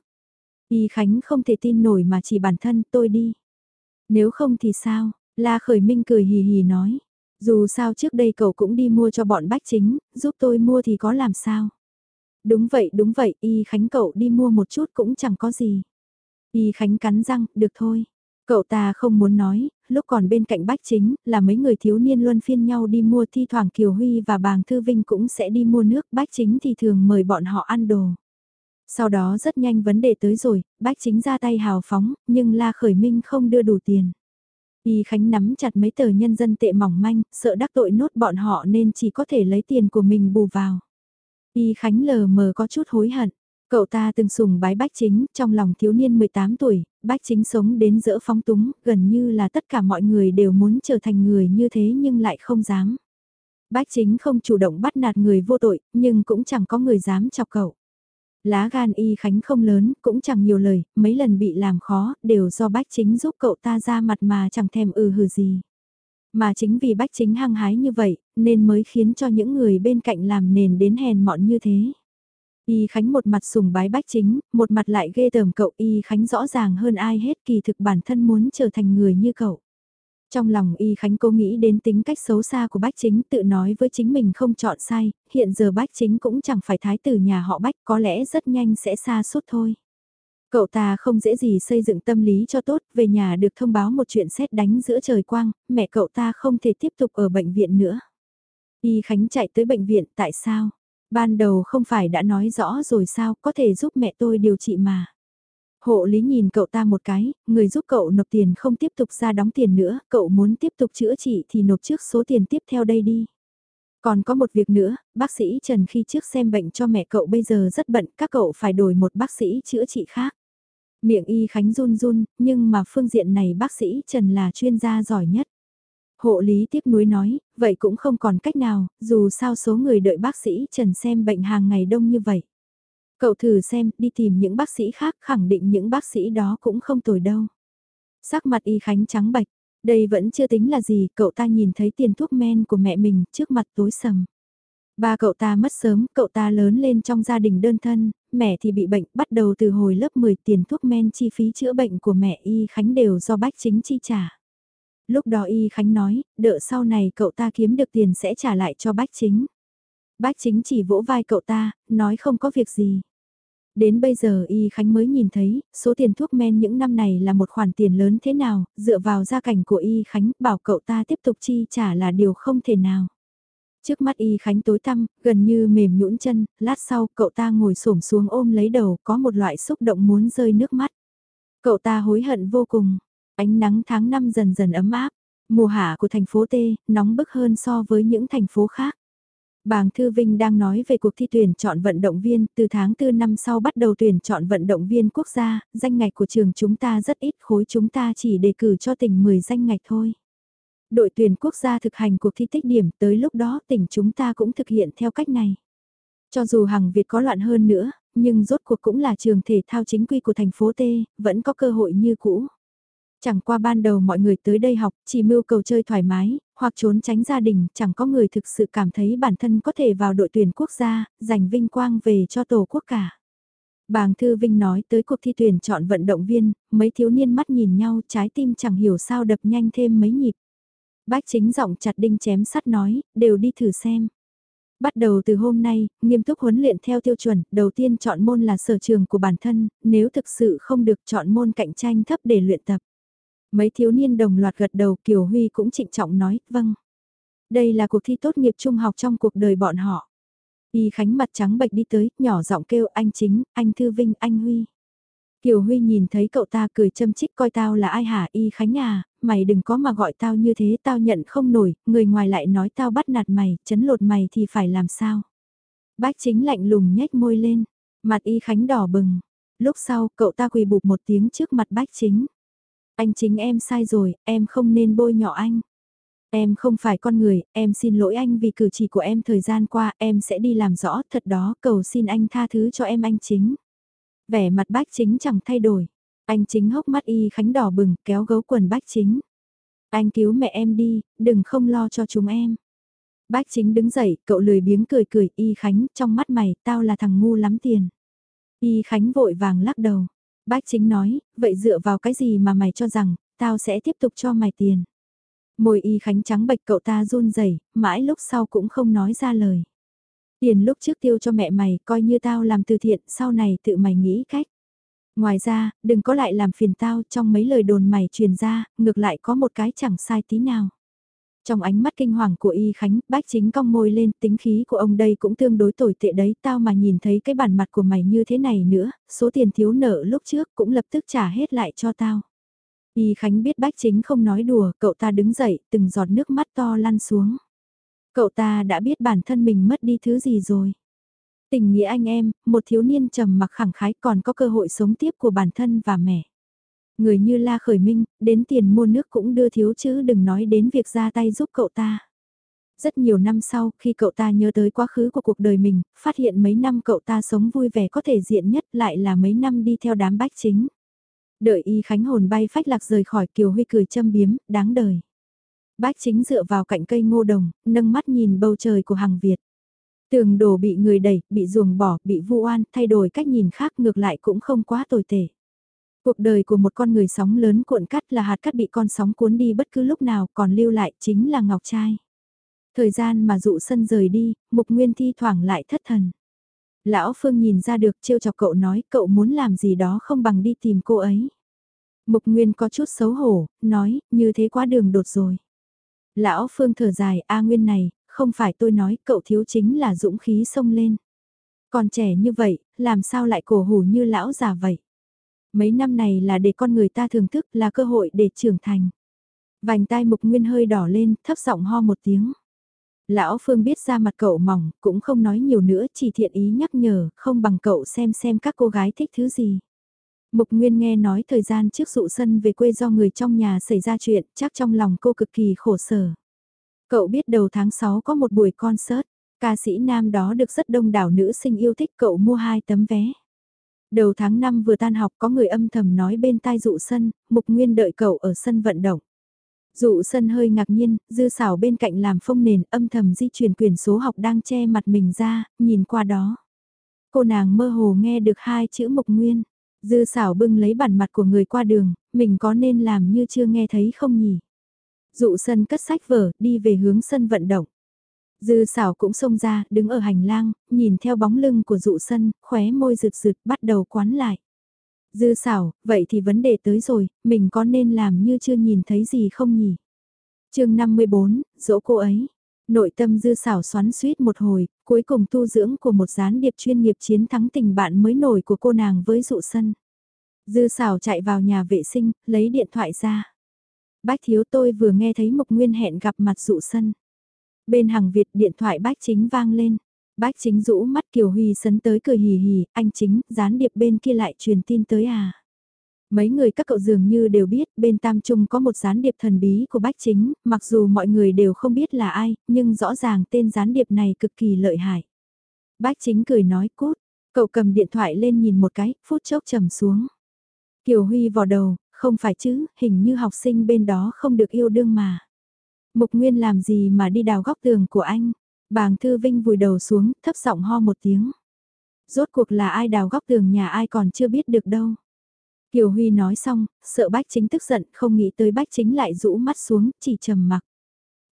Y Khánh không thể tin nổi mà chỉ bản thân tôi đi. Nếu không thì sao? La Khởi Minh cười hì hì nói. Dù sao trước đây cậu cũng đi mua cho bọn bách chính, giúp tôi mua thì có làm sao? Đúng vậy đúng vậy, Y Khánh cậu đi mua một chút cũng chẳng có gì. Y Khánh cắn răng, được thôi. Cậu ta không muốn nói, lúc còn bên cạnh bách chính, là mấy người thiếu niên luân phiên nhau đi mua thi thoảng Kiều Huy và Bàng Thư Vinh cũng sẽ đi mua nước, bách chính thì thường mời bọn họ ăn đồ. Sau đó rất nhanh vấn đề tới rồi, bách chính ra tay hào phóng, nhưng La Khởi Minh không đưa đủ tiền. Y Khánh nắm chặt mấy tờ nhân dân tệ mỏng manh, sợ đắc tội nốt bọn họ nên chỉ có thể lấy tiền của mình bù vào. Y Khánh lờ mờ có chút hối hận. Cậu ta từng sùng bái bách chính, trong lòng thiếu niên 18 tuổi, bách chính sống đến giữa phóng túng, gần như là tất cả mọi người đều muốn trở thành người như thế nhưng lại không dám. Bách chính không chủ động bắt nạt người vô tội, nhưng cũng chẳng có người dám chọc cậu. Lá gan y khánh không lớn, cũng chẳng nhiều lời, mấy lần bị làm khó, đều do bách chính giúp cậu ta ra mặt mà chẳng thèm ừ hừ gì. Mà chính vì bách chính hăng hái như vậy, nên mới khiến cho những người bên cạnh làm nền đến hèn mọn như thế. Y Khánh một mặt sùng bái bách chính, một mặt lại ghê tởm cậu Y Khánh rõ ràng hơn ai hết kỳ thực bản thân muốn trở thành người như cậu. Trong lòng Y Khánh cô nghĩ đến tính cách xấu xa của Bách Chính tự nói với chính mình không chọn sai, hiện giờ Bách Chính cũng chẳng phải thái tử nhà họ Bách có lẽ rất nhanh sẽ xa suốt thôi. Cậu ta không dễ gì xây dựng tâm lý cho tốt, về nhà được thông báo một chuyện xét đánh giữa trời quang, mẹ cậu ta không thể tiếp tục ở bệnh viện nữa. Y Khánh chạy tới bệnh viện, tại sao? Ban đầu không phải đã nói rõ rồi sao, có thể giúp mẹ tôi điều trị mà. Hộ lý nhìn cậu ta một cái, người giúp cậu nộp tiền không tiếp tục ra đóng tiền nữa, cậu muốn tiếp tục chữa trị thì nộp trước số tiền tiếp theo đây đi. Còn có một việc nữa, bác sĩ Trần khi trước xem bệnh cho mẹ cậu bây giờ rất bận, các cậu phải đổi một bác sĩ chữa trị khác. Miệng y khánh run run, nhưng mà phương diện này bác sĩ Trần là chuyên gia giỏi nhất. Hộ lý tiếp nuối nói, vậy cũng không còn cách nào, dù sao số người đợi bác sĩ Trần xem bệnh hàng ngày đông như vậy. Cậu thử xem, đi tìm những bác sĩ khác khẳng định những bác sĩ đó cũng không tồi đâu. Sắc mặt y khánh trắng bạch, đây vẫn chưa tính là gì, cậu ta nhìn thấy tiền thuốc men của mẹ mình trước mặt tối sầm. Ba cậu ta mất sớm, cậu ta lớn lên trong gia đình đơn thân, mẹ thì bị bệnh, bắt đầu từ hồi lớp 10 tiền thuốc men chi phí chữa bệnh của mẹ Y Khánh đều do bách chính chi trả. Lúc đó Y Khánh nói, đợi sau này cậu ta kiếm được tiền sẽ trả lại cho bách chính. Bách chính chỉ vỗ vai cậu ta, nói không có việc gì. Đến bây giờ Y Khánh mới nhìn thấy, số tiền thuốc men những năm này là một khoản tiền lớn thế nào, dựa vào gia cảnh của Y Khánh bảo cậu ta tiếp tục chi trả là điều không thể nào. Trước mắt Y Khánh tối tăm, gần như mềm nhũn chân, lát sau cậu ta ngồi xổm xuống ôm lấy đầu có một loại xúc động muốn rơi nước mắt. Cậu ta hối hận vô cùng, ánh nắng tháng năm dần dần ấm áp, mùa hạ của thành phố T, nóng bức hơn so với những thành phố khác. Bàng Thư Vinh đang nói về cuộc thi tuyển chọn vận động viên, từ tháng 4 năm sau bắt đầu tuyển chọn vận động viên quốc gia, danh ngạch của trường chúng ta rất ít khối chúng ta chỉ đề cử cho tỉnh 10 danh ngạch thôi. Đội tuyển quốc gia thực hành cuộc thi tích điểm tới lúc đó tỉnh chúng ta cũng thực hiện theo cách này. Cho dù hàng Việt có loạn hơn nữa, nhưng rốt cuộc cũng là trường thể thao chính quy của thành phố T, vẫn có cơ hội như cũ. Chẳng qua ban đầu mọi người tới đây học, chỉ mưu cầu chơi thoải mái, hoặc trốn tránh gia đình, chẳng có người thực sự cảm thấy bản thân có thể vào đội tuyển quốc gia, giành vinh quang về cho tổ quốc cả. Bàng Thư Vinh nói tới cuộc thi tuyển chọn vận động viên, mấy thiếu niên mắt nhìn nhau trái tim chẳng hiểu sao đập nhanh thêm mấy nhịp. Bách chính giọng chặt đinh chém sắt nói, đều đi thử xem. Bắt đầu từ hôm nay, nghiêm túc huấn luyện theo tiêu chuẩn, đầu tiên chọn môn là sở trường của bản thân, nếu thực sự không được chọn môn cạnh tranh thấp để luyện tập. Mấy thiếu niên đồng loạt gật đầu Kiều Huy cũng trịnh trọng nói, vâng. Đây là cuộc thi tốt nghiệp trung học trong cuộc đời bọn họ. Y Khánh mặt trắng bệch đi tới, nhỏ giọng kêu anh chính, anh Thư Vinh, anh Huy. Kiều Huy nhìn thấy cậu ta cười châm chích coi tao là ai hả Y Khánh à, mày đừng có mà gọi tao như thế tao nhận không nổi, người ngoài lại nói tao bắt nạt mày, chấn lột mày thì phải làm sao. Bách chính lạnh lùng nhếch môi lên, mặt Y Khánh đỏ bừng. Lúc sau cậu ta quỳ bụp một tiếng trước mặt bách chính. Anh chính em sai rồi, em không nên bôi nhọ anh. Em không phải con người, em xin lỗi anh vì cử chỉ của em thời gian qua, em sẽ đi làm rõ thật đó, cầu xin anh tha thứ cho em anh chính. Vẻ mặt bách chính chẳng thay đổi. Anh chính hốc mắt y khánh đỏ bừng, kéo gấu quần bách chính. Anh cứu mẹ em đi, đừng không lo cho chúng em. Bách chính đứng dậy, cậu lười biếng cười cười, y khánh, trong mắt mày, tao là thằng ngu lắm tiền. Y khánh vội vàng lắc đầu. Bách chính nói, vậy dựa vào cái gì mà mày cho rằng, tao sẽ tiếp tục cho mày tiền. Môi y khánh trắng bạch cậu ta run rẩy mãi lúc sau cũng không nói ra lời. Tiền lúc trước tiêu cho mẹ mày, coi như tao làm từ thiện, sau này tự mày nghĩ cách. Ngoài ra, đừng có lại làm phiền tao trong mấy lời đồn mày truyền ra, ngược lại có một cái chẳng sai tí nào. Trong ánh mắt kinh hoàng của Y Khánh, bách chính cong môi lên, tính khí của ông đây cũng tương đối tồi tệ đấy, tao mà nhìn thấy cái bản mặt của mày như thế này nữa, số tiền thiếu nợ lúc trước cũng lập tức trả hết lại cho tao. Y Khánh biết bách chính không nói đùa, cậu ta đứng dậy, từng giọt nước mắt to lăn xuống. Cậu ta đã biết bản thân mình mất đi thứ gì rồi. Tình nghĩa anh em, một thiếu niên trầm mặc khẳng khái còn có cơ hội sống tiếp của bản thân và mẹ. Người như La Khởi Minh, đến tiền mua nước cũng đưa thiếu chứ đừng nói đến việc ra tay giúp cậu ta. Rất nhiều năm sau, khi cậu ta nhớ tới quá khứ của cuộc đời mình, phát hiện mấy năm cậu ta sống vui vẻ có thể diện nhất lại là mấy năm đi theo đám bách chính. Đợi y khánh hồn bay phách lạc rời khỏi Kiều Huy cười châm biếm, đáng đời. Bách chính dựa vào cạnh cây ngô đồng, nâng mắt nhìn bầu trời của hàng Việt. Tường đồ bị người đẩy, bị ruồng bỏ, bị vu oan, thay đổi cách nhìn khác ngược lại cũng không quá tồi tệ. Cuộc đời của một con người sóng lớn cuộn cắt là hạt cát bị con sóng cuốn đi bất cứ lúc nào còn lưu lại chính là ngọc trai. Thời gian mà dụ sân rời đi, mục nguyên thi thoảng lại thất thần. Lão Phương nhìn ra được trêu chọc cậu nói cậu muốn làm gì đó không bằng đi tìm cô ấy. Mục Nguyên có chút xấu hổ, nói, như thế quá đường đột rồi. Lão Phương thở dài, A Nguyên này, không phải tôi nói cậu thiếu chính là dũng khí sông lên. Còn trẻ như vậy, làm sao lại cổ hủ như lão già vậy? Mấy năm này là để con người ta thưởng thức là cơ hội để trưởng thành. Vành tai mục nguyên hơi đỏ lên, thấp giọng ho một tiếng. Lão Phương biết ra mặt cậu mỏng, cũng không nói nhiều nữa, chỉ thiện ý nhắc nhở, không bằng cậu xem xem các cô gái thích thứ gì. Mục Nguyên nghe nói thời gian trước dụ sân về quê do người trong nhà xảy ra chuyện, chắc trong lòng cô cực kỳ khổ sở. Cậu biết đầu tháng 6 có một buổi concert, ca sĩ nam đó được rất đông đảo nữ sinh yêu thích cậu mua hai tấm vé. Đầu tháng 5 vừa tan học có người âm thầm nói bên tai dụ sân, Mục Nguyên đợi cậu ở sân vận động. Dụ sân hơi ngạc nhiên, dư xảo bên cạnh làm phông nền âm thầm di chuyển quyền số học đang che mặt mình ra, nhìn qua đó. Cô nàng mơ hồ nghe được hai chữ Mục Nguyên. Dư xảo bưng lấy bản mặt của người qua đường, mình có nên làm như chưa nghe thấy không nhỉ? Dụ sân cất sách vở, đi về hướng sân vận động. Dư xảo cũng xông ra, đứng ở hành lang, nhìn theo bóng lưng của dụ sân, khóe môi rượt rượt bắt đầu quán lại. Dư xảo, vậy thì vấn đề tới rồi, mình có nên làm như chưa nhìn thấy gì không nhỉ? chương 54, dỗ cô ấy. Nội tâm dư xảo xoắn suýt một hồi, cuối cùng tu dưỡng của một gián điệp chuyên nghiệp chiến thắng tình bạn mới nổi của cô nàng với dụ sân. Dư xảo chạy vào nhà vệ sinh, lấy điện thoại ra. Bách thiếu tôi vừa nghe thấy Mộc Nguyên hẹn gặp mặt dụ sân. Bên hàng Việt điện thoại bách chính vang lên. Bách chính rũ mắt Kiều Huy sấn tới cười hì hì, anh chính, gián điệp bên kia lại truyền tin tới à. Mấy người các cậu dường như đều biết bên Tam Trung có một gián điệp thần bí của Bách Chính, mặc dù mọi người đều không biết là ai, nhưng rõ ràng tên gián điệp này cực kỳ lợi hại. Bách Chính cười nói cút, cậu cầm điện thoại lên nhìn một cái, phút chốc trầm xuống. Kiều Huy vò đầu, không phải chứ, hình như học sinh bên đó không được yêu đương mà. Mục Nguyên làm gì mà đi đào góc tường của anh? Bàng Thư Vinh vùi đầu xuống, thấp giọng ho một tiếng. Rốt cuộc là ai đào góc tường nhà ai còn chưa biết được đâu. Kiều Huy nói xong, sợ Bách Chính tức giận, không nghĩ tới Bách Chính lại rũ mắt xuống, chỉ trầm mặc.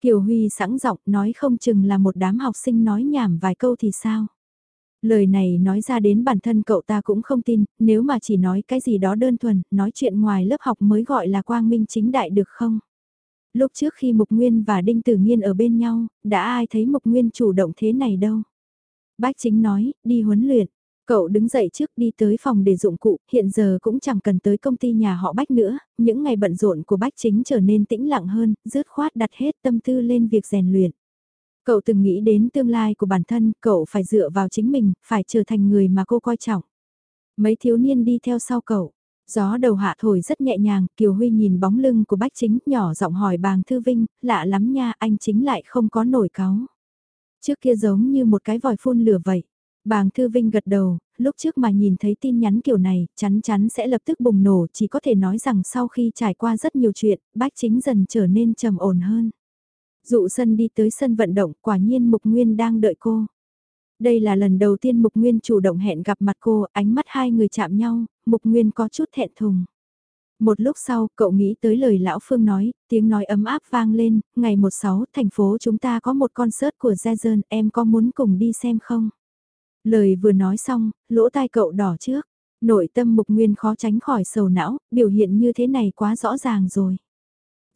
Kiều Huy sẵn giọng nói không chừng là một đám học sinh nói nhảm vài câu thì sao. Lời này nói ra đến bản thân cậu ta cũng không tin, nếu mà chỉ nói cái gì đó đơn thuần, nói chuyện ngoài lớp học mới gọi là quang minh chính đại được không? Lúc trước khi Mục Nguyên và Đinh Tử Nghiên ở bên nhau, đã ai thấy Mục Nguyên chủ động thế này đâu? Bách chính nói, đi huấn luyện. Cậu đứng dậy trước đi tới phòng để dụng cụ, hiện giờ cũng chẳng cần tới công ty nhà họ Bách nữa, những ngày bận rộn của Bách chính trở nên tĩnh lặng hơn, dứt khoát đặt hết tâm tư lên việc rèn luyện. Cậu từng nghĩ đến tương lai của bản thân, cậu phải dựa vào chính mình, phải trở thành người mà cô coi trọng. Mấy thiếu niên đi theo sau cậu. Gió đầu hạ thổi rất nhẹ nhàng, Kiều Huy nhìn bóng lưng của Bách Chính, nhỏ giọng hỏi bàng Thư Vinh, lạ lắm nha, anh chính lại không có nổi cáu. Trước kia giống như một cái vòi phun lửa vậy. Bàng Thư Vinh gật đầu, lúc trước mà nhìn thấy tin nhắn kiểu này, chắn chắn sẽ lập tức bùng nổ, chỉ có thể nói rằng sau khi trải qua rất nhiều chuyện, bách chính dần trở nên trầm ổn hơn. Dụ sân đi tới sân vận động, quả nhiên Mục Nguyên đang đợi cô. Đây là lần đầu tiên Mục Nguyên chủ động hẹn gặp mặt cô, ánh mắt hai người chạm nhau, Mục Nguyên có chút thẹn thùng. Một lúc sau, cậu nghĩ tới lời lão Phương nói, tiếng nói ấm áp vang lên, ngày 16 thành phố chúng ta có một concert của Jason, em có muốn cùng đi xem không? Lời vừa nói xong, lỗ tai cậu đỏ trước, nội tâm Mục Nguyên khó tránh khỏi sầu não, biểu hiện như thế này quá rõ ràng rồi.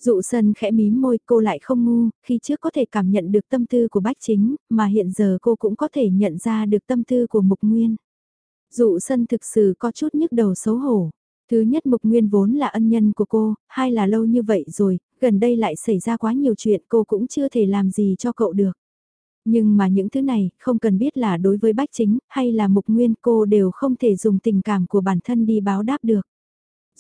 Dụ sân khẽ mím môi cô lại không ngu, khi trước có thể cảm nhận được tâm tư của Bách Chính, mà hiện giờ cô cũng có thể nhận ra được tâm tư của Mục Nguyên. Dụ sân thực sự có chút nhức đầu xấu hổ. Thứ nhất Mục Nguyên vốn là ân nhân của cô, hai là lâu như vậy rồi, gần đây lại xảy ra quá nhiều chuyện cô cũng chưa thể làm gì cho cậu được. Nhưng mà những thứ này, không cần biết là đối với Bách Chính, hay là Mục Nguyên cô đều không thể dùng tình cảm của bản thân đi báo đáp được.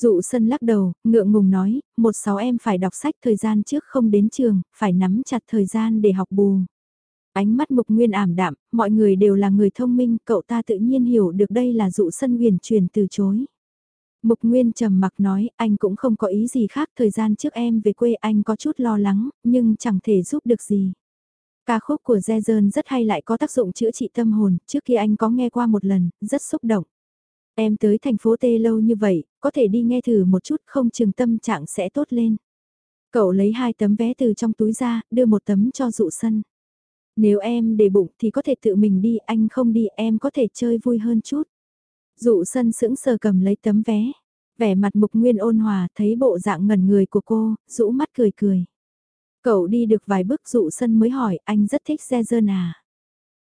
Dụ sân lắc đầu, ngượng ngùng nói, một sáu em phải đọc sách thời gian trước không đến trường, phải nắm chặt thời gian để học bù. Ánh mắt mục nguyên ảm đạm, mọi người đều là người thông minh, cậu ta tự nhiên hiểu được đây là dụ sân huyền truyền từ chối. Mục Nguyên trầm mặc nói, anh cũng không có ý gì khác, thời gian trước em về quê anh có chút lo lắng, nhưng chẳng thể giúp được gì. Ca khúc của Jason rất hay lại có tác dụng chữa trị tâm hồn, trước khi anh có nghe qua một lần, rất xúc động. Em tới thành phố Tê lâu như vậy, có thể đi nghe thử một chút không chừng tâm trạng sẽ tốt lên. Cậu lấy hai tấm vé từ trong túi ra, đưa một tấm cho dụ sân. Nếu em để bụng thì có thể tự mình đi, anh không đi em có thể chơi vui hơn chút. Dụ sân sững sờ cầm lấy tấm vé. Vẻ mặt mục nguyên ôn hòa thấy bộ dạng ngẩn người của cô, rũ mắt cười cười. Cậu đi được vài bước dụ sân mới hỏi anh rất thích Jason à.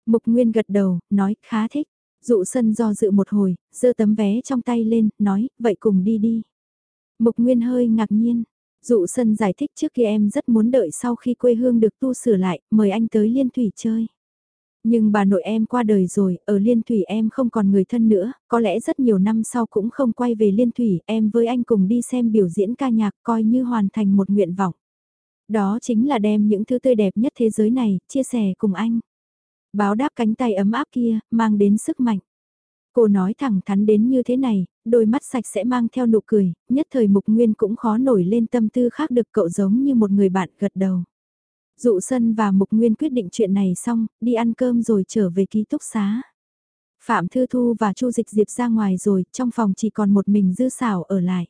Mục nguyên gật đầu, nói khá thích. Dụ sân do dự một hồi, giơ tấm vé trong tay lên, nói, vậy cùng đi đi. Mục Nguyên hơi ngạc nhiên. Dụ sân giải thích trước kia em rất muốn đợi sau khi quê hương được tu sửa lại, mời anh tới Liên Thủy chơi. Nhưng bà nội em qua đời rồi, ở Liên Thủy em không còn người thân nữa, có lẽ rất nhiều năm sau cũng không quay về Liên Thủy, em với anh cùng đi xem biểu diễn ca nhạc coi như hoàn thành một nguyện vọng. Đó chính là đem những thứ tươi đẹp nhất thế giới này, chia sẻ cùng anh. Báo đáp cánh tay ấm áp kia, mang đến sức mạnh. Cô nói thẳng thắn đến như thế này, đôi mắt sạch sẽ mang theo nụ cười, nhất thời mục nguyên cũng khó nổi lên tâm tư khác được cậu giống như một người bạn gật đầu. Dụ sân và mục nguyên quyết định chuyện này xong, đi ăn cơm rồi trở về ký túc xá. Phạm Thư Thu và Chu Dịch Diệp ra ngoài rồi, trong phòng chỉ còn một mình Dư Sảo ở lại.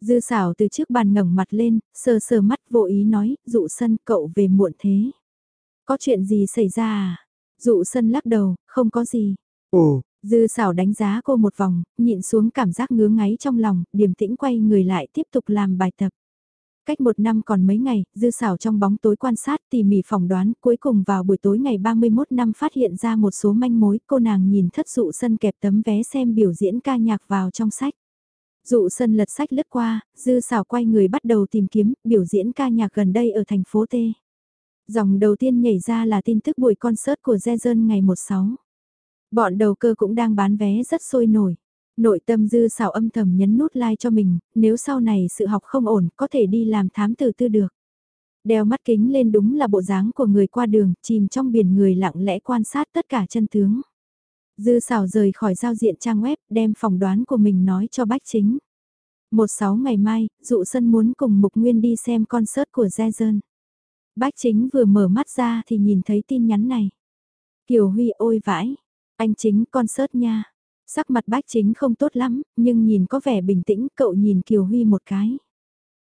Dư Sảo từ trước bàn ngẩng mặt lên, sờ sờ mắt vô ý nói, dụ sân cậu về muộn thế. Có chuyện gì xảy ra à? Dụ sân lắc đầu, không có gì. Ồ, dư xảo đánh giá cô một vòng, nhịn xuống cảm giác ngứa ngáy trong lòng, điềm tĩnh quay người lại tiếp tục làm bài tập. Cách một năm còn mấy ngày, dư xảo trong bóng tối quan sát tỉ mỉ phỏng đoán cuối cùng vào buổi tối ngày 31 năm phát hiện ra một số manh mối cô nàng nhìn thất dụ sân kẹp tấm vé xem biểu diễn ca nhạc vào trong sách. Dụ sân lật sách lướt qua, dư xảo quay người bắt đầu tìm kiếm biểu diễn ca nhạc gần đây ở thành phố T. Dòng đầu tiên nhảy ra là tin tức buổi concert của Jason ngày 16. Bọn đầu cơ cũng đang bán vé rất sôi nổi. Nội tâm dư xảo âm thầm nhấn nút like cho mình, nếu sau này sự học không ổn có thể đi làm thám tử tư được. Đeo mắt kính lên đúng là bộ dáng của người qua đường, chìm trong biển người lặng lẽ quan sát tất cả chân tướng. Dư xảo rời khỏi giao diện trang web, đem phỏng đoán của mình nói cho bách chính. Một sáu ngày mai, dụ sân muốn cùng Mục Nguyên đi xem concert của Jason. Bách chính vừa mở mắt ra thì nhìn thấy tin nhắn này. Kiều Huy ôi vãi, anh chính concert nha. Sắc mặt bách chính không tốt lắm, nhưng nhìn có vẻ bình tĩnh, cậu nhìn Kiều Huy một cái.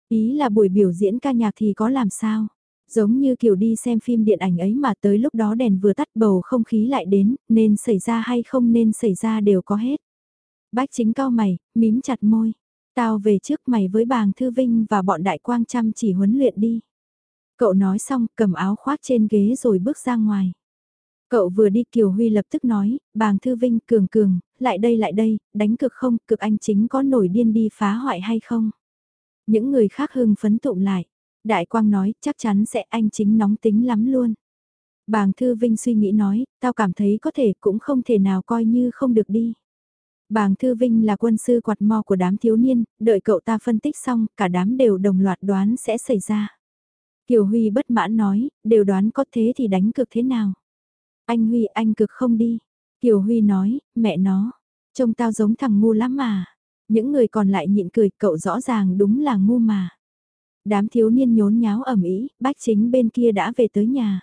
Ý là buổi biểu diễn ca nhạc thì có làm sao? Giống như Kiều đi xem phim điện ảnh ấy mà tới lúc đó đèn vừa tắt bầu không khí lại đến, nên xảy ra hay không nên xảy ra đều có hết. Bách chính cao mày, mím chặt môi. Tao về trước mày với bàng Thư Vinh và bọn đại quang chăm chỉ huấn luyện đi. Cậu nói xong cầm áo khoác trên ghế rồi bước ra ngoài. Cậu vừa đi Kiều Huy lập tức nói, bàng Thư Vinh cường cường, lại đây lại đây, đánh cực không, cực anh chính có nổi điên đi phá hoại hay không. Những người khác hưng phấn tụng lại. Đại Quang nói, chắc chắn sẽ anh chính nóng tính lắm luôn. Bàng Thư Vinh suy nghĩ nói, tao cảm thấy có thể cũng không thể nào coi như không được đi. Bàng Thư Vinh là quân sư quạt mò của đám thiếu niên, đợi cậu ta phân tích xong, cả đám đều đồng loạt đoán sẽ xảy ra. Kiều Huy bất mãn nói, đều đoán có thế thì đánh cực thế nào. Anh Huy anh cực không đi. Kiều Huy nói, mẹ nó, Trông tao giống thằng ngu lắm mà. Những người còn lại nhịn cười cậu rõ ràng đúng là ngu mà. Đám thiếu niên nhốn nháo ẩm ý, bách chính bên kia đã về tới nhà.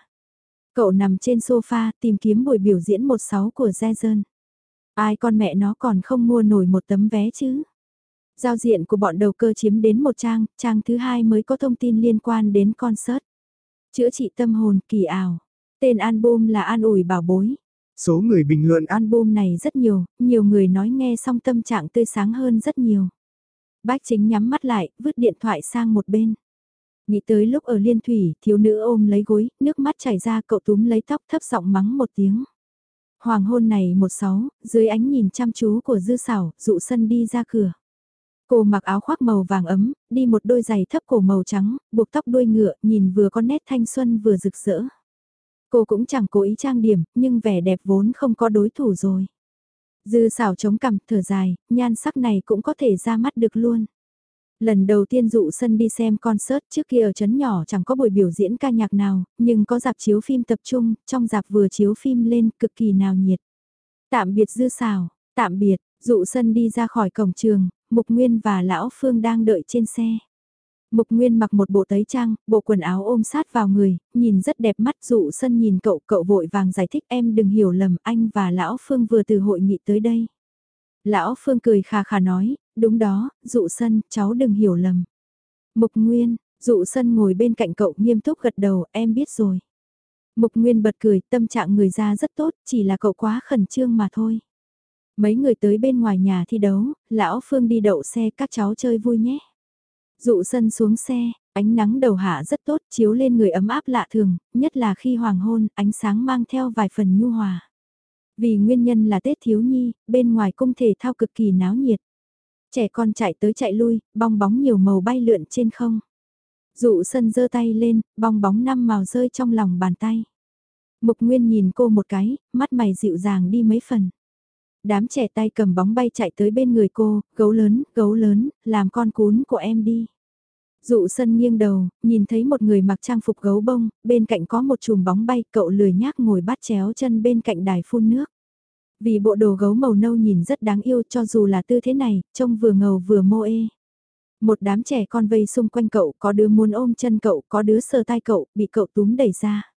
Cậu nằm trên sofa tìm kiếm buổi biểu diễn 16 của Jason. Ai con mẹ nó còn không mua nổi một tấm vé chứ? Giao diện của bọn đầu cơ chiếm đến một trang, trang thứ hai mới có thông tin liên quan đến concert. Chữa trị tâm hồn kỳ ảo. Tên album là An ủi bảo bối. Số người bình luận album này rất nhiều, nhiều người nói nghe xong tâm trạng tươi sáng hơn rất nhiều. Bách chính nhắm mắt lại, vứt điện thoại sang một bên. Nghĩ tới lúc ở liên thủy, thiếu nữ ôm lấy gối, nước mắt chảy ra cậu túm lấy tóc thấp giọng mắng một tiếng. Hoàng hôn này một sáu, dưới ánh nhìn chăm chú của dư xảo, dụ sân đi ra cửa. Cô mặc áo khoác màu vàng ấm, đi một đôi giày thấp cổ màu trắng, buộc tóc đuôi ngựa, nhìn vừa có nét thanh xuân vừa rực rỡ. Cô cũng chẳng cố ý trang điểm, nhưng vẻ đẹp vốn không có đối thủ rồi. Dư xảo chống cằm, thở dài, nhan sắc này cũng có thể ra mắt được luôn. Lần đầu tiên dụ sân đi xem concert trước kia ở chấn nhỏ chẳng có buổi biểu diễn ca nhạc nào, nhưng có dạp chiếu phim tập trung, trong dạp vừa chiếu phim lên cực kỳ nào nhiệt. Tạm biệt dư xào, tạm biệt, dụ sân đi ra khỏi cổng trường, Mục Nguyên và Lão Phương đang đợi trên xe. Mục Nguyên mặc một bộ tấy trang, bộ quần áo ôm sát vào người, nhìn rất đẹp mắt dụ sân nhìn cậu, cậu vội vàng giải thích em đừng hiểu lầm anh và Lão Phương vừa từ hội nghị tới đây. Lão Phương cười khà khà nói, đúng đó, dụ sân, cháu đừng hiểu lầm. Mục Nguyên, dụ sân ngồi bên cạnh cậu nghiêm túc gật đầu, em biết rồi. Mục Nguyên bật cười, tâm trạng người ra rất tốt, chỉ là cậu quá khẩn trương mà thôi. Mấy người tới bên ngoài nhà thi đấu, lão Phương đi đậu xe các cháu chơi vui nhé. Dụ sân xuống xe, ánh nắng đầu hạ rất tốt chiếu lên người ấm áp lạ thường, nhất là khi hoàng hôn, ánh sáng mang theo vài phần nhu hòa. Vì nguyên nhân là Tết thiếu nhi, bên ngoài cung thể thao cực kỳ náo nhiệt. Trẻ con chạy tới chạy lui, bong bóng nhiều màu bay lượn trên không. Dụ sân giơ tay lên, bong bóng năm màu rơi trong lòng bàn tay. Mục Nguyên nhìn cô một cái, mắt mày dịu dàng đi mấy phần. Đám trẻ tay cầm bóng bay chạy tới bên người cô, gấu lớn, gấu lớn, làm con cún của em đi. Dụ sân nghiêng đầu, nhìn thấy một người mặc trang phục gấu bông, bên cạnh có một chùm bóng bay, cậu lười nhác ngồi bắt chéo chân bên cạnh đài phun nước. Vì bộ đồ gấu màu nâu nhìn rất đáng yêu cho dù là tư thế này, trông vừa ngầu vừa mô ê. Một đám trẻ con vây xung quanh cậu, có đứa muốn ôm chân cậu, có đứa sờ tay cậu, bị cậu túm đẩy ra.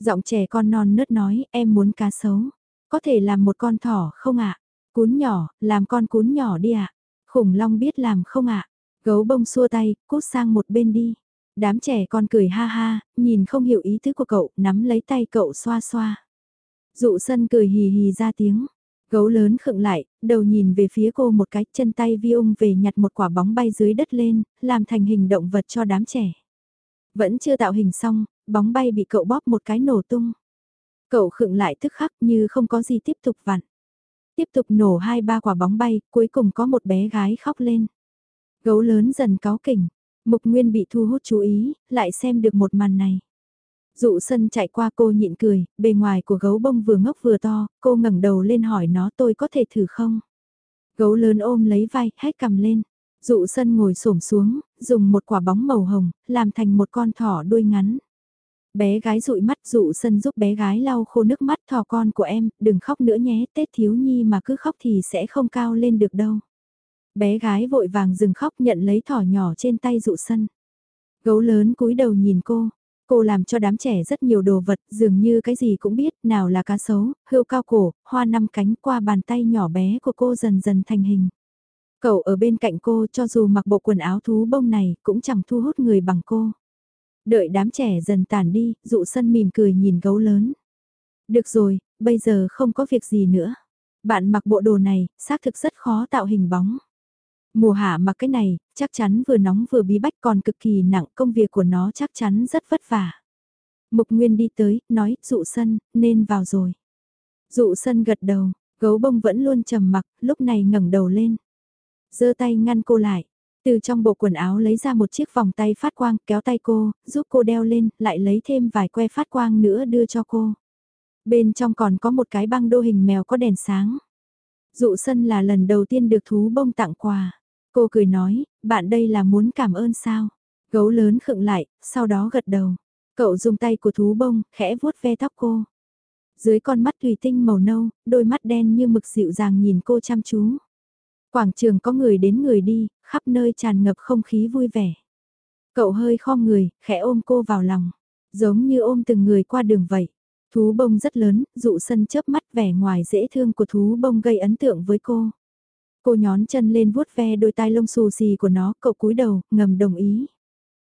Giọng trẻ con non nớt nói, em muốn cá sấu. Có thể làm một con thỏ không ạ? Cún nhỏ, làm con cún nhỏ đi ạ. Khủng long biết làm không ạ? Gấu bông xua tay, cút sang một bên đi. Đám trẻ con cười ha ha, nhìn không hiểu ý tứ của cậu, nắm lấy tay cậu xoa xoa. Dụ sân cười hì hì ra tiếng. Gấu lớn khựng lại, đầu nhìn về phía cô một cái chân tay vi ung về nhặt một quả bóng bay dưới đất lên, làm thành hình động vật cho đám trẻ. Vẫn chưa tạo hình xong, bóng bay bị cậu bóp một cái nổ tung. Cậu khựng lại tức khắc như không có gì tiếp tục vặn. Tiếp tục nổ hai ba quả bóng bay, cuối cùng có một bé gái khóc lên. Gấu lớn dần cáo kỉnh, Mục Nguyên bị thu hút chú ý, lại xem được một màn này. Dụ sân chạy qua cô nhịn cười, bề ngoài của gấu bông vừa ngốc vừa to, cô ngẩng đầu lên hỏi nó tôi có thể thử không? Gấu lớn ôm lấy vai, hét cầm lên. Dụ sân ngồi xổm xuống, dùng một quả bóng màu hồng, làm thành một con thỏ đuôi ngắn. Bé gái dụi mắt dụ sân giúp bé gái lau khô nước mắt thò con của em, đừng khóc nữa nhé, Tết thiếu nhi mà cứ khóc thì sẽ không cao lên được đâu. Bé gái vội vàng dừng khóc nhận lấy thỏ nhỏ trên tay dụ sân. Gấu lớn cúi đầu nhìn cô, cô làm cho đám trẻ rất nhiều đồ vật, dường như cái gì cũng biết, nào là cá sấu, hươu cao cổ, hoa năm cánh qua bàn tay nhỏ bé của cô dần dần thành hình. Cậu ở bên cạnh cô cho dù mặc bộ quần áo thú bông này cũng chẳng thu hút người bằng cô. Đợi đám trẻ dần tàn đi, dụ sân mỉm cười nhìn gấu lớn. Được rồi, bây giờ không có việc gì nữa. Bạn mặc bộ đồ này, xác thực rất khó tạo hình bóng. Mùa hạ mặc cái này, chắc chắn vừa nóng vừa bí bách còn cực kỳ nặng công việc của nó chắc chắn rất vất vả. Mục Nguyên đi tới, nói, dụ sân, nên vào rồi. Dụ sân gật đầu, gấu bông vẫn luôn trầm mặc, lúc này ngẩng đầu lên. giơ tay ngăn cô lại, từ trong bộ quần áo lấy ra một chiếc vòng tay phát quang, kéo tay cô, giúp cô đeo lên, lại lấy thêm vài que phát quang nữa đưa cho cô. Bên trong còn có một cái băng đô hình mèo có đèn sáng. Dụ sân là lần đầu tiên được thú bông tặng quà. Cô cười nói, bạn đây là muốn cảm ơn sao? Gấu lớn khựng lại, sau đó gật đầu. Cậu dùng tay của thú bông, khẽ vuốt ve tóc cô. Dưới con mắt thủy tinh màu nâu, đôi mắt đen như mực dịu dàng nhìn cô chăm chú. Quảng trường có người đến người đi, khắp nơi tràn ngập không khí vui vẻ. Cậu hơi khom người, khẽ ôm cô vào lòng, giống như ôm từng người qua đường vậy. Thú bông rất lớn, dụ sân chớp mắt vẻ ngoài dễ thương của thú bông gây ấn tượng với cô. Cô nhón chân lên vuốt ve đôi tai lông xù xì của nó, cậu cúi đầu, ngầm đồng ý.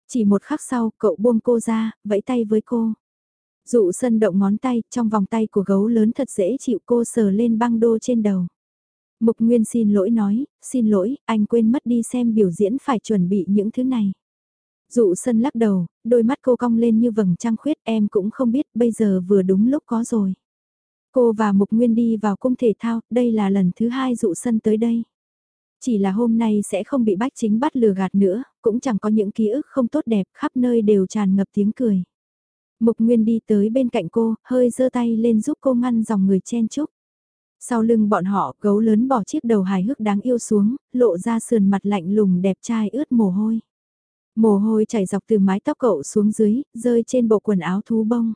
Chỉ một khắc sau, cậu buông cô ra, vẫy tay với cô. Dụ sân động ngón tay, trong vòng tay của gấu lớn thật dễ chịu cô sờ lên băng đô trên đầu. Mục Nguyên xin lỗi nói, xin lỗi, anh quên mất đi xem biểu diễn phải chuẩn bị những thứ này. Dụ sân lắc đầu, đôi mắt cô cong lên như vầng trăng khuyết em cũng không biết bây giờ vừa đúng lúc có rồi. Cô và Mục Nguyên đi vào cung thể thao, đây là lần thứ hai dụ sân tới đây. Chỉ là hôm nay sẽ không bị bách chính bắt lừa gạt nữa, cũng chẳng có những ký ức không tốt đẹp, khắp nơi đều tràn ngập tiếng cười. Mục Nguyên đi tới bên cạnh cô, hơi giơ tay lên giúp cô ngăn dòng người chen chúc. Sau lưng bọn họ, gấu lớn bỏ chiếc đầu hài hước đáng yêu xuống, lộ ra sườn mặt lạnh lùng đẹp trai ướt mồ hôi. Mồ hôi chảy dọc từ mái tóc cậu xuống dưới, rơi trên bộ quần áo thú bông.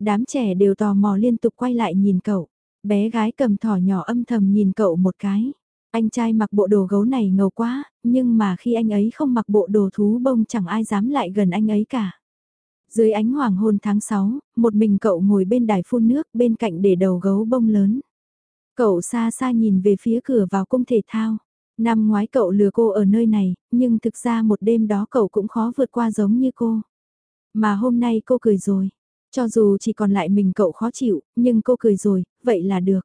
Đám trẻ đều tò mò liên tục quay lại nhìn cậu. Bé gái cầm thỏ nhỏ âm thầm nhìn cậu một cái. Anh trai mặc bộ đồ gấu này ngầu quá, nhưng mà khi anh ấy không mặc bộ đồ thú bông chẳng ai dám lại gần anh ấy cả. Dưới ánh hoàng hôn tháng 6, một mình cậu ngồi bên đài phun nước bên cạnh để đầu gấu bông lớn. Cậu xa xa nhìn về phía cửa vào cung thể thao. Năm ngoái cậu lừa cô ở nơi này, nhưng thực ra một đêm đó cậu cũng khó vượt qua giống như cô. Mà hôm nay cô cười rồi. Cho dù chỉ còn lại mình cậu khó chịu, nhưng cô cười rồi, vậy là được.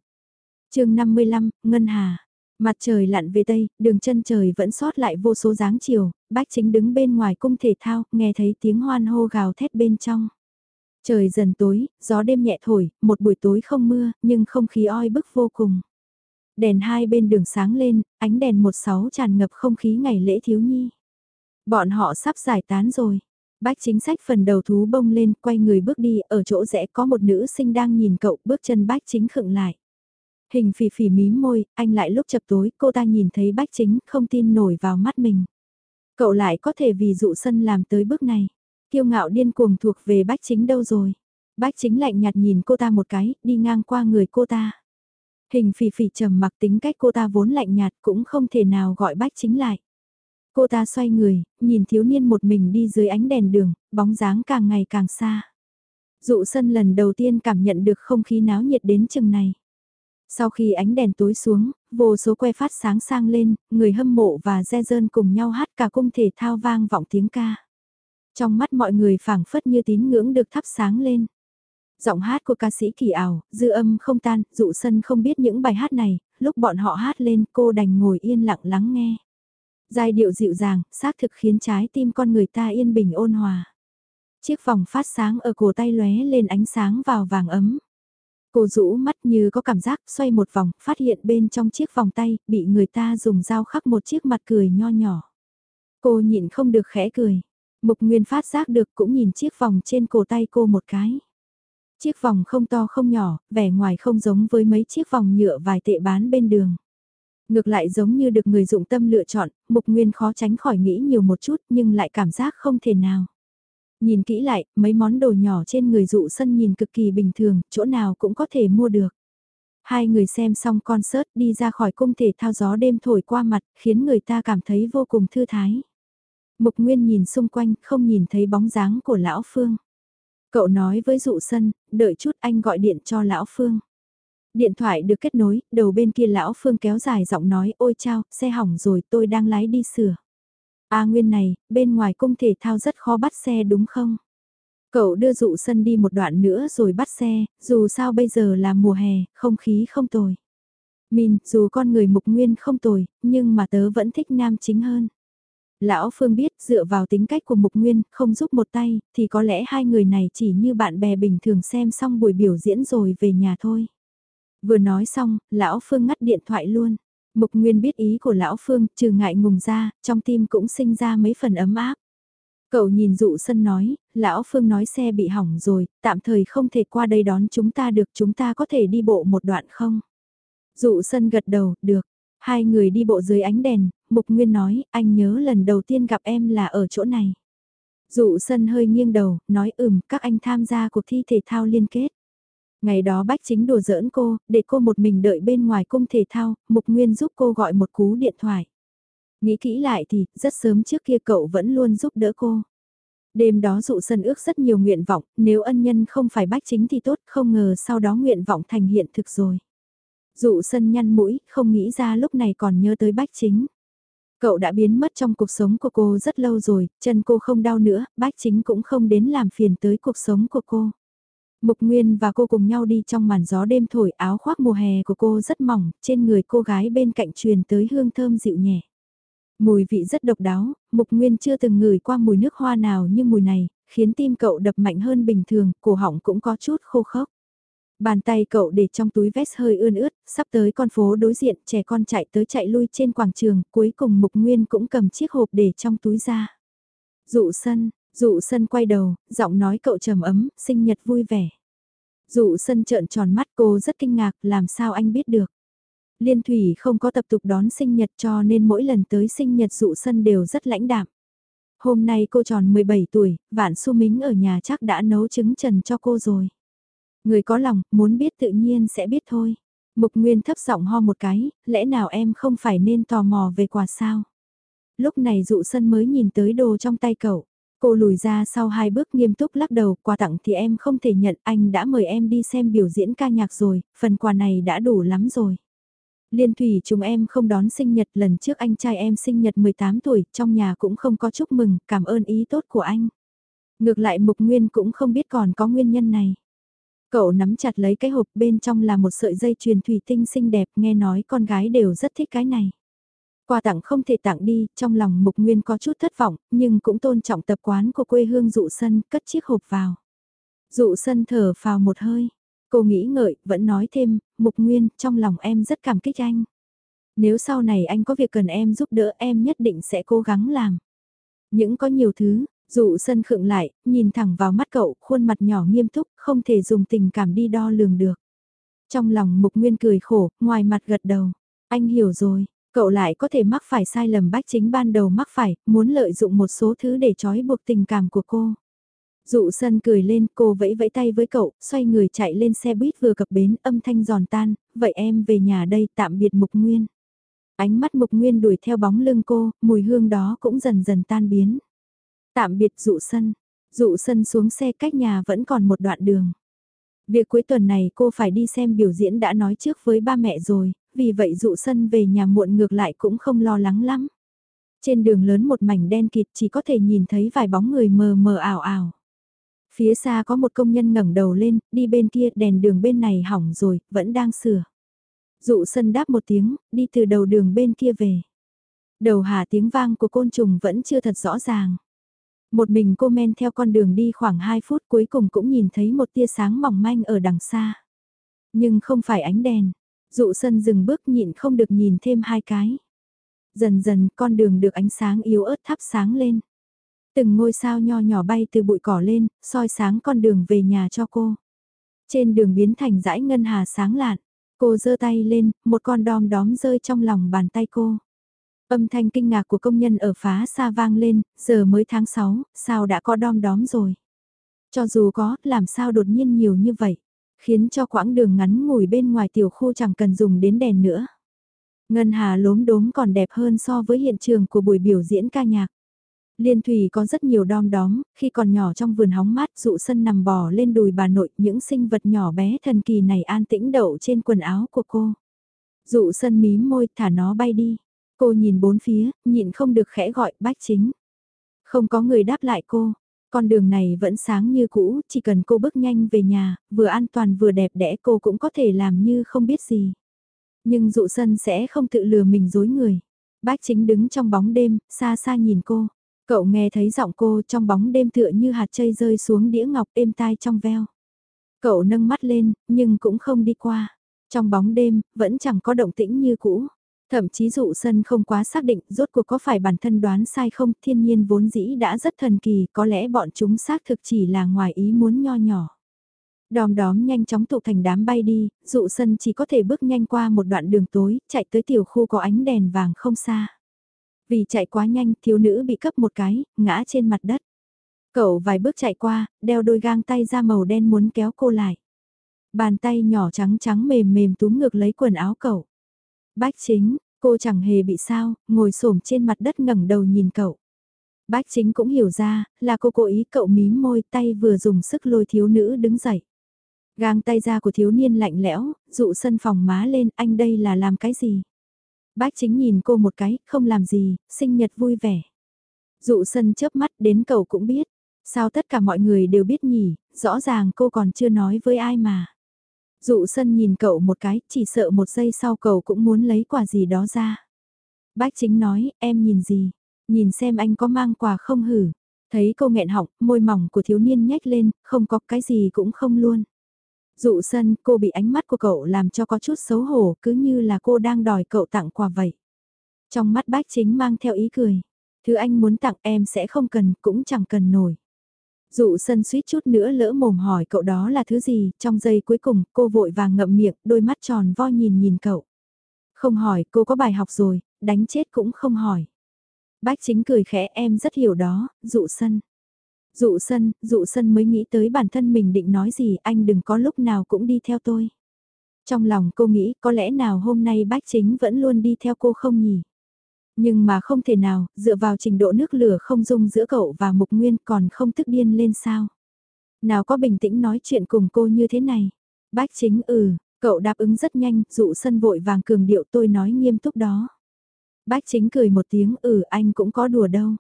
chương 55, Ngân Hà. Mặt trời lặn về Tây, đường chân trời vẫn sót lại vô số dáng chiều, bách chính đứng bên ngoài cung thể thao, nghe thấy tiếng hoan hô gào thét bên trong. Trời dần tối, gió đêm nhẹ thổi, một buổi tối không mưa, nhưng không khí oi bức vô cùng. Đèn hai bên đường sáng lên, ánh đèn một sáu tràn ngập không khí ngày lễ thiếu nhi. Bọn họ sắp giải tán rồi. Bách chính sách phần đầu thú bông lên, quay người bước đi, ở chỗ rẽ có một nữ sinh đang nhìn cậu, bước chân bách chính khựng lại. Hình phỉ phỉ mím môi, anh lại lúc chập tối, cô ta nhìn thấy bách chính, không tin nổi vào mắt mình. Cậu lại có thể vì dụ sân làm tới bước này. Kiêu ngạo điên cuồng thuộc về bách chính đâu rồi. Bách chính lạnh nhạt nhìn cô ta một cái, đi ngang qua người cô ta. Hình phỉ phỉ trầm mặc tính cách cô ta vốn lạnh nhạt cũng không thể nào gọi bách chính lại. Cô ta xoay người, nhìn thiếu niên một mình đi dưới ánh đèn đường, bóng dáng càng ngày càng xa. Dụ sân lần đầu tiên cảm nhận được không khí náo nhiệt đến chừng này. Sau khi ánh đèn tối xuống, vô số que phát sáng sang lên, người hâm mộ và re dơn cùng nhau hát cả cung thể thao vang vọng tiếng ca. Trong mắt mọi người phảng phất như tín ngưỡng được thắp sáng lên. Giọng hát của ca sĩ kỳ ảo, dư âm không tan, dụ sân không biết những bài hát này, lúc bọn họ hát lên cô đành ngồi yên lặng lắng nghe. Giai điệu dịu dàng, xác thực khiến trái tim con người ta yên bình ôn hòa. Chiếc vòng phát sáng ở cổ tay lóe lên ánh sáng vào vàng ấm. Cô rũ mắt như có cảm giác xoay một vòng, phát hiện bên trong chiếc vòng tay, bị người ta dùng dao khắc một chiếc mặt cười nho nhỏ. Cô nhịn không được khẽ cười. Mục Nguyên phát giác được cũng nhìn chiếc vòng trên cổ tay cô một cái. Chiếc vòng không to không nhỏ, vẻ ngoài không giống với mấy chiếc vòng nhựa vài tệ bán bên đường. Ngược lại giống như được người dụng tâm lựa chọn, Mục Nguyên khó tránh khỏi nghĩ nhiều một chút nhưng lại cảm giác không thể nào. Nhìn kỹ lại, mấy món đồ nhỏ trên người dụ sân nhìn cực kỳ bình thường, chỗ nào cũng có thể mua được. Hai người xem xong concert đi ra khỏi cung thể thao gió đêm thổi qua mặt, khiến người ta cảm thấy vô cùng thư thái. Mục Nguyên nhìn xung quanh, không nhìn thấy bóng dáng của Lão Phương. Cậu nói với dụ sân, đợi chút anh gọi điện cho Lão Phương. Điện thoại được kết nối, đầu bên kia Lão Phương kéo dài giọng nói, ôi chao, xe hỏng rồi tôi đang lái đi sửa. A Nguyên này, bên ngoài cung thể thao rất khó bắt xe đúng không? Cậu đưa dụ sân đi một đoạn nữa rồi bắt xe, dù sao bây giờ là mùa hè, không khí không tồi. Min, dù con người mục nguyên không tồi, nhưng mà tớ vẫn thích nam chính hơn. Lão Phương biết dựa vào tính cách của Mục Nguyên, không giúp một tay, thì có lẽ hai người này chỉ như bạn bè bình thường xem xong buổi biểu diễn rồi về nhà thôi. Vừa nói xong, Lão Phương ngắt điện thoại luôn. Mục Nguyên biết ý của Lão Phương, trừ ngại ngùng ra, trong tim cũng sinh ra mấy phần ấm áp. Cậu nhìn dụ sân nói, Lão Phương nói xe bị hỏng rồi, tạm thời không thể qua đây đón chúng ta được chúng ta có thể đi bộ một đoạn không? Dụ sân gật đầu, được. Hai người đi bộ dưới ánh đèn, Mục Nguyên nói, anh nhớ lần đầu tiên gặp em là ở chỗ này. Dụ sân hơi nghiêng đầu, nói ừm, các anh tham gia cuộc thi thể thao liên kết. Ngày đó bách chính đùa giỡn cô, để cô một mình đợi bên ngoài cung thể thao, Mục Nguyên giúp cô gọi một cú điện thoại. Nghĩ kỹ lại thì, rất sớm trước kia cậu vẫn luôn giúp đỡ cô. Đêm đó dụ sân ước rất nhiều nguyện vọng, nếu ân nhân không phải bách chính thì tốt, không ngờ sau đó nguyện vọng thành hiện thực rồi. Dụ sân nhăn mũi, không nghĩ ra lúc này còn nhớ tới bách chính. Cậu đã biến mất trong cuộc sống của cô rất lâu rồi, chân cô không đau nữa, bách chính cũng không đến làm phiền tới cuộc sống của cô. Mục Nguyên và cô cùng nhau đi trong màn gió đêm thổi áo khoác mùa hè của cô rất mỏng, trên người cô gái bên cạnh truyền tới hương thơm dịu nhẹ. Mùi vị rất độc đáo, Mục Nguyên chưa từng ngửi qua mùi nước hoa nào như mùi này, khiến tim cậu đập mạnh hơn bình thường, cổ họng cũng có chút khô khốc. Bàn tay cậu để trong túi vest hơi ươn ướt, sắp tới con phố đối diện, trẻ con chạy tới chạy lui trên quảng trường, cuối cùng Mục Nguyên cũng cầm chiếc hộp để trong túi ra. Dụ sân, dụ sân quay đầu, giọng nói cậu trầm ấm, sinh nhật vui vẻ. Dụ sân trợn tròn mắt cô rất kinh ngạc, làm sao anh biết được. Liên Thủy không có tập tục đón sinh nhật cho nên mỗi lần tới sinh nhật dụ sân đều rất lãnh đạm. Hôm nay cô tròn 17 tuổi, Vạn Xu Mính ở nhà chắc đã nấu trứng trần cho cô rồi. Người có lòng, muốn biết tự nhiên sẽ biết thôi. Mục Nguyên thấp giọng ho một cái, lẽ nào em không phải nên tò mò về quà sao? Lúc này dụ sân mới nhìn tới đồ trong tay cậu. Cô lùi ra sau hai bước nghiêm túc lắc đầu, quà tặng thì em không thể nhận, anh đã mời em đi xem biểu diễn ca nhạc rồi, phần quà này đã đủ lắm rồi. Liên Thủy chúng em không đón sinh nhật lần trước anh trai em sinh nhật 18 tuổi, trong nhà cũng không có chúc mừng, cảm ơn ý tốt của anh. Ngược lại Mục Nguyên cũng không biết còn có nguyên nhân này. Cậu nắm chặt lấy cái hộp bên trong là một sợi dây chuyền thủy tinh xinh đẹp, nghe nói con gái đều rất thích cái này. Quà tặng không thể tặng đi, trong lòng Mục Nguyên có chút thất vọng, nhưng cũng tôn trọng tập quán của quê hương dụ sân, cất chiếc hộp vào. Dụ sân thở vào một hơi. Cô nghĩ ngợi, vẫn nói thêm, Mục Nguyên, trong lòng em rất cảm kích anh. Nếu sau này anh có việc cần em giúp đỡ em nhất định sẽ cố gắng làm. Những có nhiều thứ, dụ sân khựng lại, nhìn thẳng vào mắt cậu, khuôn mặt nhỏ nghiêm túc, không thể dùng tình cảm đi đo lường được. Trong lòng Mục Nguyên cười khổ, ngoài mặt gật đầu. Anh hiểu rồi, cậu lại có thể mắc phải sai lầm bách chính ban đầu mắc phải, muốn lợi dụng một số thứ để trói buộc tình cảm của cô. Dụ sân cười lên, cô vẫy vẫy tay với cậu, xoay người chạy lên xe buýt vừa cập bến, âm thanh giòn tan, vậy em về nhà đây, tạm biệt Mục Nguyên. Ánh mắt Mục Nguyên đuổi theo bóng lưng cô, mùi hương đó cũng dần dần tan biến. Tạm biệt dụ sân, dụ sân xuống xe cách nhà vẫn còn một đoạn đường. Việc cuối tuần này cô phải đi xem biểu diễn đã nói trước với ba mẹ rồi, vì vậy dụ sân về nhà muộn ngược lại cũng không lo lắng lắm. Trên đường lớn một mảnh đen kịt chỉ có thể nhìn thấy vài bóng người mờ mờ ảo ảo. Phía xa có một công nhân ngẩng đầu lên, đi bên kia đèn đường bên này hỏng rồi, vẫn đang sửa. Dụ sân đáp một tiếng, đi từ đầu đường bên kia về. Đầu hà tiếng vang của côn trùng vẫn chưa thật rõ ràng. Một mình cô men theo con đường đi khoảng 2 phút cuối cùng cũng nhìn thấy một tia sáng mỏng manh ở đằng xa. Nhưng không phải ánh đèn. Dụ sân dừng bước nhịn không được nhìn thêm hai cái. Dần dần con đường được ánh sáng yếu ớt thắp sáng lên. Từng ngôi sao nho nhỏ bay từ bụi cỏ lên, soi sáng con đường về nhà cho cô. Trên đường biến thành dãy ngân hà sáng lạn, cô giơ tay lên, một con đom đóm rơi trong lòng bàn tay cô. Âm thanh kinh ngạc của công nhân ở phá xa vang lên, giờ mới tháng 6, sao đã có đom đóm rồi. Cho dù có, làm sao đột nhiên nhiều như vậy, khiến cho quãng đường ngắn ngủi bên ngoài tiểu khu chẳng cần dùng đến đèn nữa. Ngân hà lốm đốm còn đẹp hơn so với hiện trường của buổi biểu diễn ca nhạc. Liên Thủy có rất nhiều đom đóm, khi còn nhỏ trong vườn hóng mát dụ sân nằm bò lên đùi bà nội, những sinh vật nhỏ bé thần kỳ này an tĩnh đậu trên quần áo của cô. Dụ sân mím môi thả nó bay đi. Cô nhìn bốn phía, nhịn không được khẽ gọi bách chính. Không có người đáp lại cô. Con đường này vẫn sáng như cũ, chỉ cần cô bước nhanh về nhà, vừa an toàn vừa đẹp đẽ cô cũng có thể làm như không biết gì. Nhưng dụ sân sẽ không tự lừa mình dối người. Bách chính đứng trong bóng đêm, xa xa nhìn cô. Cậu nghe thấy giọng cô trong bóng đêm tựa như hạt chây rơi xuống đĩa ngọc êm tai trong veo. Cậu nâng mắt lên, nhưng cũng không đi qua. Trong bóng đêm, vẫn chẳng có động tĩnh như cũ. Thậm chí dụ sân không quá xác định rốt cuộc có phải bản thân đoán sai không, thiên nhiên vốn dĩ đã rất thần kỳ, có lẽ bọn chúng xác thực chỉ là ngoài ý muốn nho nhỏ. Đòm đóm nhanh chóng tụ thành đám bay đi, dụ sân chỉ có thể bước nhanh qua một đoạn đường tối, chạy tới tiểu khu có ánh đèn vàng không xa. Vì chạy quá nhanh, thiếu nữ bị cấp một cái, ngã trên mặt đất. Cậu vài bước chạy qua, đeo đôi gang tay ra màu đen muốn kéo cô lại. Bàn tay nhỏ trắng trắng mềm mềm túm ngược lấy quần áo cậu. Bách chính, cô chẳng hề bị sao, ngồi xổm trên mặt đất ngẩng đầu nhìn cậu. Bách chính cũng hiểu ra, là cô cố ý cậu mím môi tay vừa dùng sức lôi thiếu nữ đứng dậy. Gang tay ra của thiếu niên lạnh lẽo, dụ sân phòng má lên, anh đây là làm cái gì? Bách chính nhìn cô một cái, không làm gì, sinh nhật vui vẻ. Dụ sân chớp mắt đến cậu cũng biết. Sao tất cả mọi người đều biết nhỉ, rõ ràng cô còn chưa nói với ai mà. Dụ sân nhìn cậu một cái, chỉ sợ một giây sau cậu cũng muốn lấy quà gì đó ra. Bách chính nói, em nhìn gì? Nhìn xem anh có mang quà không hử? Thấy cô nghẹn họng, môi mỏng của thiếu niên nhếch lên, không có cái gì cũng không luôn. Dụ sân, cô bị ánh mắt của cậu làm cho có chút xấu hổ, cứ như là cô đang đòi cậu tặng quà vậy. Trong mắt bách chính mang theo ý cười. Thứ anh muốn tặng em sẽ không cần, cũng chẳng cần nổi. Dụ sân suýt chút nữa lỡ mồm hỏi cậu đó là thứ gì, trong giây cuối cùng cô vội vàng ngậm miệng, đôi mắt tròn vo nhìn nhìn cậu. Không hỏi, cô có bài học rồi, đánh chết cũng không hỏi. Bách chính cười khẽ em rất hiểu đó, dụ sân. Dụ sân, dụ sân mới nghĩ tới bản thân mình định nói gì, anh đừng có lúc nào cũng đi theo tôi. Trong lòng cô nghĩ có lẽ nào hôm nay bách chính vẫn luôn đi theo cô không nhỉ? Nhưng mà không thể nào, dựa vào trình độ nước lửa không dung giữa cậu và Mục Nguyên còn không tức điên lên sao. Nào có bình tĩnh nói chuyện cùng cô như thế này. Bách chính ừ, cậu đáp ứng rất nhanh, dụ sân vội vàng cường điệu tôi nói nghiêm túc đó. Bách chính cười một tiếng ừ anh cũng có đùa đâu.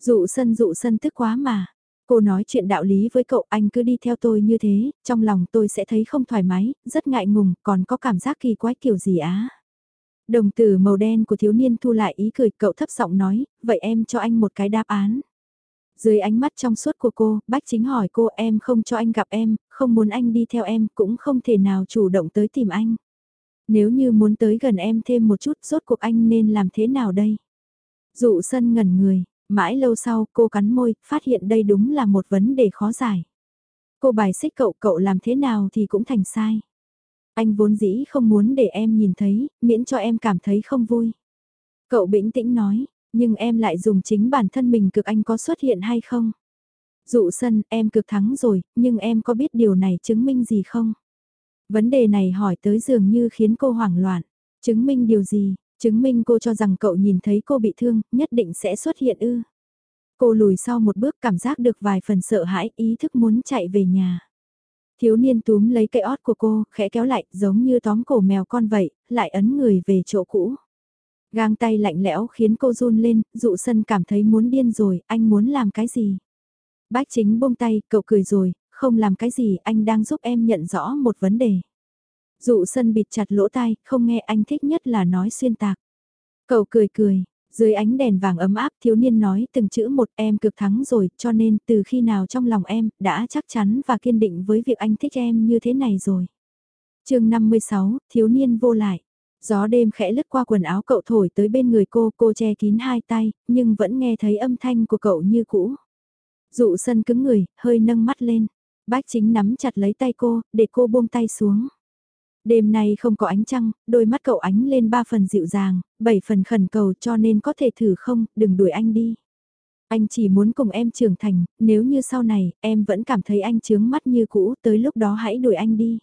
Dụ sân dụ sân tức quá mà. Cô nói chuyện đạo lý với cậu anh cứ đi theo tôi như thế, trong lòng tôi sẽ thấy không thoải mái, rất ngại ngùng, còn có cảm giác kỳ quái kiểu gì á. Đồng tử màu đen của thiếu niên thu lại ý cười cậu thấp giọng nói, vậy em cho anh một cái đáp án. Dưới ánh mắt trong suốt của cô, bách chính hỏi cô em không cho anh gặp em, không muốn anh đi theo em, cũng không thể nào chủ động tới tìm anh. Nếu như muốn tới gần em thêm một chút, rốt cuộc anh nên làm thế nào đây? Dụ sân ngẩn người, mãi lâu sau cô cắn môi, phát hiện đây đúng là một vấn đề khó giải. Cô bài xích cậu, cậu làm thế nào thì cũng thành sai. Anh vốn dĩ không muốn để em nhìn thấy, miễn cho em cảm thấy không vui. Cậu bĩnh tĩnh nói, nhưng em lại dùng chính bản thân mình cực anh có xuất hiện hay không? Dụ sân, em cực thắng rồi, nhưng em có biết điều này chứng minh gì không? Vấn đề này hỏi tới dường như khiến cô hoảng loạn. Chứng minh điều gì? Chứng minh cô cho rằng cậu nhìn thấy cô bị thương, nhất định sẽ xuất hiện ư. Cô lùi sau một bước cảm giác được vài phần sợ hãi, ý thức muốn chạy về nhà. Thiếu niên túm lấy cây ót của cô, khẽ kéo lại, giống như tóm cổ mèo con vậy, lại ấn người về chỗ cũ. Gang tay lạnh lẽo khiến cô run lên, dụ sân cảm thấy muốn điên rồi, anh muốn làm cái gì? Bách chính buông tay, cậu cười rồi, không làm cái gì, anh đang giúp em nhận rõ một vấn đề. Dụ sân bịt chặt lỗ tai, không nghe anh thích nhất là nói xuyên tạc. Cậu cười cười, dưới ánh đèn vàng ấm áp thiếu niên nói từng chữ một em cực thắng rồi cho nên từ khi nào trong lòng em đã chắc chắn và kiên định với việc anh thích em như thế này rồi. chương 56, thiếu niên vô lại. Gió đêm khẽ lướt qua quần áo cậu thổi tới bên người cô, cô che kín hai tay, nhưng vẫn nghe thấy âm thanh của cậu như cũ. Dụ sân cứng người, hơi nâng mắt lên. Bách chính nắm chặt lấy tay cô, để cô buông tay xuống. Đêm nay không có ánh trăng, đôi mắt cậu ánh lên ba phần dịu dàng, bảy phần khẩn cầu cho nên có thể thử không, đừng đuổi anh đi. Anh chỉ muốn cùng em trưởng thành, nếu như sau này, em vẫn cảm thấy anh chướng mắt như cũ, tới lúc đó hãy đuổi anh đi.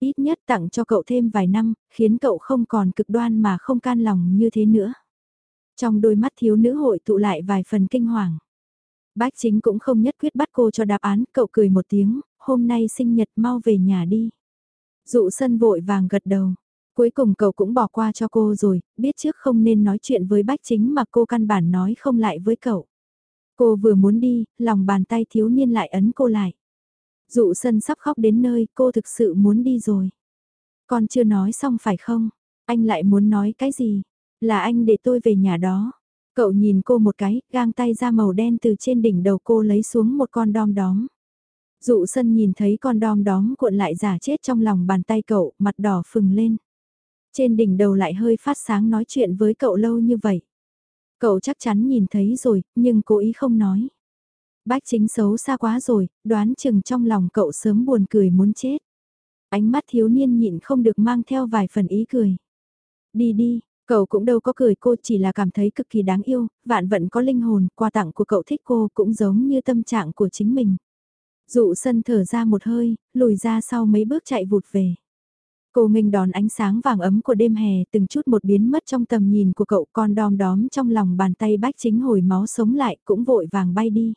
Ít nhất tặng cho cậu thêm vài năm, khiến cậu không còn cực đoan mà không can lòng như thế nữa. Trong đôi mắt thiếu nữ hội tụ lại vài phần kinh hoàng. Bác chính cũng không nhất quyết bắt cô cho đáp án, cậu cười một tiếng, hôm nay sinh nhật mau về nhà đi. Dụ sân vội vàng gật đầu. Cuối cùng cậu cũng bỏ qua cho cô rồi, biết trước không nên nói chuyện với bách chính mà cô căn bản nói không lại với cậu. Cô vừa muốn đi, lòng bàn tay thiếu niên lại ấn cô lại. Dụ sân sắp khóc đến nơi, cô thực sự muốn đi rồi. Con chưa nói xong phải không? Anh lại muốn nói cái gì? Là anh để tôi về nhà đó. Cậu nhìn cô một cái, gang tay ra màu đen từ trên đỉnh đầu cô lấy xuống một con đom đóm. Dụ sân nhìn thấy con đom đóm cuộn lại giả chết trong lòng bàn tay cậu, mặt đỏ phừng lên. Trên đỉnh đầu lại hơi phát sáng nói chuyện với cậu lâu như vậy. Cậu chắc chắn nhìn thấy rồi, nhưng cố ý không nói. Bách chính xấu xa quá rồi, đoán chừng trong lòng cậu sớm buồn cười muốn chết. Ánh mắt thiếu niên nhịn không được mang theo vài phần ý cười. Đi đi, cậu cũng đâu có cười cô chỉ là cảm thấy cực kỳ đáng yêu, vạn vận có linh hồn, quà tặng của cậu thích cô cũng giống như tâm trạng của chính mình. Dụ sân thở ra một hơi, lùi ra sau mấy bước chạy vụt về. Cô nghênh đón ánh sáng vàng ấm của đêm hè từng chút một biến mất trong tầm nhìn của cậu con đom đóm trong lòng bàn tay bách chính hồi máu sống lại cũng vội vàng bay đi.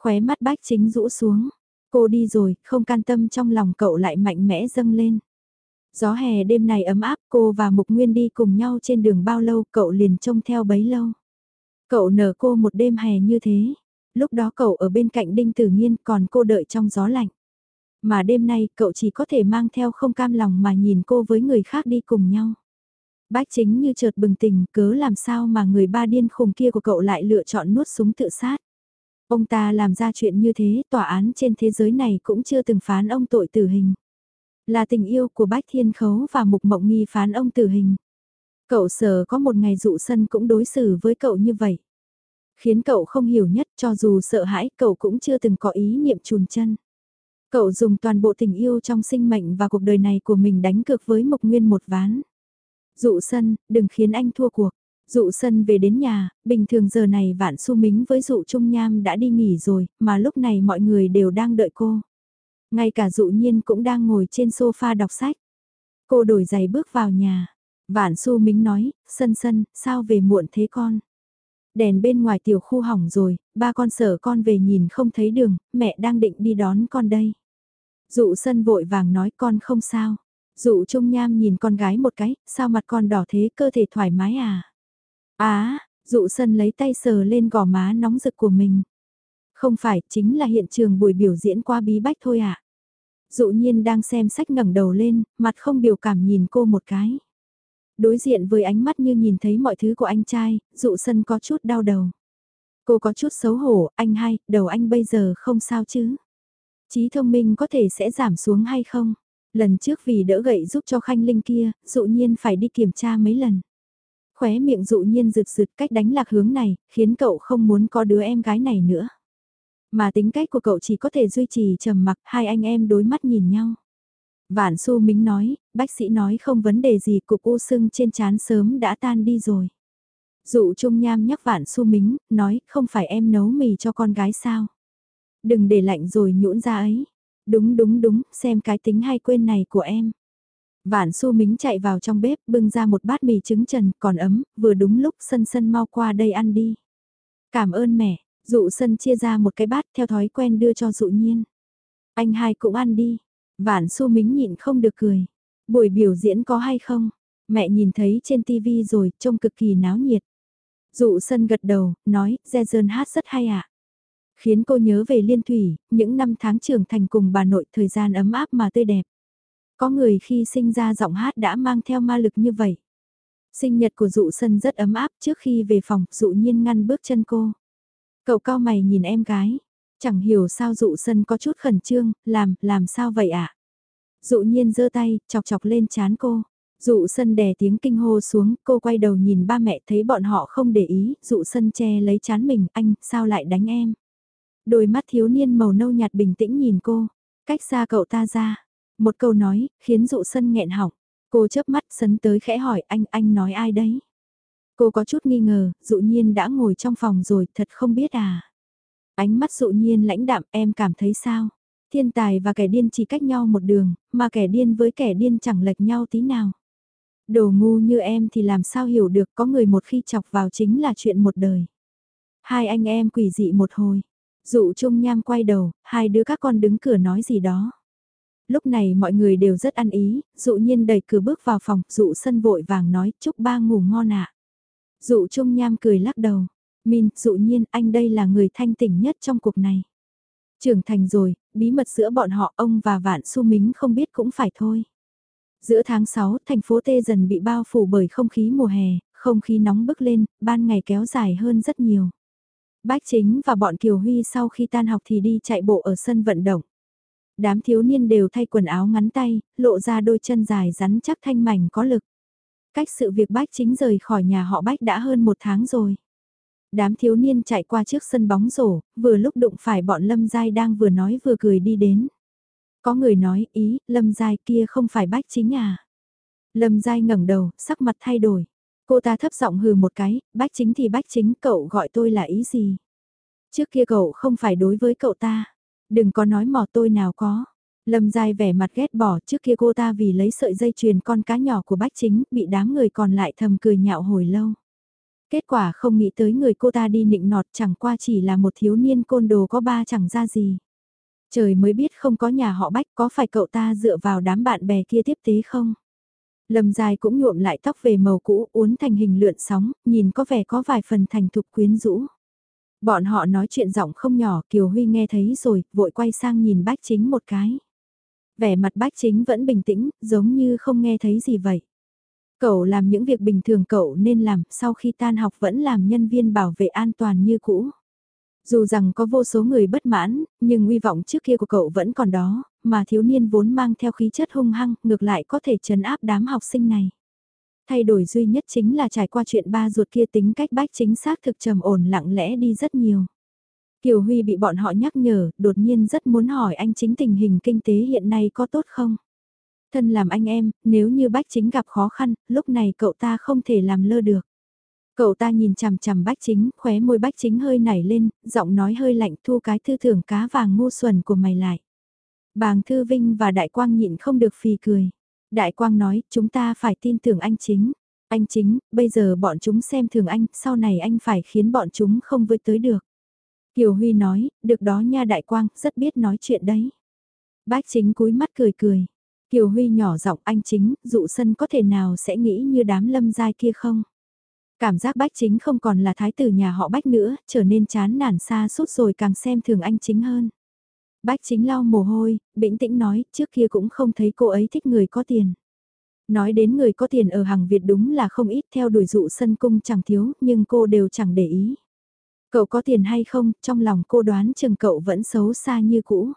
Khóe mắt bách chính rũ xuống. Cô đi rồi, không can tâm trong lòng cậu lại mạnh mẽ dâng lên. Gió hè đêm này ấm áp cô và Mục Nguyên đi cùng nhau trên đường bao lâu cậu liền trông theo bấy lâu. Cậu nở cô một đêm hè như thế. Lúc đó cậu ở bên cạnh Đinh Tử Nhiên còn cô đợi trong gió lạnh. Mà đêm nay cậu chỉ có thể mang theo không cam lòng mà nhìn cô với người khác đi cùng nhau. Bách chính như chợt bừng tỉnh cớ làm sao mà người ba điên khùng kia của cậu lại lựa chọn nuốt súng tự sát. Ông ta làm ra chuyện như thế, tòa án trên thế giới này cũng chưa từng phán ông tội tử hình. Là tình yêu của Bách Thiên Khấu và Mục Mộng Nghi phán ông tử hình. Cậu sợ có một ngày dụ sân cũng đối xử với cậu như vậy. Khiến cậu không hiểu nhất cho dù sợ hãi cậu cũng chưa từng có ý niệm chùn chân. Cậu dùng toàn bộ tình yêu trong sinh mệnh và cuộc đời này của mình đánh cược với Mộc Nguyên một ván. Dụ sân, đừng khiến anh thua cuộc. Dụ sân về đến nhà, bình thường giờ này vạn su mính với dụ trung nham đã đi nghỉ rồi, mà lúc này mọi người đều đang đợi cô. Ngay cả dụ nhiên cũng đang ngồi trên sofa đọc sách. Cô đổi giày bước vào nhà. Vạn su mính nói, sân sân, sao về muộn thế con? Đèn bên ngoài tiểu khu hỏng rồi, ba con sợ con về nhìn không thấy đường, mẹ đang định đi đón con đây. Dụ sân vội vàng nói con không sao. Dụ trung nham nhìn con gái một cái, sao mặt con đỏ thế cơ thể thoải mái à? Á, dụ sân lấy tay sờ lên gò má nóng rực của mình. Không phải, chính là hiện trường buổi biểu diễn qua bí bách thôi ạ. À? Dụ nhiên đang xem sách ngẩng đầu lên, mặt không biểu cảm nhìn cô một cái. Đối diện với ánh mắt như nhìn thấy mọi thứ của anh trai, dụ sân có chút đau đầu. Cô có chút xấu hổ, anh hai, đầu anh bây giờ không sao chứ? trí thông minh có thể sẽ giảm xuống hay không? Lần trước vì đỡ gậy giúp cho Khanh Linh kia, dụ nhiên phải đi kiểm tra mấy lần. Khóe miệng dụ nhiên rực rực cách đánh lạc hướng này, khiến cậu không muốn có đứa em gái này nữa. Mà tính cách của cậu chỉ có thể duy trì trầm mặc hai anh em đối mắt nhìn nhau. Vạn Xu Mính nói, bác sĩ nói không vấn đề gì cục u sưng trên chán sớm đã tan đi rồi. Dụ Trung Nham nhắc Vạn Xu Mính, nói không phải em nấu mì cho con gái sao. Đừng để lạnh rồi nhũn ra ấy. Đúng đúng đúng, xem cái tính hay quên này của em. Vạn su mính chạy vào trong bếp bưng ra một bát mì trứng trần còn ấm, vừa đúng lúc sân sân mau qua đây ăn đi. Cảm ơn mẹ, dụ sân chia ra một cái bát theo thói quen đưa cho dụ nhiên. Anh hai cũng ăn đi. Vạn su mính nhịn không được cười. Buổi biểu diễn có hay không? Mẹ nhìn thấy trên tivi rồi, trông cực kỳ náo nhiệt. Dụ sân gật đầu, nói, Jason hát rất hay ạ. À? Khiến cô nhớ về liên thủy, những năm tháng trưởng thành cùng bà nội thời gian ấm áp mà tươi đẹp. Có người khi sinh ra giọng hát đã mang theo ma lực như vậy. Sinh nhật của dụ sân rất ấm áp trước khi về phòng, dụ nhiên ngăn bước chân cô. Cậu cao mày nhìn em gái. Chẳng hiểu sao dụ sân có chút khẩn trương, làm, làm sao vậy ạ? À? Dụ nhiên giơ tay, chọc chọc lên chán cô. Dụ sân đè tiếng kinh hô xuống, cô quay đầu nhìn ba mẹ thấy bọn họ không để ý, dụ sân che lấy chán mình, anh, sao lại đánh em? Đôi mắt thiếu niên màu nâu nhạt bình tĩnh nhìn cô, cách xa cậu ta ra. Một câu nói, khiến dụ sân nghẹn họng. Cô chớp mắt sấn tới khẽ hỏi anh, anh nói ai đấy? Cô có chút nghi ngờ, dụ nhiên đã ngồi trong phòng rồi, thật không biết à? Ánh mắt dụ nhiên lãnh đạm, em cảm thấy sao? Thiên tài và kẻ điên chỉ cách nhau một đường, mà kẻ điên với kẻ điên chẳng lệch nhau tí nào. Đồ ngu như em thì làm sao hiểu được có người một khi chọc vào chính là chuyện một đời. Hai anh em quỷ dị một hồi, Dụ Trung Nham quay đầu, hai đứa các con đứng cửa nói gì đó. Lúc này mọi người đều rất ăn ý, dụ nhiên đẩy cửa bước vào phòng, dụ sân vội vàng nói chúc ba ngủ ngon ạ. Dụ Trung Nham cười lắc đầu, Min, dụ nhiên anh đây là người thanh tỉnh nhất trong cuộc này. Trưởng thành rồi, bí mật giữa bọn họ ông và Vạn Su Mính không biết cũng phải thôi. Giữa tháng 6, thành phố Tê dần bị bao phủ bởi không khí mùa hè, không khí nóng bức lên, ban ngày kéo dài hơn rất nhiều. Bách Chính và bọn Kiều Huy sau khi tan học thì đi chạy bộ ở sân vận động. Đám thiếu niên đều thay quần áo ngắn tay, lộ ra đôi chân dài rắn chắc thanh mảnh có lực. Cách sự việc Bách Chính rời khỏi nhà họ Bách đã hơn một tháng rồi. Đám thiếu niên chạy qua trước sân bóng rổ, vừa lúc đụng phải bọn Lâm Giai đang vừa nói vừa cười đi đến. Có người nói, ý, Lâm Giai kia không phải Bách Chính à? Lâm Giai ngẩng đầu, sắc mặt thay đổi. Cô ta thấp giọng hừ một cái, bách chính thì bách chính cậu gọi tôi là ý gì? Trước kia cậu không phải đối với cậu ta. Đừng có nói mò tôi nào có. Lâm Giai vẻ mặt ghét bỏ trước kia cô ta vì lấy sợi dây chuyền con cá nhỏ của bách chính bị đám người còn lại thầm cười nhạo hồi lâu. Kết quả không nghĩ tới người cô ta đi nịnh nọt chẳng qua chỉ là một thiếu niên côn đồ có ba chẳng ra gì. Trời mới biết không có nhà họ bách có phải cậu ta dựa vào đám bạn bè kia tiếp tế không? Lâm dài cũng nhuộm lại tóc về màu cũ uốn thành hình lượn sóng, nhìn có vẻ có vài phần thành thục quyến rũ. Bọn họ nói chuyện giọng không nhỏ, Kiều Huy nghe thấy rồi, vội quay sang nhìn bách chính một cái. Vẻ mặt bách chính vẫn bình tĩnh, giống như không nghe thấy gì vậy. Cậu làm những việc bình thường cậu nên làm, sau khi tan học vẫn làm nhân viên bảo vệ an toàn như cũ. Dù rằng có vô số người bất mãn, nhưng uy vọng trước kia của cậu vẫn còn đó, mà thiếu niên vốn mang theo khí chất hung hăng, ngược lại có thể chấn áp đám học sinh này. Thay đổi duy nhất chính là trải qua chuyện ba ruột kia tính cách bách chính xác thực trầm ổn lặng lẽ đi rất nhiều. Kiều Huy bị bọn họ nhắc nhở, đột nhiên rất muốn hỏi anh chính tình hình kinh tế hiện nay có tốt không? Thân làm anh em, nếu như bách chính gặp khó khăn, lúc này cậu ta không thể làm lơ được. Cậu ta nhìn chằm chằm bách chính, khóe môi bách chính hơi nảy lên, giọng nói hơi lạnh thu cái thư thưởng cá vàng ngu xuẩn của mày lại. Bàng Thư Vinh và Đại Quang nhịn không được phì cười. Đại Quang nói, chúng ta phải tin tưởng anh chính. Anh chính, bây giờ bọn chúng xem thường anh, sau này anh phải khiến bọn chúng không với tới được. Kiều Huy nói, được đó nha Đại Quang, rất biết nói chuyện đấy. Bách chính cúi mắt cười cười. Kiều Huy nhỏ giọng anh chính, dụ sân có thể nào sẽ nghĩ như đám lâm giai kia không? Cảm giác bách chính không còn là thái tử nhà họ bách nữa, trở nên chán nản xa suốt rồi càng xem thường anh chính hơn. Bách chính lau mồ hôi, bĩnh tĩnh nói, trước kia cũng không thấy cô ấy thích người có tiền. Nói đến người có tiền ở hàng Việt đúng là không ít theo đuổi dụ sân cung chẳng thiếu, nhưng cô đều chẳng để ý. Cậu có tiền hay không, trong lòng cô đoán chừng cậu vẫn xấu xa như cũ.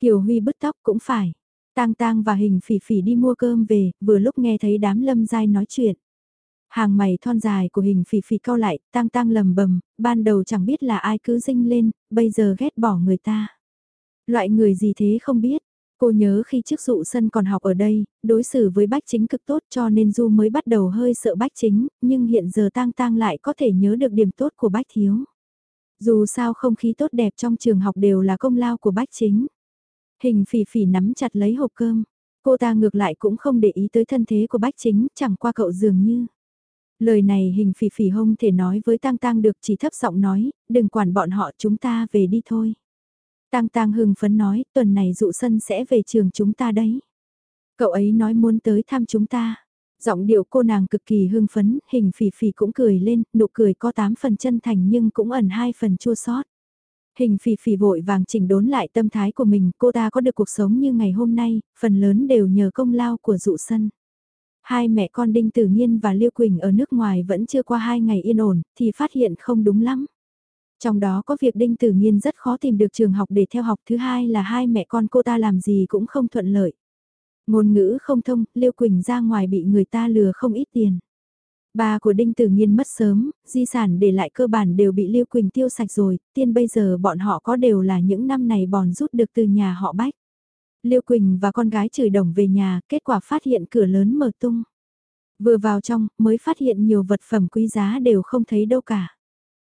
Kiều Huy bứt tóc cũng phải. Tang Tang và Hình Phỉ Phỉ đi mua cơm về, vừa lúc nghe thấy đám lâm giai nói chuyện. Hàng mày thon dài của Hình Phỉ Phỉ cau lại, Tang Tang lầm bầm, ban đầu chẳng biết là ai cứ dinh lên, bây giờ ghét bỏ người ta. Loại người gì thế không biết. Cô nhớ khi trước dụ sân còn học ở đây, đối xử với bách chính cực tốt cho nên Du mới bắt đầu hơi sợ bách chính, nhưng hiện giờ tang tang lại có thể nhớ được điểm tốt của bách thiếu. Dù sao không khí tốt đẹp trong trường học đều là công lao của bách chính. Hình phỉ phỉ nắm chặt lấy hộp cơm. Cô ta ngược lại cũng không để ý tới thân thế của bách chính, chẳng qua cậu dường như. Lời này hình phỉ phỉ không thể nói với tang tang được chỉ thấp giọng nói, đừng quản bọn họ chúng ta về đi thôi. Tang Tang hưng phấn nói, tuần này dụ sân sẽ về trường chúng ta đấy. Cậu ấy nói muốn tới thăm chúng ta. Giọng điệu cô nàng cực kỳ hưng phấn, hình phỉ phỉ cũng cười lên, nụ cười có 8 phần chân thành nhưng cũng ẩn 2 phần chua sót. Hình phỉ phỉ vội vàng chỉnh đốn lại tâm thái của mình, cô ta có được cuộc sống như ngày hôm nay, phần lớn đều nhờ công lao của dụ sân. Hai mẹ con Đinh Tử Nhiên và Liêu Quỳnh ở nước ngoài vẫn chưa qua hai ngày yên ổn, thì phát hiện không đúng lắm. Trong đó có việc Đinh Tử Nhiên rất khó tìm được trường học để theo học thứ hai là hai mẹ con cô ta làm gì cũng không thuận lợi. Ngôn ngữ không thông, Liêu Quỳnh ra ngoài bị người ta lừa không ít tiền. Ba của Đinh Tử Nhiên mất sớm, di sản để lại cơ bản đều bị Liêu Quỳnh tiêu sạch rồi, tiên bây giờ bọn họ có đều là những năm này bòn rút được từ nhà họ Bách. Liêu Quỳnh và con gái chửi đồng về nhà, kết quả phát hiện cửa lớn mở tung. Vừa vào trong, mới phát hiện nhiều vật phẩm quý giá đều không thấy đâu cả.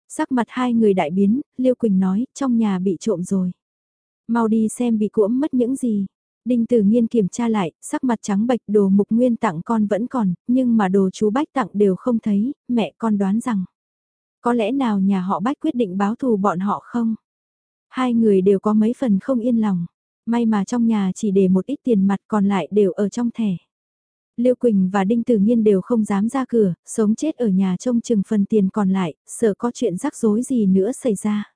Sắc mặt hai người đại biến, Liêu Quỳnh nói, trong nhà bị trộm rồi. Mau đi xem bị cuỗm mất những gì. Đinh Tử Nghiên kiểm tra lại, sắc mặt trắng bệch đồ mục nguyên tặng con vẫn còn, nhưng mà đồ chú Bách tặng đều không thấy, mẹ con đoán rằng. Có lẽ nào nhà họ Bách quyết định báo thù bọn họ không? Hai người đều có mấy phần không yên lòng. May mà trong nhà chỉ để một ít tiền mặt còn lại đều ở trong thẻ. Liêu Quỳnh và Đinh Tử Nhiên đều không dám ra cửa, sống chết ở nhà trông chừng phần tiền còn lại, sợ có chuyện rắc rối gì nữa xảy ra.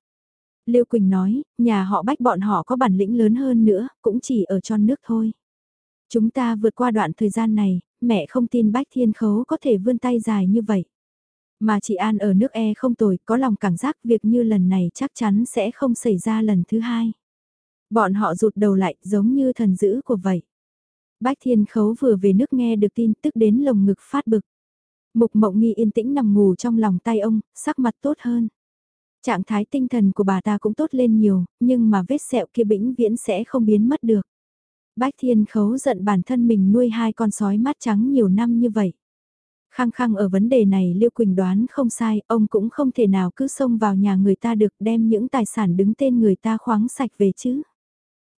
Lưu Quỳnh nói, nhà họ bách bọn họ có bản lĩnh lớn hơn nữa, cũng chỉ ở tròn nước thôi. Chúng ta vượt qua đoạn thời gian này, mẹ không tin bách thiên khấu có thể vươn tay dài như vậy. Mà chị An ở nước E không tồi, có lòng cảm giác việc như lần này chắc chắn sẽ không xảy ra lần thứ hai. Bọn họ rụt đầu lại giống như thần dữ của vậy. Bách Thiên Khấu vừa về nước nghe được tin tức đến lồng ngực phát bực. Mục Mộng Nghi yên tĩnh nằm ngủ trong lòng tay ông, sắc mặt tốt hơn. Trạng thái tinh thần của bà ta cũng tốt lên nhiều, nhưng mà vết sẹo kia bĩnh viễn sẽ không biến mất được. Bách Thiên Khấu giận bản thân mình nuôi hai con sói mắt trắng nhiều năm như vậy. Khăng khăng ở vấn đề này Liêu Quỳnh đoán không sai, ông cũng không thể nào cứ xông vào nhà người ta được đem những tài sản đứng tên người ta khoáng sạch về chứ.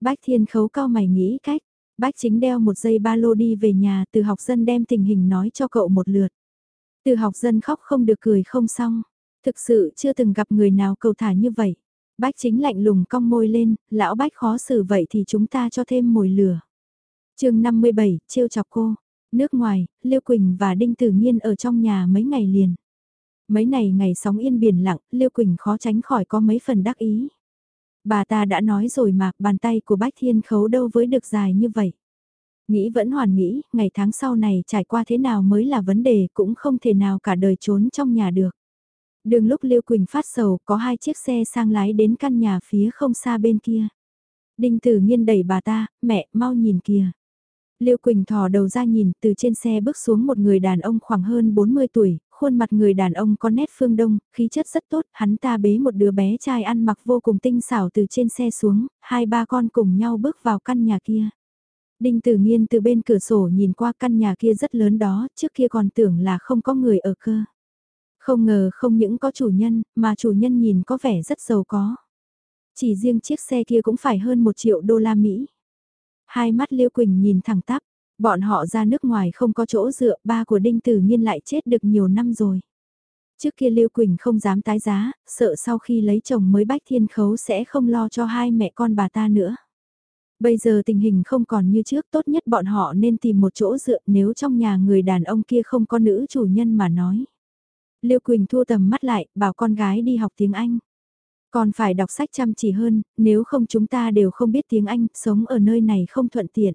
Bách Thiên Khấu cao mày nghĩ cách, Bách Chính đeo một dây ba lô đi về nhà từ học dân đem tình hình nói cho cậu một lượt. Từ học dân khóc không được cười không xong, thực sự chưa từng gặp người nào cầu thả như vậy. Bách Chính lạnh lùng cong môi lên, lão Bách khó xử vậy thì chúng ta cho thêm mồi lửa. chương 57, trêu chọc cô. Nước ngoài, Liêu Quỳnh và Đinh Tử Nhiên ở trong nhà mấy ngày liền. Mấy này ngày sóng yên biển lặng, Liêu Quỳnh khó tránh khỏi có mấy phần đắc ý. Bà ta đã nói rồi mà, bàn tay của Bách Thiên Khấu đâu với được dài như vậy. Nghĩ vẫn hoàn nghĩ, ngày tháng sau này trải qua thế nào mới là vấn đề cũng không thể nào cả đời trốn trong nhà được. Đường lúc Liêu Quỳnh phát sầu có hai chiếc xe sang lái đến căn nhà phía không xa bên kia. Đinh Tử Nhiên đẩy bà ta, mẹ mau nhìn kìa. Liêu Quỳnh thò đầu ra nhìn, từ trên xe bước xuống một người đàn ông khoảng hơn 40 tuổi, khuôn mặt người đàn ông có nét phương đông, khí chất rất tốt, hắn ta bế một đứa bé trai ăn mặc vô cùng tinh xảo từ trên xe xuống, hai ba con cùng nhau bước vào căn nhà kia. Đinh Tử Nghiên từ bên cửa sổ nhìn qua căn nhà kia rất lớn đó, trước kia còn tưởng là không có người ở cơ. Không ngờ không những có chủ nhân, mà chủ nhân nhìn có vẻ rất giàu có. Chỉ riêng chiếc xe kia cũng phải hơn một triệu đô la Mỹ. Hai mắt Liêu Quỳnh nhìn thẳng tắp, bọn họ ra nước ngoài không có chỗ dựa, ba của Đinh Tử Nhiên lại chết được nhiều năm rồi. Trước kia Liêu Quỳnh không dám tái giá, sợ sau khi lấy chồng mới bách thiên khấu sẽ không lo cho hai mẹ con bà ta nữa. Bây giờ tình hình không còn như trước tốt nhất bọn họ nên tìm một chỗ dựa nếu trong nhà người đàn ông kia không có nữ chủ nhân mà nói. Liêu Quỳnh thua tầm mắt lại, bảo con gái đi học tiếng Anh. Còn phải đọc sách chăm chỉ hơn, nếu không chúng ta đều không biết tiếng Anh, sống ở nơi này không thuận tiện.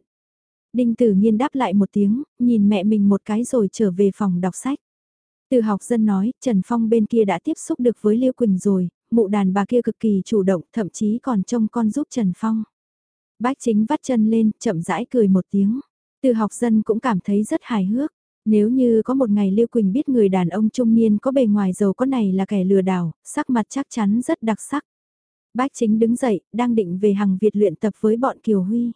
Đinh Tử Nhiên đáp lại một tiếng, nhìn mẹ mình một cái rồi trở về phòng đọc sách. Từ học dân nói, Trần Phong bên kia đã tiếp xúc được với Liêu Quỳnh rồi, mụ đàn bà kia cực kỳ chủ động, thậm chí còn trông con giúp Trần Phong. Bách chính vắt chân lên, chậm rãi cười một tiếng. Từ học dân cũng cảm thấy rất hài hước. Nếu như có một ngày Lưu Quỳnh biết người đàn ông trung niên có bề ngoài giàu có này là kẻ lừa đảo, sắc mặt chắc chắn rất đặc sắc. Bách chính đứng dậy, đang định về hàng Việt luyện tập với bọn Kiều Huy.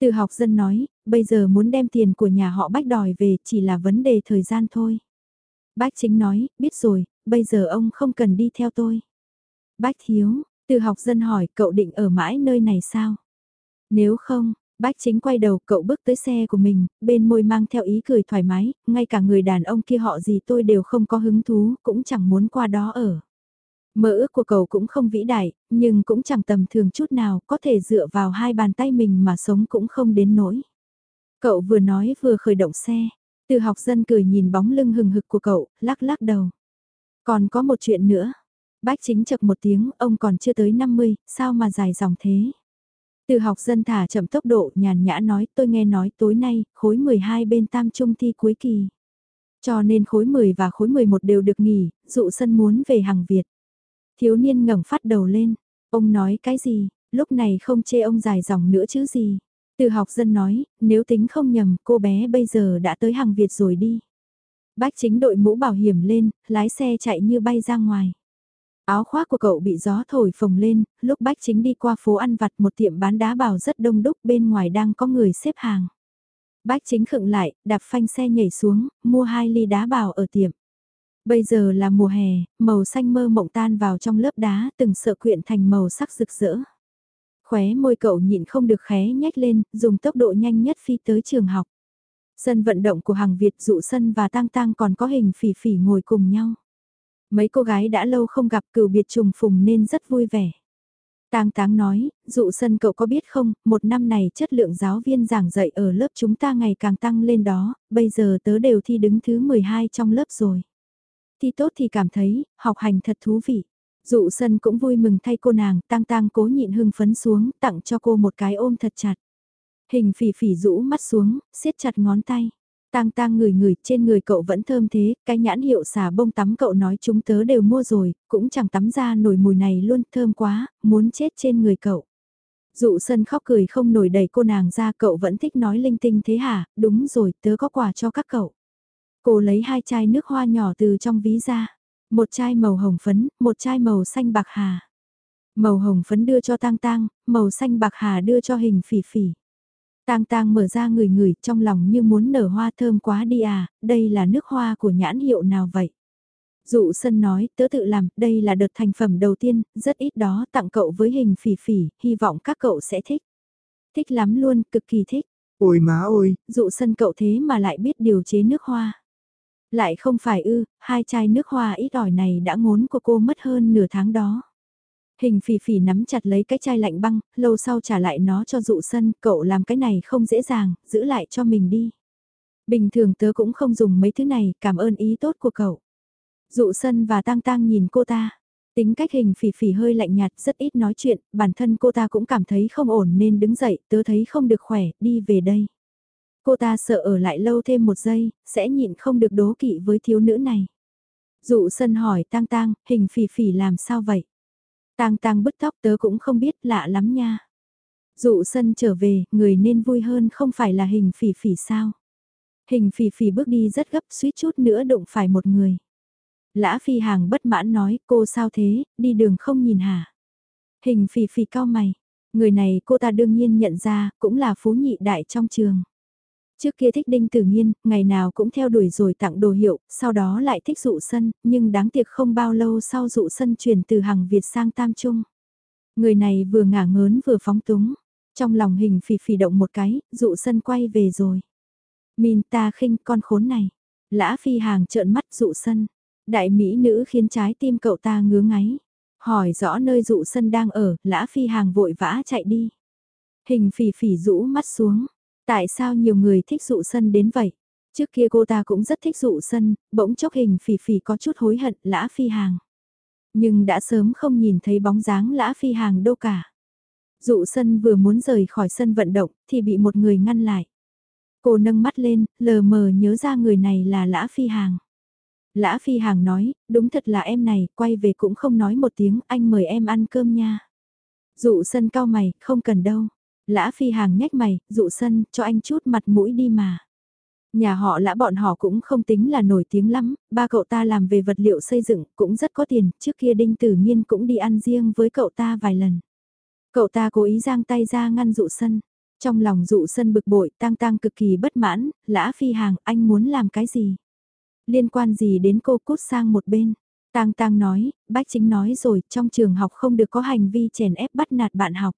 Từ học dân nói, bây giờ muốn đem tiền của nhà họ Bách đòi về chỉ là vấn đề thời gian thôi. Bách chính nói, biết rồi, bây giờ ông không cần đi theo tôi. Bách thiếu, từ học dân hỏi cậu định ở mãi nơi này sao? Nếu không, Bách chính quay đầu cậu bước tới xe của mình, bên môi mang theo ý cười thoải mái, ngay cả người đàn ông kia họ gì tôi đều không có hứng thú, cũng chẳng muốn qua đó ở. Mơ ước của cậu cũng không vĩ đại, nhưng cũng chẳng tầm thường chút nào, có thể dựa vào hai bàn tay mình mà sống cũng không đến nỗi. Cậu vừa nói vừa khởi động xe, từ học dân cười nhìn bóng lưng hừng hực của cậu, lắc lắc đầu. Còn có một chuyện nữa. Bách chính chập một tiếng, ông còn chưa tới 50, sao mà dài dòng thế? Từ học dân thả chậm tốc độ nhàn nhã nói tôi nghe nói tối nay khối 12 bên tam trung thi cuối kỳ. Cho nên khối 10 và khối 11 đều được nghỉ, dụ sân muốn về hàng Việt. Thiếu niên ngẩng phát đầu lên, ông nói cái gì, lúc này không chê ông dài dòng nữa chứ gì. Từ học dân nói, nếu tính không nhầm cô bé bây giờ đã tới hàng Việt rồi đi. Bách chính đội mũ bảo hiểm lên, lái xe chạy như bay ra ngoài. Áo khoác của cậu bị gió thổi phồng lên, lúc Bách Chính đi qua phố ăn vặt một tiệm bán đá bào rất đông đúc bên ngoài đang có người xếp hàng. Bách Chính khựng lại, đạp phanh xe nhảy xuống, mua hai ly đá bào ở tiệm. Bây giờ là mùa hè, màu xanh mơ mộng tan vào trong lớp đá từng sợ quyện thành màu sắc rực rỡ. Khóe môi cậu nhịn không được khé nhếch lên, dùng tốc độ nhanh nhất phi tới trường học. Sân vận động của hàng Việt dụ sân và tang tang còn có hình phỉ phỉ ngồi cùng nhau. Mấy cô gái đã lâu không gặp cửu biệt trùng phùng nên rất vui vẻ. Tang Táng nói, dụ sân cậu có biết không, một năm này chất lượng giáo viên giảng dạy ở lớp chúng ta ngày càng tăng lên đó, bây giờ tớ đều thi đứng thứ 12 trong lớp rồi. Thi tốt thì cảm thấy, học hành thật thú vị. Dụ sân cũng vui mừng thay cô nàng, Tang Tang cố nhịn hưng phấn xuống, tặng cho cô một cái ôm thật chặt. Hình phỉ phỉ rũ mắt xuống, siết chặt ngón tay. Tang tang người người trên người cậu vẫn thơm thế, cái nhãn hiệu xà bông tắm cậu nói chúng tớ đều mua rồi, cũng chẳng tắm ra nổi mùi này luôn thơm quá, muốn chết trên người cậu. Dụ sân khóc cười không nổi đẩy cô nàng ra cậu vẫn thích nói linh tinh thế hả, đúng rồi tớ có quà cho các cậu. Cô lấy hai chai nước hoa nhỏ từ trong ví ra, một chai màu hồng phấn, một chai màu xanh bạc hà. Màu hồng phấn đưa cho tang tang, màu xanh bạc hà đưa cho hình phỉ phỉ. Tang tang mở ra người người trong lòng như muốn nở hoa thơm quá đi à, đây là nước hoa của nhãn hiệu nào vậy? Dụ sân nói, tớ tự làm, đây là đợt thành phẩm đầu tiên, rất ít đó, tặng cậu với hình phỉ phỉ, hy vọng các cậu sẽ thích. Thích lắm luôn, cực kỳ thích. Ôi má ơi, dụ sân cậu thế mà lại biết điều chế nước hoa. Lại không phải ư, hai chai nước hoa ít ỏi này đã ngốn của cô mất hơn nửa tháng đó. Hình phỉ phỉ nắm chặt lấy cái chai lạnh băng, lâu sau trả lại nó cho dụ sân, cậu làm cái này không dễ dàng, giữ lại cho mình đi. Bình thường tớ cũng không dùng mấy thứ này, cảm ơn ý tốt của cậu. Dụ sân và tang tang nhìn cô ta. Tính cách hình phỉ phỉ hơi lạnh nhạt, rất ít nói chuyện, bản thân cô ta cũng cảm thấy không ổn nên đứng dậy, tớ thấy không được khỏe, đi về đây. Cô ta sợ ở lại lâu thêm một giây, sẽ nhịn không được đố kỵ với thiếu nữ này. Dụ sân hỏi tang tang, hình phỉ phỉ làm sao vậy? Tang tang bứt tóc tớ cũng không biết lạ lắm nha. Dụ sân trở về, người nên vui hơn không phải là hình phỉ phỉ sao? Hình phỉ phỉ bước đi rất gấp suýt chút nữa đụng phải một người. Lã phi hàng bất mãn nói cô sao thế, đi đường không nhìn hả? Hình phỉ phỉ cao mày, người này cô ta đương nhiên nhận ra, cũng là phú nhị đại trong trường. Trước kia thích đinh tử nhiên, ngày nào cũng theo đuổi rồi tặng đồ hiệu, sau đó lại thích dụ sân, nhưng đáng tiếc không bao lâu sau dụ sân chuyển từ hàng Việt sang Tam Trung. Người này vừa ngả ngớn vừa phóng túng, trong lòng hình phì phì động một cái, dụ sân quay về rồi. Min ta khinh con khốn này, lã phi hàng trợn mắt dụ sân, đại mỹ nữ khiến trái tim cậu ta ngứa ngáy. Hỏi rõ nơi dụ sân đang ở, lã phi hàng vội vã chạy đi. Hình phỉ phỉ rũ mắt xuống, Tại sao nhiều người thích dụ sân đến vậy? Trước kia cô ta cũng rất thích dụ sân, bỗng chốc hình phỉ phỉ có chút hối hận lã phi hàng. Nhưng đã sớm không nhìn thấy bóng dáng lã phi hàng đâu cả. Dụ sân vừa muốn rời khỏi sân vận động thì bị một người ngăn lại. Cô nâng mắt lên, lờ mờ nhớ ra người này là lã phi hàng. Lã phi hàng nói, đúng thật là em này, quay về cũng không nói một tiếng, anh mời em ăn cơm nha. Dụ sân cao mày, không cần đâu. Lã phi hàng nhách mày, dụ sân, cho anh chút mặt mũi đi mà. Nhà họ lã bọn họ cũng không tính là nổi tiếng lắm, ba cậu ta làm về vật liệu xây dựng cũng rất có tiền, trước kia đinh tử nhiên cũng đi ăn riêng với cậu ta vài lần. Cậu ta cố ý giang tay ra ngăn dụ sân. Trong lòng dụ sân bực bội, tang tang cực kỳ bất mãn, lã phi hàng, anh muốn làm cái gì? Liên quan gì đến cô cút sang một bên? Tang tang nói, bách chính nói rồi, trong trường học không được có hành vi chèn ép bắt nạt bạn học.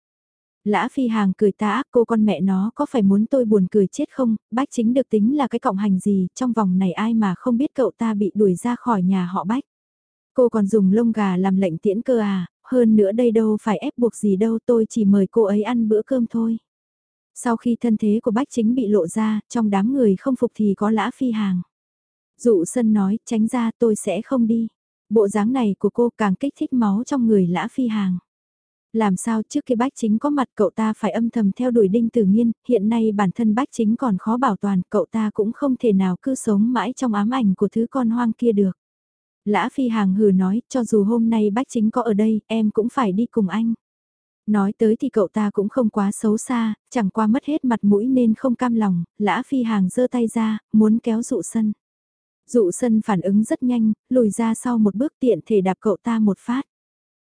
Lã Phi Hàng cười ta ác cô con mẹ nó có phải muốn tôi buồn cười chết không, bách chính được tính là cái cộng hành gì, trong vòng này ai mà không biết cậu ta bị đuổi ra khỏi nhà họ bách. Cô còn dùng lông gà làm lệnh tiễn cơ à, hơn nữa đây đâu phải ép buộc gì đâu tôi chỉ mời cô ấy ăn bữa cơm thôi. Sau khi thân thế của bách chính bị lộ ra, trong đám người không phục thì có Lã Phi Hàng. Dụ sân nói, tránh ra tôi sẽ không đi. Bộ dáng này của cô càng kích thích máu trong người Lã Phi Hàng. Làm sao trước khi bách chính có mặt cậu ta phải âm thầm theo đuổi đinh tử nhiên, hiện nay bản thân bách chính còn khó bảo toàn, cậu ta cũng không thể nào cứ sống mãi trong ám ảnh của thứ con hoang kia được. Lã Phi Hàng hừ nói, cho dù hôm nay bách chính có ở đây, em cũng phải đi cùng anh. Nói tới thì cậu ta cũng không quá xấu xa, chẳng qua mất hết mặt mũi nên không cam lòng, Lã Phi Hàng giơ tay ra, muốn kéo dụ sân. Dụ sân phản ứng rất nhanh, lùi ra sau một bước tiện thể đạp cậu ta một phát.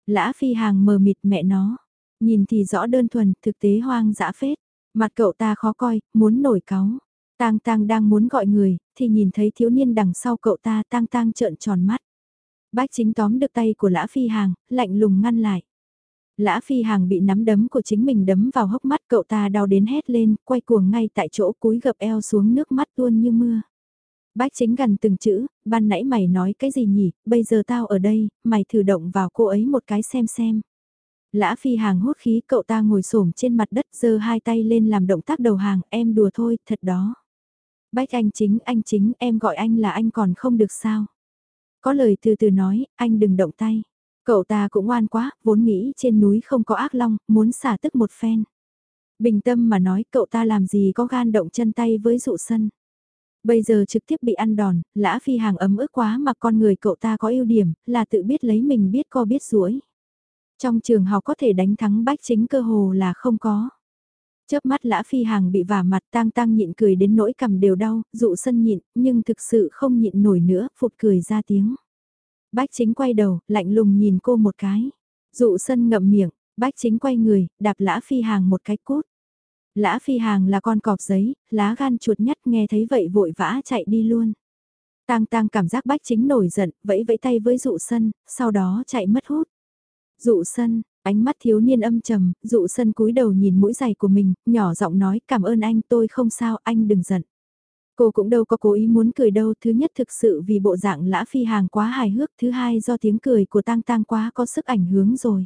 Lã phi hàng mờ mịt mẹ nó. Nhìn thì rõ đơn thuần, thực tế hoang dã phết. Mặt cậu ta khó coi, muốn nổi cáu. Tang tang đang muốn gọi người, thì nhìn thấy thiếu niên đằng sau cậu ta tang tang trợn tròn mắt. Bách chính tóm được tay của lã phi hàng, lạnh lùng ngăn lại. Lã phi hàng bị nắm đấm của chính mình đấm vào hốc mắt cậu ta đau đến hét lên, quay cuồng ngay tại chỗ cúi gập eo xuống nước mắt tuôn như mưa. Bách chính gần từng chữ, ban nãy mày nói cái gì nhỉ, bây giờ tao ở đây, mày thử động vào cô ấy một cái xem xem. Lã phi hàng hút khí cậu ta ngồi xổm trên mặt đất giơ hai tay lên làm động tác đầu hàng, em đùa thôi, thật đó. Bách anh chính, anh chính, em gọi anh là anh còn không được sao. Có lời từ từ nói, anh đừng động tay. Cậu ta cũng ngoan quá, vốn nghĩ trên núi không có ác long, muốn xả tức một phen. Bình tâm mà nói cậu ta làm gì có gan động chân tay với dụ sân. Bây giờ trực tiếp bị ăn đòn, lã phi hàng ấm ức quá mà con người cậu ta có ưu điểm, là tự biết lấy mình biết co biết rũi. Trong trường học có thể đánh thắng bách chính cơ hồ là không có. Chớp mắt lã phi hàng bị vả mặt tang tang nhịn cười đến nỗi cầm đều đau, dụ sân nhịn, nhưng thực sự không nhịn nổi nữa, phụt cười ra tiếng. Bách chính quay đầu, lạnh lùng nhìn cô một cái. Dụ sân ngậm miệng, bách chính quay người, đạp lã phi hàng một cái cút. Lã phi hàng là con cọp giấy, lá gan chuột nhất nghe thấy vậy vội vã chạy đi luôn. Tang tang cảm giác bách chính nổi giận, vẫy vẫy tay với dụ sân, sau đó chạy mất hút. Dụ sân, ánh mắt thiếu niên âm trầm, dụ sân cúi đầu nhìn mũi giày của mình, nhỏ giọng nói cảm ơn anh tôi không sao, anh đừng giận. Cô cũng đâu có cố ý muốn cười đâu, thứ nhất thực sự vì bộ dạng lã phi hàng quá hài hước, thứ hai do tiếng cười của tang tang quá có sức ảnh hưởng rồi.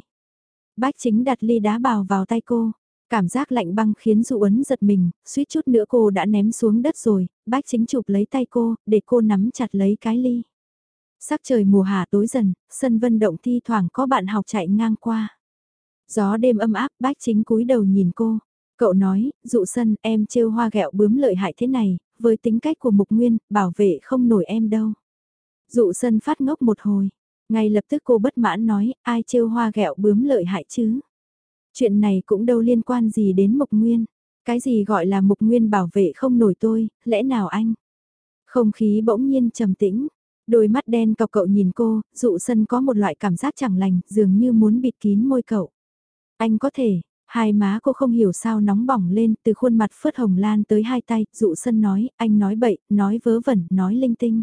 Bách chính đặt ly đá bào vào tay cô, cảm giác lạnh băng khiến dụ ấn giật mình, suýt chút nữa cô đã ném xuống đất rồi, bách chính chụp lấy tay cô, để cô nắm chặt lấy cái ly. Sắc trời mùa hạ tối dần, sân vân động thi thoảng có bạn học chạy ngang qua. Gió đêm âm áp, bách chính cúi đầu nhìn cô. Cậu nói, dụ sân, em trêu hoa gẹo bướm lợi hại thế này, với tính cách của Mục Nguyên, bảo vệ không nổi em đâu. Dụ sân phát ngốc một hồi, ngay lập tức cô bất mãn nói, ai trêu hoa gẹo bướm lợi hại chứ. Chuyện này cũng đâu liên quan gì đến Mục Nguyên. Cái gì gọi là Mục Nguyên bảo vệ không nổi tôi, lẽ nào anh? Không khí bỗng nhiên trầm tĩnh, đôi mắt đen cọc cậu nhìn cô, dụ sân có một loại cảm giác chẳng lành, dường như muốn bịt kín môi cậu. Anh có thể, Hai má cô không hiểu sao nóng bỏng lên từ khuôn mặt phớt hồng lan tới hai tay, dụ sân nói, anh nói bậy, nói vớ vẩn, nói linh tinh.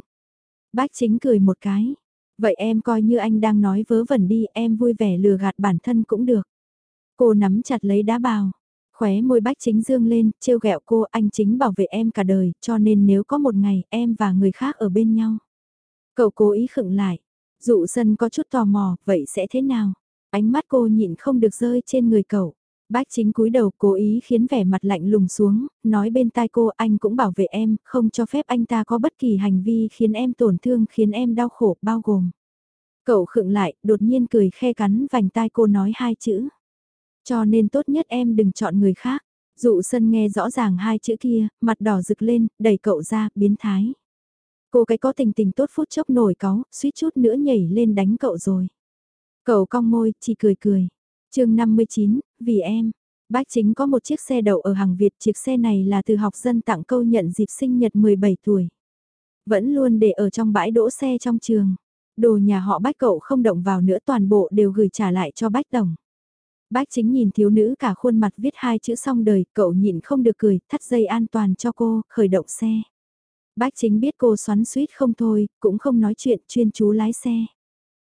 Bách chính cười một cái. Vậy em coi như anh đang nói vớ vẩn đi, em vui vẻ lừa gạt bản thân cũng được. Cô nắm chặt lấy đá bào. Khóe môi bách chính dương lên, trêu ghẹo cô anh chính bảo vệ em cả đời, cho nên nếu có một ngày em và người khác ở bên nhau. Cậu cố ý khựng lại. Dụ sân có chút tò mò, vậy sẽ thế nào? Ánh mắt cô nhịn không được rơi trên người cậu. Bách chính cúi đầu cố ý khiến vẻ mặt lạnh lùng xuống, nói bên tai cô anh cũng bảo vệ em, không cho phép anh ta có bất kỳ hành vi khiến em tổn thương khiến em đau khổ bao gồm. Cậu khựng lại, đột nhiên cười khe cắn vành tai cô nói hai chữ. Cho nên tốt nhất em đừng chọn người khác. Dụ sân nghe rõ ràng hai chữ kia, mặt đỏ rực lên, đẩy cậu ra, biến thái. Cô cái có tình tình tốt phút chốc nổi cáu, suýt chút nữa nhảy lên đánh cậu rồi. Cậu cong môi, chỉ cười cười chương 59, vì em. Bác chính có một chiếc xe đậu ở hàng Việt, chiếc xe này là từ học dân tặng câu nhận dịp sinh nhật 17 tuổi. Vẫn luôn để ở trong bãi đỗ xe trong trường. Đồ nhà họ bách cậu không động vào nữa toàn bộ đều gửi trả lại cho bách tổng. Bách chính nhìn thiếu nữ cả khuôn mặt viết hai chữ xong đời, cậu nhịn không được cười, thắt dây an toàn cho cô, khởi động xe. Bách chính biết cô xoắn suýt không thôi, cũng không nói chuyện chuyên chú lái xe.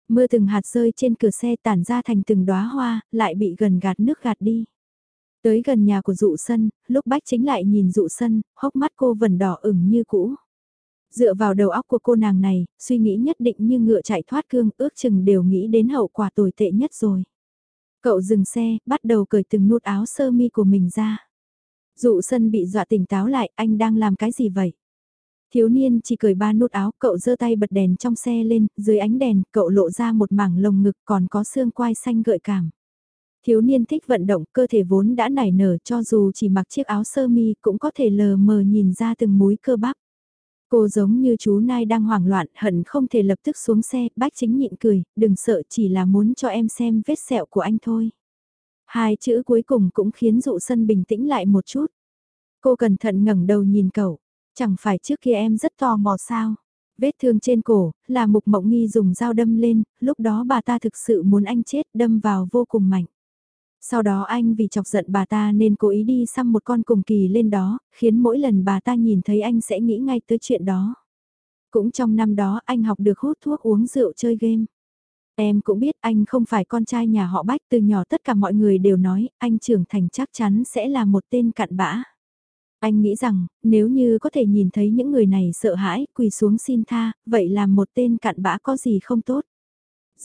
Mưa từng hạt rơi trên cửa xe tản ra thành từng đóa hoa, lại bị gần gạt nước gạt đi. Tới gần nhà của dụ sân, lúc bách chính lại nhìn dụ sân, hốc mắt cô vẫn đỏ ửng như cũ. Dựa vào đầu óc của cô nàng này, suy nghĩ nhất định như ngựa chạy thoát cương, ước chừng đều nghĩ đến hậu quả tồi tệ nhất rồi. Cậu dừng xe, bắt đầu cởi từng nút áo sơ mi của mình ra. Dụ sân bị dọa tỉnh táo lại, anh đang làm cái gì vậy? Thiếu niên chỉ cởi ba nút áo, cậu giơ tay bật đèn trong xe lên, dưới ánh đèn, cậu lộ ra một mảng lồng ngực còn có xương quai xanh gợi cảm. Thiếu niên thích vận động, cơ thể vốn đã nảy nở cho dù chỉ mặc chiếc áo sơ mi cũng có thể lờ mờ nhìn ra từng múi cơ bắp. Cô giống như chú Nai đang hoảng loạn, hận không thể lập tức xuống xe, bác chính nhịn cười, đừng sợ chỉ là muốn cho em xem vết sẹo của anh thôi. Hai chữ cuối cùng cũng khiến dụ sân bình tĩnh lại một chút. Cô cẩn thận ngẩng đầu nhìn cậu, Chẳng phải trước kia em rất tò mò sao? Vết thương trên cổ, là mục mộng nghi dùng dao đâm lên, lúc đó bà ta thực sự muốn anh chết đâm vào vô cùng mạnh. Sau đó anh vì chọc giận bà ta nên cố ý đi xăm một con cùng kỳ lên đó, khiến mỗi lần bà ta nhìn thấy anh sẽ nghĩ ngay tới chuyện đó. Cũng trong năm đó anh học được hút thuốc uống rượu chơi game. Em cũng biết anh không phải con trai nhà họ Bách từ nhỏ tất cả mọi người đều nói anh trưởng thành chắc chắn sẽ là một tên cặn bã. Anh nghĩ rằng, nếu như có thể nhìn thấy những người này sợ hãi, quỳ xuống xin tha, vậy làm một tên cặn bã có gì không tốt.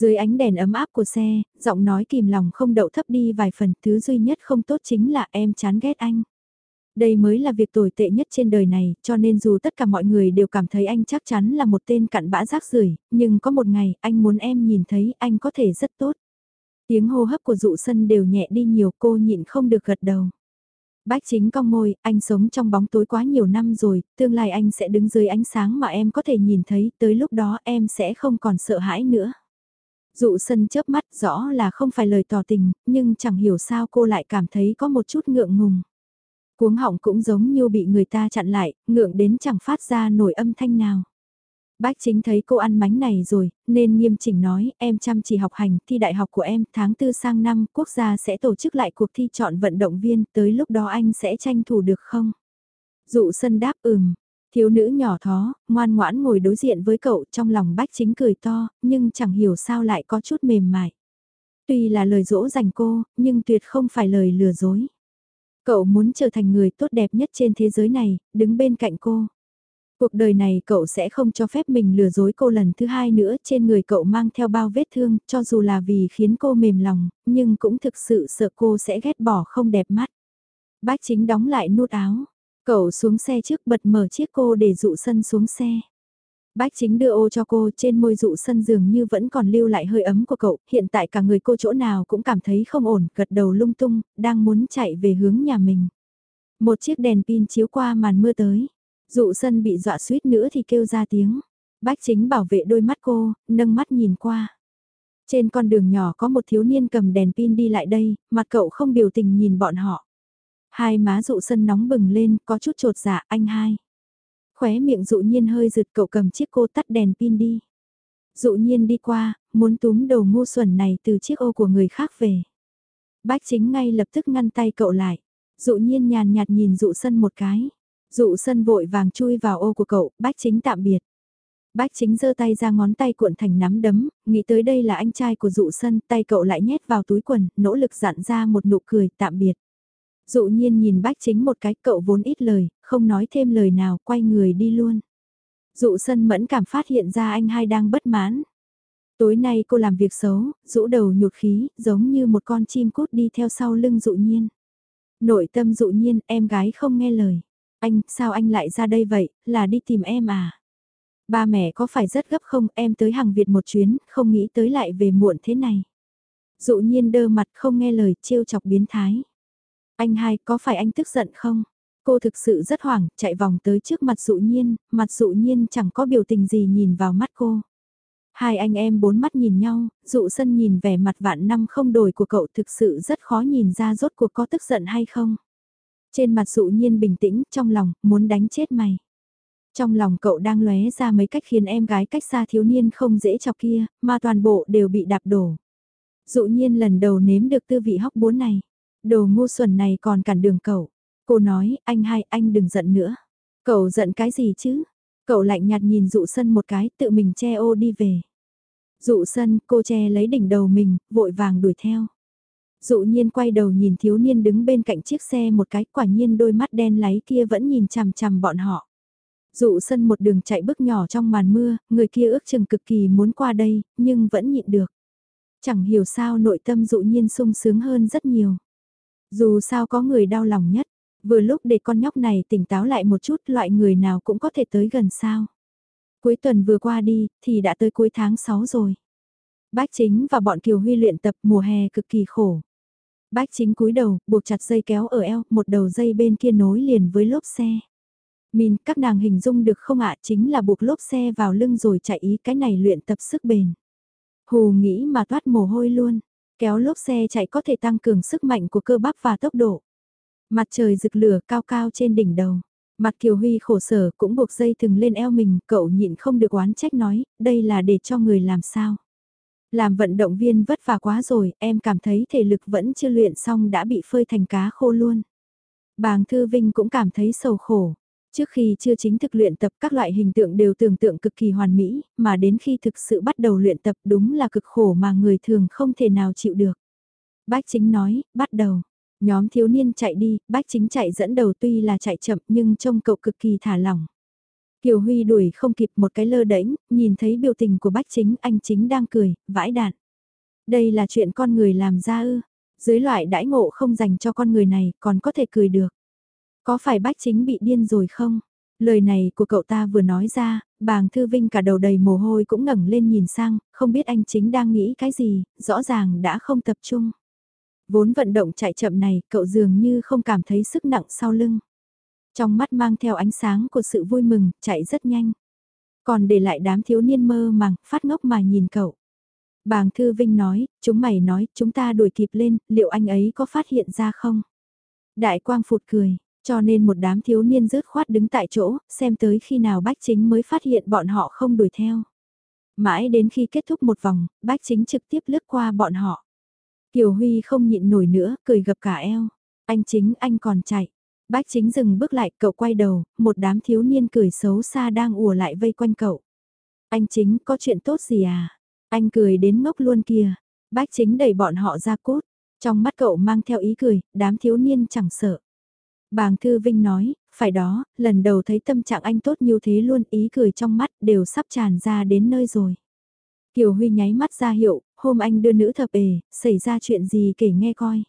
Dưới ánh đèn ấm áp của xe, giọng nói kìm lòng không đậu thấp đi vài phần, thứ duy nhất không tốt chính là em chán ghét anh. Đây mới là việc tồi tệ nhất trên đời này, cho nên dù tất cả mọi người đều cảm thấy anh chắc chắn là một tên cặn bã rác rưởi, nhưng có một ngày, anh muốn em nhìn thấy anh có thể rất tốt. Tiếng hô hấp của dụ sân đều nhẹ đi nhiều cô nhịn không được gật đầu. Bách chính cong môi, anh sống trong bóng tối quá nhiều năm rồi, tương lai anh sẽ đứng dưới ánh sáng mà em có thể nhìn thấy, tới lúc đó em sẽ không còn sợ hãi nữa. Dụ sân chớp mắt rõ là không phải lời tỏ tình, nhưng chẳng hiểu sao cô lại cảm thấy có một chút ngượng ngùng. Cuống họng cũng giống như bị người ta chặn lại, ngượng đến chẳng phát ra nổi âm thanh nào. Bách chính thấy cô ăn mánh này rồi, nên nghiêm chỉnh nói, em chăm chỉ học hành, thi đại học của em, tháng tư sang năm, quốc gia sẽ tổ chức lại cuộc thi chọn vận động viên, tới lúc đó anh sẽ tranh thủ được không? Dụ sân đáp ừm, thiếu nữ nhỏ thó, ngoan ngoãn ngồi đối diện với cậu trong lòng bách chính cười to, nhưng chẳng hiểu sao lại có chút mềm mại. Tuy là lời dỗ dành cô, nhưng tuyệt không phải lời lừa dối. Cậu muốn trở thành người tốt đẹp nhất trên thế giới này, đứng bên cạnh cô. Cuộc đời này cậu sẽ không cho phép mình lừa dối cô lần thứ hai nữa trên người cậu mang theo bao vết thương cho dù là vì khiến cô mềm lòng, nhưng cũng thực sự sợ cô sẽ ghét bỏ không đẹp mắt. Bác chính đóng lại nút áo, cậu xuống xe trước bật mở chiếc cô để dụ sân xuống xe. Bách chính đưa ô cho cô trên môi dụ sân dường như vẫn còn lưu lại hơi ấm của cậu, hiện tại cả người cô chỗ nào cũng cảm thấy không ổn, gật đầu lung tung, đang muốn chạy về hướng nhà mình. Một chiếc đèn pin chiếu qua màn mưa tới, dụ sân bị dọa suýt nữa thì kêu ra tiếng. Bách chính bảo vệ đôi mắt cô, nâng mắt nhìn qua. Trên con đường nhỏ có một thiếu niên cầm đèn pin đi lại đây, mặt cậu không biểu tình nhìn bọn họ. Hai má dụ sân nóng bừng lên, có chút trột dạ anh hai. Khóe miệng dụ nhiên hơi rượt cậu cầm chiếc cô tắt đèn pin đi. Dụ nhiên đi qua, muốn túm đầu ngu xuẩn này từ chiếc ô của người khác về. Bách chính ngay lập tức ngăn tay cậu lại. Dụ nhiên nhàn nhạt nhìn dụ sân một cái. Dụ sân vội vàng chui vào ô của cậu, bách chính tạm biệt. Bách chính giơ tay ra ngón tay cuộn thành nắm đấm, nghĩ tới đây là anh trai của dụ sân, tay cậu lại nhét vào túi quần, nỗ lực dặn ra một nụ cười tạm biệt. Dụ nhiên nhìn bách chính một cái cậu vốn ít lời, không nói thêm lời nào, quay người đi luôn. Dụ sân mẫn cảm phát hiện ra anh hai đang bất mãn. Tối nay cô làm việc xấu, rũ đầu nhụt khí, giống như một con chim cút đi theo sau lưng dụ nhiên. Nội tâm dụ nhiên, em gái không nghe lời. Anh, sao anh lại ra đây vậy, là đi tìm em à? Ba mẹ có phải rất gấp không, em tới hàng Việt một chuyến, không nghĩ tới lại về muộn thế này. Dụ nhiên đơ mặt không nghe lời, trêu chọc biến thái. Anh hai, có phải anh tức giận không? Cô thực sự rất hoảng, chạy vòng tới trước mặt dụ nhiên, mặt dụ nhiên chẳng có biểu tình gì nhìn vào mắt cô. Hai anh em bốn mắt nhìn nhau, dụ sân nhìn vẻ mặt vạn năm không đổi của cậu thực sự rất khó nhìn ra rốt cuộc có tức giận hay không. Trên mặt dụ nhiên bình tĩnh, trong lòng, muốn đánh chết mày. Trong lòng cậu đang lóe ra mấy cách khiến em gái cách xa thiếu niên không dễ chọc kia, mà toàn bộ đều bị đạp đổ. Dụ nhiên lần đầu nếm được tư vị hóc búa này. Đồ ngu xuẩn này còn cản đường cậu. Cô nói, anh hai, anh đừng giận nữa. Cậu giận cái gì chứ? Cậu lạnh nhạt nhìn dụ sân một cái, tự mình che ô đi về. Dụ sân, cô che lấy đỉnh đầu mình, vội vàng đuổi theo. Dụ nhiên quay đầu nhìn thiếu niên đứng bên cạnh chiếc xe một cái, quả nhiên đôi mắt đen láy kia vẫn nhìn chằm chằm bọn họ. Dụ sân một đường chạy bước nhỏ trong màn mưa, người kia ước chừng cực kỳ muốn qua đây, nhưng vẫn nhịn được. Chẳng hiểu sao nội tâm dụ nhiên sung sướng hơn rất nhiều. Dù sao có người đau lòng nhất, vừa lúc để con nhóc này tỉnh táo lại một chút loại người nào cũng có thể tới gần sao. Cuối tuần vừa qua đi, thì đã tới cuối tháng 6 rồi. Bác chính và bọn Kiều Huy luyện tập mùa hè cực kỳ khổ. Bác chính cúi đầu, buộc chặt dây kéo ở eo, một đầu dây bên kia nối liền với lốp xe. Min, các nàng hình dung được không ạ, chính là buộc lốp xe vào lưng rồi chạy ý cái này luyện tập sức bền. Hù nghĩ mà toát mồ hôi luôn. Kéo lốp xe chạy có thể tăng cường sức mạnh của cơ bắp và tốc độ. Mặt trời rực lửa cao cao trên đỉnh đầu. Mặt Kiều Huy khổ sở cũng buộc dây thừng lên eo mình, cậu nhịn không được oán trách nói, đây là để cho người làm sao. Làm vận động viên vất vả quá rồi, em cảm thấy thể lực vẫn chưa luyện xong đã bị phơi thành cá khô luôn. Bàng Thư Vinh cũng cảm thấy sầu khổ. Trước khi chưa chính thực luyện tập các loại hình tượng đều tưởng tượng cực kỳ hoàn mỹ, mà đến khi thực sự bắt đầu luyện tập đúng là cực khổ mà người thường không thể nào chịu được. Bách chính nói, bắt đầu. Nhóm thiếu niên chạy đi, bách chính chạy dẫn đầu tuy là chạy chậm nhưng trông cậu cực kỳ thả lỏng. Kiều Huy đuổi không kịp một cái lơ đễnh, nhìn thấy biểu tình của bách chính, anh chính đang cười, vãi đạn. Đây là chuyện con người làm ra ư, dưới loại đãi ngộ không dành cho con người này còn có thể cười được. Có phải bách chính bị điên rồi không? Lời này của cậu ta vừa nói ra, bàng thư vinh cả đầu đầy mồ hôi cũng ngẩng lên nhìn sang, không biết anh chính đang nghĩ cái gì, rõ ràng đã không tập trung. Vốn vận động chạy chậm này, cậu dường như không cảm thấy sức nặng sau lưng. Trong mắt mang theo ánh sáng của sự vui mừng, chạy rất nhanh. Còn để lại đám thiếu niên mơ màng, phát ngốc mà nhìn cậu. Bàng Thư Vinh nói, chúng mày nói, chúng ta đuổi kịp lên, liệu anh ấy có phát hiện ra không? Đại Quang Phụt cười, cho nên một đám thiếu niên rớt khoát đứng tại chỗ, xem tới khi nào bách chính mới phát hiện bọn họ không đuổi theo. Mãi đến khi kết thúc một vòng, bách chính trực tiếp lướt qua bọn họ. Kiều Huy không nhịn nổi nữa, cười gập cả eo. Anh chính anh còn chạy. Bách chính dừng bước lại, cậu quay đầu, một đám thiếu niên cười xấu xa đang ùa lại vây quanh cậu. Anh chính có chuyện tốt gì à? Anh cười đến ngốc luôn kìa. Bách chính đẩy bọn họ ra cốt. Trong mắt cậu mang theo ý cười, đám thiếu niên chẳng sợ. Bàng Thư Vinh nói, phải đó, lần đầu thấy tâm trạng anh tốt như thế luôn ý cười trong mắt đều sắp tràn ra đến nơi rồi. Kiều Huy nháy mắt ra hiệu, hôm anh đưa nữ thập ề, xảy ra chuyện gì kể nghe coi.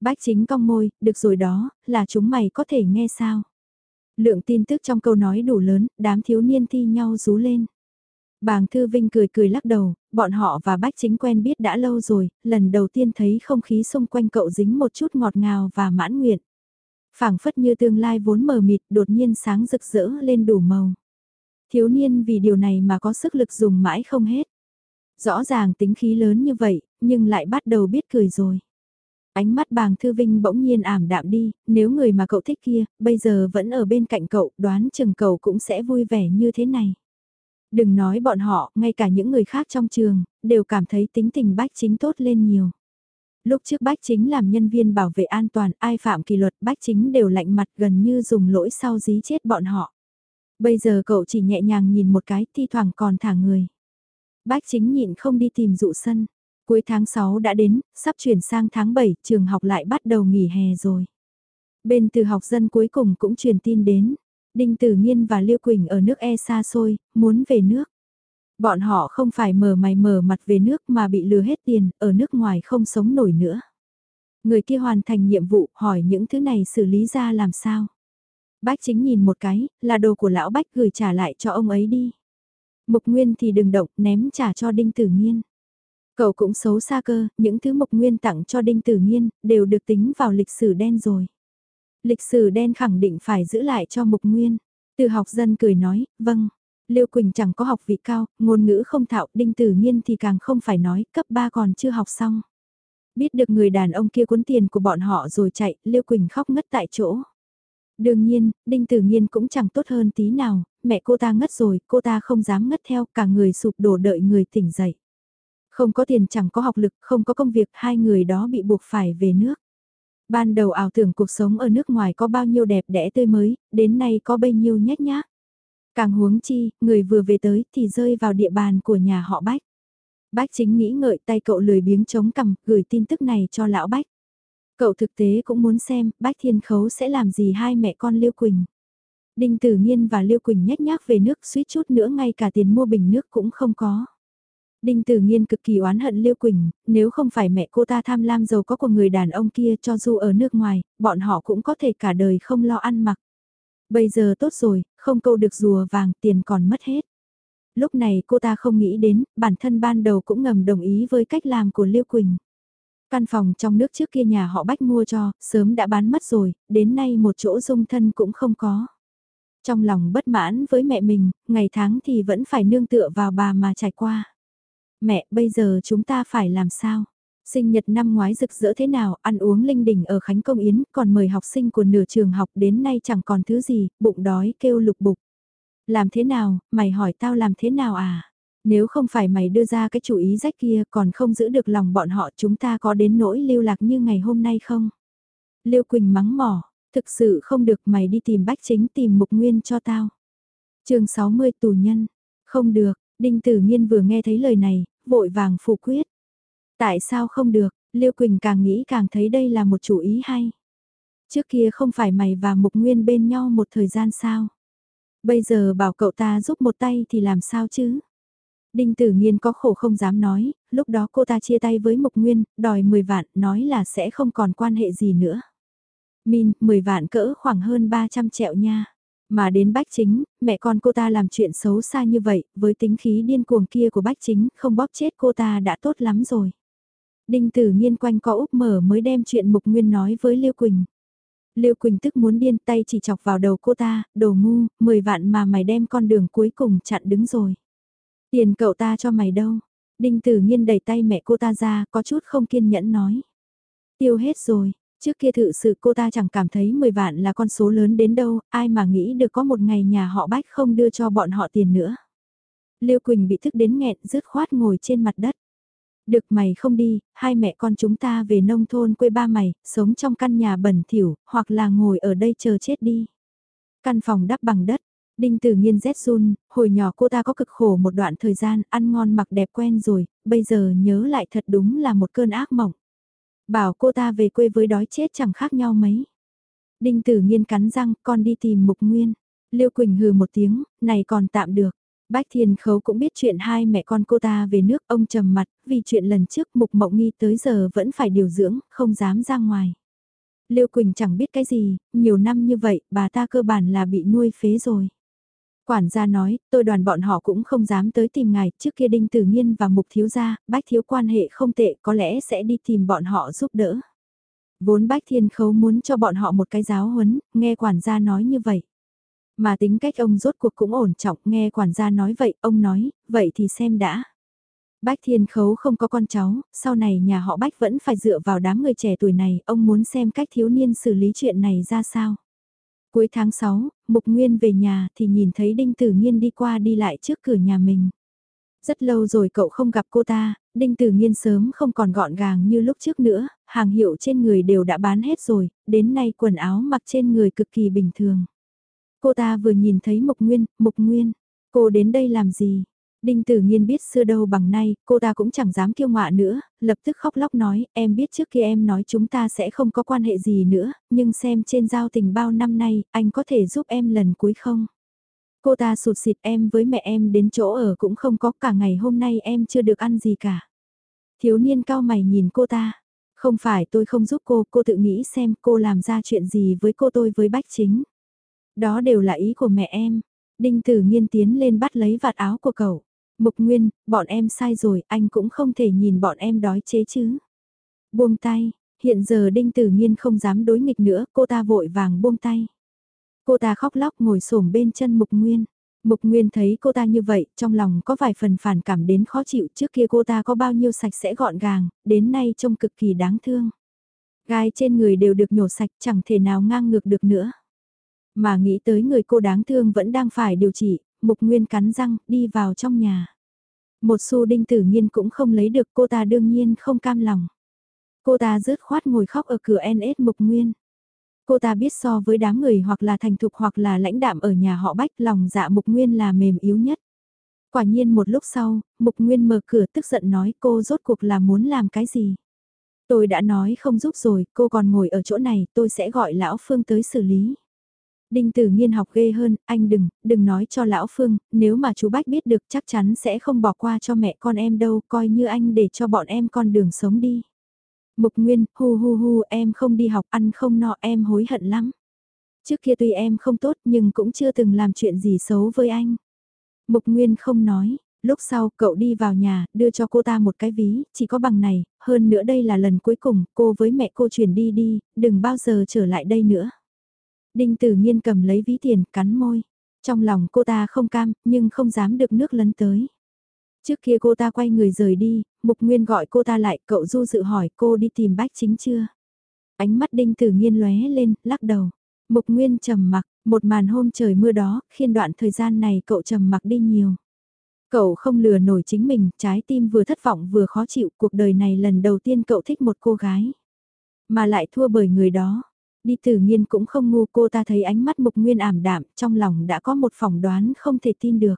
Bách chính cong môi, được rồi đó, là chúng mày có thể nghe sao. Lượng tin tức trong câu nói đủ lớn, đám thiếu niên thi nhau rú lên. Bàng Thư Vinh cười cười lắc đầu, bọn họ và Bách Chính quen biết đã lâu rồi, lần đầu tiên thấy không khí xung quanh cậu dính một chút ngọt ngào và mãn nguyện phảng phất như tương lai vốn mờ mịt đột nhiên sáng rực rỡ lên đủ màu. Thiếu niên vì điều này mà có sức lực dùng mãi không hết. Rõ ràng tính khí lớn như vậy, nhưng lại bắt đầu biết cười rồi. Ánh mắt bàng thư vinh bỗng nhiên ảm đạm đi, nếu người mà cậu thích kia, bây giờ vẫn ở bên cạnh cậu, đoán chừng cậu cũng sẽ vui vẻ như thế này. Đừng nói bọn họ, ngay cả những người khác trong trường, đều cảm thấy tính tình bách chính tốt lên nhiều. Lúc trước bách chính làm nhân viên bảo vệ an toàn, ai phạm kỷ luật bách chính đều lạnh mặt gần như dùng lỗi sau dí chết bọn họ. Bây giờ cậu chỉ nhẹ nhàng nhìn một cái, thi thoảng còn thả người. Bách chính nhịn không đi tìm dụ sân. Cuối tháng 6 đã đến, sắp chuyển sang tháng 7, trường học lại bắt đầu nghỉ hè rồi. Bên từ học dân cuối cùng cũng truyền tin đến. Đinh Tử nhiên và Liêu Quỳnh ở nước E xa xôi, muốn về nước. Bọn họ không phải mở mày mở mặt về nước mà bị lừa hết tiền, ở nước ngoài không sống nổi nữa. Người kia hoàn thành nhiệm vụ, hỏi những thứ này xử lý ra làm sao. Bách chính nhìn một cái, là đồ của lão Bách gửi trả lại cho ông ấy đi. Mục Nguyên thì đừng động, ném trả cho Đinh Tử Nghiên. Cậu cũng xấu xa cơ, những thứ Mục Nguyên tặng cho Đinh Tử Nghiên, đều được tính vào lịch sử đen rồi. Lịch sử đen khẳng định phải giữ lại cho Mục Nguyên. Từ học dân cười nói, vâng. Liêu Quỳnh chẳng có học vị cao, ngôn ngữ không thạo, Đinh Tử Nhiên thì càng không phải nói, cấp 3 còn chưa học xong. Biết được người đàn ông kia cuốn tiền của bọn họ rồi chạy, Liêu Quỳnh khóc ngất tại chỗ. Đương nhiên, Đinh Tử Nhiên cũng chẳng tốt hơn tí nào, mẹ cô ta ngất rồi, cô ta không dám ngất theo, cả người sụp đổ đợi người tỉnh dậy. Không có tiền chẳng có học lực, không có công việc, hai người đó bị buộc phải về nước. Ban đầu ảo tưởng cuộc sống ở nước ngoài có bao nhiêu đẹp đẽ tươi mới, đến nay có bấy nhiêu nhét nhác. Càng huống chi, người vừa về tới thì rơi vào địa bàn của nhà họ Bách. Bách chính nghĩ ngợi tay cậu lười biếng chống cằm, gửi tin tức này cho lão Bách. Cậu thực tế cũng muốn xem Bách Thiên Khấu sẽ làm gì hai mẹ con Liêu Quỳnh. Đinh Tử nhiên và Liêu Quỳnh nhét nhác về nước suýt chút nữa ngay cả tiền mua bình nước cũng không có. Đinh Tử nhiên cực kỳ oán hận Liêu Quỳnh, nếu không phải mẹ cô ta tham lam giàu có của người đàn ông kia cho dù ở nước ngoài, bọn họ cũng có thể cả đời không lo ăn mặc. Bây giờ tốt rồi, không câu được rùa vàng tiền còn mất hết. Lúc này cô ta không nghĩ đến, bản thân ban đầu cũng ngầm đồng ý với cách làm của Liêu Quỳnh. Căn phòng trong nước trước kia nhà họ bách mua cho, sớm đã bán mất rồi, đến nay một chỗ dung thân cũng không có. Trong lòng bất mãn với mẹ mình, ngày tháng thì vẫn phải nương tựa vào bà mà trải qua. Mẹ, bây giờ chúng ta phải làm sao? Sinh nhật năm ngoái rực rỡ thế nào, ăn uống linh đình ở Khánh Công Yến, còn mời học sinh của nửa trường học đến nay chẳng còn thứ gì, bụng đói kêu lục bục. Làm thế nào, mày hỏi tao làm thế nào à? Nếu không phải mày đưa ra cái chủ ý rách kia còn không giữ được lòng bọn họ chúng ta có đến nỗi lưu lạc như ngày hôm nay không? Liêu Quỳnh mắng mỏ, thực sự không được mày đi tìm bách chính tìm mục nguyên cho tao. chương 60 tù nhân, không được, Đinh Tử Nghiên vừa nghe thấy lời này, vội vàng phủ quyết. Tại sao không được, Liêu Quỳnh càng nghĩ càng thấy đây là một chủ ý hay. Trước kia không phải mày và Mục Nguyên bên nhau một thời gian sao? Bây giờ bảo cậu ta giúp một tay thì làm sao chứ? Đinh Tử Nghiên có khổ không dám nói, lúc đó cô ta chia tay với Mục Nguyên, đòi 10 vạn, nói là sẽ không còn quan hệ gì nữa. Min, 10 vạn cỡ khoảng hơn 300 triệu nha. Mà đến Bách Chính, mẹ con cô ta làm chuyện xấu xa như vậy, với tính khí điên cuồng kia của Bách Chính, không bóp chết cô ta đã tốt lắm rồi. Đinh Tử Nghiên quanh co úp mở mới đem chuyện Mục Nguyên nói với Liêu Quỳnh. Liêu Quỳnh tức muốn điên tay chỉ chọc vào đầu cô ta, đồ ngu, 10 vạn mà mày đem con đường cuối cùng chặn đứng rồi. Tiền cậu ta cho mày đâu? Đinh Tử Nghiên đẩy tay mẹ cô ta ra, có chút không kiên nhẫn nói. Tiêu hết rồi, Trước kia thự sự cô ta chẳng cảm thấy 10 vạn là con số lớn đến đâu, ai mà nghĩ được có một ngày nhà họ bách không đưa cho bọn họ tiền nữa. Liêu Quỳnh bị thức đến nghẹn rứt khoát ngồi trên mặt đất. Được mày không đi, hai mẹ con chúng ta về nông thôn quê ba mày, sống trong căn nhà bẩn thỉu, hoặc là ngồi ở đây chờ chết đi. Căn phòng đắp bằng đất, Đinh Tử Nghiên rét run, hồi nhỏ cô ta có cực khổ một đoạn thời gian, ăn ngon mặc đẹp quen rồi, bây giờ nhớ lại thật đúng là một cơn ác mộng. Bảo cô ta về quê với đói chết chẳng khác nhau mấy. Đinh Tử Nghiên cắn răng, con đi tìm Mục Nguyên. Liêu Quỳnh hừ một tiếng, này còn tạm được. Bách Thiên Khấu cũng biết chuyện hai mẹ con cô ta về nước ông trầm mặt, vì chuyện lần trước Mục Mộng Nghi tới giờ vẫn phải điều dưỡng, không dám ra ngoài. Liêu Quỳnh chẳng biết cái gì, nhiều năm như vậy, bà ta cơ bản là bị nuôi phế rồi. Quản gia nói, tôi đoàn bọn họ cũng không dám tới tìm ngài, trước kia Đinh Tử nhiên và Mục Thiếu Gia, Bách Thiếu quan hệ không tệ, có lẽ sẽ đi tìm bọn họ giúp đỡ. Vốn Bách Thiên Khấu muốn cho bọn họ một cái giáo huấn, nghe quản gia nói như vậy. Mà tính cách ông rốt cuộc cũng ổn trọng, nghe quản gia nói vậy, ông nói, vậy thì xem đã. Bách Thiên Khấu không có con cháu, sau này nhà họ Bách vẫn phải dựa vào đám người trẻ tuổi này, ông muốn xem cách thiếu niên xử lý chuyện này ra sao. Cuối tháng 6, Mục Nguyên về nhà thì nhìn thấy Đinh Tử Nghiên đi qua đi lại trước cửa nhà mình. Rất lâu rồi cậu không gặp cô ta, Đinh Tử Nghiên sớm không còn gọn gàng như lúc trước nữa, hàng hiệu trên người đều đã bán hết rồi, đến nay quần áo mặc trên người cực kỳ bình thường. Cô ta vừa nhìn thấy Mục Nguyên, Mục Nguyên, cô đến đây làm gì? Đinh Tử Nghiên biết xưa đâu bằng nay, cô ta cũng chẳng dám kiêu ngạo nữa, lập tức khóc lóc nói, em biết trước kia em nói chúng ta sẽ không có quan hệ gì nữa, nhưng xem trên giao tình bao năm nay, anh có thể giúp em lần cuối không? Cô ta sụt xịt em với mẹ em đến chỗ ở cũng không có cả ngày hôm nay em chưa được ăn gì cả. Thiếu niên cao mày nhìn cô ta, không phải tôi không giúp cô, cô tự nghĩ xem cô làm ra chuyện gì với cô tôi với bách chính. Đó đều là ý của mẹ em. Đinh Tử Nghiên tiến lên bắt lấy vạt áo của cậu. Mục Nguyên, bọn em sai rồi, anh cũng không thể nhìn bọn em đói chế chứ. Buông tay, hiện giờ Đinh Tử Nghiên không dám đối nghịch nữa, cô ta vội vàng buông tay. Cô ta khóc lóc ngồi xổm bên chân Mục Nguyên. Mục Nguyên thấy cô ta như vậy, trong lòng có vài phần phản cảm đến khó chịu trước kia cô ta có bao nhiêu sạch sẽ gọn gàng, đến nay trông cực kỳ đáng thương. Gai trên người đều được nhổ sạch chẳng thể nào ngang ngược được nữa. Mà nghĩ tới người cô đáng thương vẫn đang phải điều trị, Mục Nguyên cắn răng, đi vào trong nhà. Một xu đinh tử nhiên cũng không lấy được cô ta đương nhiên không cam lòng. Cô ta rớt khoát ngồi khóc ở cửa NS Mục Nguyên. Cô ta biết so với đám người hoặc là thành thục hoặc là lãnh đạm ở nhà họ bách lòng dạ Mục Nguyên là mềm yếu nhất. Quả nhiên một lúc sau, Mục Nguyên mở cửa tức giận nói cô rốt cuộc là muốn làm cái gì. Tôi đã nói không giúp rồi, cô còn ngồi ở chỗ này, tôi sẽ gọi lão Phương tới xử lý. Đinh Tử Nghiên học ghê hơn, anh đừng, đừng nói cho Lão Phương, nếu mà chú Bách biết được chắc chắn sẽ không bỏ qua cho mẹ con em đâu, coi như anh để cho bọn em con đường sống đi. Mục Nguyên, hu hu hu, em không đi học, ăn không no, em hối hận lắm. Trước kia tuy em không tốt nhưng cũng chưa từng làm chuyện gì xấu với anh. Mục Nguyên không nói, lúc sau cậu đi vào nhà, đưa cho cô ta một cái ví, chỉ có bằng này, hơn nữa đây là lần cuối cùng, cô với mẹ cô chuyển đi đi, đừng bao giờ trở lại đây nữa. Đinh Tử Nghiên cầm lấy ví tiền, cắn môi. Trong lòng cô ta không cam, nhưng không dám được nước lấn tới. Trước kia cô ta quay người rời đi, Mục Nguyên gọi cô ta lại, cậu du dự hỏi cô đi tìm bách chính chưa? Ánh mắt Đinh Tử Nghiên lóe lên, lắc đầu. Mục Nguyên trầm mặc, một màn hôm trời mưa đó, khiến đoạn thời gian này cậu trầm mặc đi nhiều. Cậu không lừa nổi chính mình, trái tim vừa thất vọng vừa khó chịu, cuộc đời này lần đầu tiên cậu thích một cô gái. Mà lại thua bởi người đó, Đi tử nghiên cũng không ngu cô ta thấy ánh mắt mục nguyên ảm đạm, trong lòng đã có một phỏng đoán không thể tin được.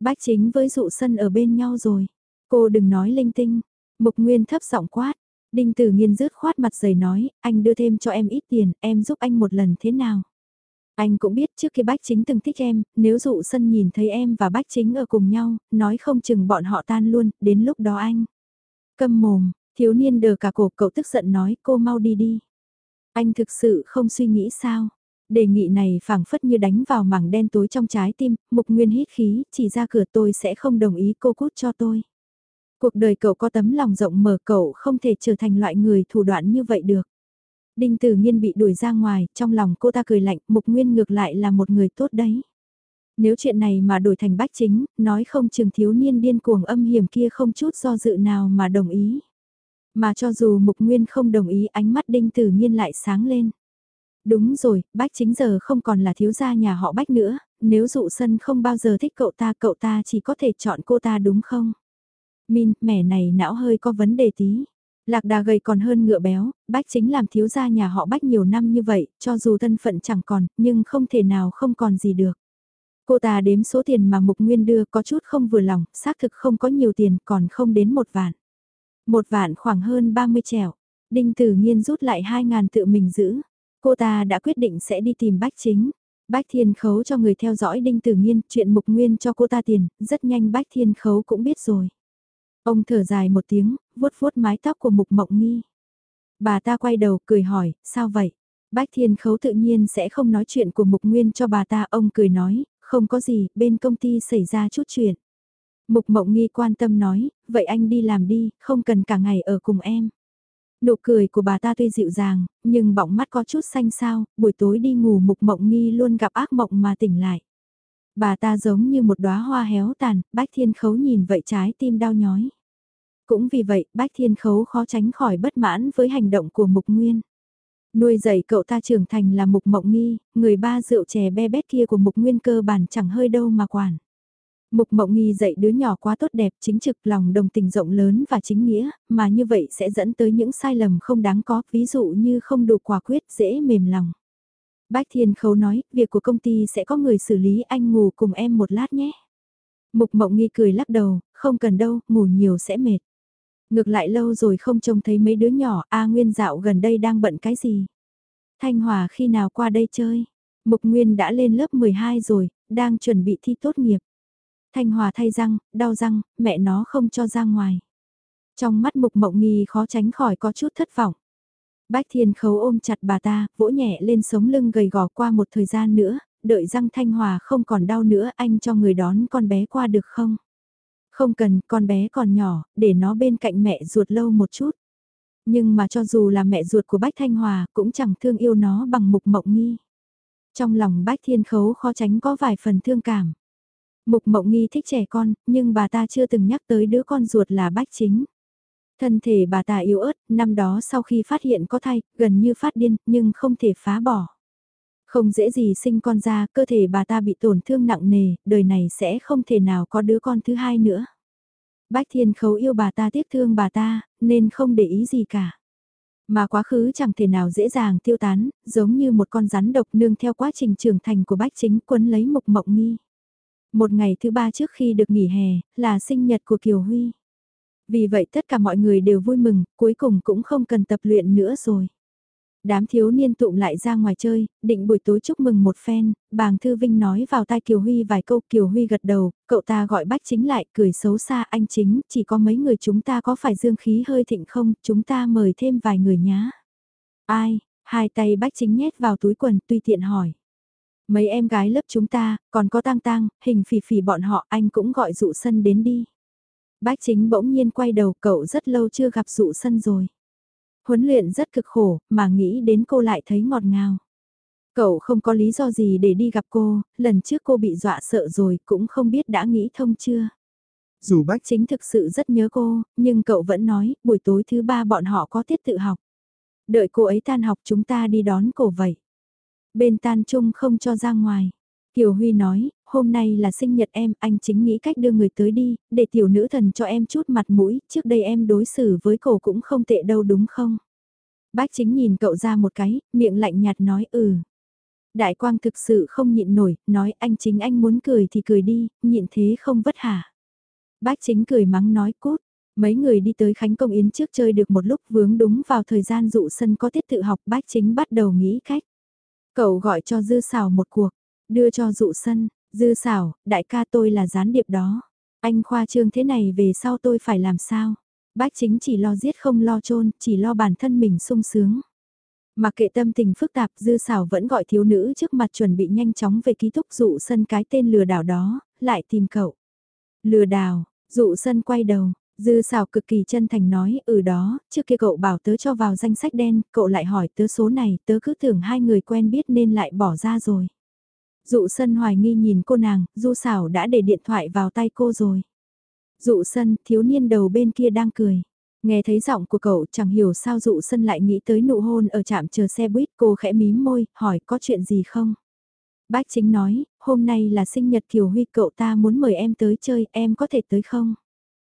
Bách chính với dụ sân ở bên nhau rồi. Cô đừng nói linh tinh. Mục nguyên thấp giọng quát. Đinh tử nghiên rứt khoát mặt giày nói, anh đưa thêm cho em ít tiền, em giúp anh một lần thế nào? Anh cũng biết trước khi Bách Chính từng thích em, nếu dụ sân nhìn thấy em và Bách Chính ở cùng nhau, nói không chừng bọn họ tan luôn, đến lúc đó anh. Câm mồm, thiếu niên đờ cả cổ cậu tức giận nói cô mau đi đi. Anh thực sự không suy nghĩ sao? Đề nghị này phảng phất như đánh vào mảng đen tối trong trái tim, mục nguyên hít khí, chỉ ra cửa tôi sẽ không đồng ý cô cút cho tôi. Cuộc đời cậu có tấm lòng rộng mở cậu không thể trở thành loại người thủ đoạn như vậy được. Đinh Tử Nghiên bị đuổi ra ngoài, trong lòng cô ta cười lạnh, Mục Nguyên ngược lại là một người tốt đấy. Nếu chuyện này mà đổi thành bách chính, nói không chừng thiếu niên điên cuồng âm hiểm kia không chút do dự nào mà đồng ý. Mà cho dù Mục Nguyên không đồng ý ánh mắt Đinh Tử Nhiên lại sáng lên. Đúng rồi, bách chính giờ không còn là thiếu gia nhà họ bách nữa, nếu dụ sân không bao giờ thích cậu ta cậu ta chỉ có thể chọn cô ta đúng không? Min, mẻ này não hơi có vấn đề tí. Lạc đà gầy còn hơn ngựa béo, bách chính làm thiếu gia nhà họ bách nhiều năm như vậy, cho dù thân phận chẳng còn, nhưng không thể nào không còn gì được. Cô ta đếm số tiền mà Mục Nguyên đưa có chút không vừa lòng, xác thực không có nhiều tiền còn không đến một vạn. Một vạn khoảng hơn 30 trẻo. Đinh Tử Nhiên rút lại 2 ngàn tự mình giữ. Cô ta đã quyết định sẽ đi tìm Bách Chính. Bách Thiên Khấu cho người theo dõi Đinh Tử Nhiên, chuyện Mục Nguyên cho cô ta tiền, rất nhanh Bách Thiên Khấu cũng biết rồi. Ông thở dài một tiếng, vuốt vuốt mái tóc của Mục Mộng Nghi. Bà ta quay đầu cười hỏi, sao vậy? Bách Thiên Khấu tự nhiên sẽ không nói chuyện của Mục Nguyên cho bà ta, ông cười nói, không có gì, bên công ty xảy ra chút chuyện. Mục Mộng Nghi quan tâm nói, vậy anh đi làm đi, không cần cả ngày ở cùng em. Nụ cười của bà ta tuy dịu dàng, nhưng bọng mắt có chút xanh sao, buổi tối đi ngủ Mục Mộng Nghi luôn gặp ác mộng mà tỉnh lại. Bà ta giống như một đóa hoa héo tàn, Bách Thiên Khấu nhìn vậy trái tim đau nhói. Cũng vì vậy, Bách Thiên Khấu khó tránh khỏi bất mãn với hành động của Mục Nguyên. Nuôi dạy cậu ta trưởng thành là Mục Mộng Nghi, người ba rượu chè be bét kia của Mục Nguyên cơ bản chẳng hơi đâu mà quản. Mục Mộng Nghi dạy đứa nhỏ quá tốt đẹp, chính trực, lòng đồng tình rộng lớn và chính nghĩa, mà như vậy sẽ dẫn tới những sai lầm không đáng có, ví dụ như không đủ quả quyết, dễ mềm lòng. Bách Thiên Khấu nói, việc của công ty sẽ có người xử lý anh ngủ cùng em một lát nhé. Mục Mộng Nghi cười lắc đầu, không cần đâu, ngủ nhiều sẽ mệt. Ngược lại lâu rồi không trông thấy mấy đứa nhỏ, A Nguyên dạo gần đây đang bận cái gì? Thanh Hòa khi nào qua đây chơi? Mục Nguyên đã lên lớp 12 rồi, đang chuẩn bị thi tốt nghiệp. Thanh Hòa thay răng, đau răng, mẹ nó không cho ra ngoài. Trong mắt Mục Mộng Nghi khó tránh khỏi có chút thất vọng. Bách Thiên Khấu ôm chặt bà ta, vỗ nhẹ lên sống lưng gầy gò qua một thời gian nữa, đợi răng Thanh Hòa không còn đau nữa anh cho người đón con bé qua được không? Không cần, con bé còn nhỏ, để nó bên cạnh mẹ ruột lâu một chút. Nhưng mà cho dù là mẹ ruột của Bách Thanh Hòa cũng chẳng thương yêu nó bằng mục mộng nghi. Trong lòng Bách Thiên Khấu khó tránh có vài phần thương cảm. Mục mộng nghi thích trẻ con, nhưng bà ta chưa từng nhắc tới đứa con ruột là Bách Chính. Thân thể bà ta yếu ớt, năm đó sau khi phát hiện có thai, gần như phát điên, nhưng không thể phá bỏ. Không dễ gì sinh con ra, cơ thể bà ta bị tổn thương nặng nề, đời này sẽ không thể nào có đứa con thứ hai nữa. Bách Thiên Khấu yêu bà ta tiếc thương bà ta, nên không để ý gì cả. Mà quá khứ chẳng thể nào dễ dàng tiêu tán, giống như một con rắn độc nương theo quá trình trưởng thành của Bách Chính quấn lấy mục mộng nghi. Một ngày thứ ba trước khi được nghỉ hè, là sinh nhật của Kiều Huy. Vì vậy tất cả mọi người đều vui mừng, cuối cùng cũng không cần tập luyện nữa rồi. Đám thiếu niên tụng lại ra ngoài chơi, định buổi tối chúc mừng một phen, bàng Thư Vinh nói vào tai Kiều Huy vài câu Kiều Huy gật đầu, cậu ta gọi bách chính lại cười xấu xa anh chính, chỉ có mấy người chúng ta có phải dương khí hơi thịnh không, chúng ta mời thêm vài người nhá. Ai, hai tay bách chính nhét vào túi quần tùy tiện hỏi. Mấy em gái lớp chúng ta, còn có tang tang, hình phỉ phỉ bọn họ anh cũng gọi dụ sân đến đi. Bách chính bỗng nhiên quay đầu cậu rất lâu chưa gặp dụ sân rồi. Huấn luyện rất cực khổ, mà nghĩ đến cô lại thấy ngọt ngào. Cậu không có lý do gì để đi gặp cô, lần trước cô bị dọa sợ rồi cũng không biết đã nghĩ thông chưa. Dù bách chính thực sự rất nhớ cô, nhưng cậu vẫn nói, buổi tối thứ ba bọn họ có tiết tự học. Đợi cô ấy tan học chúng ta đi đón cô vậy. Bên tan chung không cho ra ngoài. Kiều Huy nói, hôm nay là sinh nhật em, anh chính nghĩ cách đưa người tới đi, để tiểu nữ thần cho em chút mặt mũi, trước đây em đối xử với cậu cũng không tệ đâu đúng không? Bác chính nhìn cậu ra một cái, miệng lạnh nhạt nói ừ. Đại quang thực sự không nhịn nổi, nói anh chính anh muốn cười thì cười đi, nhịn thế không vất hả. Bác chính cười mắng nói cút, mấy người đi tới Khánh Công Yến trước chơi được một lúc vướng đúng vào thời gian dụ sân có tiết tự học bác chính bắt đầu nghĩ cách. Cậu gọi cho dư xào một cuộc, đưa cho dụ sân, dư xảo, đại ca tôi là gián điệp đó. Anh khoa trương thế này về sau tôi phải làm sao? Bác chính chỉ lo giết không lo trôn, chỉ lo bản thân mình sung sướng. Mặc kệ tâm tình phức tạp dư xảo vẫn gọi thiếu nữ trước mặt chuẩn bị nhanh chóng về ký túc dụ sân cái tên lừa đảo đó, lại tìm cậu. Lừa đảo, dụ sân quay đầu, dư xào cực kỳ chân thành nói, ừ đó, trước kia cậu bảo tớ cho vào danh sách đen, cậu lại hỏi tớ số này, tớ cứ tưởng hai người quen biết nên lại bỏ ra rồi. Dụ sân hoài nghi nhìn cô nàng, du xảo đã để điện thoại vào tay cô rồi. Dụ sân, thiếu niên đầu bên kia đang cười. Nghe thấy giọng của cậu chẳng hiểu sao dụ sân lại nghĩ tới nụ hôn ở trạm chờ xe buýt cô khẽ mím môi, hỏi có chuyện gì không? Bác chính nói, hôm nay là sinh nhật Kiều Huy cậu ta muốn mời em tới chơi, em có thể tới không?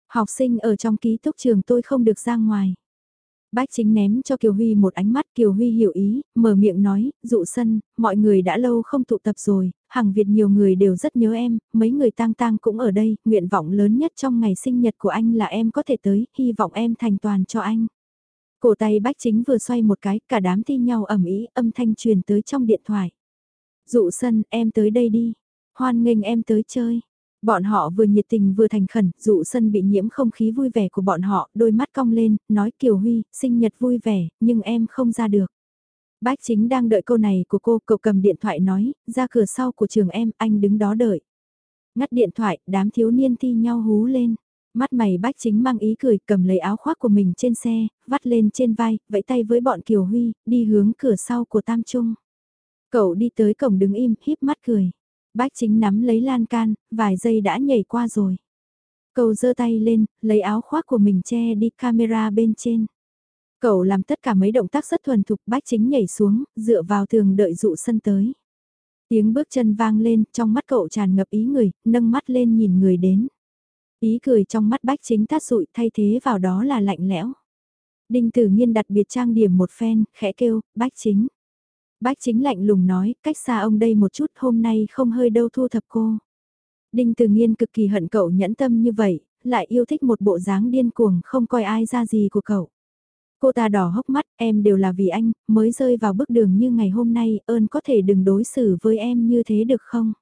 Học sinh ở trong ký túc trường tôi không được ra ngoài. Bách chính ném cho Kiều Huy một ánh mắt Kiều Huy hiểu ý, mở miệng nói, dụ sân, mọi người đã lâu không tụ tập rồi, hàng Việt nhiều người đều rất nhớ em, mấy người tang tang cũng ở đây, nguyện vọng lớn nhất trong ngày sinh nhật của anh là em có thể tới, hy vọng em thành toàn cho anh. Cổ tay bách chính vừa xoay một cái, cả đám thi nhau ẩm ý, âm thanh truyền tới trong điện thoại. Dụ sân, em tới đây đi, hoan nghênh em tới chơi. Bọn họ vừa nhiệt tình vừa thành khẩn, dụ sân bị nhiễm không khí vui vẻ của bọn họ, đôi mắt cong lên, nói Kiều Huy, sinh nhật vui vẻ, nhưng em không ra được. Bách chính đang đợi câu này của cô, cậu cầm điện thoại nói, ra cửa sau của trường em, anh đứng đó đợi. Ngắt điện thoại, đám thiếu niên thi nhau hú lên. Mắt mày bách chính mang ý cười cầm lấy áo khoác của mình trên xe, vắt lên trên vai, vẫy tay với bọn Kiều Huy, đi hướng cửa sau của Tam Trung. Cậu đi tới cổng đứng im, híp mắt cười. Bách chính nắm lấy lan can, vài giây đã nhảy qua rồi. Cậu giơ tay lên, lấy áo khoác của mình che đi camera bên trên. Cậu làm tất cả mấy động tác rất thuần thục bách chính nhảy xuống, dựa vào tường đợi dụ sân tới. Tiếng bước chân vang lên, trong mắt cậu tràn ngập ý người, nâng mắt lên nhìn người đến. Ý cười trong mắt bách chính tát rụi thay thế vào đó là lạnh lẽo. Đinh tử nhiên đặt biệt trang điểm một phen, khẽ kêu, bách chính. Bách chính lạnh lùng nói, cách xa ông đây một chút hôm nay không hơi đâu thu thập cô. Đinh Từ Nghiên cực kỳ hận cậu nhẫn tâm như vậy, lại yêu thích một bộ dáng điên cuồng không coi ai ra gì của cậu. Cô ta đỏ hốc mắt, em đều là vì anh, mới rơi vào bước đường như ngày hôm nay, ơn có thể đừng đối xử với em như thế được không?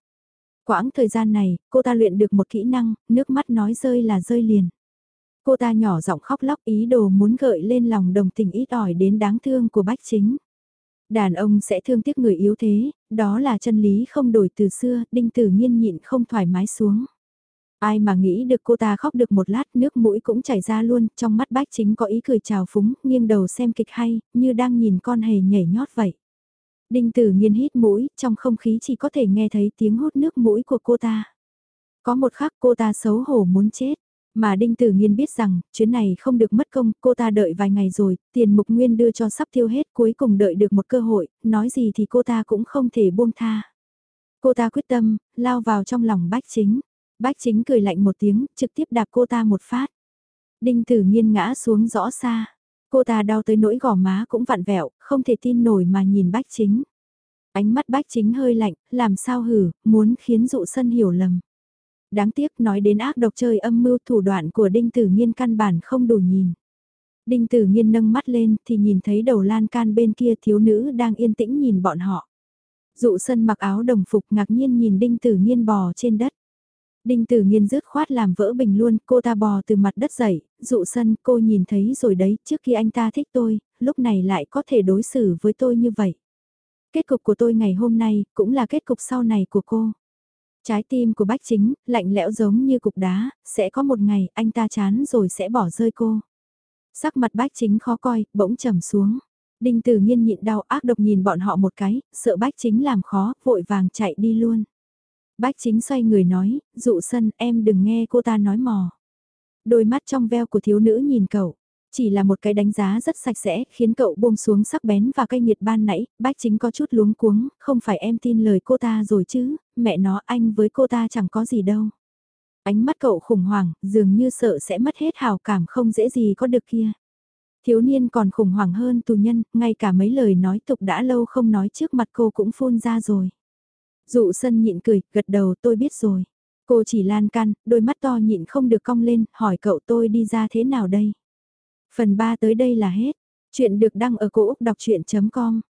Quãng thời gian này, cô ta luyện được một kỹ năng, nước mắt nói rơi là rơi liền. Cô ta nhỏ giọng khóc lóc ý đồ muốn gợi lên lòng đồng tình ít ỏi đến đáng thương của bách chính. Đàn ông sẽ thương tiếc người yếu thế, đó là chân lý không đổi từ xưa, đinh tử nhiên nhịn không thoải mái xuống. Ai mà nghĩ được cô ta khóc được một lát nước mũi cũng chảy ra luôn, trong mắt bách chính có ý cười trào phúng, nghiêng đầu xem kịch hay, như đang nhìn con hề nhảy nhót vậy. Đinh tử nhiên hít mũi, trong không khí chỉ có thể nghe thấy tiếng hút nước mũi của cô ta. Có một khắc cô ta xấu hổ muốn chết. Mà Đinh Tử Nghiên biết rằng, chuyến này không được mất công, cô ta đợi vài ngày rồi, tiền mục nguyên đưa cho sắp tiêu hết, cuối cùng đợi được một cơ hội, nói gì thì cô ta cũng không thể buông tha. Cô ta quyết tâm, lao vào trong lòng bách chính. Bách chính cười lạnh một tiếng, trực tiếp đạp cô ta một phát. Đinh Tử Nghiên ngã xuống rõ xa. Cô ta đau tới nỗi gò má cũng vặn vẹo, không thể tin nổi mà nhìn bách chính. Ánh mắt bách chính hơi lạnh, làm sao hử, muốn khiến dụ sân hiểu lầm. Đáng tiếc nói đến ác độc chơi âm mưu thủ đoạn của Đinh Tử Nghiên căn bản không đủ nhìn. Đinh Tử Nghiên nâng mắt lên thì nhìn thấy đầu lan can bên kia thiếu nữ đang yên tĩnh nhìn bọn họ. Dụ sân mặc áo đồng phục ngạc nhiên nhìn Đinh Tử Nghiên bò trên đất. Đinh Tử Nghiên rứt khoát làm vỡ bình luôn, cô ta bò từ mặt đất dậy, dụ sân cô nhìn thấy rồi đấy, trước khi anh ta thích tôi, lúc này lại có thể đối xử với tôi như vậy. Kết cục của tôi ngày hôm nay, cũng là kết cục sau này của cô. Trái tim của Bách Chính, lạnh lẽo giống như cục đá, sẽ có một ngày anh ta chán rồi sẽ bỏ rơi cô. Sắc mặt Bách Chính khó coi, bỗng trầm xuống. Đinh Tử Nhiên nhịn đau ác độc nhìn bọn họ một cái, sợ Bách Chính làm khó, vội vàng chạy đi luôn. Bách Chính xoay người nói, dụ sân em đừng nghe cô ta nói mò. Đôi mắt trong veo của thiếu nữ nhìn cậu, chỉ là một cái đánh giá rất sạch sẽ, khiến cậu buông xuống sắc bén và cay nghiệt ban nãy, bách chính có chút luống cuống, không phải em tin lời cô ta rồi chứ, mẹ nó anh với cô ta chẳng có gì đâu. Ánh mắt cậu khủng hoảng, dường như sợ sẽ mất hết hào cảm không dễ gì có được kia. Thiếu niên còn khủng hoảng hơn tù nhân, ngay cả mấy lời nói tục đã lâu không nói trước mặt cô cũng phun ra rồi. Dụ sân nhịn cười, gật đầu tôi biết rồi. Cô chỉ lan can, đôi mắt to nhịn không được cong lên, hỏi cậu tôi đi ra thế nào đây? Phần 3 tới đây là hết. Chuyện được đăng ở cổ Úc đọc chuyện.com